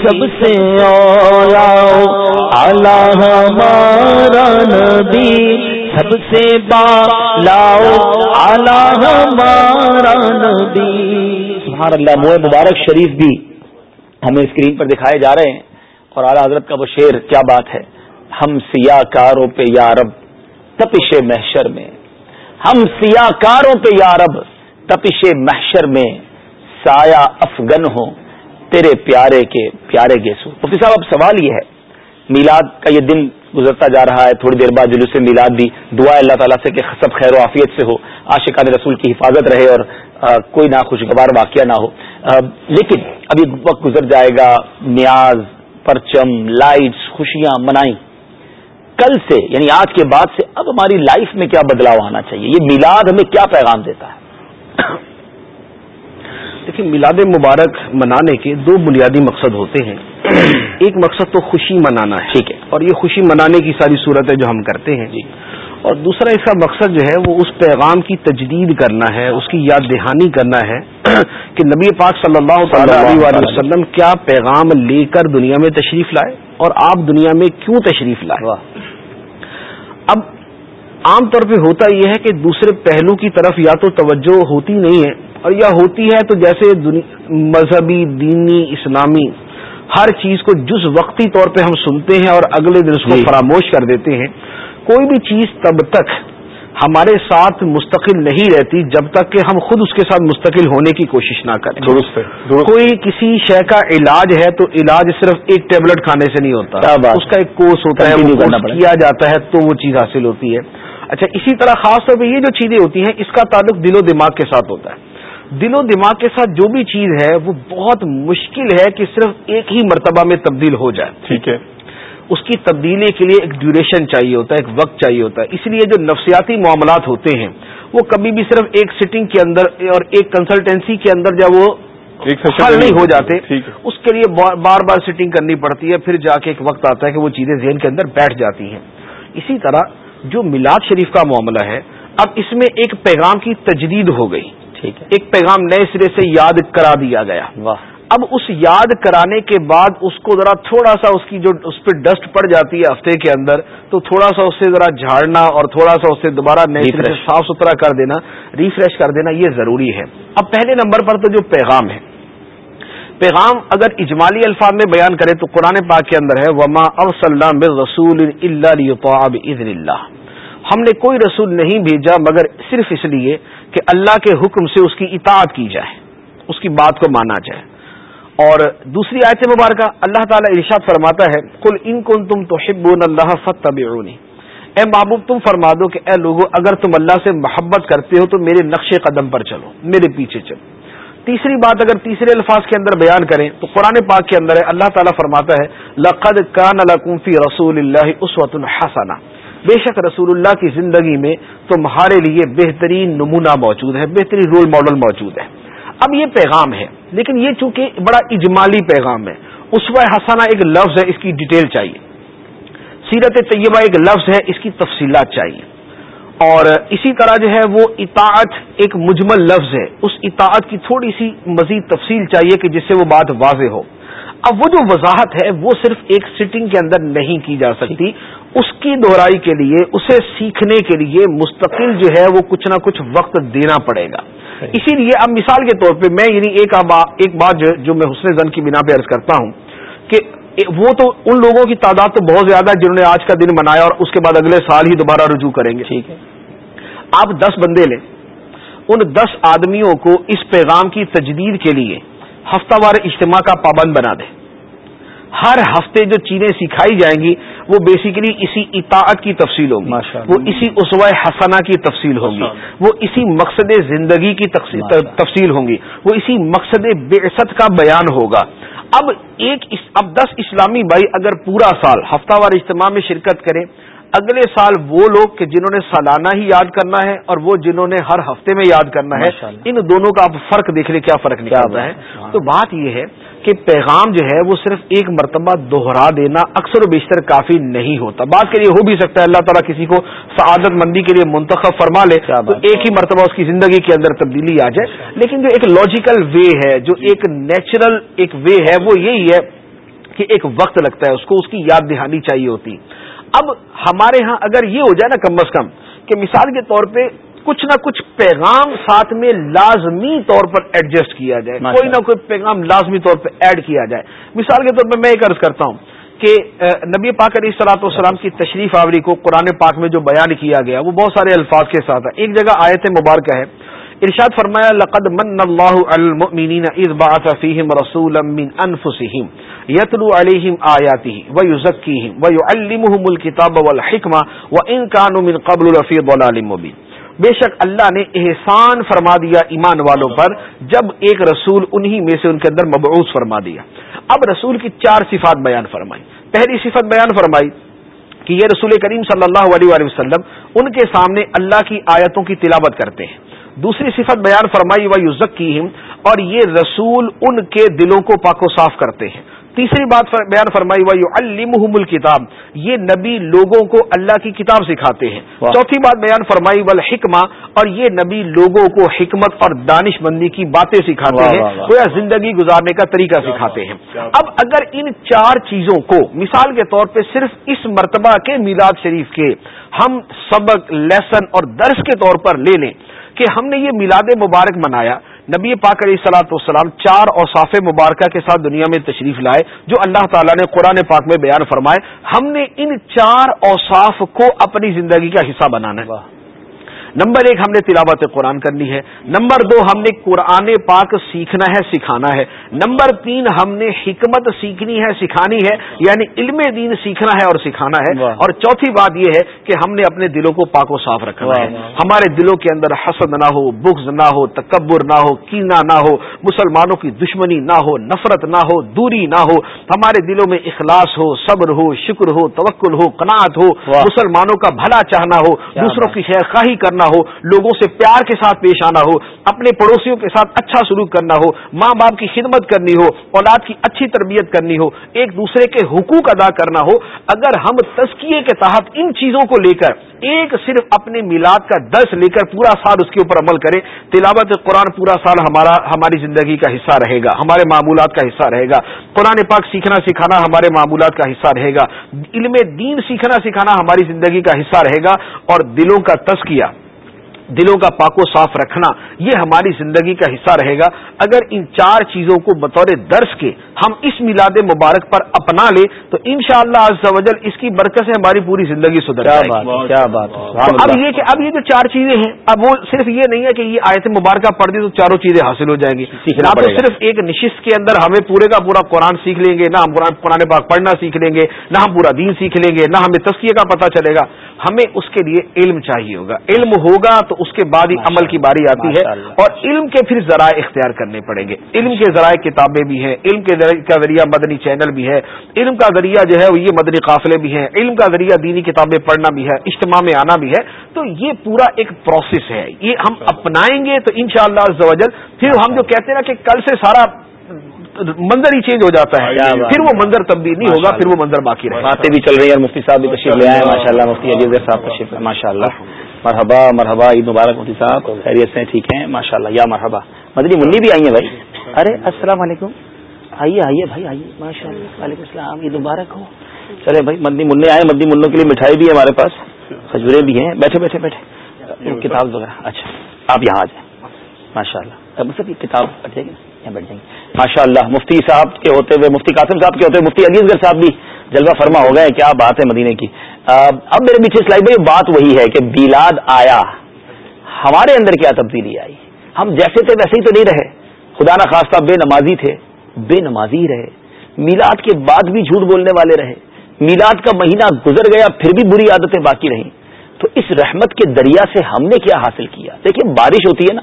سب سے اولا اللہ ہمارا نبی، سب سے با لاؤ ہمارا نبی۔ سبحان اللہ موہ مبارک شریف بھی ہمیں اسکرین پر دکھائے جا رہے ہیں اور اعلیٰ حضرت کا وہ شعر، کیا بات ہے؟ ہم سیاہ کاروں پہ یارب تپش محشر میں۔ ہم سیاہ کاروں پہ یارب تپش محشر میں۔ سایہ افغن ہو تیرے پیارے کے، پیارے گیسو مفتی صاحب، اب سوال یہ ہے، میلاد کا یہ دن گزرتا جا رہا ہے، تھوڑی دیر بعد جلوس میلاد بھی۔ دعا اللہ تعالیٰ سے کہ سب خیر و عافیت سے ہو، عاشقان رسول کی حفاظت رہے اور کوئی نہ خوشگوار واقعہ نہ ہو۔ لیکن ابھی وقت گزر جائے گا، نیاز، پرچم، لائٹس، خوشیاں، منائی۔ کل سے یعنی آج کے بعد سے اب ہماری لائف میں کیا بدلاؤ آنا چاہیے؟ یہ میلاد ہمیں کیا پیغام دیتا ہے؟ دیکھیں میلاد مبارک منانے کے دو بنیادی مقصد ہوتے ہیں۔ ایک مقصد تو خوشی منانا ہے۔ ٹھیک ہے۔ اور یہ خوشی منانے کی ساری صورت ہے جو ہم کرتے ہیں۔ جی۔ اور دوسرا اس کا مقصد جو ہے وہ اس پیغام کی تجدید کرنا ہے اس کی یاد دہانی کرنا ہے کہ نبی پاک صلی اللہ تعالی علیہ وسلم۔ کیا پیغام لے کر دنیا میں تشریف لائے۔ اور آپ دنیا میں کیوں تشریف لائے اب عام طور پہ ہوتا یہ ہے کہ دوسرے پہلو کی طرف یا تو توجہ ہوتی نہیں ہے اور یا ہوتی ہے تو جیسے مذہبی دینی اسلامی ہر چیز کو جز وقتی طور پہ ہم سنتے ہیں اور اگلے دن اس کو جی۔ فراموش کر دیتے ہیں کوئی بھی چیز تب تک ہمارے ساتھ مستقل نہیں رہتی جب تک کہ ہم خود اس کے ساتھ مستقل ہونے کی کوشش نہ کریں۔ درست کوئی کسی شے کا علاج ہے تو علاج صرف ایک ٹیبلٹ کھانے سے نہیں ہوتا۔ اس کا ایک کورس ہوتا ہے کیا جاتا ہے تو وہ چیز حاصل ہوتی ہے۔ اچھا اسی طرح خاص طور پہ یہ جو چیزیں ہوتی ہیں اس کا تعلق دل و دماغ کے ساتھ ہوتا ہے۔ دل و دماغ کے ساتھ جو بھی چیز ہے وہ بہت مشکل ہے کہ صرف ایک ہی مرتبہ میں تبدیل ہو جائے۔ ٹھیک ہے۔ اس کی تبدیلی کے لیے ایک ڈیوریشن چاہیے ہوتا ہے ایک وقت چاہیے ہوتا ہے۔ اس لیے جو نفسیاتی معاملات ہوتے ہیں وہ کبھی بھی صرف ایک سٹنگ کے اندر اور ایک کنسلٹینسی کے اندر جب وہ حل نہیں ہو جاتے اس کے لیے بار بار سٹنگ کرنی پڑتی ہے پھر جا کے ایک وقت آتا ہے کہ وہ چیزیں ذہن کے اندر بیٹھ جاتی ہیں۔ اسی طرح جو میلاد شریف کا معاملہ ہے اب اس میں ایک پیغام کی تجدید ہو گئی۔ ٹھیک ہے۔ ایک پیغام نئے سرے سے یاد کرا دیا گیا۔ واہ۔ اب اس یاد کرانے کے بعد اس کو ذرا تھوڑا سا اس کی جو اس پہ ڈسٹ پڑ جاتی ہے ہفتے کے اندر تو تھوڑا سا اس سے ذرا جھاڑنا اور تھوڑا سا اس سے دوبارہ نئے سے صاف ستھرا کر دینا ریفریش کر دینا یہ ضروری ہے۔ اب پہلے نمبر پر تو جو پیغام ہے۔ پیغام اگر اجمالی الفاظ میں بیان کرے تو قرآن پاک کے اندر ہے وما رسول اللہ ہم نے کوئی رسول نہیں بھیجا مگر صرف اس لیے کہ اللہ کے حکم سے اس کی اطاعت کی جائے اس کی بات کو مانا جائے۔ اور دوسری آیت مبارکہ اللہ تعالیٰ ارشاد فرماتا ہے کل ان کن تم تو شب اللہ فتب اے محبوب، تم فرما دو کہ اے لوگو، اگر تم اللہ سے محبت کرتے ہو تو میرے نقش قدم پر چلو، میرے پیچھے چلو۔ تیسری بات اگر تیسرے الفاظ کے اندر بیان کریں، تو قرآن پاک کے اندر ہے، اللہ تعالیٰ فرماتا ہے، لقد کان فی رسول اللہ اسوت الحسنہ بے شک رسول اللہ کی زندگی میں تمہارے لیے بہترین نمونہ موجود ہے، بہترین رول ماڈل موجود ہے۔ اب یہ پیغام ہے، لیکن یہ چونکہ بڑا اجمالی پیغام ہے اسوہ حسنہ ایک لفظ ہے، اس کی ڈیٹیل چاہیے۔ سیرت طیبہ ایک لفظ ہے، اس کی تفصیلات چاہیے۔ اور اسی طرح جو ہے، وہ اطاعت ایک مجمل لفظ ہے۔ اس اطاعت کی تھوڑی سی مزید تفصیل چاہیے کہ جس سے وہ بات واضح ہو۔ اب وہ جو وضاحت ہے، وہ صرف ایک سٹنگ کے اندر نہیں کی جا سکتی۔ اس کی دہرائی کے لیے، اسے سیکھنے کے لیے مستقل جو ہے، وہ کچھ نہ کچھ وقت دینا پڑے گا۔ اسی لیے اب مثال کے طور پہ میں یعنی ایک ایک بات جو میں حسن زن کی بنا پہ عرض کرتا ہوں کہ وہ تو ان لوگوں کی تعداد تو بہت زیادہ ہے جنہوں نے آج کا دن منایا اور اس کے بعد اگلے سال ہی دوبارہ رجوع کریں گے۔ ٹھیک ہے۔ آپ دس بندے لیں۔ ان دس آدمیوں کو اس پیغام کی تجدید کے لیے ہفتہ وار اجتماع کا پابند بنا دیں۔ ہر ہفتے جو چیزیں سکھائی جائیں گی وہ بیسیکلی اسی اطاعت کی تفصیل ہوگی۔ وہ اسی اسوائے حسنا کی تفصیل ہوگی۔ وہ اسی مقصد زندگی کی تفصیل ہوں گی وہ اسی مقصد بےست کا بیان ہوگا۔ اب ایک اب دس اسلامی بھائی اگر پورا سال ہفتہ وار اجتماع میں شرکت کریں اگلے سال وہ لوگ کہ جنہوں نے سالانہ ہی یاد کرنا ہے اور وہ جنہوں نے ہر ہفتے میں یاد کرنا ہے ان دونوں کا آپ فرق دیکھ لیں کیا فرق نکالتا ہے۔ تو بات یہ ہے کہ پیغام جو ہے وہ صرف ایک مرتبہ دوہرا دینا اکثر و بیشتر کافی نہیں ہوتا۔ بات کے لیے ہو بھی سکتا ہے اللہ تعالیٰ کسی کو سعادت مندی کے لیے منتخب فرما لے تو ایک ہی مرتبہ اس کی زندگی کے اندر تبدیلی آ جائے۔ لیکن جو ایک لاجیکل وے ہے جو ایک نیچرل ایک وے ہے وہ یہی ہے کہ ایک وقت لگتا ہے اس کو اس کی یاد دہانی چاہیے ہوتی۔ اب ہمارے ہاں اگر یہ ہو جائے نا کم از کم کہ مثال کے طور پہ کچھ نہ کچھ پیغام ساتھ میں لازمی طور پر ایڈجسٹ کیا جائے۔ کوئی نہ کوئی پیغام لازمی طور پر ایڈ کیا جائے۔ مثال کے طور پر میں ایک عرض کرتا ہوں کہ نبی پاک علیہ سلاۃ والسلام کی تشریف آوری کو قرآن پاک میں جو بیان کیا گیا وہ بہت سارے الفاظ کے ساتھ ہے ایک جگہ آیت مبارکہ ہے۔ ارشاد فرمایا لقد من اللہ المؤمنین اذ بعث فیہم رسولا من انفسہم یتلو علیہم آیاتہ ویزکیہم ویعلمہم الکتاب والحکمہ وان کانوا من قبل لفی ضلال مبین۔ بے شک اللہ نے احسان فرما دیا ایمان والوں پر، جب ایک رسول انہی میں سے ان کے اندر مبعوث فرما دیا۔ اب رسول کی چار صفات بیان فرمائی۔ پہلی صفت بیان فرمائی کہ یہ رسول کریم صلی اللہ علیہ وسلم ان کے سامنے اللہ کی آیتوں کی تلاوت کرتے ہیں۔ دوسری صفت بیان فرمائی و یوزک کی اور یہ رسول ان کے دلوں کو پاک و صاف کرتے ہیں۔ تیسری بات بیان فرمائی ہوا المحم الکتاب یہ نبی لوگوں کو اللہ کی کتاب سکھاتے ہیں۔ چوتھی بات بیان فرمائی ول حکمہ اور یہ نبی لوگوں کو حکمت اور دانش مندی کی باتیں سکھاتے ہیں گویا زندگی گزارنے کا طریقہ سکھاتے ہیں۔ اب اگر ان چار چیزوں کو مثال کے طور پہ صرف اس مرتبہ کے میلاد شریف کے ہم سبق لیسن اور درس کے طور پر لے لیں کہ ہم نے یہ میلاد مبارک منایا نبی پاک علیہ سلاۃ والسلام چار اوصاف مبارکہ کے ساتھ دنیا میں تشریف لائے، جو اللہ تعالیٰ نے قرآن پاک میں بیان فرمائے، ہم نے ان چار اوصاف کو اپنی زندگی کا حصہ بنانا ہے۔ نمبر ایک ہم نے تلاوت قرآن کرنی ہے نمبر دو ہم نے قرآن پاک سیکھنا ہے سکھانا ہے نمبر تین ہم نے حکمت سیکھنی ہے سکھانی ہے یعنی علم دین سیکھنا ہے اور سکھانا ہے۔ اور چوتھی بات یہ ہے کہ ہم نے اپنے دلوں کو پاک و صاف رکھنا ہے۔ ہمارے دلوں کے اندر حسد نہ ہو بغض نہ ہو تکبر نہ ہو کینا نہ ہو مسلمانوں کی دشمنی نہ ہو نفرت نہ ہو دوری نہ ہو ہمارے دلوں میں اخلاص ہو صبر ہو شکر ہو توکل ہو قناعت ہو مسلمانوں کا بھلا چاہنا ہو دوسروں کی خیر خواہی کرنا ہو، لوگوں سے پیار کے ساتھ پیش آنا ہو، اپنے پڑوسیوں کے ساتھ اچھا سلوک کرنا ہو، ماں باپ کی خدمت کرنی ہو، اولاد کی اچھی تربیت کرنی ہو، ایک دوسرے کے حقوق ادا کرنا ہو، اگر ہم تزکیے کے تحت ان چیزوں کو لے کر ایک صرف اپنے میلاد کا درس لے کر پورا سال اس کے اوپر عمل کریں، تلاوت قرآن پورا سال ہمارا، ہماری زندگی کا حصہ رہے گا، ہمارے معمولات کا حصہ رہے گا، قرآن پاک سیکھنا سکھانا ہمارے معمولات کا حصہ رہے گا، علم دین سیکھنا سکھانا ہماری زندگی کا حصہ رہے گا، اور دلوں کا تزکیہ دلوں کا پاک و صاف رکھنا یہ ہماری زندگی کا حصہ رہے گا۔ اگر ان چار چیزوں کو بطور درس کے ہم اس میلاد مبارک پر اپنا لیں تو ان شاء اللہ اس کی برکت سے ہماری پوری زندگی سدھر جائے گی۔ کیا بات اب یہ کہ اب یہ جو چار چیزیں ہیں اب وہ صرف یہ نہیں ہے کہ یہ آیت مبارکہ پڑھ دی تو چاروں چیزیں حاصل ہو جائیں گی۔ نہ تو صرف ایک نشست کے اندر ہمیں پورے کا پورا قرآن سیکھ لیں گے نہ ہم قرآن قرآن پاک پڑھنا سیکھ لیں گے نہ ہم پورا دین سیکھ لیں گے نہ ہمیں تسکیے کا پتہ چلے گا۔ ہمیں اس کے لیے علم چاہیے ہوگا۔ علم ہوگا تو اس کے بعد ہی عمل کی باری آتی ہے اور علم کے پھر ذرائع اختیار کرنے پڑیں گے۔ علم کے ذرائع کتابیں بھی ہیں علم کے کا ذریعہ مدنی چینل بھی ہے علم کا ذریعہ جو ہے وہ یہ مدنی قافلے بھی ہیں علم کا ذریعہ دینی کتابیں پڑھنا بھی ہے اجتماع میں آنا بھی ہے۔ تو یہ پورا ایک پروسیس ہے۔ یہ ہم اپنائیں گے تو ان شاء اللہ پھر ہم جو کہتے ہیں نا کہ کل سے سارا منظر ہی چینج ہو جاتا ہے. پھر وہ منظر تبدیل نہیں ہوگا پھر وہ منظر باقی رہے باتیں بھی چل رہی ہیں مفتی صاحب بھی تشریف لے آئے ماشاء اللہ مفتی عزیز صاحب تشریف ماشاء اللہ. مرحبا مرحبا عید مبارک مفتی صاحب. خیریت سے ٹھیک ہیں؟ ماشاء اللہ. یا مرحبا. مدنی منی بھی آئی ہیں بھائی. ارے السلام علیکم. آئیے آئیے بھائی آئیے. ماشاء اللہ. وعلیکم السلام. عید مبارک ہو. چلے بھائی مدنی منع آئے مدنی منوں کے لیے مٹھائی بھی ہے ہمارے پاس. کھجورے بھی ہیں. بیٹھے بیٹھے بیٹھے کتاب وغیرہ. اچھا. آپ یہاں آ جائیں. ماشاء اللہ. یہ کتاب بیٹھ جائیں گے یہاں بیٹھ جائیں گے ماشاء اللہ مفتی صاحب کے ہوتے ہوئے، مفتی قاسم صاحب کے ہوتے ہوئے، مفتی علیزگڑھ صاحب بھی جلوہ فرما ہو گئے کیا بات ہے مدینے کی۔ اب میرے پیچھے سلائی بھائی بات وہی ہے کہ بیلاد آیا، ہمارے اندر کیا تبدیلی آئی؟ ہم جیسے تھے ویسے ہی تو نہیں رہے۔ خدا نہ خواستہ بے نمازی تھے، بے نمازی رہے۔ میلاد کے بعد بھی جھوٹ بولنے والے رہے۔ میلاد کا مہینہ گزر گیا، پھر بھی بری عادتیں باقی رہیں۔ تو اس رحمت کے دریا سے ہم نے کیا حاصل کیا؟ دیکھیں بارش ہوتی ہے نا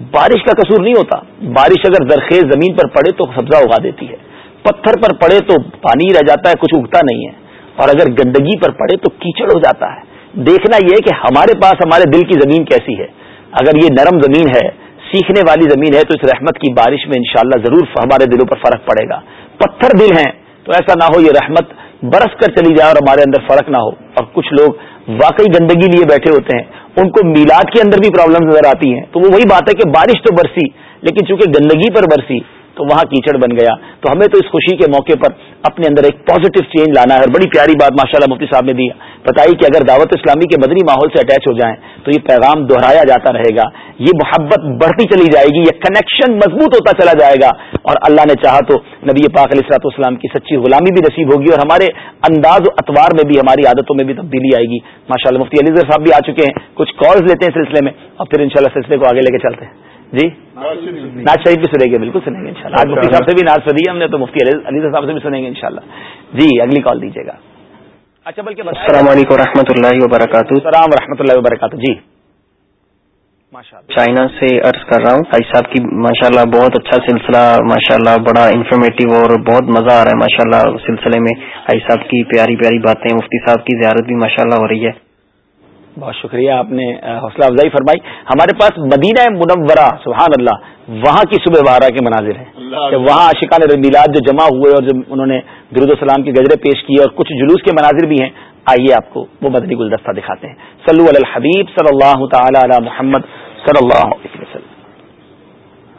بارش کا قصور نہیں ہوتا۔ بارش اگر زرخیز زمین پر پڑے تو سبزہ اگا دیتی ہے۔ پتھر پر پڑے تو پانی رہ جاتا ہے، کچھ اگتا نہیں ہے۔ اور اگر گندگی پر پڑے تو کیچڑ ہو جاتا ہے۔ دیکھنا یہ کہ ہمارے پاس، ہمارے دل کی زمین کیسی ہے۔ اگر یہ نرم زمین ہے، سیکھنے والی زمین ہے، تو اس رحمت کی بارش میں انشاءاللہ ضرور ہمارے دلوں پر فرق پڑے گا۔ پتھر دل ہیں، تو ایسا نہ ہو یہ رحمت برس کر چلی جائے اور ہمارے اندر فرق نہ ہو۔ اور کچھ لوگ واقعی گندگی لیے بیٹھے ہوتے ہیں، ان کو میلاد کے اندر بھی پرابلم نظر آتی ہیں۔ تو وہ وہی بات ہے کہ بارش تو برسی، لیکن چونکہ گندگی پر برسی تو وہاں کیچڑ بن گیا۔ تو ہمیں تو اس خوشی کے موقع پر اپنے اندر ایک پازیٹو چینج لانا ہے اور بڑی پیاری بات ماشاءاللہ مفتی صاحب نے دی۔ بتائی کہ اگر دعوت اسلامی کے مدنی ماحول سے اٹیچ ہو جائیں تو یہ پیغام دہرایا جاتا رہے گا۔ یہ محبت بڑھتی چلی جائے گی، یہ کنیکشن مضبوط ہوتا چلا جائے گا۔ اور اللہ نے چاہا تو نبی پاک علیہ السلاط اسلام کی سچی غلامی بھی نصیب ہوگی اور ہمارے انداز و اتوار میں بھی، ہماری عادتوں میں بھی تبدیلی آئے گی۔ ماشاء اللہ مفتی علی صاحب بھی آ چکے ہیں۔ کچھ کالز لیتے ہیں سلسلے میں اور پھر انشاءاللہ سلسلے کو آگے لے کے چلتے ہیں۔ جی؟ ناز شریف بھی سنیں گے بالکل سنیں گے ان شاء اللہ آج مفتی صاحب سے بھی ناز سنی ہم نے تو مفتی علی صاحب سے بھی سنیں گے ان شاء اللہ جی اگلی کال دیجیے گا۔ اچھا بلکہ السلام علیکم و رحمۃ اللہ وبرکاتہ۔ السلام رحمۃ اللہ وبرکاتہ۔ جی۔ چائنا سے عرض کر رہا ہوں بھائی صاحب کی ماشاء اللہ بہت اچھا سلسلہ ماشاء اللہ بڑا انفارمیٹیو اور بہت مزہ آ رہا ہے ماشاء اللہ سلسلے میں۔ بھائی صاحب کی پیاری پیاری باتیں مفتی صاحب کی زیارت بھی ماشاء اللہ ہو رہی ہے۔ بہت شکریہ آپ نے حوصلہ افزائی فرمائی۔ ہمارے پاس مدینہ منورہ سبحان اللہ وہاں کی صبح بہارا کے مناظر ہیں۔ کہ وہاں عاشقان میلاد جو جمع ہوئے اور جب انہوں نے درود السلام کی گجرے پیش کیے اور کچھ جلوس کے مناظر بھی ہیں آئیے آپ کو وہ مدنی گلدستہ دکھاتے ہیں۔ صلو علی الحبیب صلی اللہ تعالی علی محمد صلی اللہ علیہ وسلم۔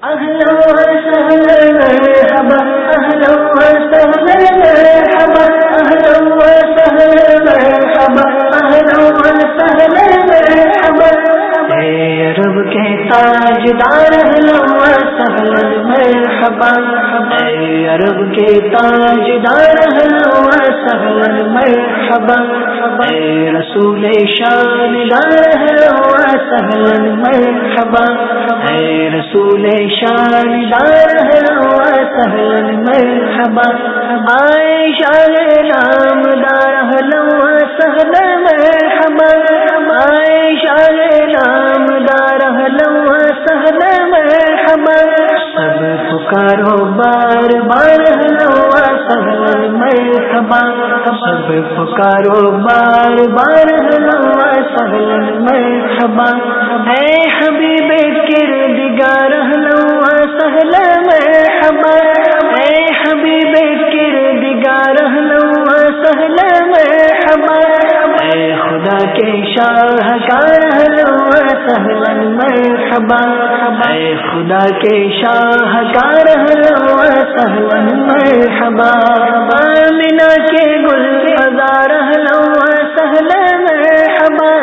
اہرم ہے سہلے گئے ہبا اہرم ہے سہل رہے ہبا اہم ہے سہلے نہیں ہبا اہرم سہلے گئے ہبا رب کے تاجدار سہل مرحبا عرب کے تاجدار سہل مرحبا رسول شان دار سہل مرحبا اے رسول شان دار سہل مرحبا عائشہ نام دار سہل مرحبا سب پکارو، بار بار ہلوا سہل مرحبا سب پکارو، بار بار ہلوا سہل مرحبا اے حبیب کردگار ہلوا سہل مرحبا اے حبیب کردگار ہلوا سہل مرحبا اے خدا کے شاہکار ہلوا مرحبا۔ اے خدا کے شاہکار ہلوا مرحبا۔ آمینہ کے گل ہزار ہلوا سہل مرحبا۔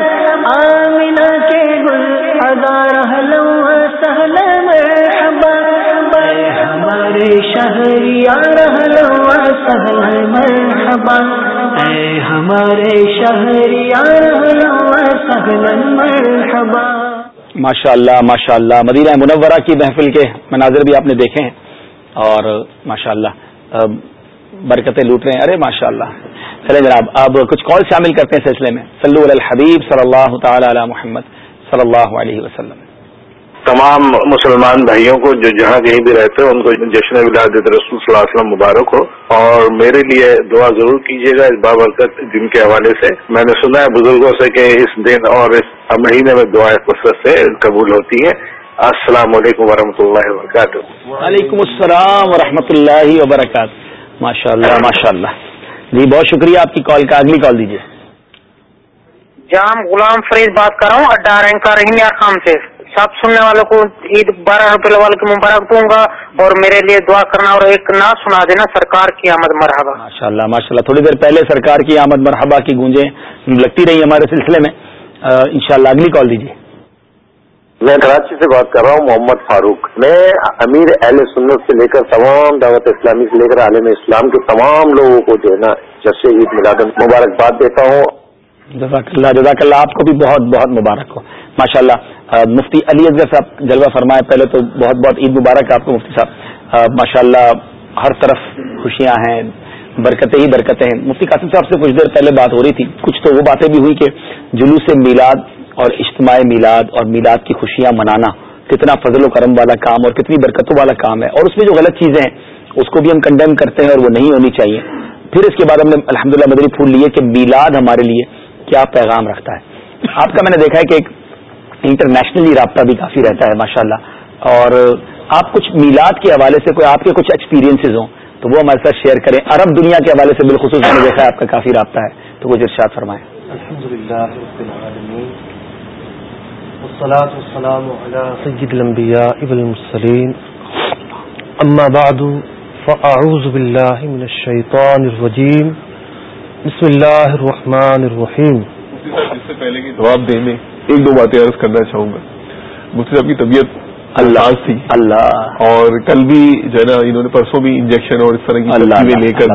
آمینہ کے گل ہزار ہلوا سہل مرحبا۔ اے ہمارے شہریار ہلوا سہل مرحبا۔ ہمارے شہریار مرحبا ماشاء اللہ ماشاء اللہ مدینہ منورہ کی محفل کے مناظر بھی آپ نے دیکھے ہیں۔ اور ماشاء اللہ برکتیں لوٹ رہے ہیں۔ ارے ماشاء اللہ چلے جناب، اب کچھ کال شامل کرتے ہیں سلسلے میں۔ صلو علی الحبیب صلی اللہ تعالی علی محمد صلی اللہ علیہ وسلم۔ تمام مسلمان بھائیوں کو جو جہاں کہیں بھی رہتے ہیں ان کو جشن ولادت رسول صلی اللہ علیہ وسلم مبارک ہو۔ اور میرے لیے دعا ضرور کیجیے گا اس بابرکت دن کے حوالے سے۔ میں نے سنا ہے بزرگوں سے کہ اس دن اور اس مہینے میں دعائیں کثرت سے قبول ہوتی ہیں السلام علیکم ورحمۃ اللہ وبرکاتہ۔ وعلیکم السلام ورحمۃ اللہ وبرکاتہ۔ ماشاء اللہ ماشاء اللہ جی بہت شکریہ آپ کی کال کا اگلی کال دیجیے جام غلام فرید بات کر رہا ہوں اڈا رینکا رحیم خام سے۔ سب سننے والوں کو عید بارہ روپے والے کی مبارک دوں گا اور میرے لیے دعا کرنا اور ایک نہ سنا دینا سرکار کی آمد مرحبا۔ ماشاء اللہ ماشاء اللہ تھوڑی دیر پہلے سرکار کی آمد مرحبا کی گونجیں لگتی رہی ہمارے سلسلے میں۔ انشاءاللہ اگلی کال دیجیے۔ میں کراچی سے بات کر رہا ہوں محمد فاروق۔ میں امیر اہل سنت سے لے کر تمام دعوت اسلامی سے لے کر عالم اسلام کے تمام لوگوں کو جو ہے نا جشن عید میلاد مبارکباد دیتا ہوں۔ جزاک اللہ جزاک اللہ آپ کو بھی بہت بہت مبارک ہو۔ ماشاء اللہ مفتی علی اصغر صاحب جلوہ فرمائے، پہلے تو بہت بہت عید مبارک آپ کو مفتی صاحب۔ ماشاء اللہ ہر طرف خوشیاں ہیں، برکتیں ہی برکتیں ہیں۔ مفتی قاسم صاحب سے کچھ دیر پہلے بات ہو رہی تھی، کچھ تو وہ باتیں بھی ہوئی کہ جلوس میلاد اور اجتماع میلاد اور میلاد کی خوشیاں منانا کتنا فضل و کرم والا کام اور کتنی برکتوں والا کام ہے۔ اور اس میں جو غلط چیزیں ہیں، اس کو بھی ہم کنڈیم کرتے ہیں اور وہ نہیں ہونی چاہیے۔ پھر اس کے بعد ہم نے الحمد للہ مدری پھول لیے کہ میلاد ہمارے لیے کیا پیغام رکھتا ہے۔ آپ کا میں نے دیکھا ہے کہ ایک انٹرنیشنلی رابطہ بھی کافی رہتا ہے ماشاء اللہ اور آپ کچھ میلاد کے حوالے سے کوئی آپ کے کچھ ایکسپیرینسز ہوں تو وہ ہمارے ساتھ شیئر کریں۔ عرب دنیا کے حوالے سے بالخصوص میں نے دیکھا ہے آپ کا کافی رابطہ ہے۔ تو کچھ ارشاد فرمائیں۔ والصلاة والسلام على سيد الأنبياء والمرسلين أما بعد فأعوذ بالله من الشيطان الرجيم بسم الله الرحمن الرحيم اس سے پہلے کی جواب ایک دو باتیں عرض کرنا چاہوں گا۔ مفتی صاحب کی طبیعت اللہ تھی۔ اللہ۔ اور کل بھی جو ہے نا انہوں نے پرسوں بھی انجیکشن اور اس طرح کی ترکیبیں لے کر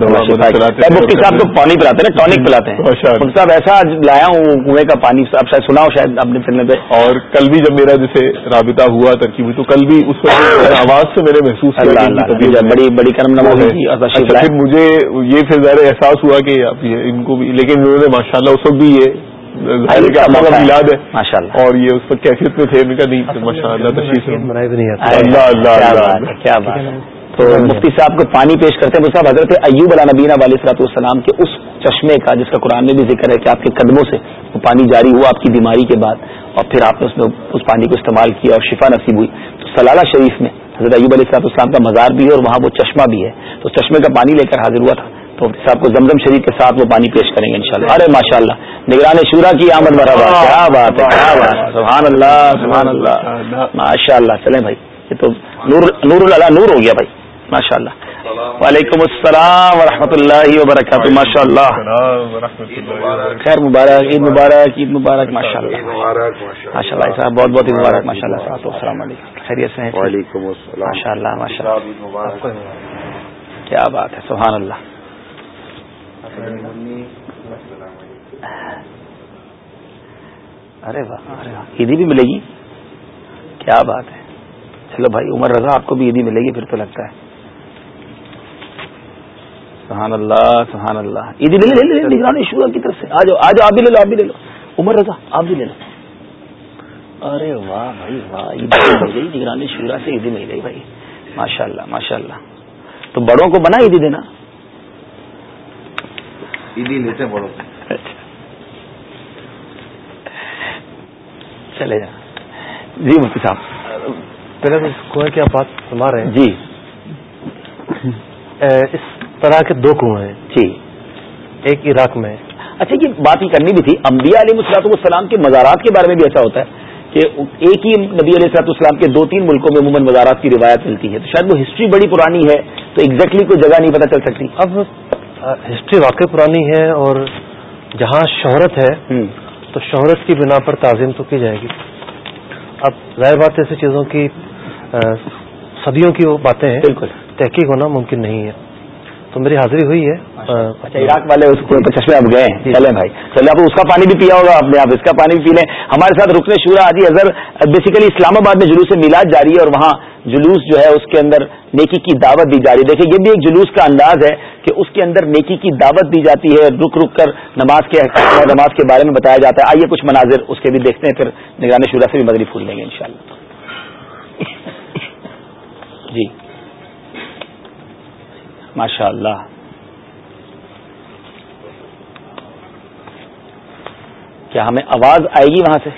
مفتی صاحب تو پانی پلاتے ہیں ٹونک پلاتے ہیں۔ مفتی صاحب ایسا لایا ہوں کنویں کا پانی اب شاید سنا ہو شاید اپنے فلم پہ اور کل بھی جب میرا جیسے رابطہ ہوا ترکیب تو کل بھی اس پر آواز سے میں نے محسوس کیا بڑی بڑی کرم پھر مجھے یہ پھر ظاہر احساس ہوا کہ ان کو بھی لیکن انہوں نے ماشاء اللہ اس وقت بھی یہ میلاد ہے۔ اور یہ اس پر کیفیت میں تھے ان کا نہیں ماشاء اللہ تشریف اللہ اللہ کیا بات تو مفتی صاحب کو پانی پیش کرتے ہیں۔ صاحب حضرت ایوب علیہ نبینہ علیہ صلاحت والسلام کے اس چشمے کا جس کا قرآن میں بھی ذکر ہے کہ آپ کے قدموں سے وہ پانی جاری ہوا آپ کی بیماری کے بعد اور پھر آپ نے اس میں اس پانی کو استعمال کیا اور شفا نصیب ہوئی۔ تو سلالہ شریف میں حضرت ایوب علیہ السلام اسلام کا مزار بھی ہے اور وہاں وہ چشمہ بھی ہے۔ تو چشمے کا پانی لے کر حاضر ہوا تھا۔ تو صاحب کو زمزم شریف کے ساتھ وہ پانی پیش کریں گے انشاءاللہ۔ ارے ماشاء اللہ نگران شورا کی آمد مرحبا کیا بات ہے کیا بات ہے۔ سبحان اللہ سبحان اللہ ماشاء اللہ چلیں بھائی یہ تو نور نور اللہ نور ہو گیا بھائی ماشاء اللہ وعلیکم السلام ورحمۃ اللہ وبرکاتہ ماشاء اللہ خیر مبارک عید مبارک عید مبارک ماشاء اللہ ماشاء اللہ صاحب بہت بہت عید مبارک ماشاء اللہ صاحب السلام علیکم۔ خیریت سے وعلیکم السلام۔ ماشاء اللہ ماشاء اللہ کیا بات ہے سبحان اللہ۔ ارے واہ ارے واہ عیدی بھی ملے گی؟ کیا بات ہے؟ چلو بھائی، عمر رضا آپ کو بھی عیدی ملے گی، پھر تو لگتا ہے۔ سبحان اللہ سبحان اللہ۔ عیدی لے لے لے نگرانی شورا کی طرف سے۔ آ جاؤ آ جاؤ، آپ بھی لے لو، آپ بھی لے لو۔ عمر رضا، آپ بھی لے لو۔ ارے واہ بھائی، واہ، عیدی مل گئی، نگرانی شورا سے عیدی مل گئی بھائی۔ ماشاء اللہ ماشاء اللہ تو بڑوں کو بنا عیدی دینا۔ عیدی لیتے بڑوں چلے جا جی مفتی صاحب پہلے تو اس کنویں کی آپ بات فرما رہے ہیں جی اس طرح کے دو کنویں ہیں جی ایک عراق میں اچھا یہ بات ہی کرنی بھی تھی انبیاء علیہ السلاط والسلام کے مزارات کے بارے میں بھی ایسا ہوتا ہے کہ ایک ہی نبی علیہ السلاط والسلام کے دو تین ملکوں میں عموماً مزارات کی روایت ملتی ہے تو شاید وہ ہسٹری بڑی پرانی ہے تو ایگزیکٹلی کوئی جگہ نہیں پتہ چل سکتی اب ہسٹری واقعی پرانی ہے اور جہاں شہرت ہے تو شہرت کی بنا پر تعظیم تو کی جائے گی۔ اب ظاہر بات ایسی چیزوں کی صدیوں کی وہ باتیں ہیں۔ تحقیق ہونا ممکن نہیں ہے۔ تو میری حاضری ہوئی ہے۔ اچھا۔ عراق والے اس کو چشمے اب گئے چلے بھائی۔ چلے آپ اس کا پانی بھی پیا ہوگا آپ نے آپ اس کا پانی بھی پی لیں۔ ہمارے ساتھ رکن شورا حاجی اظہر بیسیکلی اسلام آباد میں جلوس میلاد جاری ہے اور وہاں جلوس جو ہے اس کے اندر نیکی کی دعوت دی جاری ہے۔ دیکھیں یہ بھی ایک جلوس کا انداز ہے کہ اس کے اندر نیکی کی دعوت دی جاتی ہے۔ رک رک کر نماز کے نماز کے بارے میں بتایا جاتا ہے۔ آئیے کچھ مناظر اس کے بھی دیکھتے ہیں پھر نگران شورا سے بھی مدری پھول لیں گے انشاءاللہ۔ جی۔ ماشاء اللہ کیا ہمیں آواز آئے گی وہاں سے؟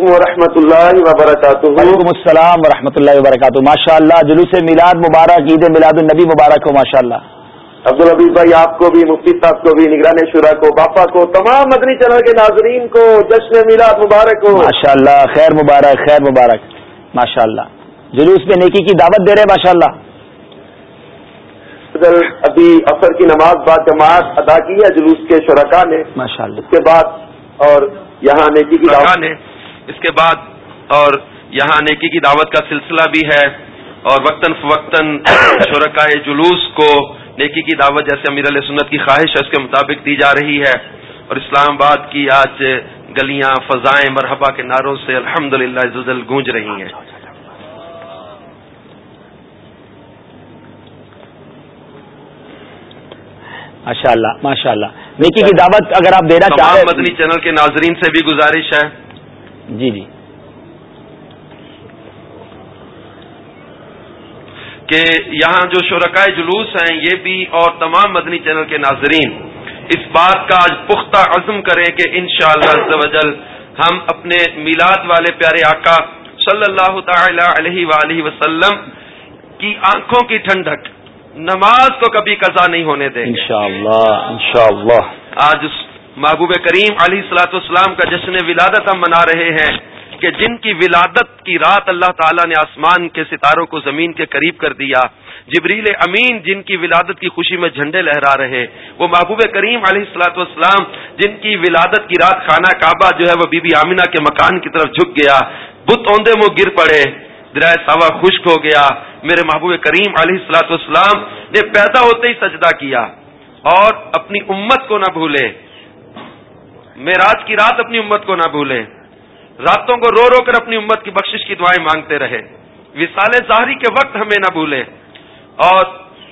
ورحمۃ اللہ وبرکاتہ۔ وعلیکم السلام ورحمۃ اللہ وبرکاتہ۔ ماشاء اللہ جلوس میلاد مبارک عید میلاد النبی مبارک ہو ماشاء اللہ عبدالحبیب بھائی آپ کو بھی مفتی صاحب کو بھی نگران شورا کو باپا کو تمام مدنی چینل کے ناظرین کو جشن میلاد مبارک ہو۔ ماشاء اللہ خیر مبارک خیر مبارک۔ ماشاء اللہ جلوس میں نیکی کی دعوت دے رہے ماشاء اللہ ابھی اثر کی نماز بعد جماعت ادا کی ہے جلوس کے شرکا نے ماشاء اللہ۔ اس کے بعد اور یہاں نیکی کی دعوت نے اس کے بعد اور یہاں نیکی کی دعوت کا سلسلہ بھی ہے اور وقتاً فوقتاً شرکائے جلوس کو نیکی کی دعوت جیسے امیر علیہ سنت کی خواہش ہے اس کے مطابق دی جا رہی ہے۔ اور اسلام آباد کی آج گلیاں فضائیں مرحبا کے نعروں سے الحمد للہ گونج رہی ہیں۔ ماشاء اللہ ماشاء اللہ نیکی کی دعوت اگر آپ دینا تمام چاہیں مدنی چینل کے ناظرین سے بھی گزارش ہے۔ جی جی۔ کہ یہاں جو شرکائے جلوس ہیں یہ بھی اور تمام مدنی چینل کے ناظرین اس بات کا آج پختہ عزم کریں کہ انشاءاللہ شاء اللہ ہم اپنے میلاد والے پیارے آقا صلی اللہ تعالی علیہ وآلہ وسلم کی آنکھوں کی ٹھنڈک نماز کو کبھی قضا نہیں ہونے دیں انشاءاللہ انشاءاللہ۔ آج اس محبوب کریم علیہ السلاۃ والسلام کا جشن ولادت ہم منا رہے ہیں کہ جن کی ولادت کی رات اللہ تعالیٰ نے آسمان کے ستاروں کو زمین کے قریب کر دیا جبریل امین جن کی ولادت کی خوشی میں جھنڈے لہرا رہے وہ محبوب کریم علیہ السلاۃ والسلام جن کی ولادت کی رات خانہ کعبہ جو ہے وہ بی بی آمینہ کے مکان کی طرف جھک گیا بت اوندے منہ گر پڑے درائے سوا خشک ہو گیا۔ میرے محبوب کریم علیہ السلاۃ والسلام نے پیدا ہوتے ہی سجدہ کیا اور اپنی امت کو نہ بھولے۔ معراج کی رات اپنی امت کو نہ بھولے۔ راتوں کو رو رو کر اپنی امت کی بخشش کی دعائیں مانگتے رہے۔ وصال ظاہری کے وقت ہمیں نہ بھولے۔ اور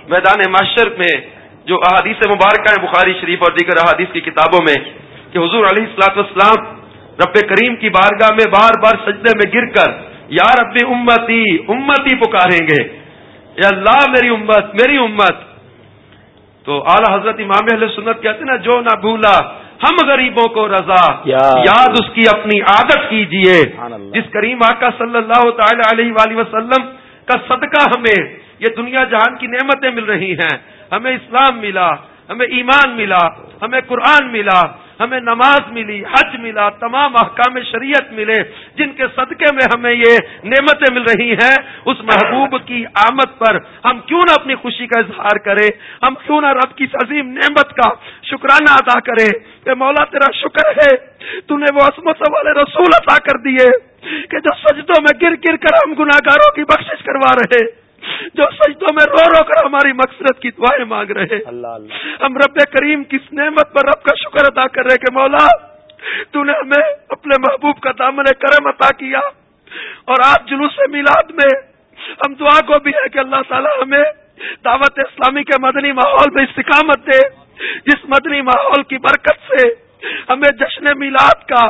میدان معاشر میں جو احادیث مبارکہ ہیں بخاری شریف اور دیگر احادیث کی کتابوں میں کہ حضور علیہ السلاط والسلام رب کریم کی بارگاہ میں بار بار سجدے میں گر کر یا رب امتی امتی پکاریں گے. یا اللہ میری امت میری امت. تو اعلی حضرت امام علیہ سنت کہتے ہیں نا جو نہ بھولا ہم غریبوں کو رضا یاد اس کی اپنی عادت کیجیے. جس کریم آقا صلی اللہ تعالی علیہ وآلہ وسلم کا صدقہ ہمیں یہ دنیا جہان کی نعمتیں مل رہی ہیں. ہمیں اسلام ملا ہمیں ایمان ملا ہمیں قرآن ملا ہمیں نماز ملی، حج ملا، تمام احکام شریعت ملے، جن کے صدقے میں ہمیں یہ نعمتیں مل رہی ہیں، اس محبوب کی آمد پر ہم کیوں نہ اپنی خوشی کا اظہار کریں؟ ہم کیوں نہ رب کی عظیم نعمت کا شکرانہ ادا کریں؟ کہ مولا، تیرا شکر ہے، تو نے وہ عصمت والے رسول عطا کر دیے کہ جو سجدوں میں گر گر کر ہم گناگاروں کی بخشش کروا رہے۔ جو سجدوں میں رو رو کر ہماری مقصد کی دعائیں مانگ رہے ہم رب کریم کی نعمت پر رب کا شکر ادا کر رہے کہ مولا تو نے ہمیں اپنے محبوب کا دامن کرم عطا کیا۔ اور آج جلوس میلاد میں ہم دعا کو بھی ہے کہ اللہ تعالی ہمیں دعوت اسلامی کے مدنی ماحول میں استقامت دے جس مدنی ماحول کی برکت سے ہمیں جشن میلاد کا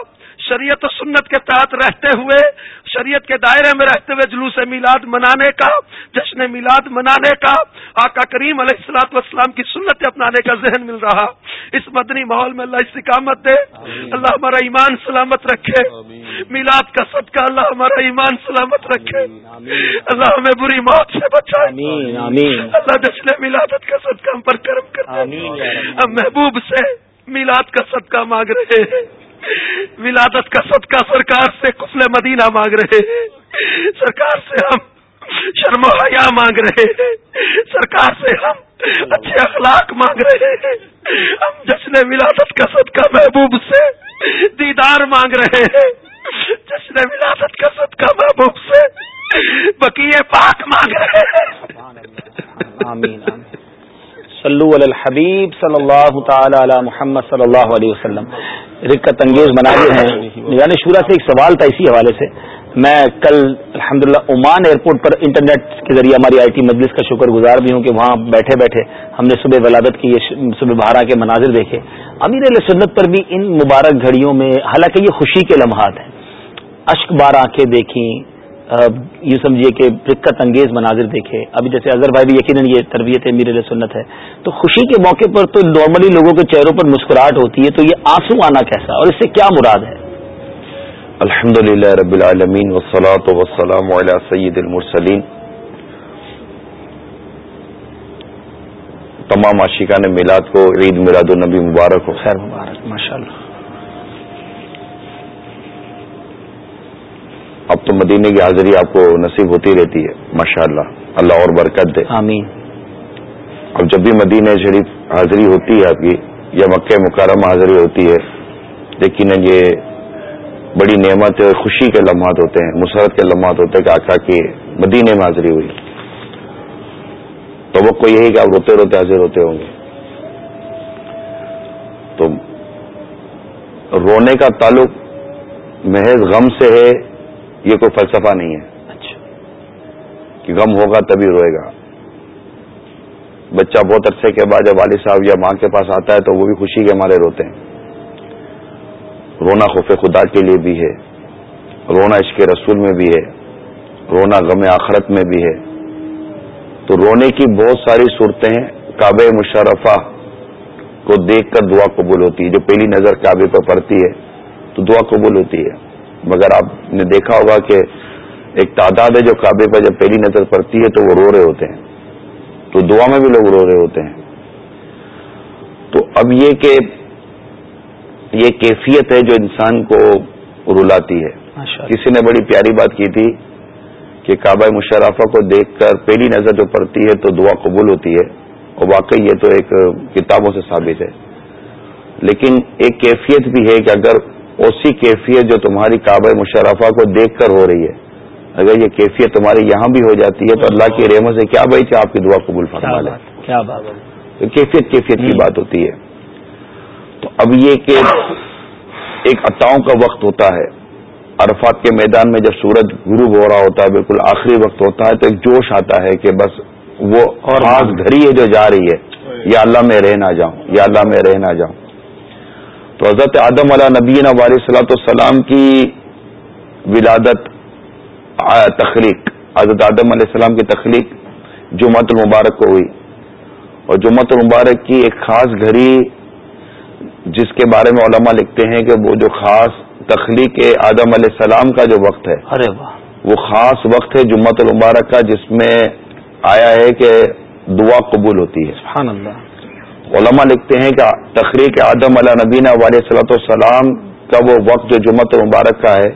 شریعت و سنت کے تحت رہتے ہوئے شریعت کے دائرے میں رہتے ہوئے جلوس میلاد منانے کا جشن میلاد منانے کا آقا کریم علیہ السلاط والسلام کی سنت اپنانے کا ذہن مل رہا۔ اس مدنی ماحول میں اللہ استقامت دے۔ اللہ ہمارا ایمان سلامت رکھے۔ میلاد کا صدقہ اللہ ہمارا ایمان سلامت رکھے۔ اللہ ہمیں بری موت سے بچائے۔ اللہ جشن میلادت کا صدقہ ہم پر کرم کر ہم محبوب سے میلاد کا صدقہ مانگ رہے ہیں۔ ولادت کا صدقہ سرکار سے کفل مدینہ مانگ رہے ہیں۔ سرکار سے ہم شرم و حیا مانگ رہے ہیں۔ سرکار سے ہم اچھے اخلاق مانگ رہے ہیں۔ ہم جشن ولادت کا صدقہ محبوب سے دیدار مانگ رہے ہیں۔ جشن ولادت کا صدقہ محبوب سے بقیے پاک مانگ رہے ہیں۔ آمین۔ صلو علی الحبیب صلی اللہ تعالی علی محمد صلی اللہ علیہ وسلم۔ رکت انگیز مناظر ہیں۔ یعنی شورا سے ایک سوال تھا اسی حوالے سے۔ میں کل الحمدللہ عمان ایئرپورٹ پر انٹرنیٹ کے ذریعے ہماری آئی ٹی مجلس کا شکر گزار بھی ہوں کہ وہاں بیٹھے بیٹھے ہم نے صبح ولادت کی صبح بہارا کے مناظر دیکھے۔ امیر علیہ سنت پر بھی ان مبارک گھڑیوں میں حالانکہ یہ خوشی کے لمحات ہیں۔ اشک بار آنکھیں دیکھیں۔ یوں سمجھیے کہ رکت انگیز مناظر دیکھے۔ ابھی جیسے اظہر بھائی بھی یقیناً یہ تربیت ہے میرے سنت ہے۔ تو خوشی کے موقع پر تو نارملی لوگوں کے چہروں پر مسکراہٹ ہوتی ہے تو یہ آنسو آنا کیسا؟ اور اس سے کیا مراد ہے؟ الحمد للہ رب العالمین وسلاۃ وسلام علیہ سید المرسلین۔ تمام عاشقان میلاد کو عید میلاد النبی مبارک ہو خیر مبارک ماشاء اللہ اب تو مدینے کی حاضری آپ کو نصیب ہوتی رہتی ہے ماشاء اللہ اللہ اور برکت دے۔ آمین۔ اب جب بھی مدینہ شریف حاضری ہوتی ہے آپ کی یا مکہ مکرمہ حاضری ہوتی ہے لیکن یہ بڑی نعمت اور خوشی کے لمحات ہوتے ہیں مسرت کے لمحات ہوتے ہیں کہ آقا کی مدینے میں حاضری ہوئی۔ تو وہ کوئی یہی کہ آپ روتے روتے حاضر ہوتے ہوں گے۔ تو رونے کا تعلق محض غم سے ہے یہ کوئی فلسفہ نہیں ہے۔ اچھا۔ کہ غم ہوگا تبھی روئے گا۔ بچہ بہت عرصے کے بعد جب والد صاحب یا ماں کے پاس آتا ہے تو وہ بھی خوشی کے مارے روتے ہیں۔ رونا خوف خدا کے لیے بھی ہے۔ رونا عشق رسول میں بھی ہے۔ رونا غم آخرت میں بھی ہے۔ تو رونے کی بہت ساری صورتیں ہیں کعبہ مشرفہ کو دیکھ کر دعا قبول ہوتی ہے۔ جو پہلی نظر کعبے پر پڑتی ہے تو دعا قبول ہوتی ہے۔ مگر آپ نے دیکھا ہوگا کہ ایک تعداد ہے جو کعبے پر جب پہلی نظر پڑتی ہے تو وہ رو رہے ہوتے ہیں۔ تو دعا میں بھی لوگ رو رہے ہوتے ہیں۔ تو اب یہ کہ یہ کیفیت ہے جو انسان کو رلاتی ہے۔ کسی نے بڑی پیاری بات کی تھی کہ کعبہ مشرفہ کو دیکھ کر پہلی نظر جو پڑتی ہے تو دعا قبول ہوتی ہے اور واقعی یہ تو ایک کتابوں سے ثابت ہے۔ لیکن ایک کیفیت بھی ہے کہ اگر اسی کیفیت جو تمہاری کعبہ مشرفہ کو دیکھ کر ہو رہی ہے۔ اگر یہ کیفیت تمہاری یہاں بھی ہو جاتی ہے تو اللہ کی رحمت سے کیا بھائی کہ آپ کی دعا قبول فرما لے کیا بات تو کیفیت کیفیت کی بات ہوتی ہے۔ تو اب یہ کہ ایک عطاؤں کا وقت ہوتا ہے۔ عرفات کے میدان میں جب سورج غروب ہو رہا ہوتا ہے بالکل آخری وقت ہوتا ہے تو ایک جوش آتا ہے کہ بس وہ خاص گھڑی ہے جو جا رہی ہے۔ یا اللہ میں رہ نہ جاؤں یا اللہ میں رہ نہ جاؤں۔ تو حضرت آدم علیہ نبین علیہ صلاحت السلام کی ولادت تخلیق حضرت آدم علیہ السلام کی تخلیق جو مت المبارک کو ہوئی۔ اور جمعت المبارک کی ایک خاص گھڑی جس کے بارے میں علماء لکھتے ہیں کہ وہ جو خاص تخلیق آدم علیہ السلام کا جو وقت ہے ارے واہ۔ وہ خاص وقت ہے جمعت المبارک کا جس میں آیا ہے کہ دعا قبول ہوتی ہے۔ سبحان اللہ۔ علماء لکھتے ہیں کہ تخلیق آدم علیہ نبینہ علیہ صلاۃ والسلام کا وہ وقت جو جمعت المبارک کا ہے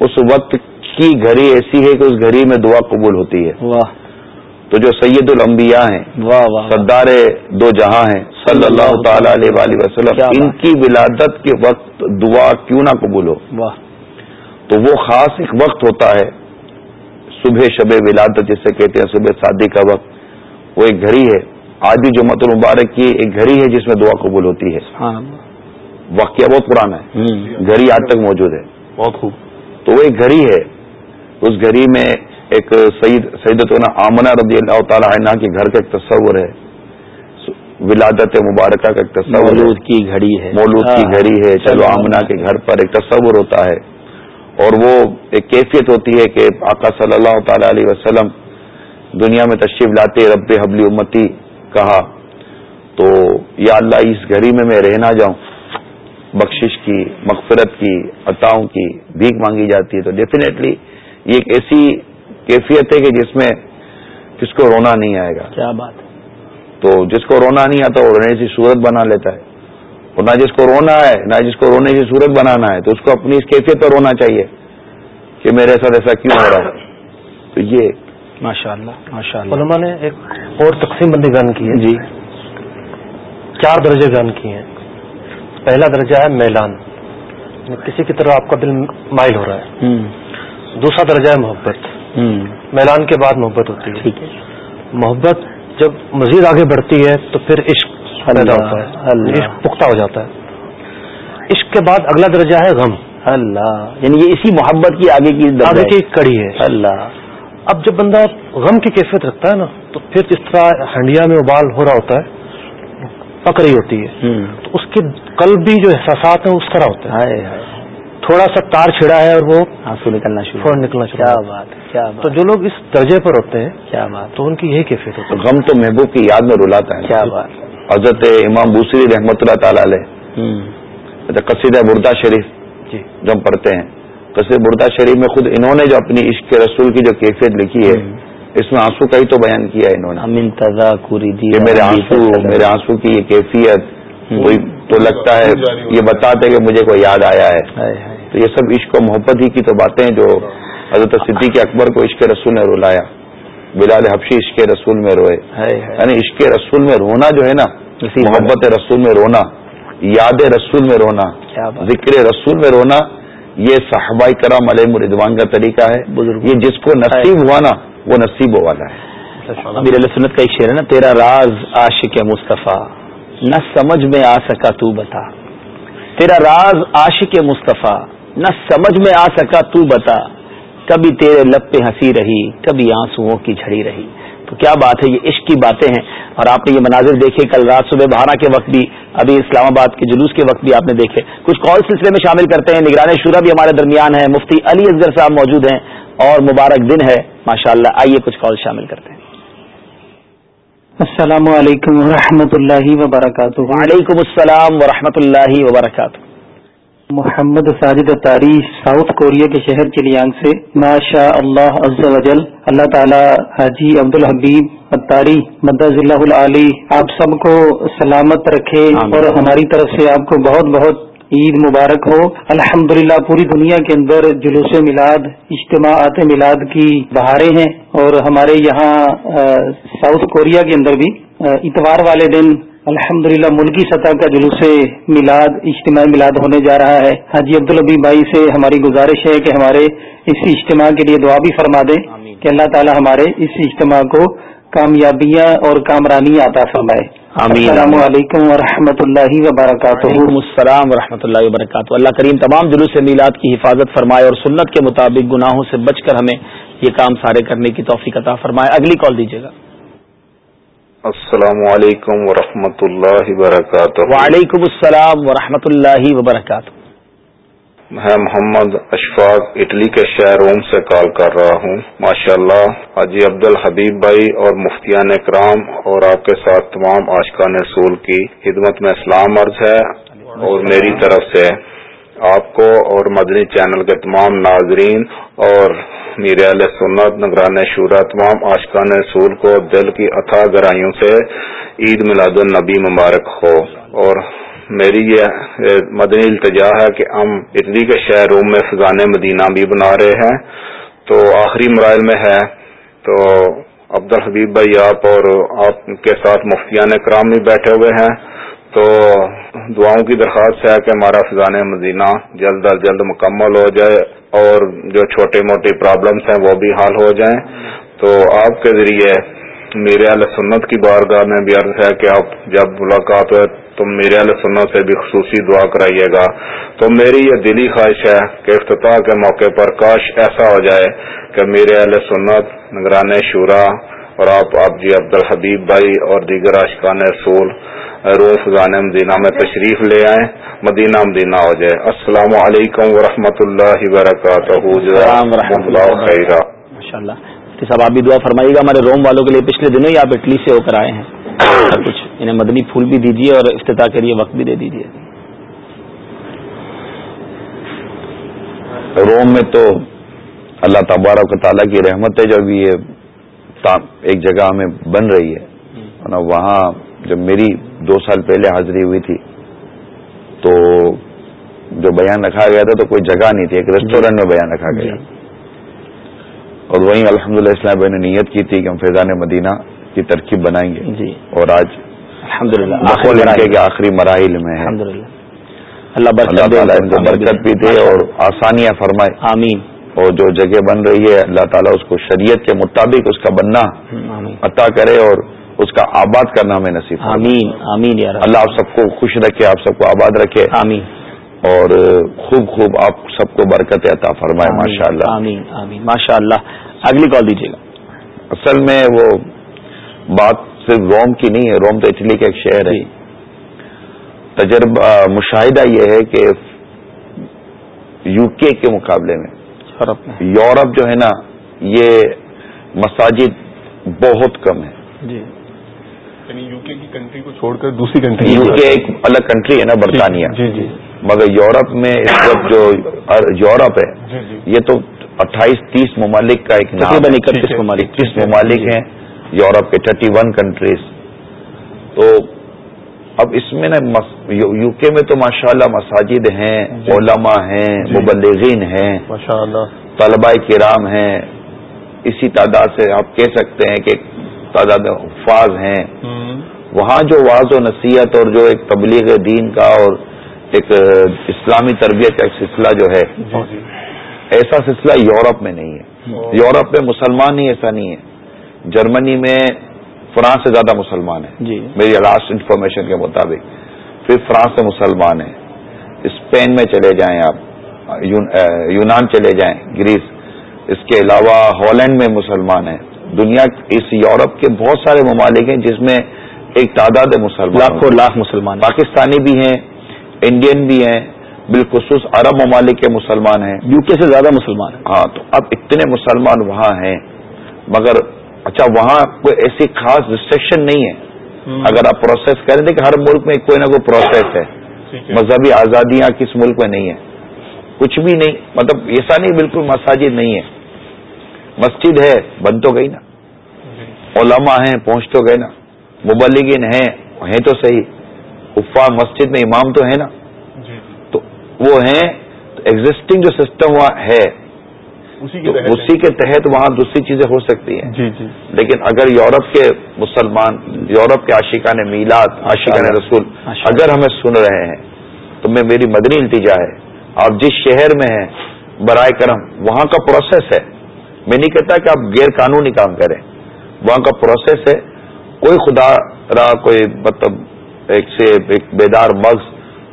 اس وقت کی گھڑی ایسی ہے کہ اس گھڑی میں دعا قبول ہوتی ہے۔ واہ۔ تو جو سید الانبیاء ہیں واہ واہ سردار دو جہاں ہیں صلی اللہ تعالی علیہ وآلہ وسلم ان کی ولادت کے وقت دعا کیوں نہ قبول ہو؟ واہ۔ تو وہ خاص ایک وقت ہوتا ہے صبح شب ولادت جسے کہتے ہیں صبح شادی کا وقت۔ وہ ایک گھڑی ہے۔ آج بھی جمعت المبارک کی ایک گھڑی ہے جس میں دعا قبول ہوتی ہے۔ واقعہ بہت پرانا ہے۔ گھڑی آج تک موجود ہے۔ بہت خوب۔ تو وہ ایک گھڑی ہے۔ اس گھڑی میں ایک سعید سیدتنا آمنہ رضی اللہ تعالی عنہ کے گھر کا ایک تصور ہے۔ ولادت مبارکہ کا ایک تصور مولود کی گھڑی ہے۔ مولود کی ہاں۔ گھڑی ہے۔ چلو آمنہ کے گھر پر ایک تصور ہوتا ہے۔ اور وہ ایک کیفیت ہوتی ہے کہ آقا صلی اللہ تعالی علیہ وسلم دنیا میں تشریف لاتے رب حبلی امتی کہا تو یا اللہ اس گھڑی میں میں رہ نہ جاؤں۔ بخشش کی مغفرت کی عطاؤں کی بھیک مانگی جاتی ہے۔ تو ڈیفینیٹلی یہ ایک ایسی کیفیت ہے کہ جس میں کس کو رونا نہیں آئے گا۔ کیا بات۔ تو جس کو رونا نہیں آتا وہ رونے کی صورت بنا لیتا ہے۔ اور نہ جس کو رونا ہے نہ جس کو رونے کی صورت بنانا ہے تو اس کو اپنی اس کیفیت پر رونا چاہیے کہ میرے ساتھ ایسا کیوں ہو رہا ہے۔ تو یہ ماشاء اللہ ماشاء اللہ علماء نے ایک اور تقسیم بندی بیان کی ہے۔ جی۔ چار درجے بیان کیے ہیں۔ پہلا درجہ ہے میلان۔ یعنی کسی کی طرف آپ کا دل مائل ہو رہا ہے۔ دوسرا درجہ ہے محبت۔ میلان کے بعد محبت ہوتی ہے۔ ٹھیک ہے۔ محبت جب مزید آگے بڑھتی ہے تو پھر عشق پیدا ہوتا ہے۔ عشق پختہ ہو جاتا ہے۔ عشق کے بعد اگلا درجہ ہے غم۔ اللہ۔ یعنی یہ اسی محبت کی آگے کی آگے۔ کی کڑی ہے۔ اللہ۔ اب جب بندہ غم کی کیفیت رکھتا ہے نا تو پھر جس طرح ہنڈیا میں ابال ہو رہا ہوتا ہے پک رہی ہوتی ہے۔ تو اس کے قلب بھی جو احساسات ہیں اس طرح ہوتے ہیں۔ تھوڑا سا تار چھڑا ہے اور وہ آنسو نکلنا شروع۔ فوراً نکلنا شروع۔ کیا بات ہے کیا ہے۔ بات۔ تو جو لوگ اس درجے پر ہوتے ہیں کیا بات۔ تو ان کی یہی کیفیت ہوتی تو غم تو محبوب کی یاد میں رلاتا ہے۔ کیا بات۔ حضرت امام بوسری رحمۃ اللہ تعالی علیہ اچھا قصیدہ بردہ شریف جی۔ جو ہم پڑھتے ہیں قصیدہ بردہ شریف میں خود انہوں نے جو اپنی عشق کے رسول کی جو کیفیت لکھی ہے اس میں آنسو کا ہی تو بیان کیا ہے انہوں نے۔ کہ میرے آنسو میرے آنسو کی یہ کیفیت کوئی تو لگتا ہے یہ بتاتے کہ مجھے کوئی یاد آیا ہے۔ تو یہ سب عشق و محبت ہی کی تو باتیں جو حضرت صدیق اکبر کو عشق رسول نے رلایا۔ بلال حبشی عشق رسول میں روئے۔ یعنی عشق رسول میں رونا جو ہے نا محبت رسول میں رونا یاد رسول میں رونا ذکر رسول میں رونا یہ صحابہ کرام علیہ مردوان کا طریقہ ہے۔ یہ جس کو نصیب ہوا نا وہ نصیب والا ہے امیر علیہ سنت کا ایک شعر ہے نا تیرا راز عاشق مصطفیٰ نہ سمجھ میں آ سکا تو بتا۔ تیرا راز عاشق مصطفیٰ نہ سمجھ میں آ سکا تو بتا۔ کبھی تیرے لب پہ ہنسی رہی کبھی آنسوؤں کی جھڑی رہی۔ تو کیا بات ہے یہ عشق کی باتیں ہیں۔ اور آپ نے یہ مناظر دیکھے کل رات صبح بہارا کے وقت بھی ابھی اسلام آباد کے جلوس کے وقت بھی آپ نے دیکھے۔ کچھ کال سلسلے میں شامل کرتے ہیں۔ نگران شورا بھی ہمارے درمیان ہے مفتی علی اصغر صاحب موجود ہیں۔ اور مبارک دن ہے۔ ماشاء اللہ آئیے کچھ کال شامل کرتے ہیں۔ السلام علیکم ورحمۃ اللہ وبرکاتہ۔ وعلیکم السلام ورحمۃ اللہ وبرکاتہ۔ محمد ساجد اتاری ساؤتھ کوریا کے شہر چلیانگ سے۔ ماشاء اللہ عز و جل اللہ تعالی حاجی عبد الحبیب اتاری مدض اللہ العلی آپ سب کو سلامت رکھے اور ہماری طرف سے آپ کو بہت بہت عید مبارک ہو۔ الحمدللہ پوری دنیا کے اندر جلوس میلاد اجتماعات میلاد کی بہاریں ہیں اور ہمارے یہاں ساؤتھ کوریا کے اندر بھی اتوار والے دن الحمدللہ ملکی سطح کا جلوس میلاد اجتماع میلاد ہونے جا رہا ہے۔ حاجی عبدالحبی بھائی سے ہماری گزارش ہے کہ ہمارے اس اجتماع کے لیے دعا بھی فرما دیں کہ اللہ تعالی ہمارے اس اجتماع کو کامیابیاں اور کامرانی عطا فرمائے۔ آمین السلام علیکم ورحمۃ اللہ وبرکاتہ السلام ورحمۃ اللہ وبرکاتہ۔ اللہ کریم تمام جلوس میلاد کی حفاظت فرمائے اور سنت کے مطابق گناہوں سے بچ کر ہمیں یہ کام سارے کرنے کی توفیق عطا فرمائے۔ اگلی کال دیجیے گا۔ السلام علیکم ورحمۃ اللہ وبرکاتہ۔ وعلیکم السلام ورحمۃ اللہ وبرکاتہ۔ میں محمد اشفاق اٹلی کے شہر روم سے کال کر رہا ہوں۔ ماشاء اللہ حاجی عبد الحبیب بھائی اور مفتیان اکرام اور آپ کے ساتھ تمام آشقان رسول کی خدمت میں اسلام عرض ہے اور میری طرف سے۔ آپ کو اور مدنی چینل کے تمام ناظرین اور میر علیہ سنت، نگران شورا، تمام آشقان رسول کو دل کی اتھا گرائیوں سے عید میلاد النبی مبارک ہو۔ اور میری یہ مدنی التجا ہے کہ ہم اٹلی کے شہر روم میں فضان مدینہ بھی بنا رہے ہیں۔ تو آخری مرائل میں ہے۔ تو عبد الحبیب بھائی، آپ اور آپ کے ساتھ مفتیان کرام بھی بیٹھے ہوئے ہیں۔ تو دعاؤں کی درخواست ہے کہ ہمارا فضان مدینہ جلد از جلد مکمل ہو جائے اور جو چھوٹی موٹی پرابلمس ہیں وہ بھی حل ہو جائیں۔ تو آپ کے ذریعے میرے علیہ سنت کی بارگاہ میں بھی عرض ہے کہ آپ جب ملاقات ہوئے تو میرے علیہ سنت سے بھی خصوصی دعا کرائیے گا۔ تو میری یہ دلی خواہش ہے کہ افتتاح کے موقع پر کاش ایسا ہو جائے کہ میرے علیہ سنت نگران شورا اور آپ آپ جی عبد الحبیب بھائی اور دیگر اشکان رسول روح فضان مدینہ میں تشریف لے آئیں مدینہ مدینہ ہو جائے۔ السلام علیکم ورحمۃ اللہ وبرکاتہ۔ خیرہ صاحب آپ بھی دعا فرمائیے گا ہمارے روم والوں کے لیے پچھلے دنوں ہی آپ اٹلی سے ہو کر آئے ہیں۔ کچھ انہیں مدنی پھول بھی دیجیے اور افتتاح کے لیے وقت بھی دے دیجیے۔ روم میں تو اللہ تبارک و تعالیٰ کی رحمت ہے جب یہ ایک جگہ ہمیں بن رہی ہے۔ وہاں جب میری دو سال پہلے حاضری ہوئی تھی تو جو بیان رکھا گیا تھا تو کوئی جگہ نہیں تھی ایک ریسٹورینٹ میں بیان رکھا گیا۔ اور وہیں الحمد للہ اسلام بھائی نے نیت کی تھی کہ ہم فیضان مدینہ کی ترکیب بنائیں گے۔ جی۔ اور آج الحمد للہ کے آخری مراحل میں ہے۔ اللہ برکت بھی دے اور آسانیاں فرمائے۔ آمین۔ اور جو جگہ بن رہی ہے اللہ تعالیٰ اس کو شریعت کے مطابق اس کا بننا عطا کرے اور اس کا آباد کرنا ہمیں نصیب آمین آمین اللہ آپ سب کو خوش رکھے آپ سب کو آباد رکھے۔ آمین۔ اور خوب خوب آپ سب کو برکت عطا فرمائے ماشاء اللہ آمین آمین ماشاء اللہ اگلی کال دیجیے گا۔ اصل میں وہ بات صرف روم کی نہیں ہے روم تو اٹلی کا ایک شہر ہے۔ جی۔ تجربہ مشاہدہ یہ ہے کہ یو کے کے مقابلے میں یورپ جو ہے نا یہ مساجد بہت کم ہے جی۔ یو کے کی کنٹری کو چھوڑ کر دوسری کنٹری یو کے ایک الگ کنٹری ہے نا برطانیہ۔ جی جی۔ مگر یورپ میں اس وقت جو یورپ ہے جی، جی۔ یہ تو اٹھائیس تیس ممالک کا ایک نام اکتیس ممالک۔ تیس ممالک ہیں۔ یورپ کے تھرٹی ون کنٹریز تو اب اس میں نا یو کے میں تو ماشاء اللہ مساجد ہیں جی۔ علماء ہیں مبلغین ہیں طلباء کرام ہیں اسی تعداد سے آپ کہہ سکتے ہیں کہ تعداد حفاظ ہیں۔ وہاں جو واض و نصیحت اور جو ایک تبلیغ دین کا اور ایک اسلامی تربیت کا ایک سلسلہ جو ہے ایسا سلسلہ یورپ میں نہیں ہے۔ یورپ میں مسلمان ہی ایسا نہیں ہے۔ جرمنی میں فرانس سے زیادہ مسلمان ہیں۔ جی۔ میری لاسٹ انفارمیشن کے مطابق۔ پھر فرانس سے مسلمان ہیں۔ اسپین میں چلے جائیں آپ۔ یونان چلے جائیں۔ گریس۔ اس کے علاوہ ہالینڈ میں مسلمان ہیں۔ دنیا اس یورپ کے بہت سارے ممالک ہیں جس میں ایک تعداد مسلمان لاکھوں لاکھ مسلمان پاکستانی بھی ہیں انڈین بھی ہیں بالخصوص عرب ممالک کے مسلمان ہیں۔ یو کے سے زیادہ مسلمان ہیں۔ ہاں تو اب اتنے مسلمان وہاں ہیں مگر اچھا وہاں کوئی ایسی خاص ریسٹرکشن نہیں ہے۔ اگر آپ پروسیس کریں کہ ہر ملک میں کوئی نہ کوئی پروسیس ہے۔ مذہبی آزادیاں کس ملک میں نہیں ہے کچھ بھی نہیں مطلب ایسا نہیں بالکل مساجد نہیں ہے مسجد ہے بن تو گئی نا۔ جی۔ علماء ہیں پہنچ تو گئے نا۔ مبلگین ہیں ہیں تو صحیح۔ عفان مسجد میں امام تو ہے نا۔ جی،۔ تو وہ ہیں ایگزٹنگ جو سسٹم ہے اسی کے تحت وہاں دوسری چیزیں ہو سکتی ہیں۔ جی جی۔ لیکن اگر یورپ کے مسلمان یورپ کے عاشقان میلاد عاشقان رسول اگر ہمیں سن رہے ہیں تو میں میری مدنی التجا ہے۔ آپ جس شہر میں ہیں برائے کرم وہاں کا پروسیس ہے۔ میں نہیں کہتا کہ آپ غیر قانونی کام کریں۔ وہاں کا پروسیس ہے۔ کوئی خدا را کوئی مطلب ایک سے ایک بیدار مغز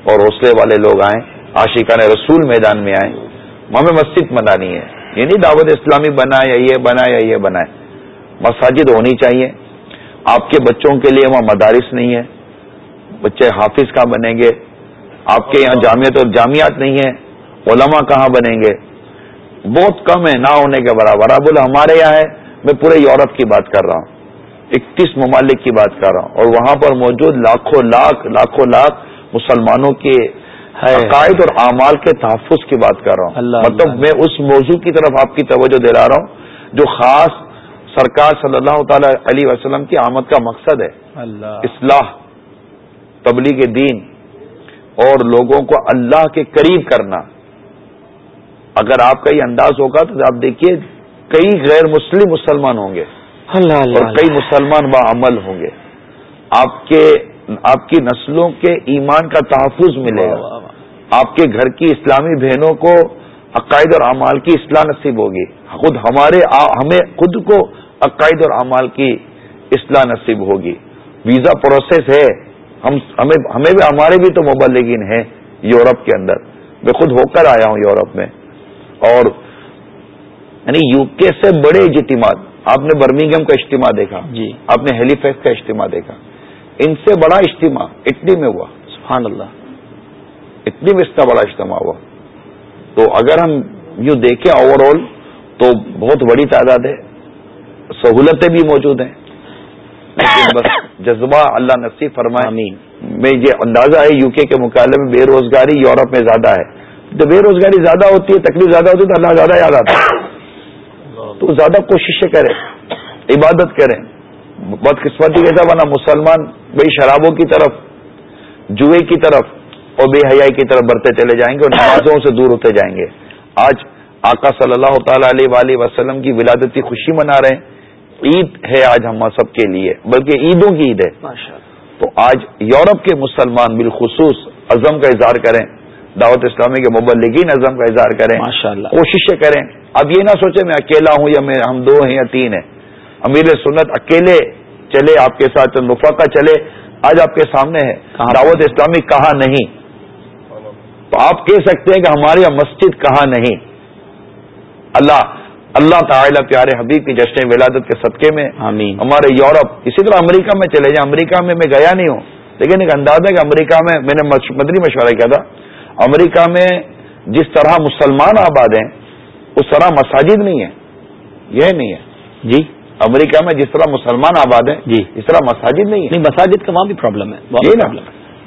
اور حوصلے والے لوگ آئیں عاشقان رسول میدان میں آئیں۔ ہمیں مسجد بنانی ہے۔ یہ نہیں دعوت اسلامی بنا یا یہ بنا یا یہ بنائے۔ مساجد ہونی چاہیے۔ آپ کے بچوں کے لیے وہاں مدارس نہیں ہے بچے حافظ کا بنیں گے؟ آپ کے یہاں جامعت اور جامعات نہیں ہیں۔ علماء کہاں بنیں گے؟ بہت کم ہے نہ ہونے کے برابر۔ اب بولے ہمارے یہاں ہے۔ میں پورے یورپ کی بات کر رہا ہوں۔ اکتیس ممالک کی بات کر رہا ہوں۔ اور وہاں پر موجود لاکھوں، لاکھ لاکھوں، لاکھ مسلمانوں کے عقائد اور اعمال کے تحفظ کی بات کر رہا ہوں. مطلب میں اس موضوع کی طرف آپ کی توجہ دلا رہا ہوں جو خاص سرکار صلی اللہ تعالی علیہ وسلم کی آمد کا مقصد ہے. اصلاح تبلیغ دین اور لوگوں کو اللہ کے قریب کرنا. اگر آپ کا یہ انداز ہوگا تو آپ دیکھیے کئی غیر مسلم مسلمان ہوں گے اور کئی مسلمان با عمل ہوں گے. آپ کے آپ کی نسلوں کے ایمان کا تحفظ ملے گا. آپ کے گھر کی اسلامی بہنوں کو عقائد اور اعمال کی اصلاح نصیب ہوگی۔ خود ہمارے ہمیں خود کو عقائد اور اعمال کی اصلاح نصیب ہوگی۔ ویزا پروسیس ہے۔ ہم ہمیں ہمیں بھی ہمارے بھی تو مبلگین ہیں یورپ کے اندر۔ میں خود ہو کر آیا ہوں یورپ میں۔ اور یعنی یو کے سے بڑے اجتماع آپ نے برمنگم کا اجتماع دیکھا۔ جی۔ آپ نے ہیلی فیکس کا اجتماع دیکھا۔ ان سے بڑا اجتماع اٹلی میں ہوا۔ سبحان اللہ۔ اتنی میں بڑا اجتماع ہوا۔ تو اگر ہم یوں دیکھیں اوور آل تو بہت بڑی تعداد ہے۔ سہولتیں بھی موجود ہیں۔ لیکن بس جذبہ اللہ نصیب فرمائے۔ میں یہ اندازہ ہے یو کے کے مقابلے میں بے روزگاری یورپ میں زیادہ ہے۔ تو بے روزگاری زیادہ ہوتی ہے تکلیف زیادہ ہوتی ہے تو اللہ زیادہ یاد آتا ہے۔ تو زیادہ کوششیں کریں عبادت کریں۔ بد قسمتی کے ساتھ بنا مسلمان بھائی شرابوں کی طرف جوئے کی طرف اور بے حیائی کی طرف بڑھتے چلے جائیں گے اور نمازوں سے دور ہوتے جائیں گے۔ آج آقا صلی اللہ تعالی علیہ وسلم کی ولادتی خوشی منا رہے ہیں۔ عید ہے آج ہم سب کے لیے بلکہ عیدوں کی عید ہے۔ تو آج یورپ کے مسلمان بالخصوص عزم کا اظہار کریں دعوت اسلامی کے مبلغین اعظم کا اظہار کریں کوششیں کریں۔ اب یہ نہ سوچیں میں اکیلا ہوں یا میں ہم دو ہیں یا تین ہیں۔ امیر سنت اکیلے چلے آپ کے ساتھ مفاقہ چلے۔ آج آپ کے سامنے ہے۔ دعوت اسلامی کہاں نہیں؟ تو آپ کہہ سکتے ہیں کہ ہماری یہاں مسجد کہاں نہیں؟ اللہ اللہ تعالیٰ پیارے حبیب کی جشن ولادت کے صدقے میں ہمارے یورپ اسی طرح امریکہ میں چلے جائیں۔ امریکہ میں میں گیا نہیں ہوں لیکن ایک انداز ہے کہ امریکہ میں میں نے مدری مشورہ کیا تھا۔ امریکہ میں جس طرح مسلمان آباد ہیں اس طرح مساجد نہیں ہے یہ نہیں ہے۔ جی۔ امریکہ میں جس طرح مسلمان آباد ہیں جی۔ اس طرح مساجد نہیں ہے مساجد کا وہاں بھی پرابلم ہے۔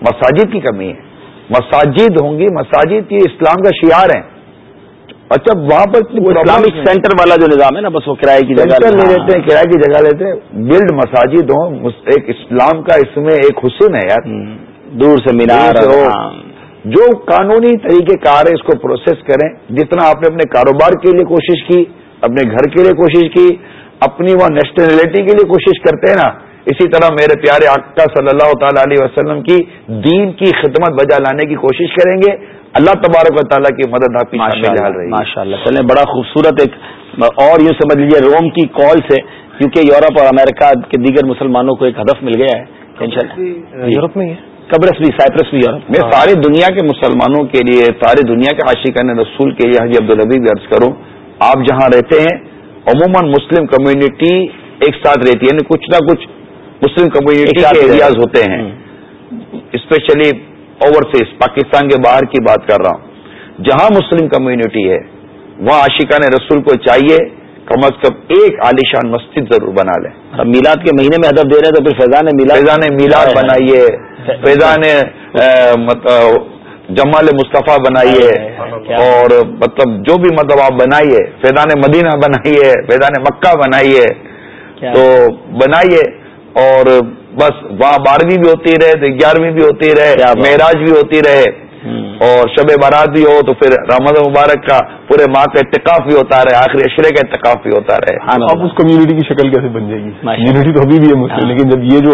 مساجد کی کمی ہے۔ مساجد ہوں گی مساجد یہ اسلام کا شعار ہیں۔ اچھا وہاں پر اسلامک سینٹر والا جو نظام ہے نا بس وہ کرائے کی جگہ لے لیتے ہیں۔ کرائے کی جگہ لیتے ہیں۔ بلڈ مساجد ہوں ایک اسلام کا اس میں ایک حسن ہے یار۔ دور سے مینار ہاں۔ جو قانونی طریقے کار ہے اس کو پروسیس کریں۔ جتنا آپ نے اپنے کاروبار کے لیے کوشش کی اپنے گھر کے لیے کوشش کی اپنی وہ نیشنلٹی کے لیے کوشش کرتے ہیں نا اسی طرح میرے پیارے آقا صلی اللہ تعالی علیہ وسلم کی دین کی خدمت بجا لانے کی کوشش کریں گے۔ اللہ تبارک و تعالیٰ کی مدد آپ ماشاء اللہ چلیں بڑا خوبصورت ایک اور یوں سمجھ لیجیے روم کی کال سے کیونکہ یورپ اور امریکہ کے دیگر مسلمانوں کو ایک ہدف مل گیا ہے۔ یورپ میں قبرس بھی سائپرس بھی یورپ میں۔ ساری دنیا کے مسلمانوں کے لیے ساری دنیا کے عاشقان رسول کے لیے حجی عبدالحبی عرض کروں آپ جہاں رہتے ہیں عموماً مسلم کمیونٹی ایک ساتھ رہتی ہے یعنی کچھ نہ کچھ مسلم کمیونٹی کے ایریاز ہوتے ہیں۔ اسپیشلی اوورسیز پاکستان کے باہر کی بات کر رہا ہوں۔ جہاں مسلم کمیونٹی ہے وہاں عاشقان رسول کو چاہیے کم از کم ایک عالیشان مسجد ضرور بنا لیں۔ میلاد کے مہینے میں ادب دے رہے ہیں تو پھر فیضان میلاد فیضان میلاد بنائیے۔ فیضان جمال مصطفیٰ بنائیے۔ اور مطلب جو بھی مطلب آپ بنائیے فیضان مدینہ بنائیے فیضان مکہ بنائیے۔ تو بنائیے۔ اور بس وہاں بارہویں بھی ہوتی رہے گیارہویں بھی ہوتی رہے معراج بھی ہوتی رہے۔ اور شب بارات بھی ہو تو پھر رحمد مبارک کا پورے ماہ کا اتقاف بھی ہوتا رہے آخری اشرے کا اتقاف بھی ہوتا رہے۔ ہاں، اب اس کمیونٹی کی شکل کیسے بن جائے گی؟ یونٹی تو ابھی بھی ہے ہاں۔ لیکن جب یہ جو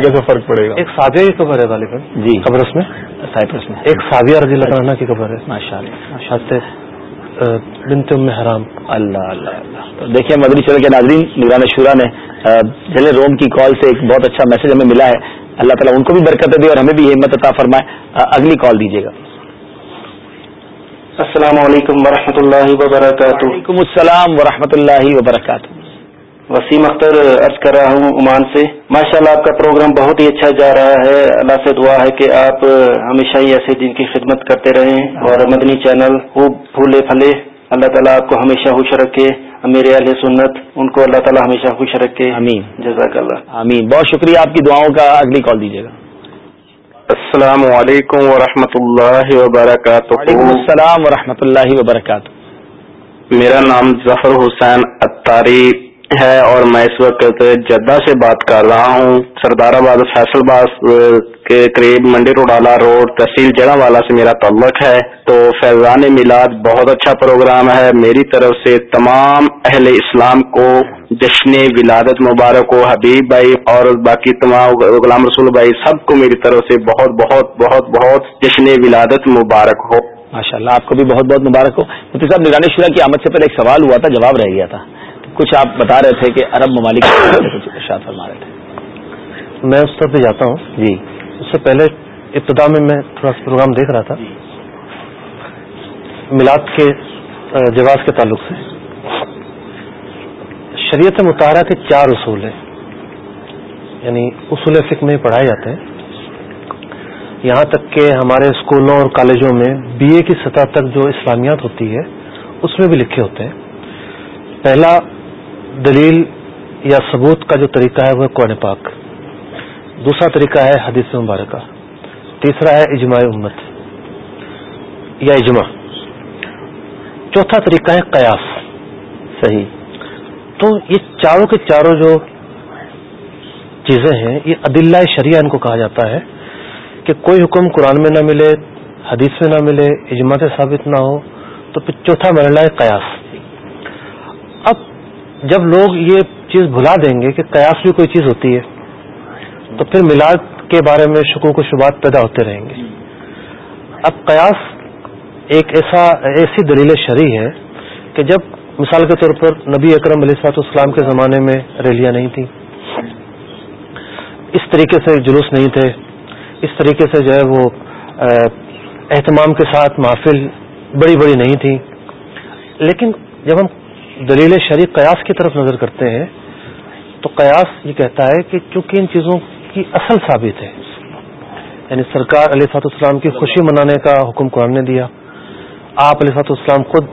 کیسے فرق پڑے گا؟ ایک سادیا کی خبر ہے جی۔ قبرس میں؟ سائپرس میں۔ ایک سادیا رضی اللہ عنہ کی خبر ہے۔ ماشاء اللہ۔ حرام اللہ اللہ اللہ۔ دیکھیے مدنی چل کے ناظرین نگران شورا نے ضلع روم کی کال سے ایک بہت اچھا میسج ہمیں ملا ہے۔ اللہ تعالیٰ ان کو بھی برکت دے اور ہمیں بھی ہمت عطا فرمائے۔ اگلی کال دیجیے گا۔ السلام علیکم ورحمۃ اللہ وبرکاتہ۔ وعلیکم السلام ورحمۃ اللہ وبرکاتہ۔ وسیم اختر عرض کر رہا ہوں عمان سے۔ ماشاء اللہ آپ کا پروگرام بہت ہی اچھا جا رہا ہے۔ اللہ سے دعا ہے کہ آپ ہمیشہ ہی ایسے دن کی خدمت کرتے رہیں اور مدنی چینل خوب پھولے پھلے۔ اللہ تعالیٰ آپ کو ہمیشہ خوش رکھے۔ میرے اہل سنت ان کو اللہ تعالیٰ ہمیشہ خوش رکھے۔ امین جزاک اللہ امین بہت شکریہ آپ کی دعاؤں کا۔ اگلی کال دیجیے گا۔ السلام علیکم ورحمۃ اللہ وبرکاتہ۔ وعلیکم السلام ورحمۃ اللہ وبرکاتہ۔ میرا نام ظفر حسین اتاری ہے اور میں اس وقت جدہ سے بات کر رہا ہوں، سردار آباد فیصل باز کے قریب منڈی روڈالا روڈ تحصیل جڑا والا سے میرا تعلق ہے۔ تو فیضان میلاد بہت اچھا پروگرام ہے۔ میری طرف سے تمام اہل اسلام کو، جشن ولادت مبارک ہو، حبیب بھائی اور باقی تمام غلام رسول بھائی، سب کو میری طرف سے بہت بہت بہت بہت جشن ولادت مبارک ہو۔ ماشاء اللہ آپ کو بھی بہت بہت مبارک ہو۔ مفتی صاحب، نگرانی شرح کی آمد سے پہلے ایک سوال ہوا تھا، جواب رہ گیا تھا۔ کچھ آپ بتا رہے تھے کہ عرب ممالک کچھ ارشاد فرما رہے تھے۔ میں اس طرح پہ جاتا ہوں۔ جی۔ اس سے پہلے ابتدا میں میں تھوڑا سا پروگرام دیکھ رہا تھا۔ میلاد کے جواز کے تعلق سے۔ شریعت مطالعہ کے چار اصول ہیں۔ یعنی اصول فکر میں پڑھائے جاتے ہیں۔ یہاں تک کہ ہمارے اسکولوں اور کالجوں میں بی اے کی سطح تک جو اسلامیات ہوتی ہے اس میں بھی لکھے ہوتے ہیں۔ پہلا دلیل یا ثبوت کا جو طریقہ ہے وہ قرآن پاک۔ دوسرا طریقہ ہے حدیث مبارکہ۔ تیسرا ہے اجماع امت۔ یا اجماع۔ چوتھا طریقہ ہے قیاس۔ صحیح۔ تو یہ چاروں کے چاروں جو چیزیں ہیں، یہ عدلہ شریعہ ان کو کہا جاتا ہے کہ کوئی حکم قرآن میں نہ ملے، حدیث میں نہ ملے، اجماع سے ثابت نہ ہو، تو پھر چوتھا مرحلہ ہے قیاس۔ جب لوگ یہ چیز بھلا دیں گے کہ قیاس بھی کوئی چیز ہوتی ہے، تو پھر میلاد کے بارے میں شکوک و شبات پیدا ہوتے رہیں گے۔ اب قیاس ایک ایسا، ایسی دلیل شرعی ہے کہ جب مثال کے طور پر نبی اکرم علیہ صاحب اسلام کے زمانے میں ریلیاں نہیں تھیں، اس طریقے سے جلوس نہیں تھے، اس طریقے سے جو ہے وہ اہتمام کے ساتھ محفل بڑی بڑی نہیں تھی لیکن جب ہم دلیل شریف قیاس کی طرف نظر کرتے ہیں تو قیاس یہ کہتا ہے کہ چونکہ ان چیزوں کی اصل ثابت ہے یعنی سرکار علیہ فات اسلام کی خوشی منانے کا حکم قرآن نے دیا آپ علیہ فات اسلام خود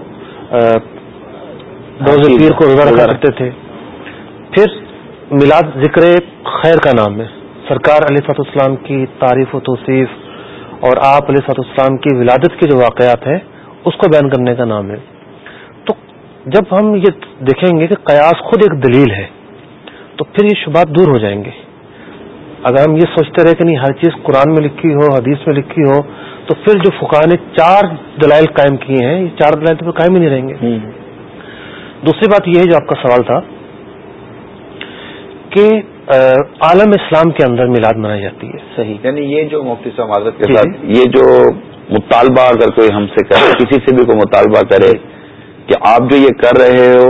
روز پیر کو روزہ رکھا کرتے تھے۔ پھر میلاد ذکر خیر کا نام ہے۔ سرکار علیہ فات اسلام کی تعریف و توصیف اور آپ علیہ فات اسلام کی ولادت کے جو واقعات ہیں اس کو بیان کرنے کا نام ہے۔ جب ہم یہ دیکھیں گے کہ قیاس خود ایک دلیل ہے تو پھر یہ شبات دور ہو جائیں گے۔ اگر ہم یہ سوچتے رہے کہ نہیں ہر چیز قرآن میں لکھی ہو حدیث میں لکھی ہو تو پھر جو فقہ نے چار دلائل قائم کیے ہیں یہ چار دلائل تو قائم ہی نہیں رہیں گے۔ دوسری بات یہ ہے جو آپ کا سوال تھا کہ عالم اسلام کے اندر میلاد منائی جاتی ہے۔ صحیح۔ یعنی یہ جو مفتی صاحب کے جی، ساتھ۔ یہ جو مطالبہ اگر کوئی ہم سے کرے کسی سے بھی کوئی مطالبہ کرے کہ آپ جو یہ کر رہے ہو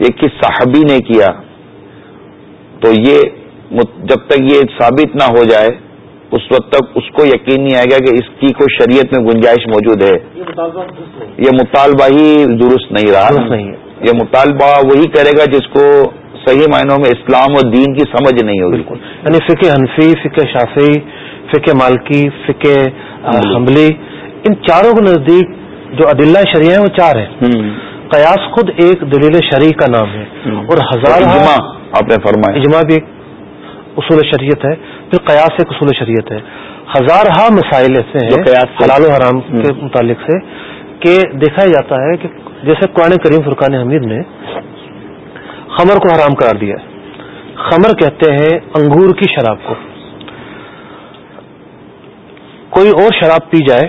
یہ کس صاحبی نے کیا؟ تو یہ جب تک یہ ثابت نہ ہو جائے اس وقت تک اس کو یقین نہیں آئے گا کہ اس کی کوئی شریعت میں گنجائش موجود ہے۔ یہ مطالبہ ہی درست نہیں رہا۔ یہ مطالبہ وہی کرے گا جس کو صحیح معنوں میں اسلام اور دین کی سمجھ نہیں ہوگی۔ یعنی فقہ حنفی فقہ شافی فقہ مالکی فقہ حملی ان چاروں کے نزدیک جو عدلہ شریع ہیں وہ چار ہیں۔ قیاس خود ایک دلیل شریع کا نام ہے۔ اور ہزار آپ نے فرمایا۔ اجماع بھی ایک اصول شریعت ہے۔ پھر قیاس ایک اصول شریعت ہے۔ ہزار ہا مسائل ایسے ہیں حلال و حرام کے متعلق سے کہ دیکھا جاتا ہے کہ جیسے قرآن کریم فرقان حمید نے خمر کو حرام قرار دیا خمر کہتے ہیں انگور کی شراب کو۔ کوئی اور شراب پی جائے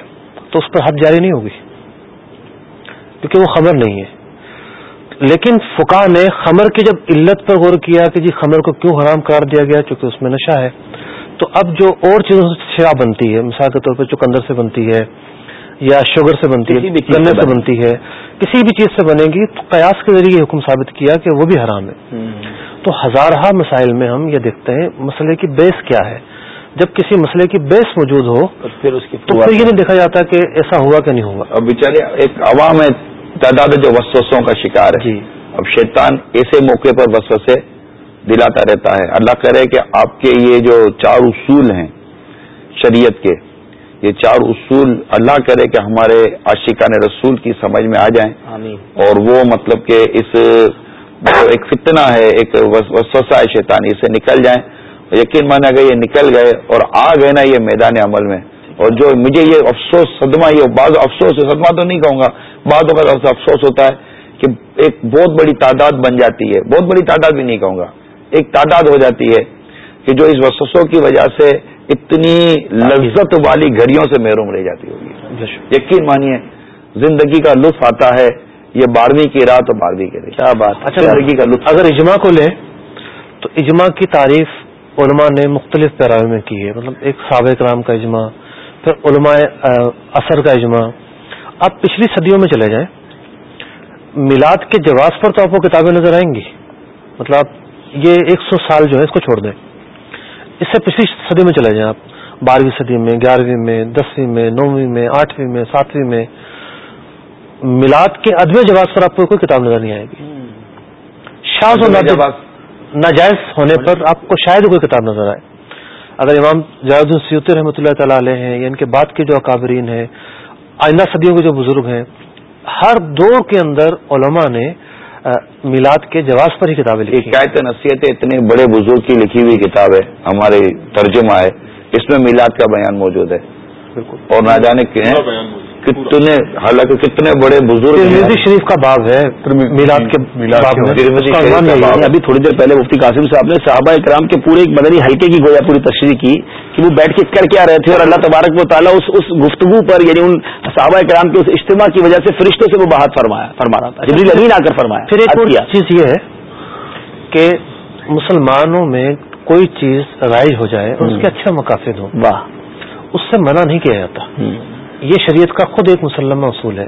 تو اس پر حد جاری نہیں ہوگی۔ کیونکہ وہ خمر نہیں ہے۔ لیکن فقہ نے خمر کی جب علت پر غور کیا کہ جی خمر کو کیوں حرام قرار دیا گیا چونکہ اس میں نشہ ہے تو اب جو اور چیزوں سے شراب بنتی ہے مثال کے طور پر چکندر سے بنتی ہے یا شوگر سے بنتی ہے گنے سے بنتی ہے۔ کسی بھی چیز سے بنے گی تو قیاس کے ذریعے حکم ثابت کیا کہ وہ بھی حرام ہے۔ تو ہزارہ مسائل میں ہم یہ دیکھتے ہیں مسئلے کی بیس کیا ہے۔ جب کسی مسئلے کی بیس موجود ہو پھر اس کی تو پھر یہ نہیں دیکھا جاتا کہ ایسا ہوا کہ نہیں ہوا۔ اب بیچارے ایک عوام ہے تعداد جو وسوسوں کا شکار ہے۔ جی۔ اب شیطان ایسے موقع پر وسوسے دلاتا رہتا ہے۔ اللہ کرے کہ آپ کے یہ جو چار اصول ہیں شریعت کے یہ چار اصول اللہ کرے کہ ہمارے عاشقان رسول کی سمجھ میں آ جائیں۔ اور وہ مطلب کہ اس ایک فتنہ ہے ایک وسوسہ ہے شیطانی سے نکل جائیں۔ یقین مانا اگر یہ نکل گئے اور آ گئے نا یہ میدان عمل میں۔ اور جو مجھے یہ افسوس صدمہ یہ بعض افسوس صدمہ تو نہیں کہوں گا۔ بعض کا افسوس ہوتا ہے کہ ایک بہت بڑی تعداد بن جاتی ہے۔ بہت بڑی تعداد بھی نہیں کہوں گا۔ ایک تعداد ہو جاتی ہے کہ جو اس وسوسوں کی وجہ سے اتنی لذت والی گھڑیوں سے محروم رہ جاتی ہوگی۔ یقین مانیے زندگی کا لطف آتا ہے یہ بارہویں کی رات اور بارہویں کے کیا بات۔ اچھا زندگی کا لطف۔ اگر اجماع کو لیں تو اجماع کی تعریف علماء نے مختلف پیراوی میں کی ہے۔ مطلب ایک سابق رام کا اجماع پھر علماء اثر کا اجماع آپ پچھلی صدیوں میں چلے جائیں میلاد کے جواز پر تو آپ کو کتابیں نظر آئیں گی۔ مطلب یہ ایک سو سال جو ہے اس کو چھوڑ دیں۔ اس سے پچھلی صدی میں چلے جائیں آپ۔ بارہویں صدی میں گیارہویں میں دسویں میں نویں میں آٹھویں میں ساتویں میں۔ میلاد کے ادب جواز پر آپ کو کوئی کتاب نظر نہیں آئے گی۔ شاہ ناجائز ہونے پر آپ کو شاید کوئی کتاب نظر آئے۔ اگر امام جاوید السیوتی رحمۃ اللہ تعالی علیہ ہیں یا ان کے بعد کے جو اکابرین ہیں آئندہ صدیوں کے جو بزرگ ہیں ہر دور کے اندر علماء نے میلاد کے جواز پر ہی کتابیں لکھی نصیحت اتنے بڑے بزرگ کی لکھی ہوئی کتاب ہے ہمارے ترجمہ ہے اس میں میلاد کا بیان موجود ہے۔ اور نہ جانے کتنے حالانکہ کتنے بڑے بزرگ شریف کا باب ہے میلاد کے ابھی تھوڑی دیر پہلے مفتی قاسم صاحب نے صحابہ اکرام کے پورے ایک مدنی حلقے کی گویا پوری تشریح کی کہ وہ بیٹھ کے کر کیا رہے تھے اور اللہ تبارک و تعالیٰ اس اس گفتگو پر یعنی ان صحابہ اکرام کے اس اجتماع کی وجہ سے فرشتوں سے وہ بہت فرمایا فرما رہا تھا۔ امین آ کر فرمایا۔ پھر ایک چیز یہ ہے کہ مسلمانوں میں کوئی چیز رائج ہو جائے اور اس کے اچھا مقاصد ہو واہ۔ اس سے منع نہیں کیا جاتا۔ یہ شریعت کا خود ایک مسلمہ اصول ہے۔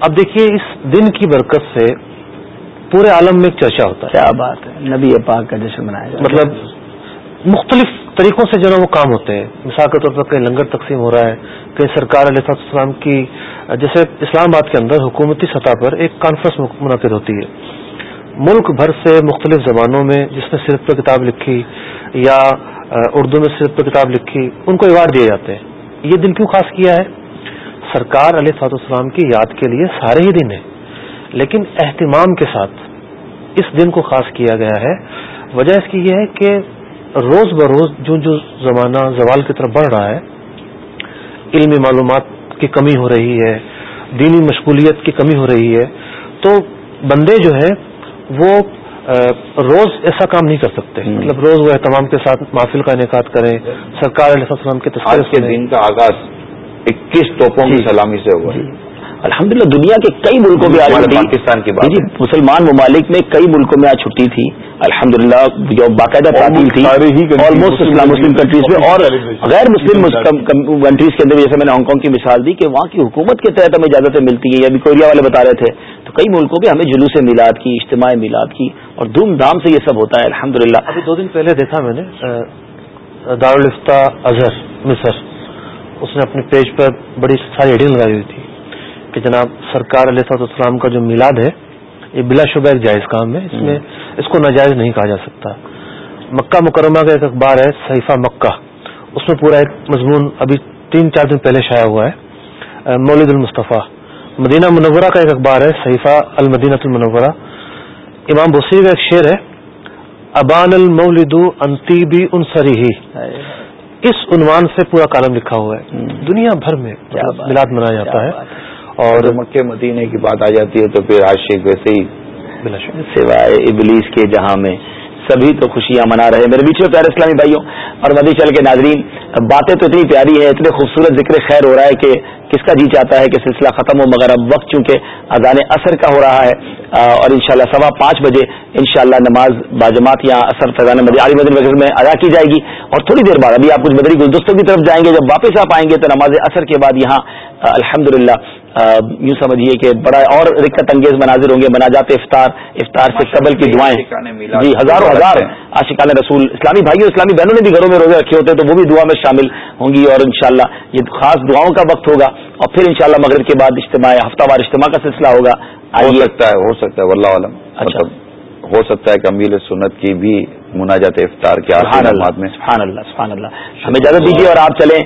اب دیکھیے اس دن کی برکت سے پورے عالم میں ایک چرچا ہوتا ہے۔ کیا بات ہے؟ نبی پاک کا جشن منایا مطلب مختلف طریقوں سے جو ہے وہ کام ہوتے ہیں۔ مثال کے طور پر کہیں لنگر تقسیم ہو رہا ہے کہیں سرکار علیہ السلام کی جیسے اسلام آباد کے اندر حکومتی سطح پر ایک کانفرنس منعقد ہوتی ہے۔ ملک بھر سے مختلف زبانوں میں جس نے صرف پہ کتاب لکھی یا اردو میں صرف پہ کتاب لکھی ان کو ایوارڈ دیے جاتے ہیں۔ یہ دن کیوں خاص کیا ہے؟ سرکار علیہ فات السلام کی یاد کے لیے سارے ہی دن ہیں۔ لیکن اہتمام کے ساتھ اس دن کو خاص کیا گیا ہے۔ وجہ اس کی یہ ہے کہ روز بروز جو جو زمانہ زوال کی طرف بڑھ رہا ہے علمی معلومات کی کمی ہو رہی ہے دینی مشغولیت کی کمی ہو رہی ہے تو بندے جو ہے وہ روز ایسا کام نہیں کر سکتے۔ مطلب روز وہ اہتمام کے ساتھ محفل کا انعقاد کریں سرکار علیہ السلام کے تصویر کے دن کا آغاز اکیس توپوں کی جی۔ سلامی سے ہوا جی۔ الحمد للہ دنیا کے کئی ملکوں میں آج پاکستان کی بات جی مسلمان ممالک میں کئی ملکوں میں آج چھٹی تھی۔ الحمد للہ جو باقاعدہ تعطیل تھی آلموسٹ مسلم کنٹریز میں اور غیر مسلم کنٹریز کے اندر جیسے میں نے ہانگ کانگ کی مثال دی کہ وہاں کی حکومت کے تحت ہمیں اجازتیں ملتی ہیں ابھی کوریا والے بتا رہے تھے۔ تو کئی ملکوں میں ہمیں جلوس میلاد کی اجتماع میلاد کی اور دھوم دھام سے یہ سب ہوتا ہے۔ الحمد للہ ابھی دو دن پہلے دیکھا میں نے دارالفتہ اظہر مصر۔ اس نے اپنے پیج پر بڑی ساری ایڈنگ لگائی ہوئی تھی کہ جناب سرکار علیہ صاحب السلام کا جو میلاد ہے یہ بلا شبہ ایک جائز کام ہے۔ اس میں اس کو ناجائز نہیں کہا جا سکتا۔ مکہ مکرمہ کا ایک اخبار ہے صحیفہ مکہ۔ اس میں پورا ایک مضمون ابھی تین چار دن پہلے شائع ہوا ہے۔ مولد المصطفیٰ۔ مدینہ منورہ کا ایک اخبار ہے صحیفہ المدینہ المنورہ۔ امام بصیر کا ایک شعر ہے ابان المولد انتیبی ان سری ہی اس عنوان سے پورا کالم لکھا ہوا ہے۔ دنیا بھر میں ملاد منایا جاتا ہے۔ اور مکہ مدینے کی بات آ جاتی ہے تو پھر عاشق ویسے ہی سوائے ابلیس کے جہاں میں سبھی تو خوشیاں منا رہے میرے بیچ میں پیارے اسلامی بھائیوں اور مدی چل کے ناظرین باتیں تو اتنی پیاری ہیں اتنے خوبصورت ذکر خیر ہو رہا ہے کہ کس کا جی چاہتا ہے کہ سلسلہ ختم ہو مگر اب وقت چونکہ اذان اثر کا ہو رہا ہے اور انشاءاللہ شاء سوا پانچ بجے انشاءاللہ نماز باجماعت یا اثر فضان مدی علی مدن وغیرہ میں ادا کی جائے گی۔ اور تھوڑی دیر بعد ابھی آپ کچھ بدری گلدستوں کی طرف جائیں گے جب واپس آپ آئیں گے تو نماز اثر کے بعد یہاں الحمد یوں سمجھیے کہ بڑا اور رکت انگیز مناظر ہوں گے بنا جاتے افطار افطار سے قبل کی دعائیں۔ جی ہزاروں ہزار عاشقان رسول اسلامی بھائیوں اسلامی بہنوں نے بھی گھروں میں روزے رکھے ہوتے تو وہ بھی دعا میں شامل ہوں گی اور انشاءاللہ یہ خاص دعاؤں کا وقت ہوگا۔ اور پھر انشاءاللہ مغرب کے بعد اجتماع ہفتہ وار اجتماع کا سلسلہ ہوگا۔ ہو سکتا ہے ہو سکتا ہے واللہ عالم۔ مطلب ہو سکتا ہے کہ امیر سنت کی بھی مناجات افطار کے سبحان اللہ میں۔ سبحان اللہ سبحان اللہ۔ ہمیں اجازت دیجیے اور آپ چلیں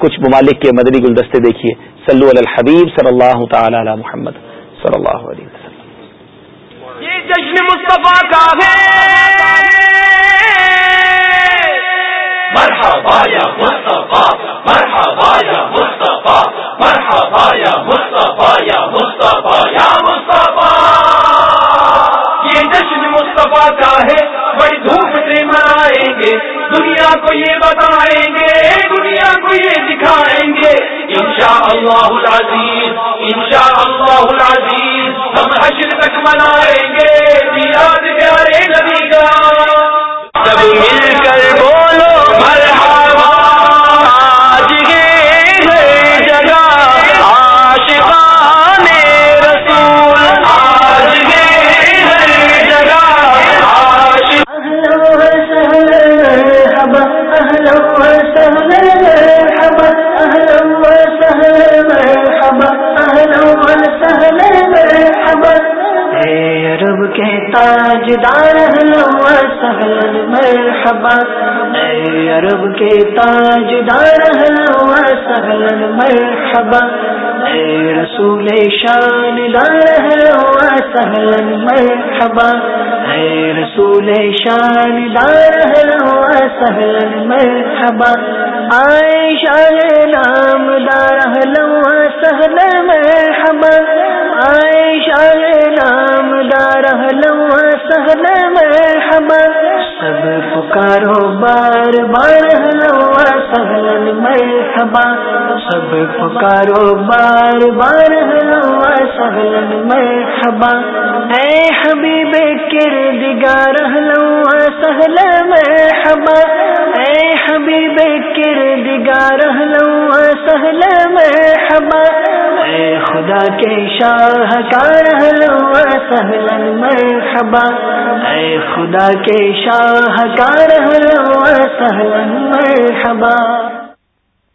کچھ ممالک کے مدنی گلدستے دیکھیے۔ صلو علی الحبیب صلی اللہ تعالی علی محمد صلی اللہ علیہ وسلم۔ یہ جشن مصطفیٰ کا ہے۔ مرحبا یا مصطفیٰ مرحبا یا مصطفیٰ۔ مرحبا یا مصطفیٰ یا مصطفیٰ یا مصطفیٰ. یہ جشن مصطفیٰ کا ہے، بڑی دھوپ سے منائیں گے، دنیا کو یہ بتائیں گے، دنیا کو یہ دکھائیں گے۔ انشاء اللہ العزیز انشاء اللہ العزیز، ہم حشر تک منائیں گے۔ میلاد پیارے نبی کا۔ جب مل کر بولو۔ عرب کے تاجدار سہلن مرحبا اے عرب کے تاجدار سہلن مرحبا اے رسول شان دار سہلن مرحبا۔ اے رسول شان دار سہلن مرحبا۔ عائشہ نام دار سہلن مرحبا۔ عائشہ نام دار سہل مرحبا سب پکارو بار بار، ہلوا سہل مرحبا سب پکارو بار بار، ہلوا سہل مرحبا اے حبیب کردگار، ہلوا سہل مرحبا اے حبیب کردگار، ہلوا سہل مرحبا اے خدا کے شاہکار، ہلوا سہلن مرحبا اے خدا کے شاہکار مرحبا۔